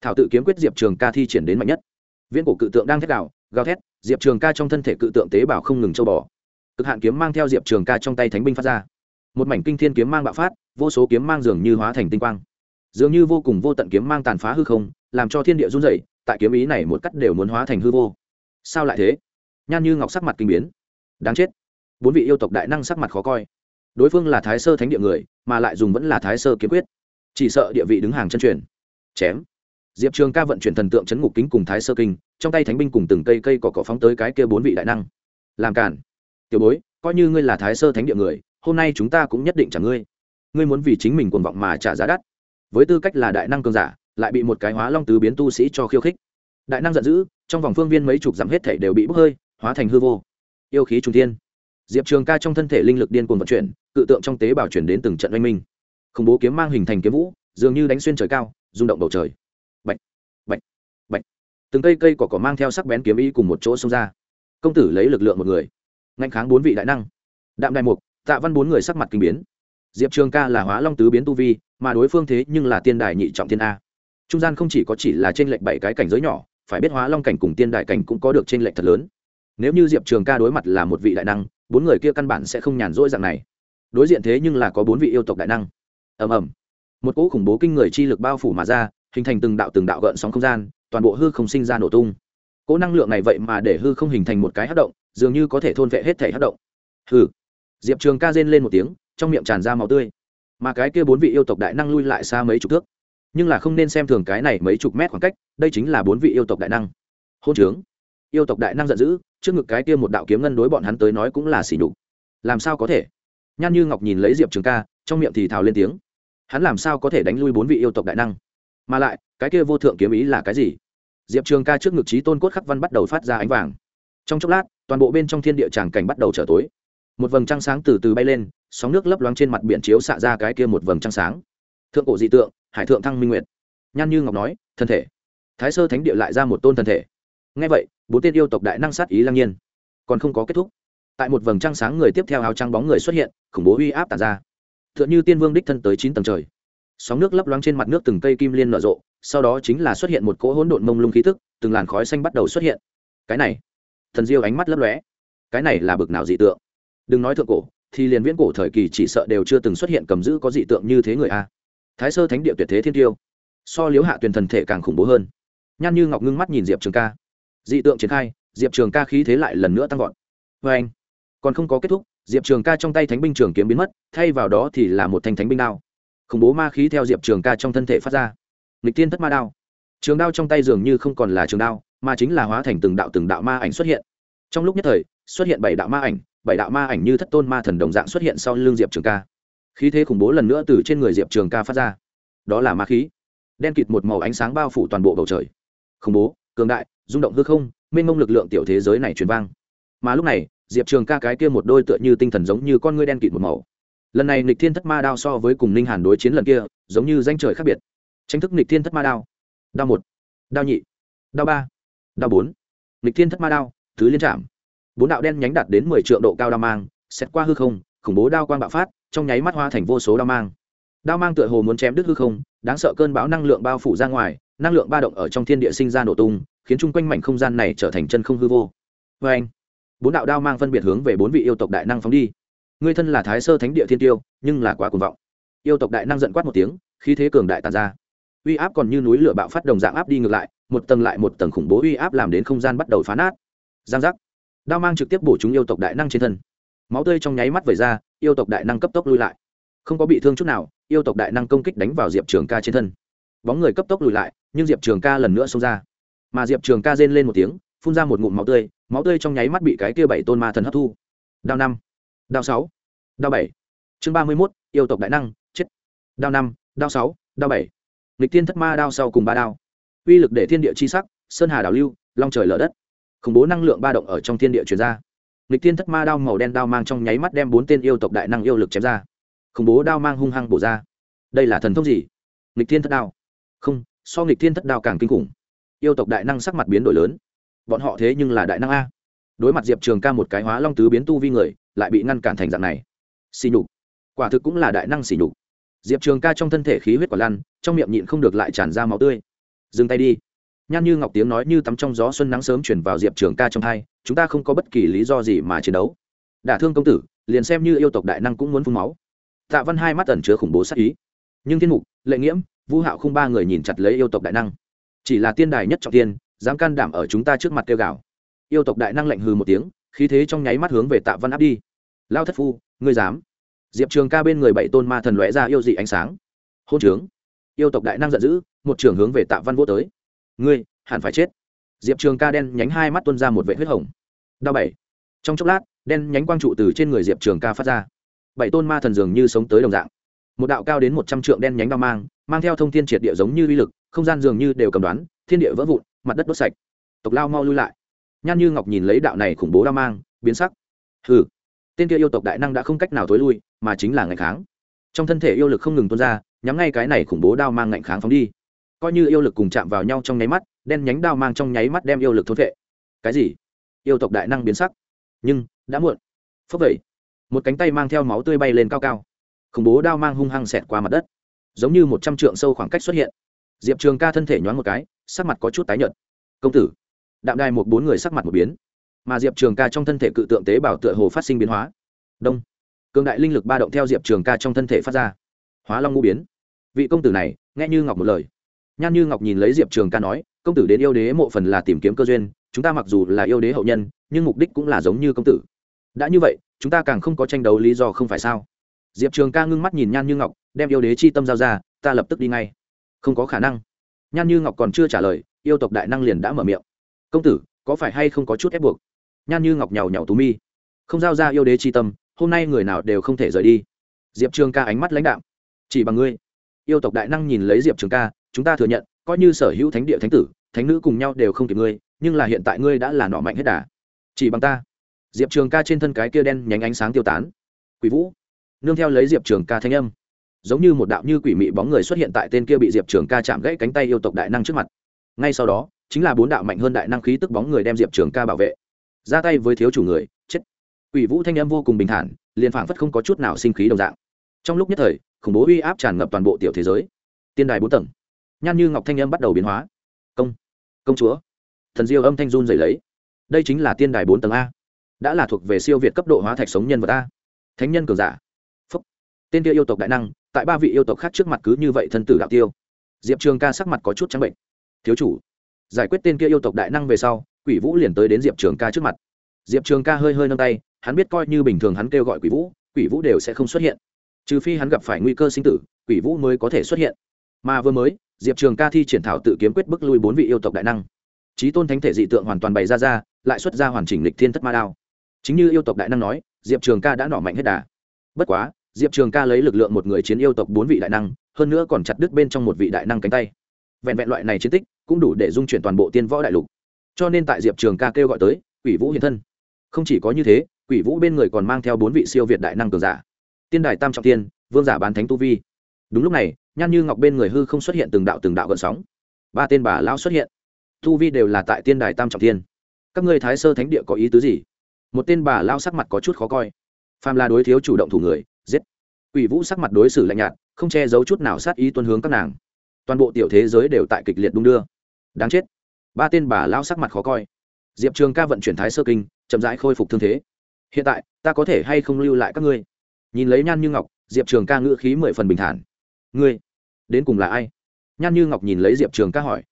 Thảo tự kiếm quyết diệp trường ca thi triển đến mạnh nhất. Viễn cổ cự tượng đang thét đạo gào thét, diệp trường ca trong thân thể cự tượng tế bào không ngừng châu bò. Cực hạn kiếm mang theo diệp trường ca trong tay thánh binh phát ra. Một mảnh kinh thiên kiếm mang bạo phát, vô số kiếm mang dường như hóa thành tinh quang. Dường như vô cùng vô tận kiếm mang tàn phá hư không, làm cho thiên địa run rẩy, tại kiếm ý này một cắt đều muốn hóa thành hư vô. Sao lại thế? Nhan như ngọc sắc mặt kinh biến. Đáng chết bốn vị yêu tộc đại năng sắc mặt khó coi. Đối phương là thái sơ thánh địa người, mà lại dùng vẫn là thái sơ kiếm quyết. Chỉ sợ địa vị đứng hàng chân truyền. Chém. Diệp trường ca vận chuyển thần tượng chấn ngục kính cùng thái sơ kinh, trong tay thánh binh cùng từng cây cây cỏ cỏ phóng tới cái kia bốn vị đại năng. Làm cản tiểu bối, coi như ngươi là thái sơ thánh địa người, hôm nay chúng ta cũng nhất định trả ngươi. Ngươi muốn vì chính mình cuồng vọng mà trả giá đắt. Với tư cách là đại năng cường giả, lại bị một cái hóa long tứ biến tu sĩ cho khiêu khích. Đại năng giận dữ, trong vòng phương viên mấy chục dặm hết thể đều bị bốc hơi, hóa thành hư vô. Yêu khí trung thiên diệp trường ca trong thân thể linh lực điên cuồng vận chuyển, cự tượng trong tế bào chuyển đến từng trận oanh minh. Khủng bố kiếm mang hình thành kiếm vũ, dường như đánh xuyên trời cao, rung động bầu trời. Bệnh bệnh bệnh từng cây cây cỏ cỏ mang theo sắc bén kiếm ý cùng một chỗ xông ra. Công tử lấy lực lượng một người ngạnh kháng bốn vị đại năng. Đạm đại mục, tạ văn bốn người sắc mặt kinh biến. Diệp trường ca là hóa long tứ biến tu vi, mà đối phương thế nhưng là tiên đài nhị trọng thiên a. Trung gian không chỉ có chỉ là trên lệnh lệch bảy cái cảnh giới nhỏ, phải biết hóa long cảnh cùng tiên đại cảnh cũng có được trên lệnh lệch thật lớn. Nếu như diệp trường ca đối mặt là một vị đại năng bốn người kia căn bản sẽ không nhàn rỗi dạng này. Đối diện thế nhưng là có bốn vị yêu tộc đại năng. Ầm ầm. Một cỗ khủng bố kinh người chi lực bao phủ mà ra, hình thành từng đạo từng đạo gợn sóng không gian, toàn bộ hư không sinh ra nổ tung. Cỗ năng lượng này vậy mà để hư không hình thành một cái hát động, dường như có thể thôn vệ hết thể hát động. Hư diệp trường ca rên lên một tiếng, trong miệng tràn ra máu tươi. Mà cái kia bốn vị yêu tộc đại năng lui lại xa mấy chục thước. Nhưng là không nên xem thường cái này mấy chục mét khoảng cách, đây chính là bốn vị yêu tộc đại năng. Hôn trướng yêu tộc đại năng giận dữ, trước ngực cái kia một đạo kiếm ngân đối bọn hắn tới nói cũng là xỉ nhục. Làm sao có thể? Nhan như ngọc nhìn lấy diệp trường ca, trong miệng thì thào lên tiếng. Hắn làm sao có thể đánh lui bốn vị yêu tộc đại năng? Mà lại, cái kia vô thượng kiếm ý là cái gì? Diệp trường ca trước ngực trí tôn cốt khắc văn bắt đầu phát ra ánh vàng. Trong chốc lát, toàn bộ bên trong thiên địa tràng cảnh bắt đầu trở tối. Một vầng trăng sáng từ từ bay lên, sóng nước lấp loáng trên mặt biển chiếu xạ ra cái kia một vầng trăng sáng. Thượng cổ dị tượng, hải thượng thăng minh nguyệt. Nhan như ngọc nói, thân thể. Thái sơ thánh địa lại ra một tôn thân thể ngay vậy, bốn tên yêu tộc đại năng sát ý lăng nhiên. Còn không có kết thúc. Tại một vầng trăng sáng người tiếp theo áo trăng bóng người xuất hiện, khủng bố uy áp tàn ra. T h ư ợ n h ư tiên vương đích thân tới chín tầng trời. Sóng nước lấp loáng trên mặt nước từng cây kim liên nở rộ, sau đó chính là xuất hiện một cỗ hỗn độn mông lung khí thức từng làn khói xanh bắt đầu xuất hiện. Cái này, thần diêu ánh mắt lấp lóe. Cái này là bực nào dị tượng? Đừng nói thượng cổ, thì liền viễn cổ thời kỳ chỉ sợ đều chưa từng xuất hiện cầm giữ có dị tượng như thế người a. Thái sơ thánh địa tuyệt thế thiên tiêu. So liếu hạ tuyền thần thể càng khủng bố hơn. Nhan như ngọc ngưng mắt nhìn diệp trường ca dị tượng triển khai, diệp trường ca khí thế lại lần nữa tăng vọt. Vê anh, còn không có kết thúc, diệp trường ca trong tay thánh binh trường kiếm biến mất, thay vào đó thì là một thanh thánh binh đao. Khủng bố ma khí theo diệp trường ca trong thân thể phát ra. Nghịch tiên thất ma đao. Trường đao trong tay dường như không còn là trường đao, mà chính là hóa thành từng đạo từng đạo ma ảnh xuất hiện. Trong lúc nhất thời, xuất hiện bảy đạo ma ảnh, bảy đạo ma ảnh như thất tôn ma thần đồng dạng xuất hiện sau l ư n g diệp trường ca. Khí thế khủng bố lần nữa từ trên người diệp trường ca phát ra. Đó là ma khí. Đen kịt một màu ánh sáng bao phủ toàn bộ bầu trời. Khủng bố, cường đại rung động hư không, mênh mông lực lượng tiểu thế giới này truyền vang. Mà lúc này, diệp trường ca cái kia một đôi tựa như tinh thần giống như con ngươi đen kịt một màu. Lần này nịch thiên thất ma đao so với cùng ninh hàn đối chiến lần kia, giống như danh trời khác biệt. Tranh thức nịch thiên thất ma đao. Đao một, đao nhị, đao ba, đao bốn. Nịch thiên thất ma đao thứ liên trạm. Bốn đạo đen nhánh đạt đến mười triệu độ cao đao mang xét qua hư không, khủng bố đao quang bạo phát, trong nháy mắt hoa thành vô số đao mang. Đao mang tựa hồ muốn chém đứt hư không, đáng sợ cơn bão năng lượng bao phủ ra ngoài, năng lượng ba động ở trong thiên địa sinh ra nổ tung khiến chung quanh mảnh không gian này trở thành chân không hư vô. Vê anh, bốn đạo đao mang phân biệt hướng về bốn vị yêu tộc đại năng phóng đi. Người thân là thái sơ thánh địa thiên tiêu, nhưng là quá cuồng vọng. Yêu tộc đại năng giận quát một tiếng, khí thế cường đại tàn ra. Uy áp còn như núi lửa bạo phát đồng dạng áp đi ngược lại, một tầng lại một tầng khủng bố uy áp làm đến không gian bắt đầu phá nát. Giang giác. Đao mang trực tiếp bổ chúng yêu tộc đại năng trên thân. Máu tươi trong nháy mắt vẩy ra, yêu tộc đại năng cấp tốc lui lại. Không có bị thương chút nào, yêu tộc đại năng công kích đánh vào diệp trường ca trên thân. Bóng người cấp tốc lùi lại, nhưng diệp trường ca lần nữa xông ra mà diệp trường ca rên lên một tiếng, phun ra một ngụm máu tươi máu tươi trong nháy mắt bị cái kia bảy tôn ma thần hấp thu. Đao năm, đao sáu, đao bảy. Chương ba mươi mốt, yêu tộc đại năng, chết. Đao năm, đao sáu, đao bảy. Lịch tiên thất ma đao sau cùng ba đao. Uy lực để thiên địa chi sắc, sơn hà đảo lưu, long trời lở đất. Khủng bố năng lượng ba động ở trong thiên địa chuyển ra. Lịch tiên thất ma đao màu đen đao mang trong nháy mắt đem bốn tên yêu tộc đại năng yêu lực chém ra. Khủng bố đao mang hung hăng bổ ra. Đây là thần thông gì? Lịch tiên thất đao. Không, so nghịch thiên thất đao càng kinh khủng yêu tộc đại năng sắc mặt biến đổi lớn. Bọn họ thế nhưng là đại năng a. Đối mặt diệp trường ca một cái hóa long tứ biến tu vi người, lại bị ngăn cản thành dạng này. Xì nhục. Quả thực cũng là đại năng xì nhục. Diệp trường ca trong thân thể khí huyết quả lăn, trong miệng nhịn không được lại tràn ra máu tươi. Dừng tay đi. Nhan như ngọc tiếng nói như tắm trong gió xuân nắng sớm chuyển vào diệp trường ca trong hai, chúng ta không có bất kỳ lý do gì mà chiến đấu. Đả thương công tử, liền xem như yêu tộc đại năng cũng muốn phun máu. Tạ văn hai mắt ẩn chứa khủng bố sát ý. Nhưng thiên mục, lệ nghiễm vũ hạo không ba người nhìn chặt lấy yêu tộc đại năng chỉ là tiên đài nhất trọng tiên, dám can đảm ở chúng ta trước mặt kêu gào. Yêu tộc đại năng lạnh hừ một tiếng, khí thế trong nháy mắt hướng về tạ văn áp đi. Lao thất phu, ngươi dám? Diệp trường ca bên người bảy tôn ma thần lóe ra yêu dị ánh sáng. Hôn trướng. Yêu tộc đại năng giận dữ, một trường hướng về tạ văn vô tới. Ngươi, hẳn phải chết. Diệp trường ca đen nhánh hai mắt tuân ra một vệ huyết hồng. Đau bảy. Trong chốc lát, đen nhánh quang trụ từ trên người diệp trường ca phát ra. Bảy tôn ma thần dường như sống tới đồng dạng. Một đạo cao đến một trăm trượng đen nhánh đao mang mang theo thông thiên triệt địa giống như uy lực không gian dường như đều cầm đoán, thiên địa vỡ vụn, mặt đất đốt sạch. Tộc lao mau lui lại. Nhan như ngọc nhìn lấy đạo này khủng bố đao mang, biến sắc. Hừ, tên kia yêu tộc đại năng đã không cách nào thối lui, mà chính là ngạnh kháng. Trong thân thể yêu lực không ngừng tuôn ra, nhắm ngay cái này khủng bố đao mang ngạnh kháng phóng đi. Coi như yêu lực cùng chạm vào nhau trong nháy mắt, đen nhánh đao mang trong nháy mắt đem yêu lực thốt vệ cái gì? Yêu tộc đại năng biến sắc. Nhưng, đã muộn. Phấp vậy một cánh tay mang theo máu tươi bay lên cao cao. Khủng bố đao mang hung hăng xẹt qua mặt đất. Giống như một trăm trượng sâu khoảng cách xuất hiện diệp trường ca thân thể nhoáng một cái, sắc mặt có chút tái nhợt. Công tử. Đạm đài một bốn người sắc mặt một biến, mà diệp trường ca trong thân thể cự tượng tế bào tựa hồ phát sinh biến hóa. Đông. Cường đại linh lực ba động theo diệp trường ca trong thân thể phát ra. Hóa long ngũ biến. Vị công tử này, nghe như ngọc một lời. Nhan như ngọc nhìn lấy diệp trường ca nói, công tử đến yêu đế mộ phần là tìm kiếm cơ duyên, chúng ta mặc dù là yêu đế hậu nhân, nhưng mục đích cũng là giống như công tử. Đã như vậy, chúng ta càng không có tranh đấu lý do không phải sao? Diệp trường ca ngưng mắt nhìn nhan như ngọc, đem yêu đế chi tâm giao ra, ta lập tức đi ngay không có khả năng. Nhan như ngọc còn chưa trả lời, yêu tộc đại năng liền đã mở miệng. Công tử, có phải hay không có chút ép buộc? Nhan như ngọc nhào nhào tú mi. Không giao ra yêu đế chi tâm, hôm nay người nào đều không thể rời đi. Diệp trường ca ánh mắt lãnh đạm. Chỉ bằng ngươi. Yêu tộc đại năng nhìn lấy diệp trường ca, chúng ta thừa nhận, coi như sở hữu thánh địa thánh tử, thánh nữ cùng nhau đều không kịp ngươi, nhưng là hiện tại ngươi đã là nọ mạnh hết đà. Chỉ bằng ta. Diệp trường ca trên thân cái kia đen nhánh ánh sáng tiêu tán. Quỷ vũ. Nương theo lấy diệp trường ca thanh âm giống như một đạo như quỷ mị bóng người xuất hiện tại tên kia bị diệp trường ca chạm gãy cánh tay yêu tộc đại năng trước mặt ngay sau đó chính là bốn đạo mạnh hơn đại năng khí tức bóng người đem diệp trường ca bảo vệ ra tay với thiếu chủ người chết quỷ vũ thanh âm vô cùng bình thản liền phảng phất không có chút nào sinh khí đồng dạng trong lúc nhất thời khủng bố uy áp tràn ngập toàn bộ tiểu thế giới tiên đài bốn tầng nhan như ngọc thanh âm bắt đầu biến hóa công công chúa thần diêu âm thanh run dày lấy đây chính là tiên đài bốn tầng a đã là thuộc về siêu việt cấp độ hóa thạch sống nhân vật a thánh nhân cường giả phúc tên kia yêu tộc đại năng tại ba vị yêu tộc khác trước mặt cứ như vậy thân tử đạo tiêu. Diệp trường ca sắc mặt có chút trắng bệnh. Thiếu chủ, giải quyết tên kia yêu tộc đại năng về sau, quỷ vũ liền tới đến diệp trường ca trước mặt. Diệp trường ca hơi hơi nâng tay, hắn biết coi như bình thường hắn kêu gọi quỷ vũ quỷ vũ đều sẽ không xuất hiện. Trừ phi hắn gặp phải nguy cơ sinh tử, quỷ vũ mới có thể xuất hiện. Mà vừa mới, diệp trường ca thi triển thảo tự kiếm quyết bức lui bốn vị yêu tộc đại năng. Trí tôn thánh thể dị tượng hoàn toàn bày ra ra, lại xuất ra hoàn chỉnh lịch thiên thất ma đao. Chính như yêu tộc đại năng nói, diệp trường ca đã nỏ mạnh hết đà. Bất quá diệp trường ca lấy lực lượng một người chiến yêu tộc bốn vị đại năng, hơn nữa còn chặt đứt bên trong một vị đại năng cánh tay. Vẹn vẹn loại này chiến tích cũng đủ để dung chuyển toàn bộ tiên võ đại lục. Cho nên tại diệp trường ca kêu gọi tới, quỷ vũ hiện thân. Không chỉ có như thế, quỷ vũ bên người còn mang theo bốn vị siêu việt đại năng cường giả. Tiên đài tam trọng tiên, vương giả bán thánh tu vi. Đúng lúc này, nhan như ngọc bên người hư không xuất hiện từng đạo từng đạo gợn sóng. Ba tên bà lão xuất hiện. Tu vi đều là tại tiên đài tam trọng tiên. Các ngươi thái sơ thánh địa có ý tứ gì? Một tên bà lao sắc mặt có chút khó coi. Phàm là đối thiếu chủ động thủ người giết. Quỷ vũ sắc mặt đối xử lạnh nhạt, không che giấu chút nào sát ý tuân hướng các nàng. Toàn bộ tiểu thế giới đều tại kịch liệt đung đưa. Đáng chết. Ba tên bà lao sắc mặt khó coi. Diệp trường ca vận chuyển thái sơ kinh, chậm rãi khôi phục thương thế. Hiện tại, ta có thể hay không lưu lại các ngươi? Nhìn lấy nhan như ngọc, diệp trường ca ngữ khí mười phần bình thản. Ngươi, đến cùng là ai? Nhan như ngọc nhìn lấy diệp trường ca hỏi.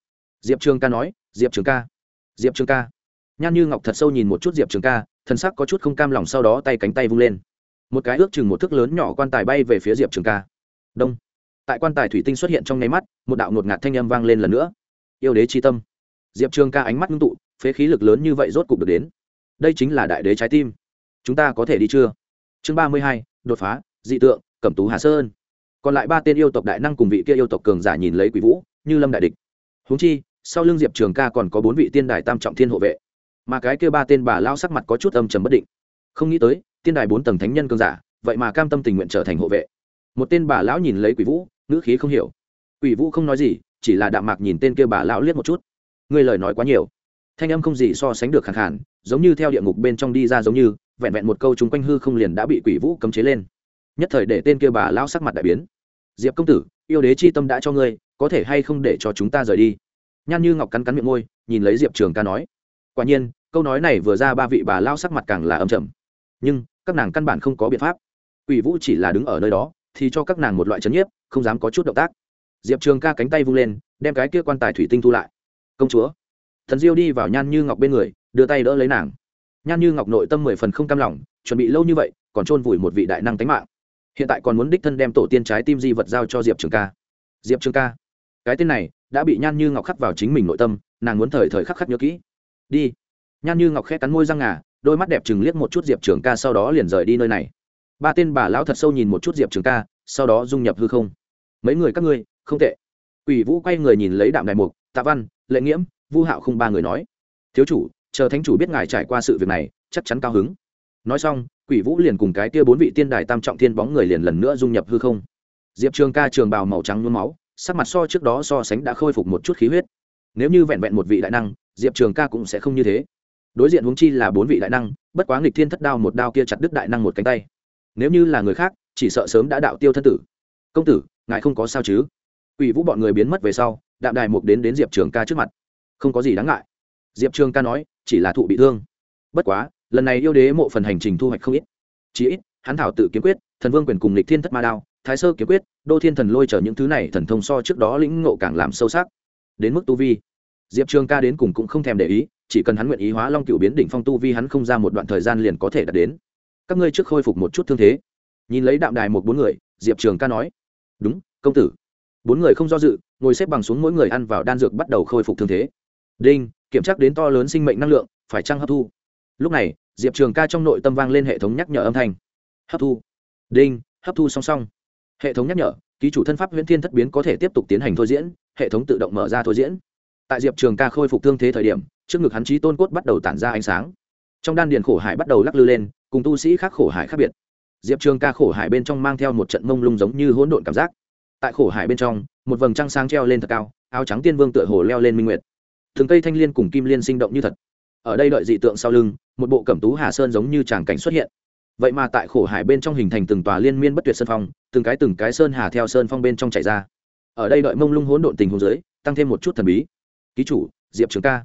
Diệp trường ca nói, diệp trường ca, diệp trường ca. Nhan như ngọc thật sâu nhìn một chút diệp trường ca thân sắc có chút không cam lòng sau đó tay cánh tay vung lên một cái ước chừng một thước lớn nhỏ quan tài bay về phía diệp trường ca đông tại quan tài thủy tinh xuất hiện trong nháy mắt một đạo ngột ngạt thanh âm vang lên lần nữa yêu đế c tâm diệp trường ca ánh mắt ngưng tụ phế khí lực lớn như vậy rốt cục được đến đây chính là đại đế trái tim chúng ta có thể đi chưa chương ba mươi hai đột phá dị tượng cẩm tú hà sơn còn lại ba tên yêu tộc đại năng cùng vị kia yêu tộc cường giả nhìn lấy quỷ vũ như lâm đại địch húng chi sau lưng diệp trường ca còn có bốn vị tiên đài tam trọng thiên hộ vệ mà cái kia ba tên bà lao sắc mặt có chút âm trầm bất định không nghĩ tới tiên đài bốn tầng thánh nhân cương giả, vậy mà cam tâm tình nguyện trở thành hộ vệ. Một tên bà lão nhìn lấy quỷ vũ, ngữ khí không hiểu. Quỷ vũ không nói gì, chỉ là đạm mạc nhìn tên kia bà lão liếc một chút. Ngươi lời nói quá nhiều. Thanh âm không gì so sánh được khẳng khản giống như theo địa ngục bên trong đi ra giống như, vẹn vẹn một câu chúng quanh hư không liền đã bị quỷ vũ cấm chế lên. Nhất thời để tên kia bà lão sắc mặt đại biến. Diệp công tử, yêu đế chi tâm đã cho ngươi, có thể hay không để cho chúng ta rời đi? Nhan như ngọc cắn cắn miệng môi, nhìn lấy diệp trường ca nói. Quả nhiên, câu nói này vừa ra ba vị bà lao sắc mặt càng là âm trầm nhưng các nàng căn bản không có biện pháp. Quỷ vũ chỉ là đứng ở nơi đó, thì cho các nàng một loại c nhiếp, không dám có chút động tác. Diệp trường ca cánh tay vung lên, đem cái kia quan tài thủy tinh thu lại. Công chúa. Thần diêu đi vào nhan như ngọc bên người, đưa tay đỡ lấy nàng. Nhan như ngọc nội tâm mười phần không cam lòng, chuẩn bị lâu như vậy, còn chôn vùi một vị đại năng tánh mạng. Hiện tại còn muốn đích thân đem tổ tiên trái tim di vật giao cho diệp trường ca. Diệp trường ca, cái tên này đã bị nhan như ngọc khắc vào chính mình nội tâm, nàng muốn thời thời khắc khắc nhớ kỹ. Đi. Nhan như ngọc khẽ cắn môi răng ngà đôi mắt đẹp chừng liếc một chút diệp trường ca sau đó liền rời đi nơi này. Ba tên bà lão thật sâu nhìn một chút diệp trường ca, sau đó dung nhập hư không. Mấy người các ngươi, không tệ. Quỷ vũ quay người nhìn lấy đạm đại mục, tạ văn, lệ nghiễm, vu hạo không ba người nói. Thiếu chủ, chờ thánh chủ biết ngài trải qua sự việc này, chắc chắn cao hứng. Nói xong, quỷ vũ liền cùng cái kia bốn vị tiên đài tam trọng thiên bóng người liền lần nữa dung nhập hư không. Diệp trường ca trường bào màu trắng nhuốm máu, sắc mặt so trước đó so sánh đã khôi phục một chút khí huyết. Nếu như vẹn vẹn một vị đại năng, diệp trường ca cũng sẽ không như thế đối diện huống chi là bốn vị đại năng, bất quá nghịch thiên thất đao một đao kia chặt đứt đại năng một cánh tay. Nếu như là người khác, chỉ sợ sớm đã đạo tiêu thân tử. Công tử, ngài không có sao chứ? Quỷ vũ bọn người biến mất về sau, đạm đài mục đến đến diệp trường ca trước mặt. Không có gì đáng ngại. Diệp trường ca nói, chỉ là thụ bị thương. Bất quá, lần này yêu đế mộ phần hành trình thu hoạch không ít. Chí ít, hắn thảo tự kiếm quyết, thần vương quyền cùng lịch thiên thất ma đao, thái sơ kiếm quyết, đô thiên thần lôi trở những thứ này thần thông so trước đó lĩnh ngộ càng làm sâu sắc. Đến mức tu vi diệp trường ca đến cùng cũng không thèm để ý, chỉ cần hắn nguyện ý hóa long cựu biến đỉnh phong tu vi hắn không ra một đoạn thời gian liền có thể đạt đến. Các ngươi trước khôi phục một chút thương thế. Nhìn lấy đạm đài một bốn người, diệp trường ca nói, đúng, công tử. Bốn người không do dự, ngồi xếp bằng xuống mỗi người ăn vào đan dược bắt đầu khôi phục thương thế. Đinh, kiểm tra đến to lớn sinh mệnh năng lượng, phải trăng hấp thu? Lúc này, diệp trường ca trong nội tâm vang lên hệ thống nhắc nhở âm thanh. Hấp thu. Đinh, hấp thu song song. Hệ thống nhắc nhở, ký chủ thân pháp huyễn thiên thất biến có thể tiếp tục tiến hành thôi diễn, hệ thống tự động mở ra thôi diễn tại diệp trường ca khôi phục thương thế thời điểm, trước ngực hắn trí tôn cốt bắt đầu tản ra ánh sáng. Trong đan điền khổ hải bắt đầu lắc lư lên, cùng tu sĩ khác khổ hải khác biệt. Diệp trường ca khổ hải bên trong mang theo một trận mông lung giống như hỗn độn cảm giác. Tại khổ hải bên trong, một vầng trăng sáng treo lên thật cao, áo trắng tiên vương tựa hồ leo lên minh nguyệt. Thường cây thanh liên cùng kim liên sinh động như thật. Ở đây đợi dị tượng sau lưng, một bộ cẩm tú hà sơn giống như tràng cảnh xuất hiện. Vậy mà tại khổ hải bên trong hình thành từng tòa liên miên bất tuyệt sơn phong, từng cái từng cái sơn hà theo sơn phong bên trong chạy ra. Ở đây đợi mông lung hỗn độn tình hồ dưới, tăng thêm một chút thần bí ký chủ, diệp trường ca.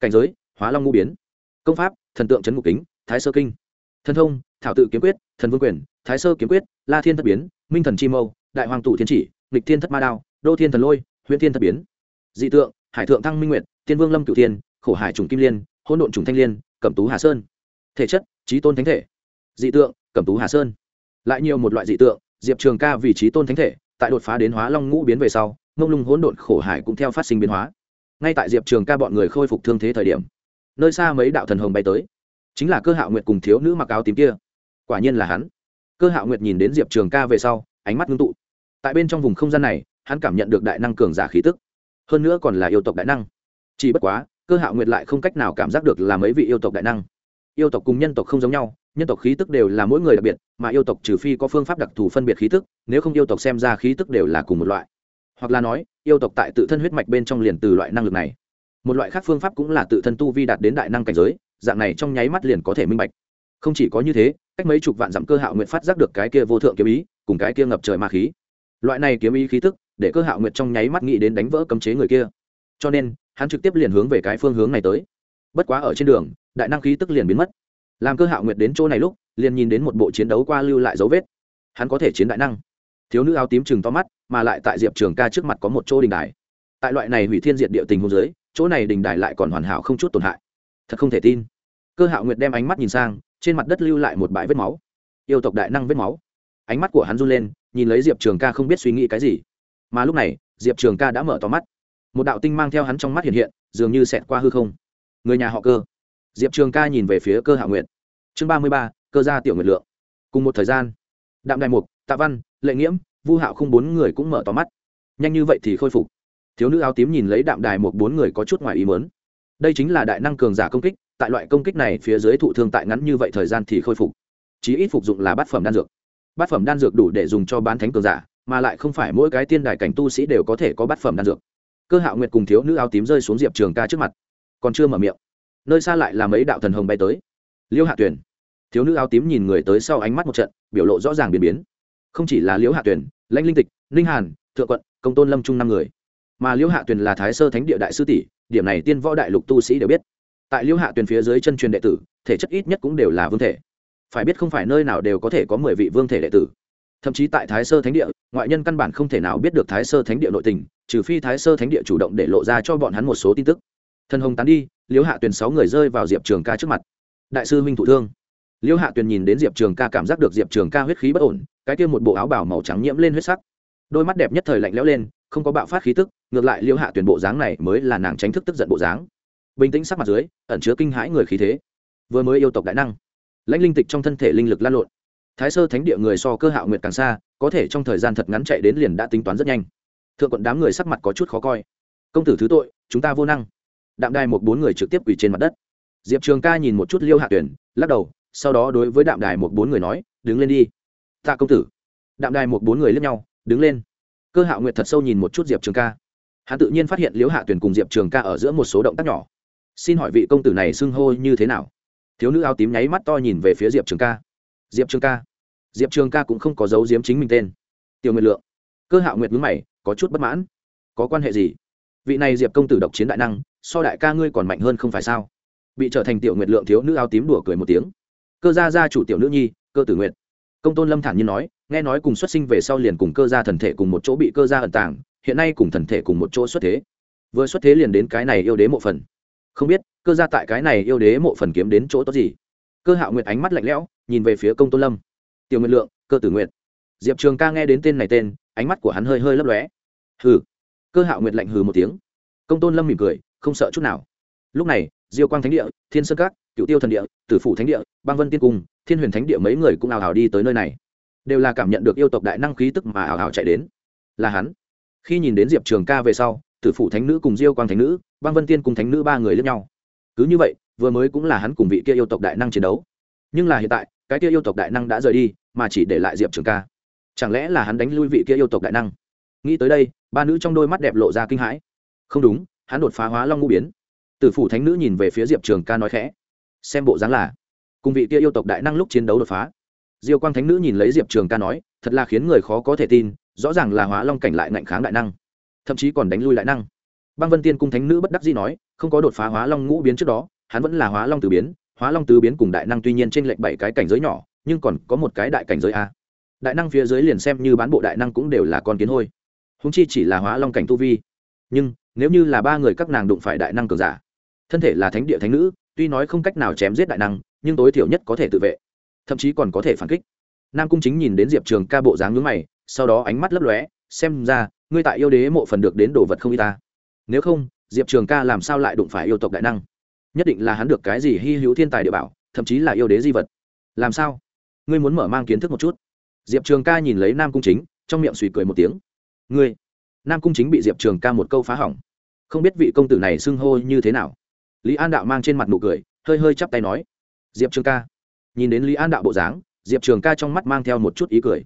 Cảnh giới, hóa long ngũ biến. Công pháp, thần tượng trấn ngục kính, thái sơ kinh. Thần thông, thảo tự kiếm quyết, thần vương quyền, thái sơ kiếm quyết, la thiên thất biến, minh thần chi mâu, đại hoàng tụ thiên chỉ, nghịch thiên thất ma đao, đô thiên thần lôi huyện thiên thất biến. Dị tượng, hải thượng thăng minh nguyệt, tiên vương lâm cửu thiên, khổ hải trùng kim liên hôn độn trùng thanh liên, cẩm tú hà sơn. Thể chất trí tôn thánh thể. Dị tượng, cẩm tú hà sơn. Lại nhiều một loại dị tượng, diệp trường ca vì trí tôn thánh thể, tại đột phá đến hóa long ngũ biến về sau, mông lung hỗn độn khổ hải cũng theo phát sinh biến hóa ngay tại diệp trường ca bọn người khôi phục thương thế thời điểm, nơi xa mấy đạo thần hồng bay tới. Chính là cơ hạo nguyệt cùng thiếu nữ mặc áo tím kia. Quả nhiên là hắn. Cơ hạo nguyệt nhìn đến diệp trường ca về sau, ánh mắt ngưng tụ. Tại bên trong vùng không gian này, hắn cảm nhận được đại năng cường giả khí tức. Hơn nữa còn là yêu tộc đại năng. Chỉ bất quá, cơ hạo nguyệt lại không cách nào cảm giác được là mấy vị yêu tộc đại năng. Yêu tộc cùng nhân tộc không giống nhau, nhân tộc khí tức đều là mỗi người đặc biệt, mà yêu tộc trừ phi có phương pháp đặc thù phân biệt khí tức, nếu không yêu tộc xem ra khí tức đều là cùng một loại. Hoặc là nói yêu tộc tại tự thân huyết mạch bên trong liền từ loại năng lực này. Một loại khác phương pháp cũng là tự thân tu vi đạt đến đại năng cảnh giới, dạng này trong nháy mắt liền có thể minh bạch. Không chỉ có như thế, cách mấy chục vạn dặm cơ hạo nguyện phát giác được cái kia vô thượng kiếm ý, cùng cái kia ngập trời ma khí. Loại này kiếm ý khí tức, để cơ hạo nguyện trong nháy mắt nghĩ đến đánh vỡ cấm chế người kia. Cho nên, hắn trực tiếp liền hướng về cái phương hướng này tới. Bất quá ở trên đường, đại năng khí tức liền biến mất. Làm cơ hạo nguyệt đến chỗ này lúc, liền nhìn đến một bộ chiến đấu qua lưu lại dấu vết. Hắn có thể chiến đại năng thiếu nữ áo tím chừng to mắt, mà lại tại diệp trường ca trước mặt có một chỗ đình đài. Tại loại này hủy thiên diệt địa tình hôn giới chỗ này đình đài lại còn hoàn hảo không chút tổn hại. Thật không thể tin. Cơ hạo nguyệt đem ánh mắt nhìn sang, trên mặt đất lưu lại một bãi vết máu. Yêu tộc đại năng vết máu. Ánh mắt của hắn run lên, nhìn lấy diệp trường ca không biết suy nghĩ cái gì. Mà lúc này, diệp trường ca đã mở to mắt. Một đạo tinh mang theo hắn trong mắt hiện hiện, dường như xẹt qua hư không. Người nhà họ cơ. Diệp trường ca nhìn về phía cơ hạ nguyện chương ba mươi ba, cơ gia tiểu nguyệt lượng. Cùng một thời gian đạm đại mục, tạ văn, lệ nghiễm, vu hạo không bốn người cũng mở to mắt. Nhanh như vậy thì khôi phục. Thiếu nữ áo tím nhìn lấy đạm đài một bốn người có chút ngoài ý mớn đây chính là đại năng cường giả công kích, tại loại công kích này phía dưới thụ thương tại ngắn như vậy thời gian thì khôi phục. Chí ít phục dụng là bát phẩm đan dược. Bát phẩm đan dược đủ để dùng cho bán thánh cường giả, mà lại không phải mỗi cái tiên đài cảnh tu sĩ đều có thể có bát phẩm đan dược. Cơ hạo nguyệt cùng thiếu nữ áo tím rơi xuống diệp trường ca trước mặt. Còn chưa mở miệng. Nơi xa lại là mấy đạo thần hồng bay tới. Liêu hạ tuyển thiếu nữ áo tím nhìn người tới sau ánh mắt một trận, biểu lộ rõ ràng biến biến. Không chỉ là liễu hạ tuyển lãnh linh tịch, ninh hàn, thượng quận, công tôn lâm trung năm người. Mà liễu hạ tuyển là thái sơ thánh địa đại sư tỷ, điểm này tiên võ đại lục tu sĩ đều biết. Tại liễu hạ tuyển phía dưới chân truyền đệ tử, thể chất ít nhất cũng đều là vương thể. Phải biết không phải nơi nào đều có thể có mười vị vương thể đệ tử. Thậm chí tại thái sơ thánh địa, ngoại nhân căn bản không thể nào biết được thái sơ thánh địa nội tình, trừ phi thái sơ thánh địa chủ động để lộ ra cho bọn hắn một số tin tức. Thần hồng tán đi, liễu hạ tuyền sáu người rơi vào diệp trường ca trước mặt. Đại sư minh thụ thương. Liêu hạ tuyền nhìn đến diệp trường ca cảm giác được diệp trường ca huyết khí bất ổn, cái kia một bộ áo bảo màu trắng nhiễm lên huyết sắc. Đôi mắt đẹp nhất thời lạnh lẽo lên, không có bạo phát khí tức, ngược lại Liêu hạ tuyền bộ dáng này mới là nàng tránh thức tức giận bộ dáng. Bình tĩnh sắc mặt dưới, ẩn chứa kinh hãi người khí thế. Vừa mới yêu tộc đại năng, lãnh linh tịch trong thân thể linh lực lan lộn. Thái sơ thánh địa người so cơ hạo nguyệt càng xa, có thể trong thời gian thật ngắn chạy đến liền đã tính toán rất nhanh. Thượng quận đám người sắc mặt có chút khó coi. Công tử thứ tội, chúng ta vô năng. Đạm đai một bốn người trực tiếp quỳ trên mặt đất. Diệp trường ca nhìn một chút liêu hạ tuyển lắc đầu sau đó đối với đạm đài một bốn người nói, đứng lên đi. Tạ công tử. Đạm đài một bốn người lướt nhau, đứng lên. Cơ hạo nguyệt thật sâu nhìn một chút diệp trường ca. Hắn tự nhiên phát hiện liễu hạ tuyển cùng diệp trường ca ở giữa một số động tác nhỏ. Xin hỏi vị công tử này xưng hô như thế nào? Thiếu nữ áo tím nháy mắt to nhìn về phía diệp trường ca. Diệp trường ca. Diệp trường ca cũng không có dấu diếm chính mình tên. Tiểu nguyệt lượng. Cơ hạo nguyệt mướn mày, có chút bất mãn. Có quan hệ gì? Vị này diệp công tử độc chiến đại năng, so đại ca ngươi còn mạnh hơn không phải sao? Bị trở thành tiểu nguyệt lượng thiếu nữ áo tím đùa cười một tiếng cơ gia gia chủ tiểu nữ nhi, cơ tử nguyệt. Công tôn lâm thản nhiên nói, nghe nói cùng xuất sinh về sau liền cùng cơ gia thần thể cùng một chỗ bị cơ gia ẩn tàng, hiện nay cùng thần thể cùng một chỗ xuất thế. Vừa xuất thế liền đến cái này yêu đế mộ phần. Không biết, cơ gia tại cái này yêu đế mộ phần kiếm đến chỗ tốt gì? Cơ hạo nguyệt ánh mắt lạnh lẽo, nhìn về phía công tôn lâm. Tiểu nguyệt lượng, cơ tử nguyệt. Diệp trường ca nghe đến tên này tên, ánh mắt của hắn hơi hơi lấp lóe. Hừ. Cơ hạo nguyệt lạnh hừ một tiếng. Công tôn lâm mỉm cười, không sợ chút nào. Lúc này, diêu quang thánh địa, thiên sơn các cựu tiêu thần địa, tử phủ thánh địa, băng vân tiên cung, thiên huyền thánh địa mấy người cũng ào ào đi tới nơi này. Đều là cảm nhận được yêu tộc đại năng khí tức mà ào ào chạy đến. Là hắn. Khi nhìn đến diệp trường ca về sau, tử phủ thánh nữ cùng diêu quang thánh nữ, băng vân tiên cùng thánh nữ ba người lẫn nhau. Cứ như vậy, vừa mới cũng là hắn cùng vị kia yêu tộc đại năng chiến đấu. Nhưng là hiện tại, cái kia yêu tộc đại năng đã rời đi, mà chỉ để lại diệp trường ca. Chẳng lẽ là hắn đánh lui vị kia yêu tộc đại năng? Nghĩ tới đây, ba nữ trong đôi mắt đẹp lộ ra kinh hãi. Không đúng, hắn đột phá hóa long ngũ biến. Tử phủ thánh nữ nhìn về phía diệp trường ca nói khẽ xem bộ dáng là cùng vị kia yêu tộc đại năng lúc chiến đấu đột phá. Diêu quang thánh nữ nhìn lấy diệp trường ca nói, thật là khiến người khó có thể tin, rõ ràng là hóa long cảnh lại ngạnh kháng đại năng, thậm chí còn đánh lui đại năng. Băng vân tiên cung thánh nữ bất đắc dĩ nói, không có đột phá hóa long ngũ biến trước đó, hắn vẫn là hóa long tứ biến, hóa long tứ biến cùng đại năng tuy nhiên trên lệnh bảy cái cảnh giới nhỏ, nhưng còn có một cái đại cảnh giới a. Đại năng phía dưới liền xem như bán bộ đại năng cũng đều là con kiến hôi. Húng chi chỉ là hóa long cảnh tu vi. Nhưng, nếu như là ba người các nàng đụng phải đại năng cường giả, thân thể là thánh địa thánh nữ tuy nói không cách nào chém giết đại năng, nhưng tối thiểu nhất có thể tự vệ. Thậm chí còn có thể phản kích. Nam cung chính nhìn đến diệp trường ca bộ dáng ngưỡng mày, sau đó ánh mắt lấp lóe, xem ra, ngươi tại yêu đế mộ phần được đến đồ vật không y ta. Nếu không, diệp trường ca làm sao lại đụng phải yêu tộc đại năng? Nhất định là hắn được cái gì hy hữu thiên tài địa bảo, thậm chí là yêu đế di vật. Làm sao? Ngươi muốn mở mang kiến thức một chút. Diệp trường ca nhìn lấy nam cung chính, trong miệng suy cười một tiếng. Ngươi? Nam cung chính bị diệp trường ca một câu phá hỏng. Không biết vị công tử này xưng hô như thế nào lý an đạo mang trên mặt nụ cười, hơi hơi chắp tay nói, diệp trường ca. Nhìn đến lý an đạo bộ dáng, diệp trường ca trong mắt mang theo một chút ý cười.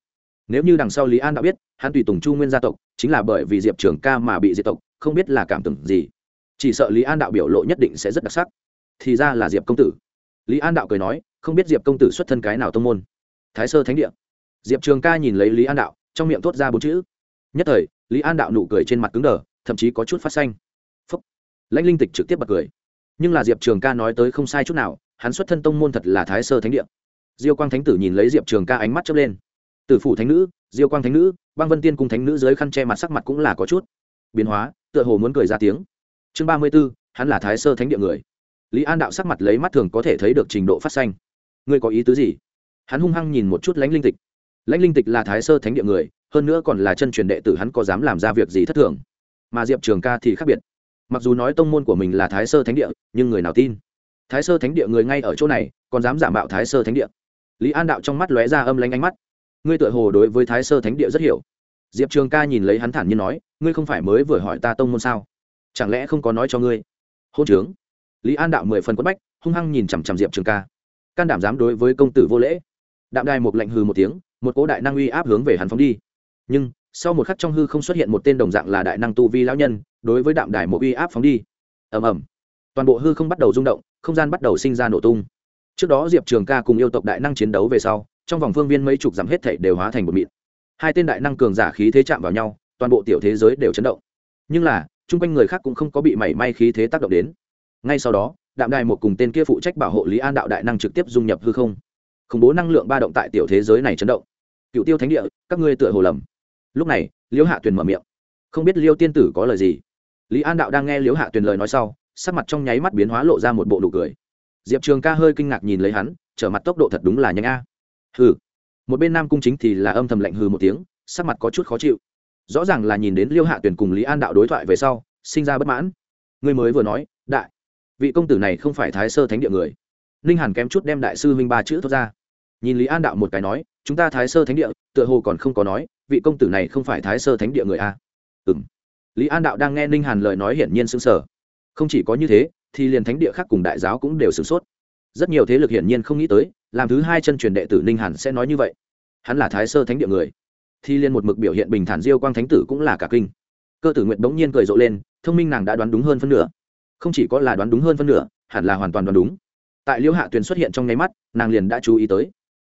Nếu như đằng sau lý an đạo biết, hắn tùy tùng chu nguyên gia tộc, chính là bởi vì diệp trường ca mà bị diệt tộc, không biết là cảm tưởng gì. Chỉ sợ lý an đạo biểu lộ nhất định sẽ rất đặc sắc. Thì ra là diệp công tử. Lý an đạo cười nói, không biết diệp công tử xuất thân cái nào tông môn? Thái sơ thánh địa. Diệp trường ca nhìn lấy lý an đạo, trong miệng thốt ra bốn chữ. Nhất thời, lý an đạo nụ cười trên mặt cứng đờ, thậm chí có chút phát xanh. Phúc. Lãnh linh tịch trực tiếp bật cười nhưng là diệp trường ca nói tới không sai chút nào, hắn xuất thân tông môn thật là thái sơ thánh địa. Diêu quang thánh tử nhìn lấy diệp trường ca ánh mắt chớp lên. Tử phủ thánh nữ, diêu quang thánh nữ, băng vân tiên cùng thánh nữ dưới khăn che mặt sắc mặt cũng là có chút biến hóa, tựa hồ muốn cười ra tiếng. Chương ba mươi b ố hắn là thái sơ thánh địa người. Lý an đạo sắc mặt lấy mắt thường có thể thấy được trình độ phát xanh ngươi có ý tứ gì? Hắn hung hăng nhìn một chút lãnh linh tịch. Lãnh linh tịch là thái sơ thánh địa người, hơn nữa còn là chân truyền đệ tử hắn có dám làm ra việc gì thất thường? Mà diệp trường ca thì khác biệt mặc dù nói tông môn của mình là thái sơ thánh địa, nhưng người nào tin? Thái sơ thánh địa người ngay ở chỗ này, còn dám giả mạo thái sơ thánh địa? Lý an đạo trong mắt lóe ra âm lanh ánh mắt. Ngươi tự hồ đối với thái sơ thánh địa rất hiểu. Diệp trường ca nhìn lấy hắn thản nhiên nói, ngươi không phải mới vừa hỏi ta tông môn sao? Chẳng lẽ không có nói cho ngươi? Hôn trướng. Lý an đạo mười phần quất bách, hung hăng nhìn chằm chằm diệp trường ca. Can đảm dám đối với công tử vô lễ? Đạm đài một lệnh hừ một tiếng, một cố đại năng uy áp hướng về hắn phóng đi. Nhưng sau một khắc trong hư không xuất hiện một tên đồng dạng là đại năng tu vi lão nhân, đối với đạm đài một uy áp phóng đi. Ầm ầm. Toàn bộ hư không bắt đầu rung động, không gian bắt đầu sinh ra nổ tung. Trước đó diệp trường ca cùng yêu tộc đại năng chiến đấu về sau, trong vòng phương viên mấy chục dặm hết thảy đều hóa thành một mịn. Hai tên đại năng cường giả khí thế chạm vào nhau, toàn bộ tiểu thế giới đều chấn động. Nhưng là, chung quanh người khác cũng không có bị mảy may khí thế tác động đến. Ngay sau đó, đạm đài một cùng tên kia phụ trách bảo hộ lý an đạo đại năng trực tiếp dung nhập hư không. Khủng bố năng lượng ba động tại tiểu thế giới này chấn động. Cựu tiêu thánh địa, các ngươi tựa hồ lầm lúc này, liễu hạ tuyền mở miệng. Không biết liêu tiên tử có lời gì? Lý an đạo đang nghe liễu hạ tuyền lời nói sau, sắc mặt trong nháy mắt biến hóa lộ ra một bộ nụ cười. Diệp trường ca hơi kinh ngạc nhìn lấy hắn, trở mặt tốc độ thật đúng là nhanh a. Hừ. Một bên nam cung chính thì là âm thầm lạnh hừ một tiếng, sắc mặt có chút khó chịu. Rõ ràng là nhìn đến liêu hạ tuyền cùng lý an đạo đối thoại về sau, sinh ra bất mãn. Người mới vừa nói, đại, vị công tử này không phải thái sơ thánh địa người. Ninh hàn kém chút đem đại sư huynh ba chữ thốt ra. Nhìn lý an đạo một cái nói, chúng ta thái sơ thánh địa, tựa hồ còn không có nói vị công tử này không phải thái sơ thánh địa người à? a ừ m lý an đạo đang nghe ninh hàn lời nói hiển nhiên xứng sở không chỉ có như thế, thì liền thánh địa khác cùng đại giáo cũng đều sửng sốt. Rất nhiều thế lực hiển nhiên không nghĩ tới, làm thứ hai chân truyền đệ tử ninh hàn sẽ nói như vậy. Hắn là thái sơ thánh địa người. Thì liền một mực biểu hiện bình thản diêu quang thánh tử cũng là cả kinh. Cơ tử nguyện bỗng nhiên cười rộ lên, thông minh nàng đã đoán đúng hơn phân nửa. Không chỉ có là đoán đúng hơn phân nửa, hẳn là hoàn toàn đoán đúng. Tại liễu hạ tuyền xuất hiện trong nháy mắt, nàng liền đã chú ý tới.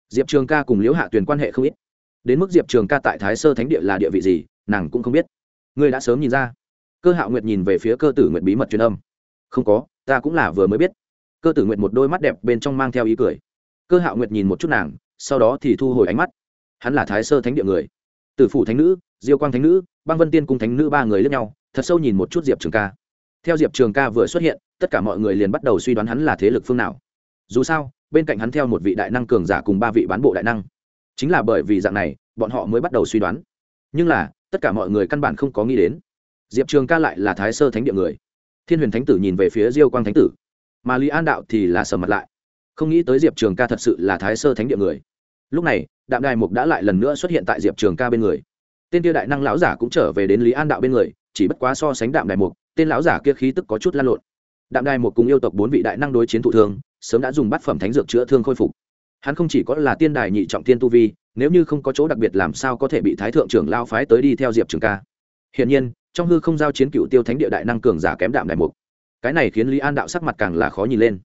Diệp trường ca cùng liễu hạ tuyền quan hệ không ít đến mức diệp trường ca tại thái sơ thánh địa là địa vị gì, nàng cũng không biết. Ngươi đã sớm nhìn ra. Cơ hạo nguyệt nhìn về phía cơ tử nguyệt bí mật truyền âm. Không có, ta cũng là vừa mới biết. Cơ tử nguyệt một đôi mắt đẹp bên trong mang theo ý cười. Cơ hạo nguyệt nhìn một chút nàng, sau đó thì thu hồi ánh mắt. Hắn là thái sơ thánh địa người. Tử phủ thánh nữ, diêu quang thánh nữ, băng vân tiên cung thánh nữ ba người lẫn nhau, thật sâu nhìn một chút diệp trường ca. Theo diệp trường ca vừa xuất hiện, tất cả mọi người liền bắt đầu suy đoán hắn là thế lực phương nào. Dù sao, bên cạnh hắn theo một vị đại năng cường giả cùng ba vị bán bộ đại năng chính là bởi vì dạng này, bọn họ mới bắt đầu suy đoán. Nhưng là, tất cả mọi người căn bản không có nghĩ đến. Diệp trường ca lại là thái sơ thánh địa người. Thiên huyền thánh tử nhìn về phía diêu quang thánh tử. Mà lý an đạo thì là sầm mặt lại. Không nghĩ tới diệp trường ca thật sự là thái sơ thánh địa người. Lúc này, đạm đài mục đã lại lần nữa xuất hiện tại diệp trường ca bên người. Tên Tiêu đại năng lão giả cũng trở về đến lý an đạo bên người, chỉ bất quá so sánh đạm đài mục, tên lão giả kia khí tức có chút lan lộn. Đạm đài mục cùng yêu tộc bốn vị đại năng đối chiến thụ thương, sớm đã dùng bát phẩm thánh dược chữa thương khôi phục hắn không chỉ có là tiên đài nhị trọng tiên tu vi, nếu như không có chỗ đặc biệt làm sao có thể bị thái thượng trưởng lao phái tới đi theo diệp trường ca. Hiển nhiên, trong hư không giao chiến cựu tiêu thánh địa đại năng cường giả kém đạm đại mục. Cái này khiến lý an đạo sắc mặt càng là khó nhìn lên.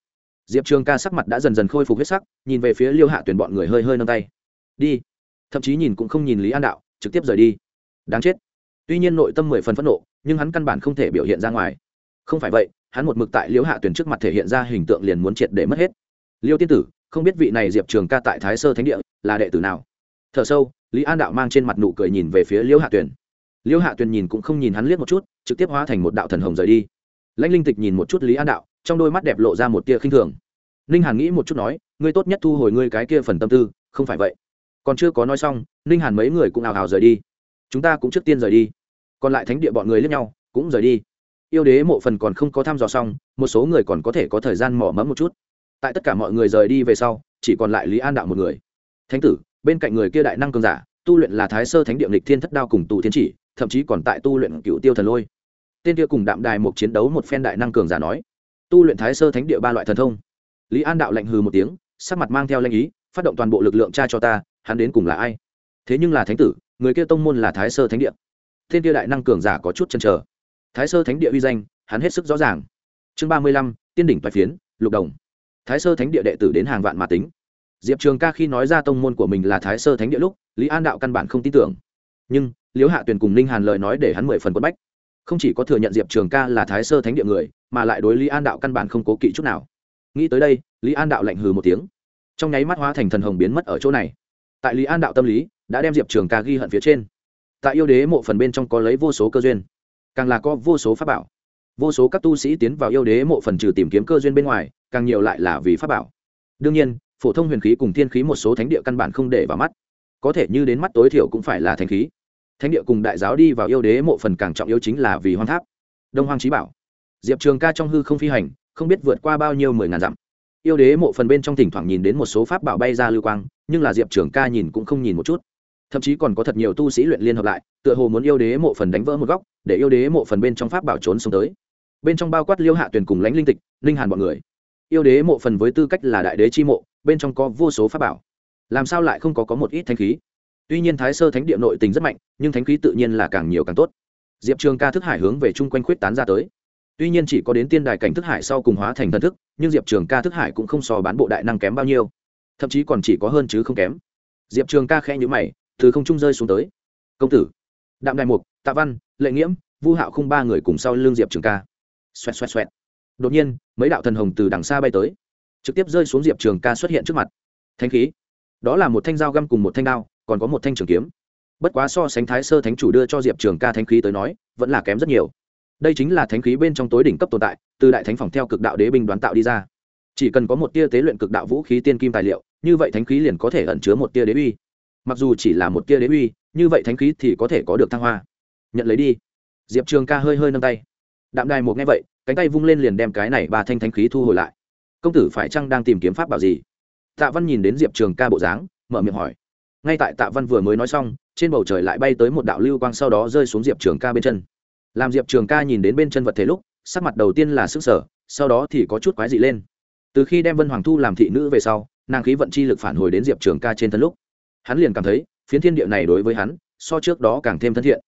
Diệp trường ca sắc mặt đã dần dần khôi phục huyết sắc, nhìn về phía liêu hạ tuyển bọn người hơi hơi nâng tay. Đi. Thậm chí nhìn cũng không nhìn lý an đạo, trực tiếp rời đi. Đáng chết. Tuy nhiên nội tâm mười phần phẫn nộ, nhưng hắn căn bản không thể biểu hiện ra ngoài. Không phải vậy, hắn một mực tại liêu hạ tuyển trước mặt thể hiện ra hình tượng liền muốn triệt để mất hết. Liêu tiên tử không biết vị này diệp trường ca tại thái sơ thánh địa là đệ tử nào. T h ở sâu, lý an đạo mang trên mặt nụ cười nhìn về phía Liễu hạ Tuyền. Liễu hạ Tuyền nhìn cũng không nhìn hắn liếc một chút, trực tiếp hóa thành một đạo thần hồng rời đi. Lãnh linh tịch nhìn một chút lý an đạo, trong đôi mắt đẹp lộ ra một tia khinh thường. Ninh hàn nghĩ một chút nói, ngươi tốt nhất thu hồi ngươi cái kia phần tâm tư, không phải vậy. Còn chưa có nói xong, ninh hàn mấy người cũng ào ào rời đi. Chúng ta cũng trước tiên rời đi. Còn lại thánh địa bọn người lẫn nhau, cũng rời đi. Yêu đế mộ phần còn không có thăm dò xong, một số người còn có thể có thời gian mỏ mẫm một chút tại tất cả mọi người rời đi về sau, chỉ còn lại lý an đạo một người. Thánh tử, bên cạnh người kia đại năng cường giả, tu luyện là thái sơ thánh địa lịch thiên thất đao cùng tù thiên chỉ, thậm chí còn tại tu luyện cựu tiêu thần lôi. Tên kia cùng đạm đài một chiến đấu một phen đại năng cường giả nói, tu luyện thái sơ thánh địa ba loại thần thông. Lý an đạo lạnh hừ một tiếng, sắc mặt mang theo lanh ý, phát động toàn bộ lực lượng cha cho ta, hắn đến cùng là ai? Thế nhưng là thánh tử, người kia tông môn là thái sơ thánh địa. Tên kia đại năng cường giả có chút chân trở thái sơ thánh địa uy danh, hắn hết sức rõ ràng. Chương ba mươi lăm, tiên đỉnh toại phiến, lục đồng thái sơ thánh địa đệ tử đến hàng vạn mà tính. Diệp trường ca khi nói ra tông môn của mình là thái sơ thánh địa lúc, lý an đạo căn bản không tin tưởng. Nhưng, liễu hạ tuyền cùng ninh hàn lời nói để hắn mười phần quất bách. Không chỉ có thừa nhận diệp trường ca là thái sơ thánh địa người, mà lại đối lý an đạo căn bản không cố kỵ chút nào. Nghĩ tới đây, lý an đạo lạnh hừ một tiếng. Trong nháy mắt hóa thành thần hồng biến mất ở chỗ này. Tại lý an đạo tâm lý, đã đem diệp trường ca ghi hận phía trên. Tại yêu đế mộ phần bên trong có lấy vô số cơ duyên, càng là có vô số pháp bảo vô số các tu sĩ tiến vào yêu đế mộ phần trừ tìm kiếm cơ duyên bên ngoài, càng nhiều lại là vì pháp bảo. Đương nhiên, phổ thông huyền khí cùng thiên khí một số thánh địa căn bản không để vào mắt. Có thể như đến mắt tối thiểu cũng phải là thánh khí. Thánh địa cùng đại giáo đi vào yêu đế mộ phần càng trọng yếu chính là vì hoang tháp. Đông hoang trí bảo. Diệp trường ca trong hư không phi hành, không biết vượt qua bao nhiêu mười ngàn dặm. Yêu đế mộ phần bên trong thỉnh thoảng nhìn đến một số pháp bảo bay ra lưu quang, nhưng là diệp trường ca nhìn cũng không nhìn một chút. Thậm chí còn có thật nhiều tu sĩ luyện liên hợp lại, tựa hồ muốn yêu đế mộ phần đánh vỡ một góc, để yêu đế mộ phần bên trong pháp bảo trốn xuống tới bên trong bao quát liêu hạ tuyển cùng lãnh linh tịch linh hàn b ọ n người. Yêu đế mộ phần với tư cách là đại đế chi mộ, bên trong có vô số pháp bảo. Làm sao lại không có có một ít thanh khí? Tuy nhiên thái sơ thánh địa nội tình rất mạnh, nhưng thánh khí tự nhiên là càng nhiều càng tốt. Diệp trường ca thức hải hướng về chung quanh khuyết tán ra tới. Tuy nhiên chỉ có đến tiên đài cảnh thức hải sau cùng hóa thành thần thức, nhưng diệp trường ca thức hải cũng không so bán bộ đại năng kém bao nhiêu. Thậm chí còn chỉ có hơn chứ không kém. Diệp trường ca khẽ nhữ mày, từ không trung rơi xuống tới. Công tử, đạm đại mục, tạ văn, lệ nghiễm, vu hạo khung ba người cùng sau l ư n g diệp trường ca xoẹt xoẹt xoẹt. Đột nhiên, mấy đạo thần hồng từ đằng xa bay tới. Trực tiếp rơi xuống diệp trường ca xuất hiện trước mặt. Thanh khí. Đó là một thanh dao găm cùng một thanh đao, còn có một thanh trường kiếm. Bất quá so sánh thái sơ thánh chủ đưa cho diệp trường ca thanh khí tới nói, vẫn là kém rất nhiều. Đây chính là thánh khí bên trong tối đỉnh cấp tồn tại, từ đại thánh phòng theo cực đạo đế binh đoán tạo đi ra. Chỉ cần có một tia tế luyện cực đạo vũ khí tiên kim tài liệu, như vậy thánh khí liền có thể ẩn chứa một tia đế uy. Mặc dù chỉ là một tia đế uy, như vậy thánh khí thì có thể có được thăng hoa. Nhận lấy đi. Diệp trường ca hơi hơi nâng tay đạm đài một nghe vậy, cánh tay vung lên liền đem cái này ba thanh thanh khí thu hồi lại. Công tử phải chăng đang tìm kiếm pháp bảo gì? Tạ văn nhìn đến diệp trường ca bộ dáng, mở miệng hỏi. Ngay tại tạ văn vừa mới nói xong, trên bầu trời lại bay tới một đạo lưu quang sau đó rơi xuống diệp trường ca bên chân. Làm diệp trường ca nhìn đến bên chân vật thể lúc, sắc mặt đầu tiên là sức sở sau đó thì có chút quái dị lên. Từ khi đem vân hoàng thu làm thị nữ về sau, nàng khí vận chi lực phản hồi đến diệp trường ca trên thân lúc, hắn liền cảm thấy, phiến thiên địa này đối với hắn, so trước đó càng thêm thân thiện.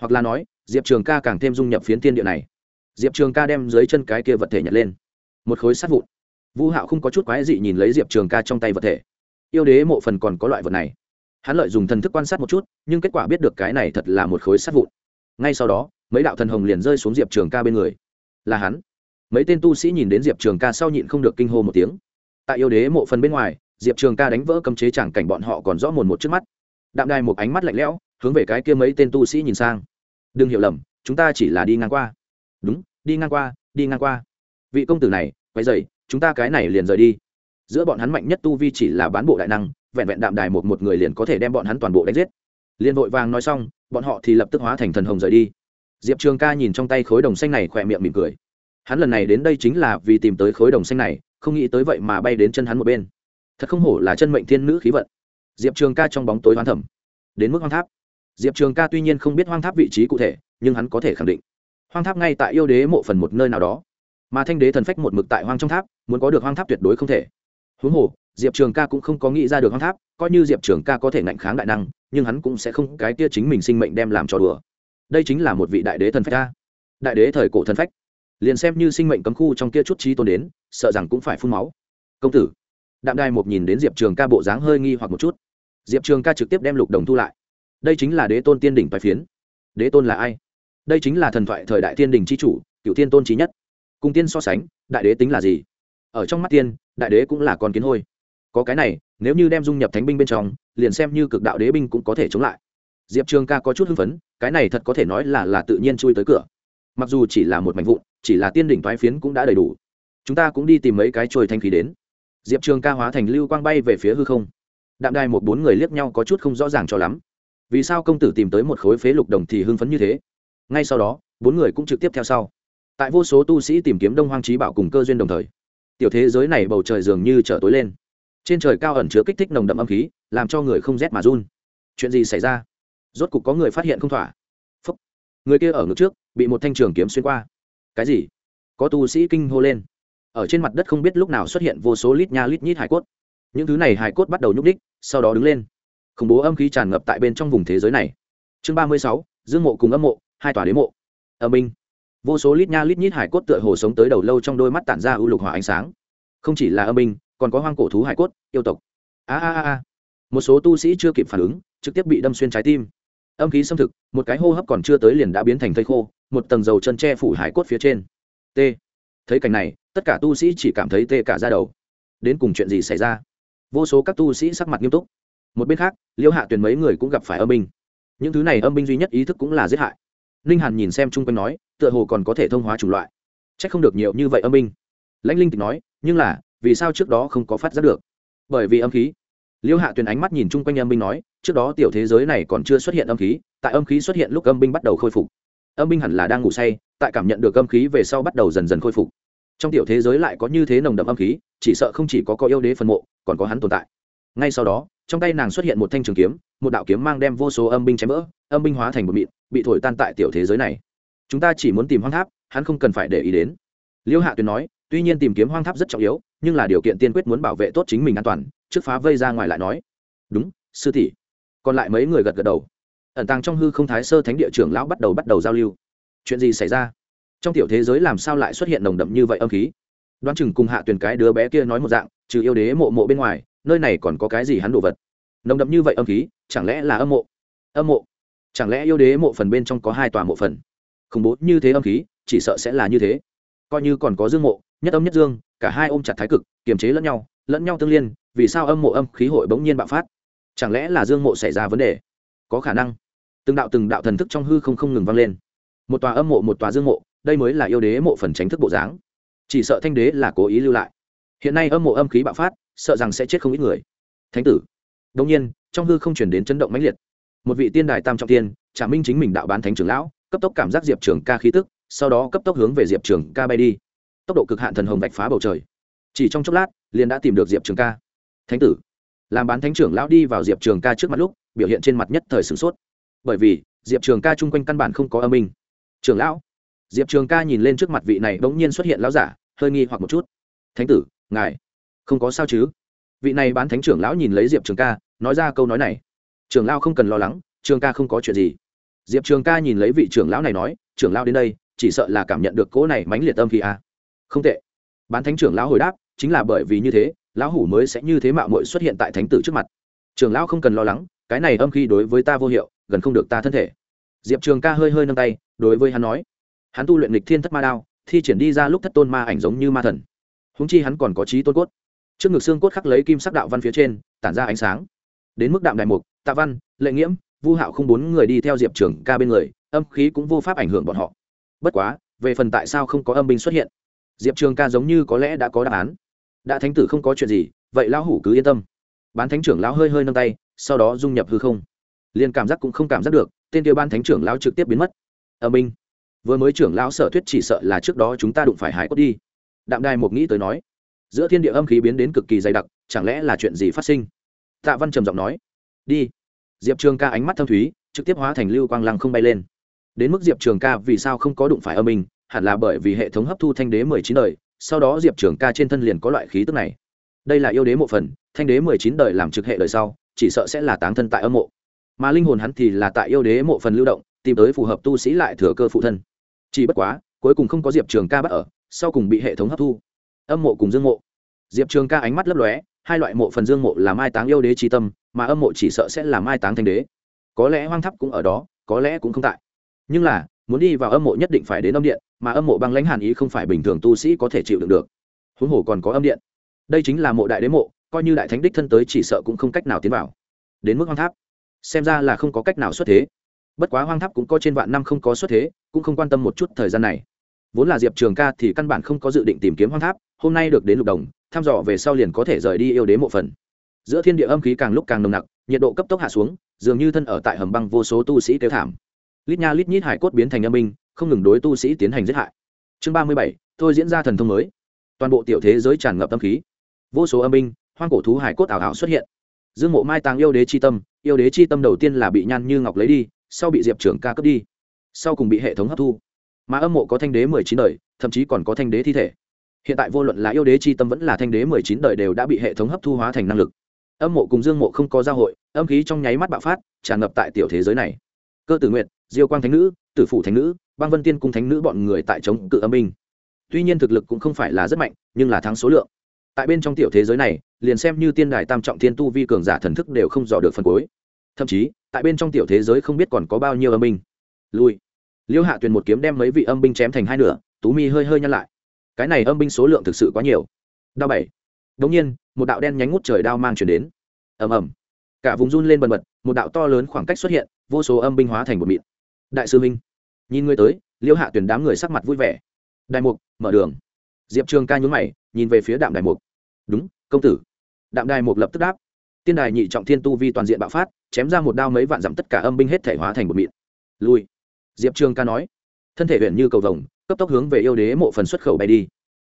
Hoặc là nói, diệp trường ca càng thêm dung nhập phiến thiên địa này diệp trường ca đem dưới chân cái kia vật thể nhặt lên. Một khối sắt vụn. Vũ hạo không có chút quái dị nhìn lấy diệp trường ca trong tay vật thể. Yêu đế mộ phần còn có loại vật này. Hắn lợi dùng thần thức quan sát một chút, nhưng kết quả biết được cái này thật là một khối sắt vụn. Ngay sau đó, mấy đạo thần hồng liền rơi xuống diệp trường ca bên người. Là hắn. Mấy tên tu sĩ nhìn đến diệp trường ca sau nhịn không được kinh hô một tiếng. Tại yêu đế mộ phần bên ngoài, diệp trường ca đánh vỡ cấm chế chẳng cảnh bọn họ còn rõ mồn một trước mắt. Đạm đài một ánh mắt lạnh lẽo, hướng về cái kia mấy tên tu sĩ nhìn sang. Đừng hiểu lầm, chúng ta chỉ là đi ngang qua. Đúng đi ngang qua đi ngang qua. Vị công tử này quay dậy, chúng ta cái này liền rời đi. Giữa bọn hắn mạnh nhất tu vi chỉ là bán bộ đại năng vẹn vẹn đạm đài một một người liền có thể đem bọn hắn toàn bộ đánh giết. Liền vội vàng nói xong bọn họ thì lập tức hóa thành thần hồng rời đi. Diệp trường ca nhìn trong tay khối đồng xanh này khỏe miệng mỉm cười. Hắn lần này đến đây chính là vì tìm tới khối đồng xanh này không nghĩ tới vậy mà bay đến chân hắn một bên. Thật không hổ là chân mệnh thiên nữ khí vận. Diệp trường ca trong bóng tối hoán thẩm. Đến mức hoang tháp. Diệp trường ca tuy nhiên không biết hoang tháp vị trí cụ thể nhưng hắn có thể khẳng định hoang tháp ngay tại yêu đế mộ phần một nơi nào đó. Mà thanh đế thần phách một mực tại hoang trong tháp, muốn có được hoang tháp tuyệt đối không thể. Huống hồ, diệp trường ca cũng không có nghĩ ra được hoang tháp, coi như diệp trường ca có thể ngạnh kháng đại năng, nhưng hắn cũng sẽ không cái tia chính mình sinh mệnh đem làm trò đùa. Đây chính là một vị đại đế thần phách ca đại đế thời cổ thần phách. Liền xem như sinh mệnh cấm khu trong kia chút trí tôn đến, sợ rằng cũng phải phun máu. Công tử. Đạm đài một nhìn đến diệp trường ca bộ dáng hơi nghi hoặc một chút. Diệp trường ca trực tiếp đem lục đồng thu lại. Đây chính là đế tôn tiên đỉnh bài phiến. Đế tôn là ai? Đây chính là thần thoại thời đại thiên đình c h i chủ cựu thiên tôn trí nhất. Cùng tiên so sánh, đại đế tính là gì? Ở trong mắt tiên, đại đế cũng là con kiến hôi. Có cái này, nếu như đem dung nhập thánh binh bên trong, liền xem như cực đạo đế binh cũng có thể chống lại. Diệp trường ca có chút hưng phấn, cái này thật có thể nói là là tự nhiên chui tới cửa. Mặc dù chỉ là một mảnh vụn, chỉ là tiên đỉnh thoái phiến cũng đã đầy đủ. Chúng ta cũng đi tìm mấy cái trôi thanh khí đến. Diệp trường ca hóa thành lưu quang bay về phía hư không. Đạm đài một bốn người liếc nhau có chút không rõ ràng cho lắm. Vì sao công tử tìm tới một khối phế lục đồng thì hưng phấn như thế? Ngay sau đó, bốn người cũng trực tiếp theo sau. Tại vô số tu sĩ tìm kiếm đông hoang trí bảo cùng cơ duyên đồng thời, tiểu thế giới này bầu trời dường như trở tối lên. Trên trời cao ẩn chứa kích thích nồng đậm âm khí, làm cho người không rét mà run. Chuyện gì xảy ra? Rốt cục có người phát hiện không thỏa. Phúc. người kia ở ngực trước, bị một thanh trường kiếm xuyên qua. Cái gì? Có tu sĩ kinh hô lên. Ở trên mặt đất không biết lúc nào xuất hiện vô số lít nha lít nhít hải cốt. Những thứ này hải cốt bắt đầu nhúc đích sau đó đứng lên. Khủng bố âm khí tràn ngập tại bên trong vùng thế giới này. Chương ba mươi sáu, dương mộ cùng âm mộ hai tòa đế mộ. Âm minh vô số lít nha lít nhít hải cốt tựa hồ sống tới đầu lâu trong đôi mắt tản ra ưu lục hỏa ánh sáng. Không chỉ là âm minh còn có hoang cổ thú hải cốt, yêu tộc. A a a một số tu sĩ chưa kịp phản ứng, trực tiếp bị đâm xuyên trái tim. Âm khí xâm thực, một cái hô hấp còn chưa tới liền đã biến thành thây khô, một tầng dầu chân tre phủ hải cốt phía trên. T. Thấy cảnh này, tất cả tu sĩ chỉ cảm thấy tê cả ra đầu. Đến cùng chuyện gì xảy ra? Vô số các tu sĩ sắc mặt nghiêm túc. Một bên khác, liêu hạ tuyền mấy người cũng gặp phải âm binh. Những thứ này âm binh duy nhất ý thức cũng là giết hại ninh hàn nhìn xem chung quanh nói, tựa hồ còn có thể thông hóa chủng loại. C h ắ c không được nhiều như vậy âm binh. Lãnh linh tịch nói, nhưng là, vì sao trước đó không có phát giác được? Bởi vì âm khí. Liêu hạ tuyền ánh mắt nhìn chung quanh âm binh nói, trước đó tiểu thế giới này còn chưa xuất hiện âm khí, tại âm khí xuất hiện lúc âm binh bắt đầu khôi phục. Âm binh hẳn là đang ngủ say, tại cảm nhận được âm khí về sau bắt đầu dần dần khôi phục. Trong tiểu thế giới lại có như thế nồng đậm âm khí, chỉ sợ không chỉ có có yêu đế phần mộ, còn có hắn tồn tại. Ngay sau đó trong tay nàng xuất hiện một thanh trường kiếm, một đạo kiếm mang đem vô số âm binh chém vỡ, âm binh hóa thành một mịn, bị thổi tan tại tiểu thế giới này. Chúng ta chỉ muốn tìm hoang tháp, hắn không cần phải để ý đến. Liêu hạ tuyền nói, tuy nhiên tìm kiếm hoang tháp rất trọng yếu, nhưng là điều kiện tiên quyết muốn bảo vệ tốt chính mình an toàn, trước phá vây ra ngoài lại nói. Đúng, sư tỷ. Còn lại mấy người gật gật đầu. Ẩn tàng trong hư không thái sơ thánh địa trưởng lão bắt đầu bắt đầu giao lưu. Chuyện gì xảy ra? Trong tiểu thế giới làm sao lại xuất hiện nồng đậm như vậy âm khí? Đoán chừng cùng hạ tuyển cái đứa bé kia nói một dạng, trừ yêu đế mộ mộ bên ngoài nơi này còn có cái gì hắn đồ vật? Nồng đậm như vậy âm khí, chẳng lẽ là âm mộ? Âm mộ? Chẳng lẽ yêu đế mộ phần bên trong có hai tòa mộ phần? Khủng bố như thế âm khí, chỉ sợ sẽ là như thế. Coi như còn có dương mộ, nhất âm nhất dương, cả hai ôm chặt thái cực, kiềm chế lẫn nhau lẫn nhau tương liên, vì sao âm mộ âm khí hội bỗng nhiên bạo phát? Chẳng lẽ là dương mộ xảy ra vấn đề? Có khả năng. Từng đạo từng đạo thần thức trong hư không không ngừng vang lên. Một tòa âm mộ, một tòa dương mộ, đây mới là yêu đế mộ phần tránh thức bộ dáng. Chỉ sợ thanh đế là cố ý lưu lại hiện nay âm mộ âm khí bạo phát, sợ rằng sẽ chết không ít người. Thánh tử. Đông nhiên, trong hư không chuyển đến chấn động mãnh liệt. Một vị tiên đài tam trọng tiên trả minh chính mình đạo bán thánh trưởng lão, cấp tốc cảm giác diệp trường ca khí tức, sau đó cấp tốc hướng về diệp trường ca bay đi. Tốc độ cực hạn thần hồng vạch phá bầu trời. Chỉ trong chốc lát, liền đã tìm được diệp trường ca. Thánh tử. Làm bán thánh trưởng lão đi vào diệp trường ca trước mặt lúc, biểu hiện trên mặt nhất thời sửng sốt. Bởi vì, diệp trường ca chung quanh căn bản không có âm minh. Trưởng lão. Diệp trường ca nhìn lên trước mặt vị này bỗng nhiên xuất hiện lão giả, hơi nghi hoặc một chút. Thánh tử ngài, không có sao chứ? Vị này bán thánh trưởng lão nhìn lấy diệp trường ca, nói ra câu nói này. Trưởng lão không cần lo lắng, trường ca không có chuyện gì. Diệp trường ca nhìn lấy vị trưởng lão này nói, trưởng lão đến đây, chỉ sợ là cảm nhận được cỗ này mãnh liệt âm khi a à. không tệ. Bán thánh trưởng lão hồi đáp, chính là bởi vì như thế, lão hủ mới sẽ như thế mạo muội xuất hiện tại thánh tử trước mặt. Trưởng lão không cần lo lắng, cái này âm khi đối với ta vô hiệu, gần không được ta thân thể. Diệp trường ca hơi hơi nâng tay, đối với hắn nói. Hắn tu luyện lịch thiên thất ma đao, thi triển đi ra lúc thất tôn ma ảnh giống như ma thần húng chi hắn còn có trí tôn cốt. Trước ngực xương cốt khắc lấy kim sắc đạo văn phía trên, tản ra ánh sáng. Đến mức đạm đại mục, tạ văn, lệ nghiễm, vu hạo không bốn người đi theo diệp trường ca bên người, âm khí cũng vô pháp ảnh hưởng bọn họ. Bất quá, về phần tại sao không có âm binh xuất hiện, diệp trường ca giống như có lẽ đã có đáp án. Đã thánh tử không có chuyện gì, vậy lão hủ cứ yên tâm. Bán thánh trưởng lão hơi hơi nâng tay, sau đó dung nhập hư không. Liền cảm giác cũng không cảm giác được, tên tiêu ban thánh trưởng lão trực tiếp biến mất. Âm binh. Vừa mới trưởng lão sở thuyết chỉ sợ là trước đó chúng ta đụng phải hải cốt đi đạm đài một nghĩ tới nói giữa thiên địa âm khí biến đến cực kỳ dày đặc chẳng lẽ là chuyện gì phát sinh? Tạ văn trầm giọng nói đi. Diệp trường ca ánh mắt thâm thúy trực tiếp hóa thành lưu quang lăng không bay lên. Đến mức diệp trường ca vì sao không có đụng phải âm mình, hẳn là bởi vì hệ thống hấp thu thanh đế mười chín đời sau đó diệp trường ca trên thân liền có loại khí tức này. Đây là yêu đế một phần thanh đế mười chín đời làm trực hệ đời sau chỉ sợ sẽ là táng thân tại âm mộ. Mà linh hồn hắn thì là tại yêu đế mộ phần lưu động tìm tới phù hợp tu sĩ lại thừa cơ phụ thân. Chỉ bất quá cuối cùng không có diệp trường ca bắt ở sau cùng bị hệ thống hấp thu. Âm mộ cùng dương mộ. Diệp trường ca ánh mắt lấp lóe, hai loại mộ phần dương mộ là mai táng yêu đế tri tâm, mà âm mộ chỉ sợ sẽ là mai táng thanh đế. Có lẽ hoang thắp cũng ở đó, có lẽ cũng không tại. Nhưng là, muốn đi vào âm mộ nhất định phải đến âm điện, mà âm mộ băng lãnh hàn ý không phải bình thường tu sĩ có thể chịu đựng được. Huống hồ còn có âm điện. Đây chính là mộ đại đế mộ, coi như đại thánh đích thân tới chỉ sợ cũng không cách nào tiến vào. Đến mức hoang tháp. Xem ra là không có cách nào xuất thế. Bất quá hoang tháp cũng có trên vạn năm không có xuất thế, cũng không quan tâm một chút thời gian này vốn là diệp trường ca thì căn bản không có dự định tìm kiếm hoang tháp, hôm nay được đến lục đồng, thăm dò về sau liền có thể rời đi yêu đế mộ phần. Giữa thiên địa âm khí càng lúc càng nồng nặc, nhiệt độ cấp tốc hạ xuống, dường như thân ở tại hầm băng vô số tu sĩ kêu thảm. Lít nha lít nhít hải cốt biến thành âm minh không ngừng đối tu sĩ tiến hành giết hại. Chương ba mươi bảy, thôi diễn ra thần thông mới. Toàn bộ tiểu thế giới tràn ngập tâm khí. Vô số âm minh hoang cổ thú hải cốt ảo ảo xuất hiện. Dương mộ mai tàng yêu đế c h i tâm, yêu đế c h i tâm đầu tiên là bị nhan như ngọc lấy đi, sau bị diệp trưởng ca cướp đi. Sau cùng bị hệ thống hấp thu mà âm mộ có thanh đế mười chín đời, thậm chí còn có thanh đế thi thể. Hiện tại vô luận là yêu đế c h i tâm vẫn là thanh đế mười chín đời đều đã bị hệ thống hấp thu hóa thành năng lực. Âm mộ cùng dương mộ không có giao hội, âm khí trong nháy mắt bạo phát, tràn ngập tại tiểu thế giới này. Cơ tử nguyện diêu quang thánh nữ, tử phủ thánh nữ, băng vân tiên cung thánh nữ bọn người tại chống cự âm binh. Tuy nhiên thực lực cũng không phải là rất mạnh, nhưng là thắng số lượng. Tại bên trong tiểu thế giới này, liền xem như tiên đài tam trọng thiên tu vi cường giả thần thức đều không dò được phần cuối. Thậm chí, tại bên trong tiểu thế giới không biết còn có bao nhiêu âm binh. Lui liêu hạ tuyền một kiếm đem mấy vị âm binh chém thành hai nửa, tú mi hơi hơi nhăn lại. Cái này âm binh số lượng thực sự quá nhiều. Đao bảy. Đống nhiên, một đạo đen nhánh ngút trời đao mang chuyển đến. Ầm ầm. Cả vùng run lên bần bật, một đạo to lớn khoảng cách xuất hiện, vô số âm binh hóa thành một mịn. Đại sư minh nhìn người tới, liêu hạ tuyển đám người sắc mặt vui vẻ. Đại mục, mở đường. Diệp trường ca nhún mày, nhìn về phía đạm đại mục. Đúng, công tử. Đạm Đại mục lập tức đáp. Tiên đài nhị trọng thiên tu vi toàn diện bạo phát, chém ra một đao mấy vạn dặm tất cả âm binh hết thể hóa thành một mịn. Lui diệp trường ca nói, thân thể huyện như cầu vồng, cấp tốc hướng về yêu đế mộ phần xuất khẩu bay đi.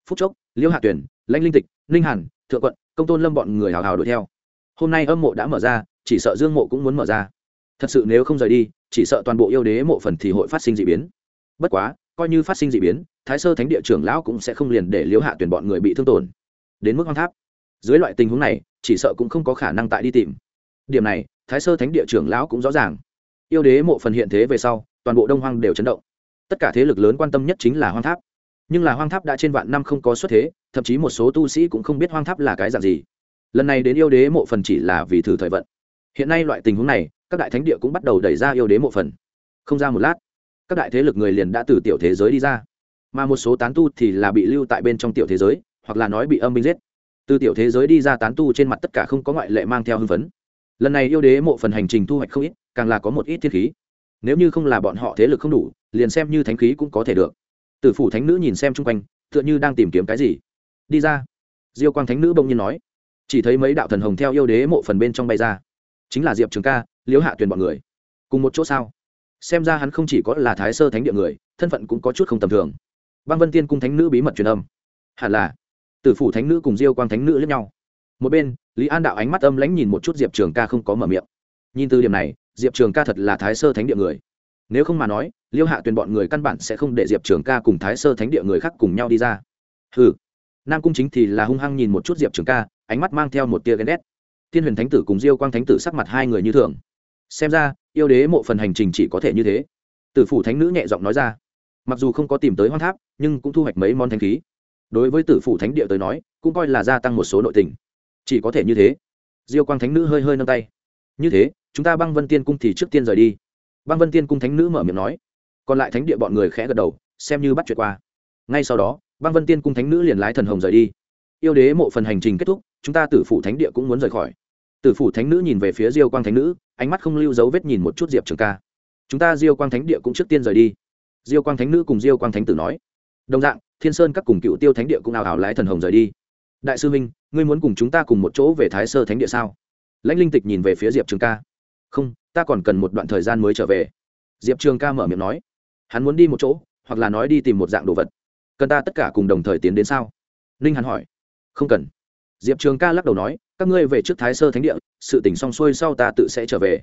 Phúc chốc, liêu hạ tuyển, lãnh linh tịch, ninh hàn, thượng quận, công tôn lâm bọn người hào hào đuổi theo. Hôm nay âm mộ đã mở ra, chỉ sợ dương mộ cũng muốn mở ra. Thật sự nếu không rời đi, chỉ sợ toàn bộ yêu đế mộ phần thì hội phát sinh d ị biến. Bất quá, coi như phát sinh d ị biến, thái sơ thánh địa trưởng lão cũng sẽ không liền để liêu hạ tuyển bọn người bị thương tổn. Đến mức hoang tháp. Dưới loại tình huống này, chỉ sợ cũng không có khả năng tại đi tìm. Điểm này, thái sơ thánh địa trưởng lão cũng rõ ràng. Yêu đế mộ phần hiện thế về sau toàn bộ đông hoang đều chấn động. Tất cả thế lực lớn quan tâm nhất chính là hoang tháp. Nhưng là hoang tháp đã trên vạn năm không có xuất thế, thậm chí một số tu sĩ cũng không biết hoang tháp là cái dạng gì. Lần này đến yêu đế mộ phần chỉ là vì thử thời vận. Hiện nay loại tình huống này, các đại thánh địa cũng bắt đầu đẩy ra yêu đế mộ phần. Không ra một lát, các đại thế lực người liền đã từ tiểu thế giới đi ra. Mà một số tán tu thì là bị lưu tại bên trong tiểu thế giới, hoặc là nói bị âm binh giết. Từ tiểu thế giới đi ra tán tu trên mặt tất cả không có ngoại lệ mang theo hưng phấn. Lần này yêu đế mộ phần hành trình thu hoạch không ít, càng là có một ít thiên khí nếu như không là bọn họ thế lực không đủ, liền xem như thánh khí cũng có thể được. Tử phủ thánh nữ nhìn xem chung quanh, tựa như đang tìm kiếm cái gì. Đi ra. Diêu quang thánh nữ bỗng nhiên nói. Chỉ thấy mấy đạo thần hồng theo yêu đế mộ phần bên trong bay ra. Chính là diệp trường ca, liễu hạ tuyền bọn người. Cùng một chỗ sao? Xem ra hắn không chỉ có là thái sơ thánh địa người, thân phận cũng có chút không tầm thường. Băng vân tiên cung thánh nữ bí mật truyền âm. Hẳn là. Tử phủ thánh nữ cùng diêu quang thánh nữ lẫn nhau. Một bên, lý an đạo ánh mắt âm lãnh nhìn một chút diệp trường ca không có mở miệng. Nhìn từ điểm này diệp trường ca thật là thái sơ thánh địa người. Nếu không mà nói, liêu hạ tuyền bọn người căn bản sẽ không để diệp trường ca cùng thái sơ thánh địa người khác cùng nhau đi ra. Ừ nam cung chính thì là hung hăng nhìn một chút diệp trường ca, ánh mắt mang theo một tia ghen ghét. Thiên huyền thánh tử cùng diêu quang thánh tử sắc mặt hai người như thường. Xem ra, yêu đế mộ phần hành trình chỉ có thể như thế. Tử phủ thánh nữ nhẹ giọng nói ra. Mặc dù không có tìm tới hoang tháp, nhưng cũng thu hoạch mấy món thanh khí. Đối với tử phủ thánh địa tới nói, cũng coi là gia tăng một số nội tình. Chỉ có thể như thế. Diêu quang thánh nữ hơi hơi nâng tay. Như thế chúng ta băng vân tiên cung thì trước tiên rời đi. Băng vân tiên cung thánh nữ mở miệng nói. Còn lại thánh địa bọn người khẽ gật đầu, xem như bắt chuyện qua. Ngay sau đó, băng vân tiên cung thánh nữ liền lái thần hồng rời đi. Yêu đế mộ phần hành trình kết thúc, chúng ta tử phủ thánh địa cũng muốn rời khỏi. Tử phủ thánh nữ nhìn về phía diêu quang thánh nữ, ánh mắt không lưu dấu vết nhìn một chút diệp trường ca. Chúng ta diêu quang thánh địa cũng trước tiên rời đi. Diêu quang thánh nữ cùng diêu quang thánh tử nói. Đồng dạng, thiên sơn các cùng cựu tiêu thánh địa cũng ào ào lái thần hồng rời đi. Đại sư minh, ngươi muốn cùng chúng ta cùng một chỗ về thái sơ thánh địa sao? Lãnh linh tịch nhìn về phía diệp trường ca không, ta còn cần một đoạn thời gian mới trở về. Diệp trường ca mở miệng nói. Hắn muốn đi một chỗ, hoặc là nói đi tìm một dạng đồ vật. Cần ta tất cả cùng đồng thời tiến đến sao? Ninh hắn hỏi. Không cần. Diệp trường ca lắc đầu nói, các ngươi về trước thái sơ thánh địa, sự tỉnh xong xuôi sau ta tự sẽ trở về.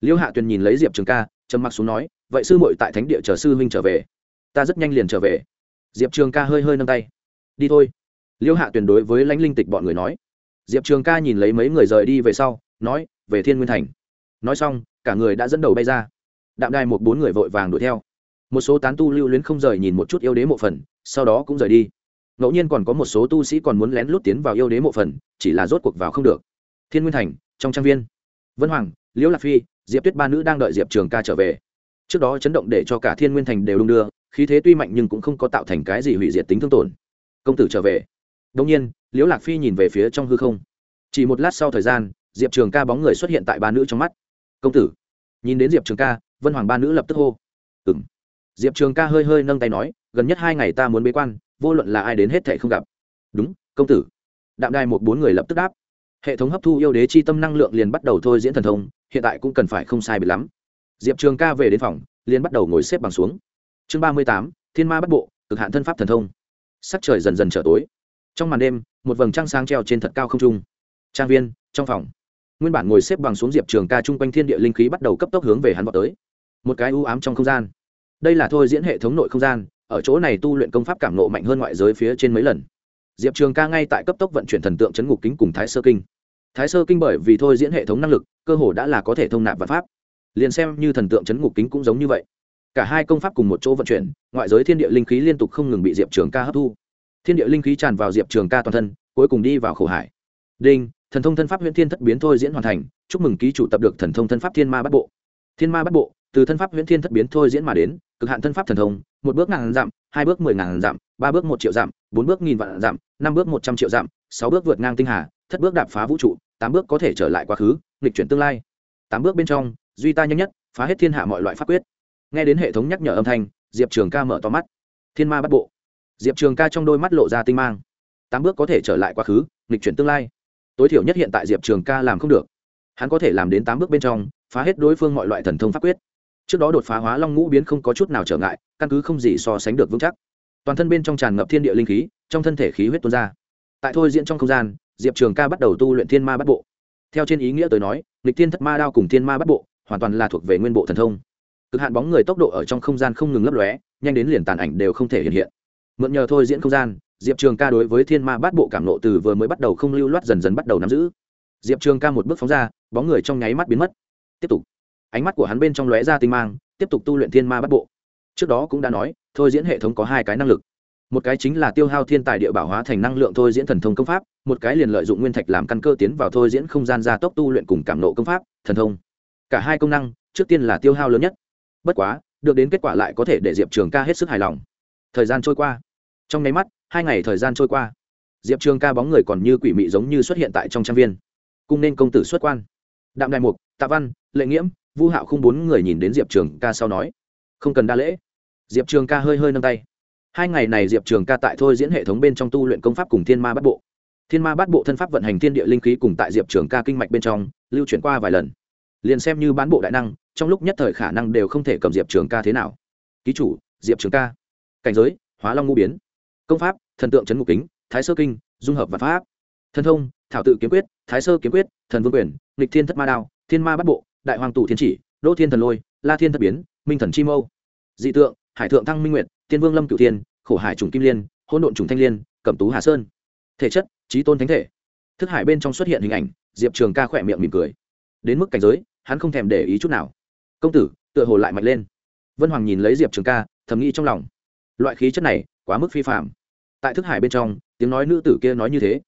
Liêu hạ tuyền nhìn lấy diệp trường ca, trầm mặc xuống nói, vậy sư muội tại thánh địa chờ sư huynh trở về. Ta rất nhanh liền trở về. Diệp trường ca hơi hơi nâng tay. Đi thôi. Liêu hạ tuyền đối với lãnh linh tịch bọn người nói. Diệp trường ca nhìn lấy mấy người rời đi về sau, nói, về thiên nguyên thành nói xong, cả người đã dẫn đầu bay ra. Đạm đài một bốn người vội vàng đuổi theo. Một số tán tu lưu luyến không rời nhìn một chút yêu đế mộ phần, sau đó cũng rời đi. Ngẫu nhiên còn có một số tu sĩ còn muốn lén lút tiến vào yêu đế mộ phần, chỉ là rốt cuộc vào không được. Thiên nguyên thành, trong trang viên. Vân hoàng, liễu lạc phi, diệp tuyết ba nữ đang đợi diệp trường ca trở về. Trước đó chấn động để cho cả thiên nguyên thành đều đung đưa, khí thế tuy mạnh nhưng cũng không có tạo thành cái gì hủy diệt tính thương tổn. Công tử trở về. Đông nhiên, liễu lạc phi nhìn về phía trong hư không. Chỉ một lát sau thời gian, diệp trường ca bóng người xuất hiện tại ba nữ trong mắt công tử, nhìn đến diệp trường ca, vân hoàng ba nữ lập tức hô. Ừng diệp trường ca hơi hơi nâng tay nói, gần nhất hai ngày ta muốn bế quan, vô luận là ai đến hết thệ không gặp. Đúng, công tử. Đạm đài một bốn người lập tức đáp. Hệ thống hấp thu yêu đế chi tâm năng lượng liền bắt đầu thôi diễn thần thông, hiện tại cũng cần phải không sai bị lắm. Diệp trường ca về đến phòng, liền bắt đầu ngồi xếp bằng xuống. Chương ba mươi tám, thiên ma bắt bộ, cực hạn thân pháp thần thông. Sắc trời dần dần trở tối. Trong màn đêm, một vầng trăng sáng treo trên thật cao không trung. Trang viên, trong phòng nguyên bản ngồi xếp bằng xuống diệp trường ca chung quanh thiên địa linh khí bắt đầu cấp tốc hướng về hắn vào tới. Một cái ưu ám trong không gian. Đây là thôi diễn hệ thống nội không gian, ở chỗ này tu luyện công pháp cảm nộ mạnh hơn ngoại giới phía trên mấy lần. Diệp trường ca ngay tại cấp tốc vận chuyển thần tượng chấn ngục kính cùng thái sơ kinh. Thái sơ kinh bởi vì thôi diễn hệ thống năng lực, cơ hồ đã là có thể thông nạp vật pháp. Liền xem như thần tượng chấn ngục kính cũng giống như vậy. Cả hai công pháp cùng một chỗ vận chuyển, ngoại giới thiên địa linh khí liên tục không ngừng bị diệp trường ca hấp thu. Thiên địa linh khí tràn vào diệp trường ca toàn thân, cuối cùng đi vào khổ hải. Đinh! Thần thông thân pháp huyễn thiên thất biến thôi diễn hoàn thành, chúc mừng ký chủ tập được thần thông thân pháp thiên ma bắt bộ. Thiên ma bắt bộ, từ thân pháp huyễn thiên thất biến thôi diễn mà đến, cực hạn thân pháp thần thông, một bước ngàn dặm, hai bước mười ngàn dặm, ba bước một triệu dặm, bốn bước nghìn vạn dặm, năm bước một trăm triệu dặm, sáu bước vượt ngang tinh hà, thất bước đạp phá vũ trụ, tám bước có thể trở lại quá khứ, nghịch chuyển tương lai. Tám bước bên trong, duy ta nhanh nhất, phá hết thiên hạ mọi loại pháp quyết. Nghe đến hệ thống nhắc nhở âm thanh, diệp trường ca mở to mắt. Thiên ma bắt bộ. Diệp trường ca trong đôi mắt lộ ra tinh mang. Tám bước có thể trở lại quá khứ, nghịch chuyển tương lai tối thiểu nhất hiện tại diệp trường ca làm không được. Hắn có thể làm đến tám bước bên trong, phá hết đối phương mọi loại thần thông pháp quyết. Trước đó đột phá hóa long ngũ biến không có chút nào trở ngại, căn cứ không gì so sánh được vững chắc. Toàn thân bên trong tràn ngập thiên địa linh khí, trong thân thể khí huyết tuôn ra. Tại thôi diễn trong không gian, diệp trường ca bắt đầu tu luyện thiên ma bắt bộ. Theo trên ý nghĩa tới nói lịch thiên thất ma đao cùng thiên ma bắt bộ hoàn toàn là thuộc về nguyên bộ thần thông. Cực hạn bóng người tốc độ ở trong không gian không ngừng lấp lóe, nhanh đến liền tàn ảnh đều không thể hiện hiện mượn nhờ thôi diễn không gian, diệp trường ca đối với thiên ma bát bộ cảm nộ từ vừa mới bắt đầu không lưu loát dần dần bắt đầu nắm giữ. Diệp trường ca một bước phóng ra, bóng người trong nháy mắt biến mất. Tiếp tục. Ánh mắt của hắn bên trong lóe ra tinh mang, tiếp tục tu luyện thiên ma bát bộ. Trước đó cũng đã nói, thôi diễn hệ thống có hai cái năng lực. Một cái chính là tiêu hao thiên tài địa bảo hóa thành năng lượng thôi diễn thần thông công pháp, một cái liền lợi dụng nguyên thạch làm căn cơ tiến vào thôi diễn không gian gia tốc tu luyện cùng cảm nộ công pháp, thần thông. Cả hai công năng, trước tiên là tiêu hao lớn nhất. Bất quá, được đến kết quả lại có thể để diệp trường ca hết sức hài lòng. Thời gian trôi qua trong nháy mắt, hai ngày thời gian trôi qua. Diệp trường ca bóng người còn như quỷ mị giống như xuất hiện tại trong trang viên. Cung nên công tử xuất quan. Đạm đại mục, tạ văn, lệ nghiễm, vu hạo không bốn người nhìn đến diệp trường ca sau nói, không cần đa lễ. Diệp trường ca hơi hơi nâng tay. Hai ngày này diệp trường ca tại thôi diễn hệ thống bên trong tu luyện công pháp cùng thiên ma bắt bộ. Thiên ma bắt bộ thân pháp vận hành thiên địa linh khí cùng tại diệp trường ca kinh mạch bên trong, lưu chuyển qua vài lần. Liền xem như bán bộ đại năng, trong lúc nhất thời khả năng đều không thể cầm diệp trường ca thế nào. Ký chủ, diệp trường ca. Cảnh giới, hóa long ngũ biến công pháp, thần tượng trấn ngục kính, thái sơ kinh, dung hợp và pháp. Thần thông, thảo tự kiếm quyết, thái sơ kiếm quyết, thần vương quyền, nghịch thiên thất ma đao, thiên ma bắt bộ, đại hoàng tụ thiên chỉ, đỗ thiên thần lôi, la thiên thất biến, minh thần chi mâu. Dị tượng, hải thượng thăng minh nguyệt, tiên vương lâm cửu tiên khổ hải trùng kim liên hôn độn trùng thanh liên, cẩm tú hà sơn. Thể chất trí tôn thánh thể. Thức hải bên trong xuất hiện hình ảnh, diệp trường ca khỏe miệng mỉm cười. Đến mức cảnh giới, hắn không thèm để ý chút nào. Công tử, tựa hồ lại mạnh lên. Vân hoàng nhìn lấy diệp trường ca, thầm nghĩ trong lòng. Loại khí chất này quá mức phi phạm. Tại thức hải bên trong, tiếng nói nữ tử kia nói như thế.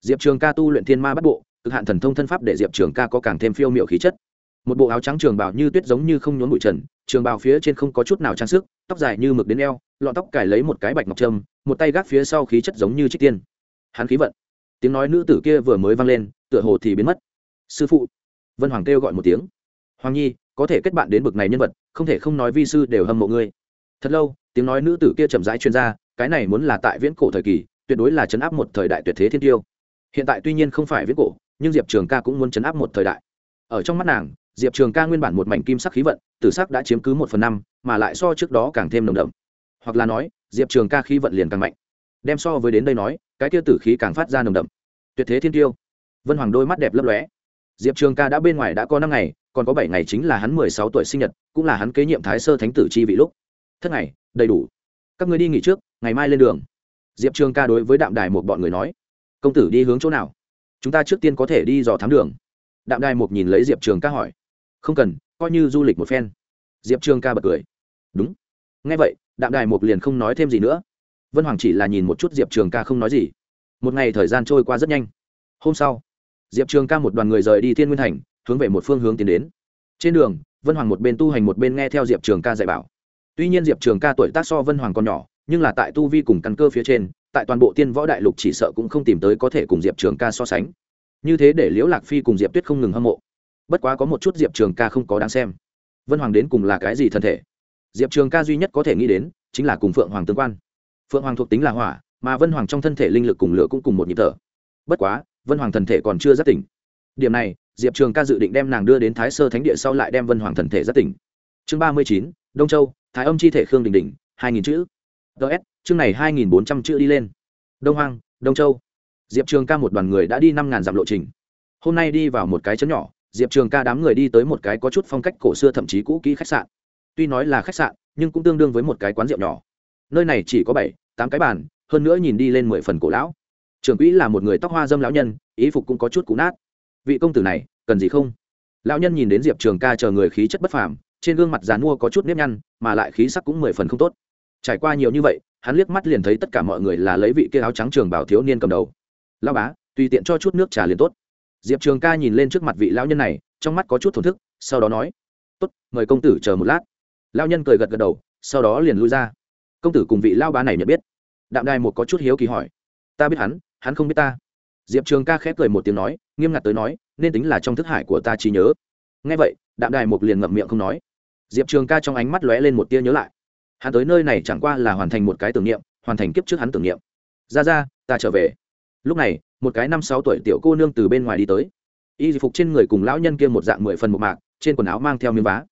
Diệp trường ca tu luyện thiên ma bắt bộ, cực hạn thần thông thân pháp để diệp trường ca có càng thêm phiêu m i ệ u khí chất. Một bộ áo trắng trường bào như tuyết giống như không nhốn bụi trần, trường bào phía trên không có chút nào trang sức, tóc dài như mực đến eo, lọn tóc cài lấy một cái bạch ngọc trâm, một tay gác phía sau khí chất giống như trích tiên. Hắn khí vận. Tiếng nói nữ tử kia vừa mới vang lên, tựa hồ thì biến mất. Sư phụ. Vân hoàng kêu gọi một tiếng. Hoàng nhi, có thể kết bạn đến bực này nhân vật, không thể không nói vi sư đều hâm mộ ngươi. Thật lâu, tiếng nói nữ tử kia chậm rãi chuyên gia cái này muốn là tại viễn cổ thời kỳ, tuyệt đối là chấn áp một thời đại tuyệt thế thiên tiêu. Hiện tại tuy nhiên không phải viễn cổ, nhưng diệp trường ca cũng muốn chấn áp một thời đại. Ở trong mắt nàng, diệp trường ca nguyên bản một mảnh kim sắc khí vận, tử sắc đã chiếm cứ một phần năm, mà lại so trước đó càng thêm nồng đậm. Hoặc là nói, diệp trường ca khí vận liền càng mạnh. Đem so với đến đây nói, cái tiêu tử khí càng phát ra nồng đậm. Tuyệt thế thiên tiêu. Vân hoàng đôi mắt đẹp lấp lóe. Diệp trường ca đã bên ngoài đã có năm ngày, còn có bảy ngày chính là hắn mười sáu tuổi sinh nhật, cũng là hắn kế nhiệm thái sơ thánh tử chi vị lúc. Thất ngày, đầy đủ. Các người đi nghỉ trước ngày mai lên đường. Diệp trường ca đối với đạm đài một bọn người nói, công tử đi hướng chỗ nào? Chúng ta trước tiên có thể đi dò thám đường. Đạm đài một nhìn lấy diệp trường ca hỏi, không cần, coi như du lịch một phen. Diệp trường ca bật cười, đúng. Ngay vậy, đạm đài một liền không nói thêm gì nữa. Vân hoàng chỉ là nhìn một chút diệp trường ca không nói gì. Một ngày thời gian trôi qua rất nhanh. Hôm sau, diệp trường ca một đoàn người rời đi thiên nguyên thành, hướng về một phương hướng tiến đến. Trên đường, vân hoàng một bên tu hành một bên nghe theo diệp trường ca dạy bảo. Tuy nhiên diệp trường ca tuổi tác so vân hoàng còn nhỏ nhưng là tại tu vi cùng căn cơ phía trên, tại toàn bộ tiên võ đại lục chỉ sợ cũng không tìm tới có thể cùng diệp trường ca so sánh. Như thế để liễu lạc phi cùng diệp tuyết không ngừng hâm mộ. Bất quá có một chút diệp trường ca không có đáng xem. Vân hoàng đến cùng là cái gì thân thể? Diệp trường ca duy nhất có thể nghĩ đến, chính là cùng phượng hoàng tương quan. Phượng hoàng thuộc tính là hỏa, mà vân hoàng trong thân thể linh lực cùng lửa cũng cùng một nhịp thở. Bất quá, vân hoàng thần thể còn chưa giác tỉnh. Điểm này, diệp trường ca dự định đem nàng đưa đến thái sơ thánh địa sau lại đem vân hoàng thần thể giác tỉnh. Chương ba mươi chín, đông châu, thái âm chi thể khương đình đình, hai nghìn chữ ts chương này hai nghìn bốn trăm chữ đi lên. Đông Hoang, đông châu. Diệp trường ca một đoàn người đã đi năm ngàn dặm lộ trình. Hôm nay đi vào một cái chấn nhỏ, diệp trường ca đám người đi tới một cái có chút phong cách cổ xưa thậm chí cũ kỹ khách sạn. Tuy nói là khách sạn, nhưng cũng tương đương với một cái quán rượu nhỏ. Nơi này chỉ có bảy, tám cái bàn, hơn nữa nhìn đi lên mười phần cổ lão. Trưởng quỹ là một người tóc hoa dâm lão nhân ý phục cũng có chút cũ nát. Vị công tử này, cần gì không? Lão nhân nhìn đến diệp trường ca chờ người khí chất bất phàm, trên gương mặt dàn mua có chút nếp nhăn, mà lại khí sắc cũng mười phần không tốt trải qua nhiều như vậy, hắn liếc mắt liền thấy tất cả mọi người là lấy vị kia áo trắng trường bảo thiếu niên cầm đầu. Lao bá, tùy tiện cho chút nước trà liền tốt. Diệp trường ca nhìn lên trước mặt vị lão nhân này, trong mắt có chút thổn thức, sau đó nói, tốt, mời công tử chờ một lát. Lão nhân cười gật gật đầu, sau đó liền lui ra. Công tử cùng vị lao bá này nhận biết. Đạm đài một có chút hiếu kỳ hỏi, ta biết hắn hắn không biết ta. Diệp trường ca khép cười một tiếng nói, nghiêm ngặt tới nói, nên tính là trong thức hải của ta trí nhớ. Ngay vậy, đạm đài một liền ngậm miệng không nói. Diệp trường ca trong ánh mắt lóe lên một tia nhớ lại hắn tới nơi này chẳng qua là hoàn thành một cái tưởng niệm, hoàn thành kiếp trước hắn tưởng niệm. Ra ra, ta trở về. Lúc này, một cái năm sáu tuổi tiểu cô nương từ bên ngoài đi tới. Y phục trên người cùng lão nhân kia một dạng mười phần một mạc, trên quần áo mang theo miếng vá.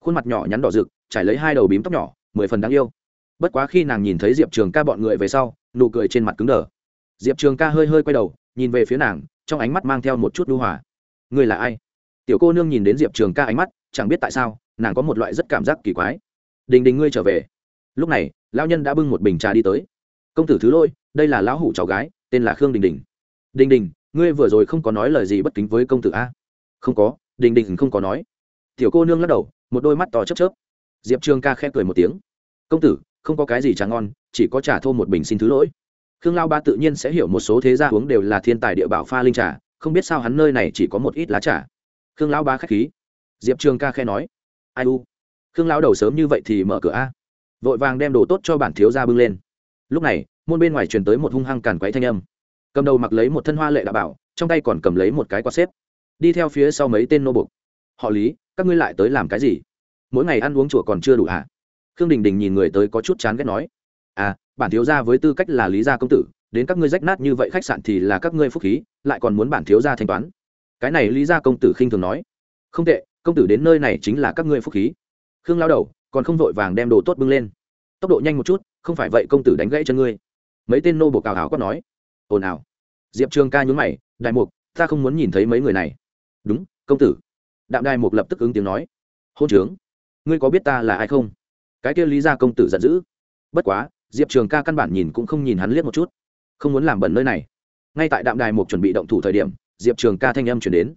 Khuôn mặt nhỏ nhắn đỏ rực, trải lấy hai đầu bím tóc nhỏ, mười phần đáng yêu. Bất quá khi nàng nhìn thấy diệp trường ca bọn người về sau, nụ cười trên mặt cứng đờ. Diệp trường ca hơi hơi quay đầu, nhìn về phía nàng, trong ánh mắt mang theo một chút đu hòa. Người là ai? Tiểu cô nương nhìn đến diệp trường ca ánh mắt, chẳng biết tại sao, nàng có một loại rất cảm giác kỳ quái. Đình đình ngươi trở về lúc này, lão nhân đã bưng một bình trà đi tới. Công tử thứ lôi, đây là lão hủ cháu gái, tên là khương đình đình. Đình đình, ngươi vừa rồi không có nói lời gì bất kính với công tử a? Không có, đình đình không có nói. Tiểu cô nương lắc đầu, một đôi mắt to chớp chớp. Diệp trường ca khẽ cười một tiếng. Công tử, không có cái gì trà ngon, chỉ có trà thô một bình xin thứ lỗi. Khương lao ba tự nhiên sẽ hiểu một số thế gia uống đều là thiên tài địa bảo pha linh trà, không biết sao hắn nơi này chỉ có một ít lá trà. Khương lao ba k h á c h khí. Diệp trường ca khe nói. Ai u? Khương lao đầu sớm như vậy thì mở cửa a vội vàng đem đồ tốt cho bản thiếu gia bưng lên. Lúc này, môn bên ngoài truyền tới một hung hăng càn quấy thanh âm. Cầm đầu mặc lấy một thân hoa lệ đạo bảo, trong tay còn cầm lấy một cái quạt xếp. Đi theo phía sau mấy tên nô bục họ lý, các ngươi lại tới làm cái gì? Mỗi ngày ăn uống chùa còn chưa đủ hả? Khương đình đình nhìn người tới có chút chán ghét nói. À bản thiếu gia với tư cách là lý gia công tử, đến các ngươi rách nát như vậy khách sạn thì là các ngươi phúc khí, lại còn muốn bản thiếu gia thanh toán. Cái này lý gia công tử khinh thường nói. Không tệ, công tử đến nơi này chính là các ngươi phúc khí. Khương lao đầu còn không vội vàng đem đồ tốt bưng lên. Tốc độ nhanh một chút, không phải vậy công tử đánh gãy chân ngươi. Mấy tên nô bộ cào áo quát nói. Ồn ào. Diệp trường ca nhún mày, đại mục, ta không muốn nhìn thấy mấy người này. Đúng, công tử. Đạm đài mục lập tức ứng tiếng nói. Hôn trướng, ngươi có biết ta là ai không? Cái kia lý gia công tử giận dữ. Bất quá, diệp trường ca căn bản nhìn cũng không nhìn hắn liếc một chút. Không muốn làm bẩn nơi này. Ngay tại đạm đài mục chuẩn bị động thủ thời điểm, diệp trường ca thanh âm chuyển đến.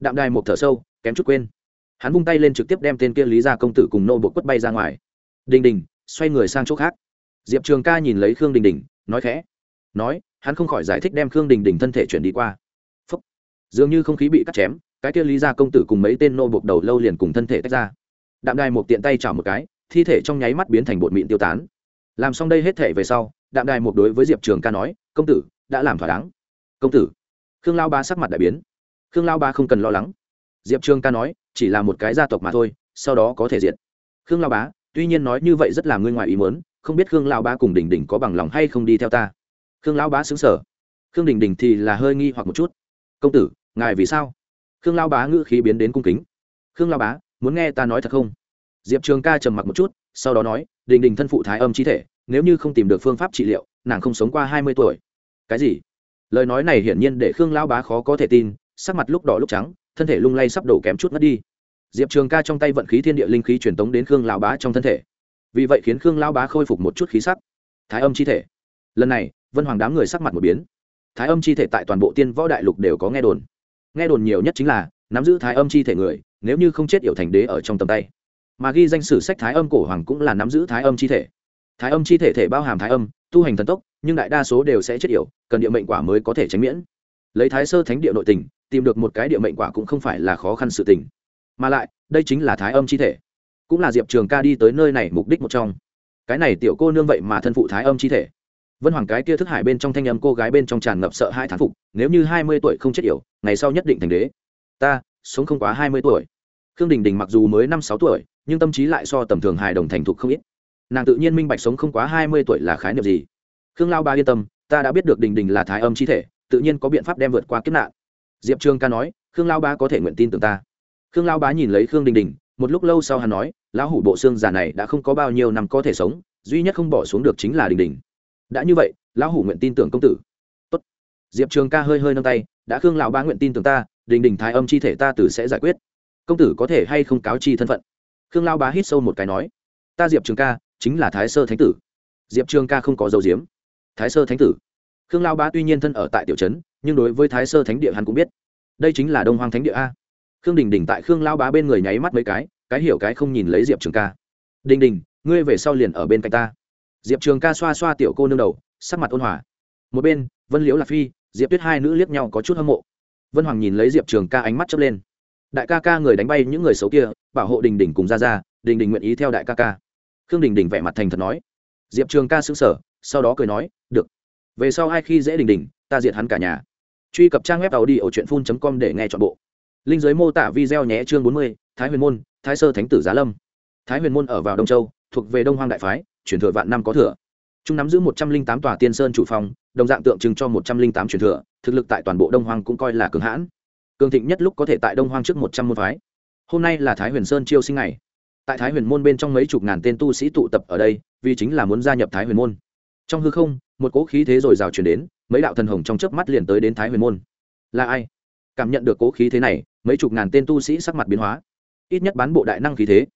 Đạm đài mục thở sâu, kém chút quên hắn vung tay lên trực tiếp đem tên kia lý gia công tử cùng nô bộ quất bay ra ngoài. Đình đình, xoay người sang chỗ khác. Diệp trường ca nhìn lấy khương đình đình, nói khẽ. Nói, hắn không khỏi giải thích đem khương đình đình thân thể chuyển đi qua. Phúc. dường như không khí bị cắt chém, cái kia lý gia công tử cùng mấy tên nô buộc đầu lâu liền cùng thân thể tách ra. Đạm đài một tiện tay chảo một cái, thi thể trong nháy mắt biến thành bột mịn tiêu tán. Làm xong đây hết thể về sau, đạm đài một đối với diệp trường ca nói, công tử, đã làm thỏa đáng. Công tử. Khương lao ba sắc mặt đại biến. Khương lao ba không cần lo lắng. Diệp trường ca nói chỉ là một cái gia tộc mà thôi sau đó có thể diệt. Khương lao bá tuy nhiên nói như vậy rất là ngươi ngoài ý muốn, không biết khương lao bá cùng đình đình có bằng lòng hay không đi theo ta. Khương lao bá xứng sở khương đình đình thì là hơi nghi hoặc một chút. Công tử ngài vì sao? Khương lao bá ngữ khí biến đến cung kính. Khương lao bá muốn nghe ta nói thật không? Diệp trường ca trầm mặc một chút sau đó nói đình đình thân phụ thái âm chi thể nếu như không tìm được phương pháp trị liệu nàng không sống qua hai mươi tuổi. Cái gì? Lời nói này hiển nhiên để khương lao bá khó có thể tin sắc mặt lúc đỏ lúc trắng thân thể lung lay sắp đổ kém chút mất đi diệp trường ca trong tay vận khí thiên địa linh khí truyền tống đến khương lao bá trong thân thể. Vì vậy khiến khương lao bá khôi phục một chút khí sắc. Thái âm chi thể. Lần này, vân hoàng đám người sắc mặt một biến. Thái âm chi thể tại toàn bộ tiên võ đại lục đều có nghe đồn. Nghe đồn nhiều nhất chính là, nắm giữ thái âm chi thể người, nếu như không chết yểu thành đế ở trong tầm tay. Mà ghi danh sử sách thái âm cổ hoàng cũng là nắm giữ thái âm chi thể. Thái âm chi thể thể bao hàm thái âm, tu hành thần tốc, nhưng đại đa số đều sẽ chết yểu, cần địa mệnh quả mới có thể tránh miễn. Lấy thái sơ thánh địa nội tình, tìm được một cái địa mệnh quả cũng không phải là khó khăn sự tình mà lại, đây chính là thái âm chi thể. Cũng là diệp trường ca đi tới nơi này mục đích một trong. Cái này tiểu cô nương vậy mà thân phụ thái âm chi thể. Vân hoàng cái kia thức hải bên trong thanh âm cô gái bên trong tràn ngập sợ hai thán phục, nếu như hai mươi tuổi không chết yểu, ngày sau nhất định thành đế. Ta, sống không quá hai mươi tuổi. Khương đình đình mặc dù mới năm sáu tuổi, nhưng tâm trí lại so tầm thường hài đồng thành thục không ít. Nàng tự nhiên minh bạch sống không quá hai mươi tuổi là khái niệm gì. Khương lao ba yên tâm, ta đã biết được đình đình là thái âm chi thể, tự nhiên có biện pháp đem vượt qua kiếp nạn. Diệp trương ca nói, khương lao ba có thể nguyện tin tưởng ta khương lao bá nhìn lấy khương đình đình, một lúc lâu sau hắn nói, lão hủ bộ xương già này đã không có bao nhiêu năm có thể sống, duy nhất không bỏ xuống được chính là đình đình. Đã như vậy, lão hủ nguyện tin tưởng công tử. Tốt. diệp trường ca hơi hơi nâng tay, đã khương lão bá nguyện tin tưởng ta, đình đình thái âm chi thể ta tử sẽ giải quyết. Công tử có thể hay không cáo chi thân phận? Khương lao bá hít sâu một cái nói, ta diệp trường ca, chính là thái sơ thánh tử. Diệp trường ca không có dấu diếm. Thái sơ thánh tử? Khương lao bá tuy nhiên thân ở tại tiểu trấn, nhưng đối với thái sơ thánh địa hắn cũng biết. Đây chính là đông hoàng thánh địa a khương đình đình tại khương lao bá bên người nháy mắt mấy cái cái hiểu cái không nhìn lấy diệp trường ca. Đình đình, ngươi về sau liền ở bên cạnh ta. Diệp trường ca xoa xoa tiểu cô nương đầu, sắc mặt ôn hòa. Một bên, vân liễu lạc phi, diệp tuyết hai nữ liếc nhau có chút hâm mộ. Vân hoàng nhìn lấy diệp trường ca ánh mắt chớp lên. Đại ca ca người đánh bay những người xấu kia, bảo hộ đình đình cùng ra ra đình đình nguyện ý theo đại ca ca. Khương đình đình vẻ mặt thành thật nói. Diệp trường ca xứng sở sau đó cười nói, được. Về sau ai khi dễ đình đình, ta diệt hắn cả nhà. Truy cập trang web tàu đi ở truyện phun com để nghe t h ọ n bộ linh giới mô tả video nhé chương bốn mươi, thái huyền môn, thái sơ thánh tử giá lâm. Thái huyền môn ở vào đông châu, thuộc về đông hoang đại phái, truyền thừa vạn năm có thừa. Chúng nắm giữ một trăm linh tám tòa tiên sơn chủ phòng, đồng dạng tượng trưng cho một trăm linh tám truyền thừa, thực lực tại toàn bộ đông hoang cũng coi là cường hãn. Cường thịnh nhất lúc có thể tại đông hoang trước một trăm môn phái. Hôm nay là thái huyền sơn chiêu sinh ngày. Tại thái huyền môn bên trong mấy chục ngàn tên tu sĩ tụ tập ở đây, vì chính là muốn gia nhập thái huyền môn. Trong hư không, một cỗ khí thế r ồ i rào chuyển đến, mấy đạo thần hồng trong chớp mắt liền tới đến thái huyền môn. Là ai? Cảm nhận được cỗ khí thế này mấy chục ngàn tên tu sĩ sắc mặt biến hóa. Ít nhất bán bộ đại năng khí thế.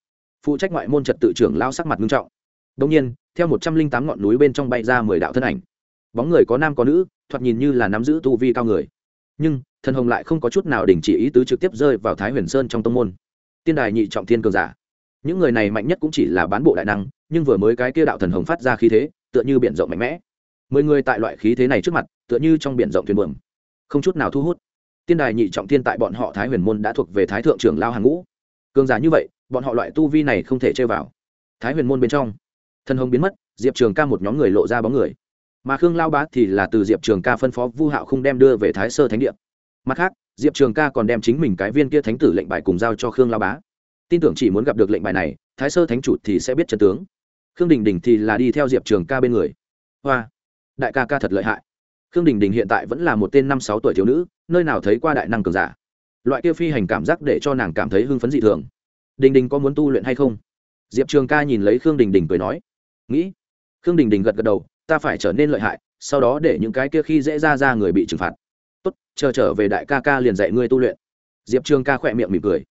Phụ trách ngoại môn trật tự trưởng lao sắc mặt nghiêm trọng. Đông nhiên, theo một trăm linh tám ngọn núi bên trong bay ra mười đạo thân ảnh. Bóng người có nam có nữ, thoạt nhìn như là nắm giữ tu vi cao người. Nhưng, thần hồng lại không có chút nào đình chỉ ý tứ trực tiếp rơi vào thái huyền sơn trong tông môn. Tiên đài nhị trọng thiên cường giả. Những người này mạnh nhất cũng chỉ là bán bộ đại năng, nhưng vừa mới cái kia đạo thần hồng phát ra khí thế, tựa như b i ể n rộng mạnh mẽ. Mười người tại loại khí thế này trước mặt, tựa như trong b i ể n rộng thuyền buồm. Không chút nào thu hút tiên đài nhị trọng thiên tại bọn họ thái huyền môn đã thuộc về thái thượng trưởng lao hàng ngũ. Cường giả như vậy, bọn họ loại tu vi này không thể chơi vào. Thái huyền môn bên trong thân hồng biến mất, diệp trường ca một nhóm người lộ ra bóng người. Mà khương lao bá thì là từ diệp trường ca phân phó vu hạo không đem đưa về thái sơ thánh địa. Mặt khác, diệp trường ca còn đem chính mình cái viên kia thánh tử lệnh bài cùng giao cho khương lao bá. Tin tưởng chỉ muốn gặp được lệnh bài này, thái sơ thánh chủ thì sẽ biết trần tướng. Khương đình đình thì là đi theo diệp trường ca bên người. Hoa, đại ca ca thật lợi hại khương đình đình hiện tại vẫn là một tên năm sáu tuổi thiếu nữ, nơi nào thấy qua đại năng cường giả. Loại kia phi hành cảm giác để cho nàng cảm thấy hưng phấn dị thường. Đình đình có muốn tu luyện hay không? Diệp trường ca nhìn lấy khương đình đình cười nói. Nghĩ. Khương đình đình gật gật đầu, ta phải trở nên lợi hại, sau đó để những cái kia khi dễ ra ra người bị trừng phạt. Tốt, chờ trở về đại ca ca liền dạy ngươi tu luyện. Diệp trường ca khỏe miệng mỉm cười.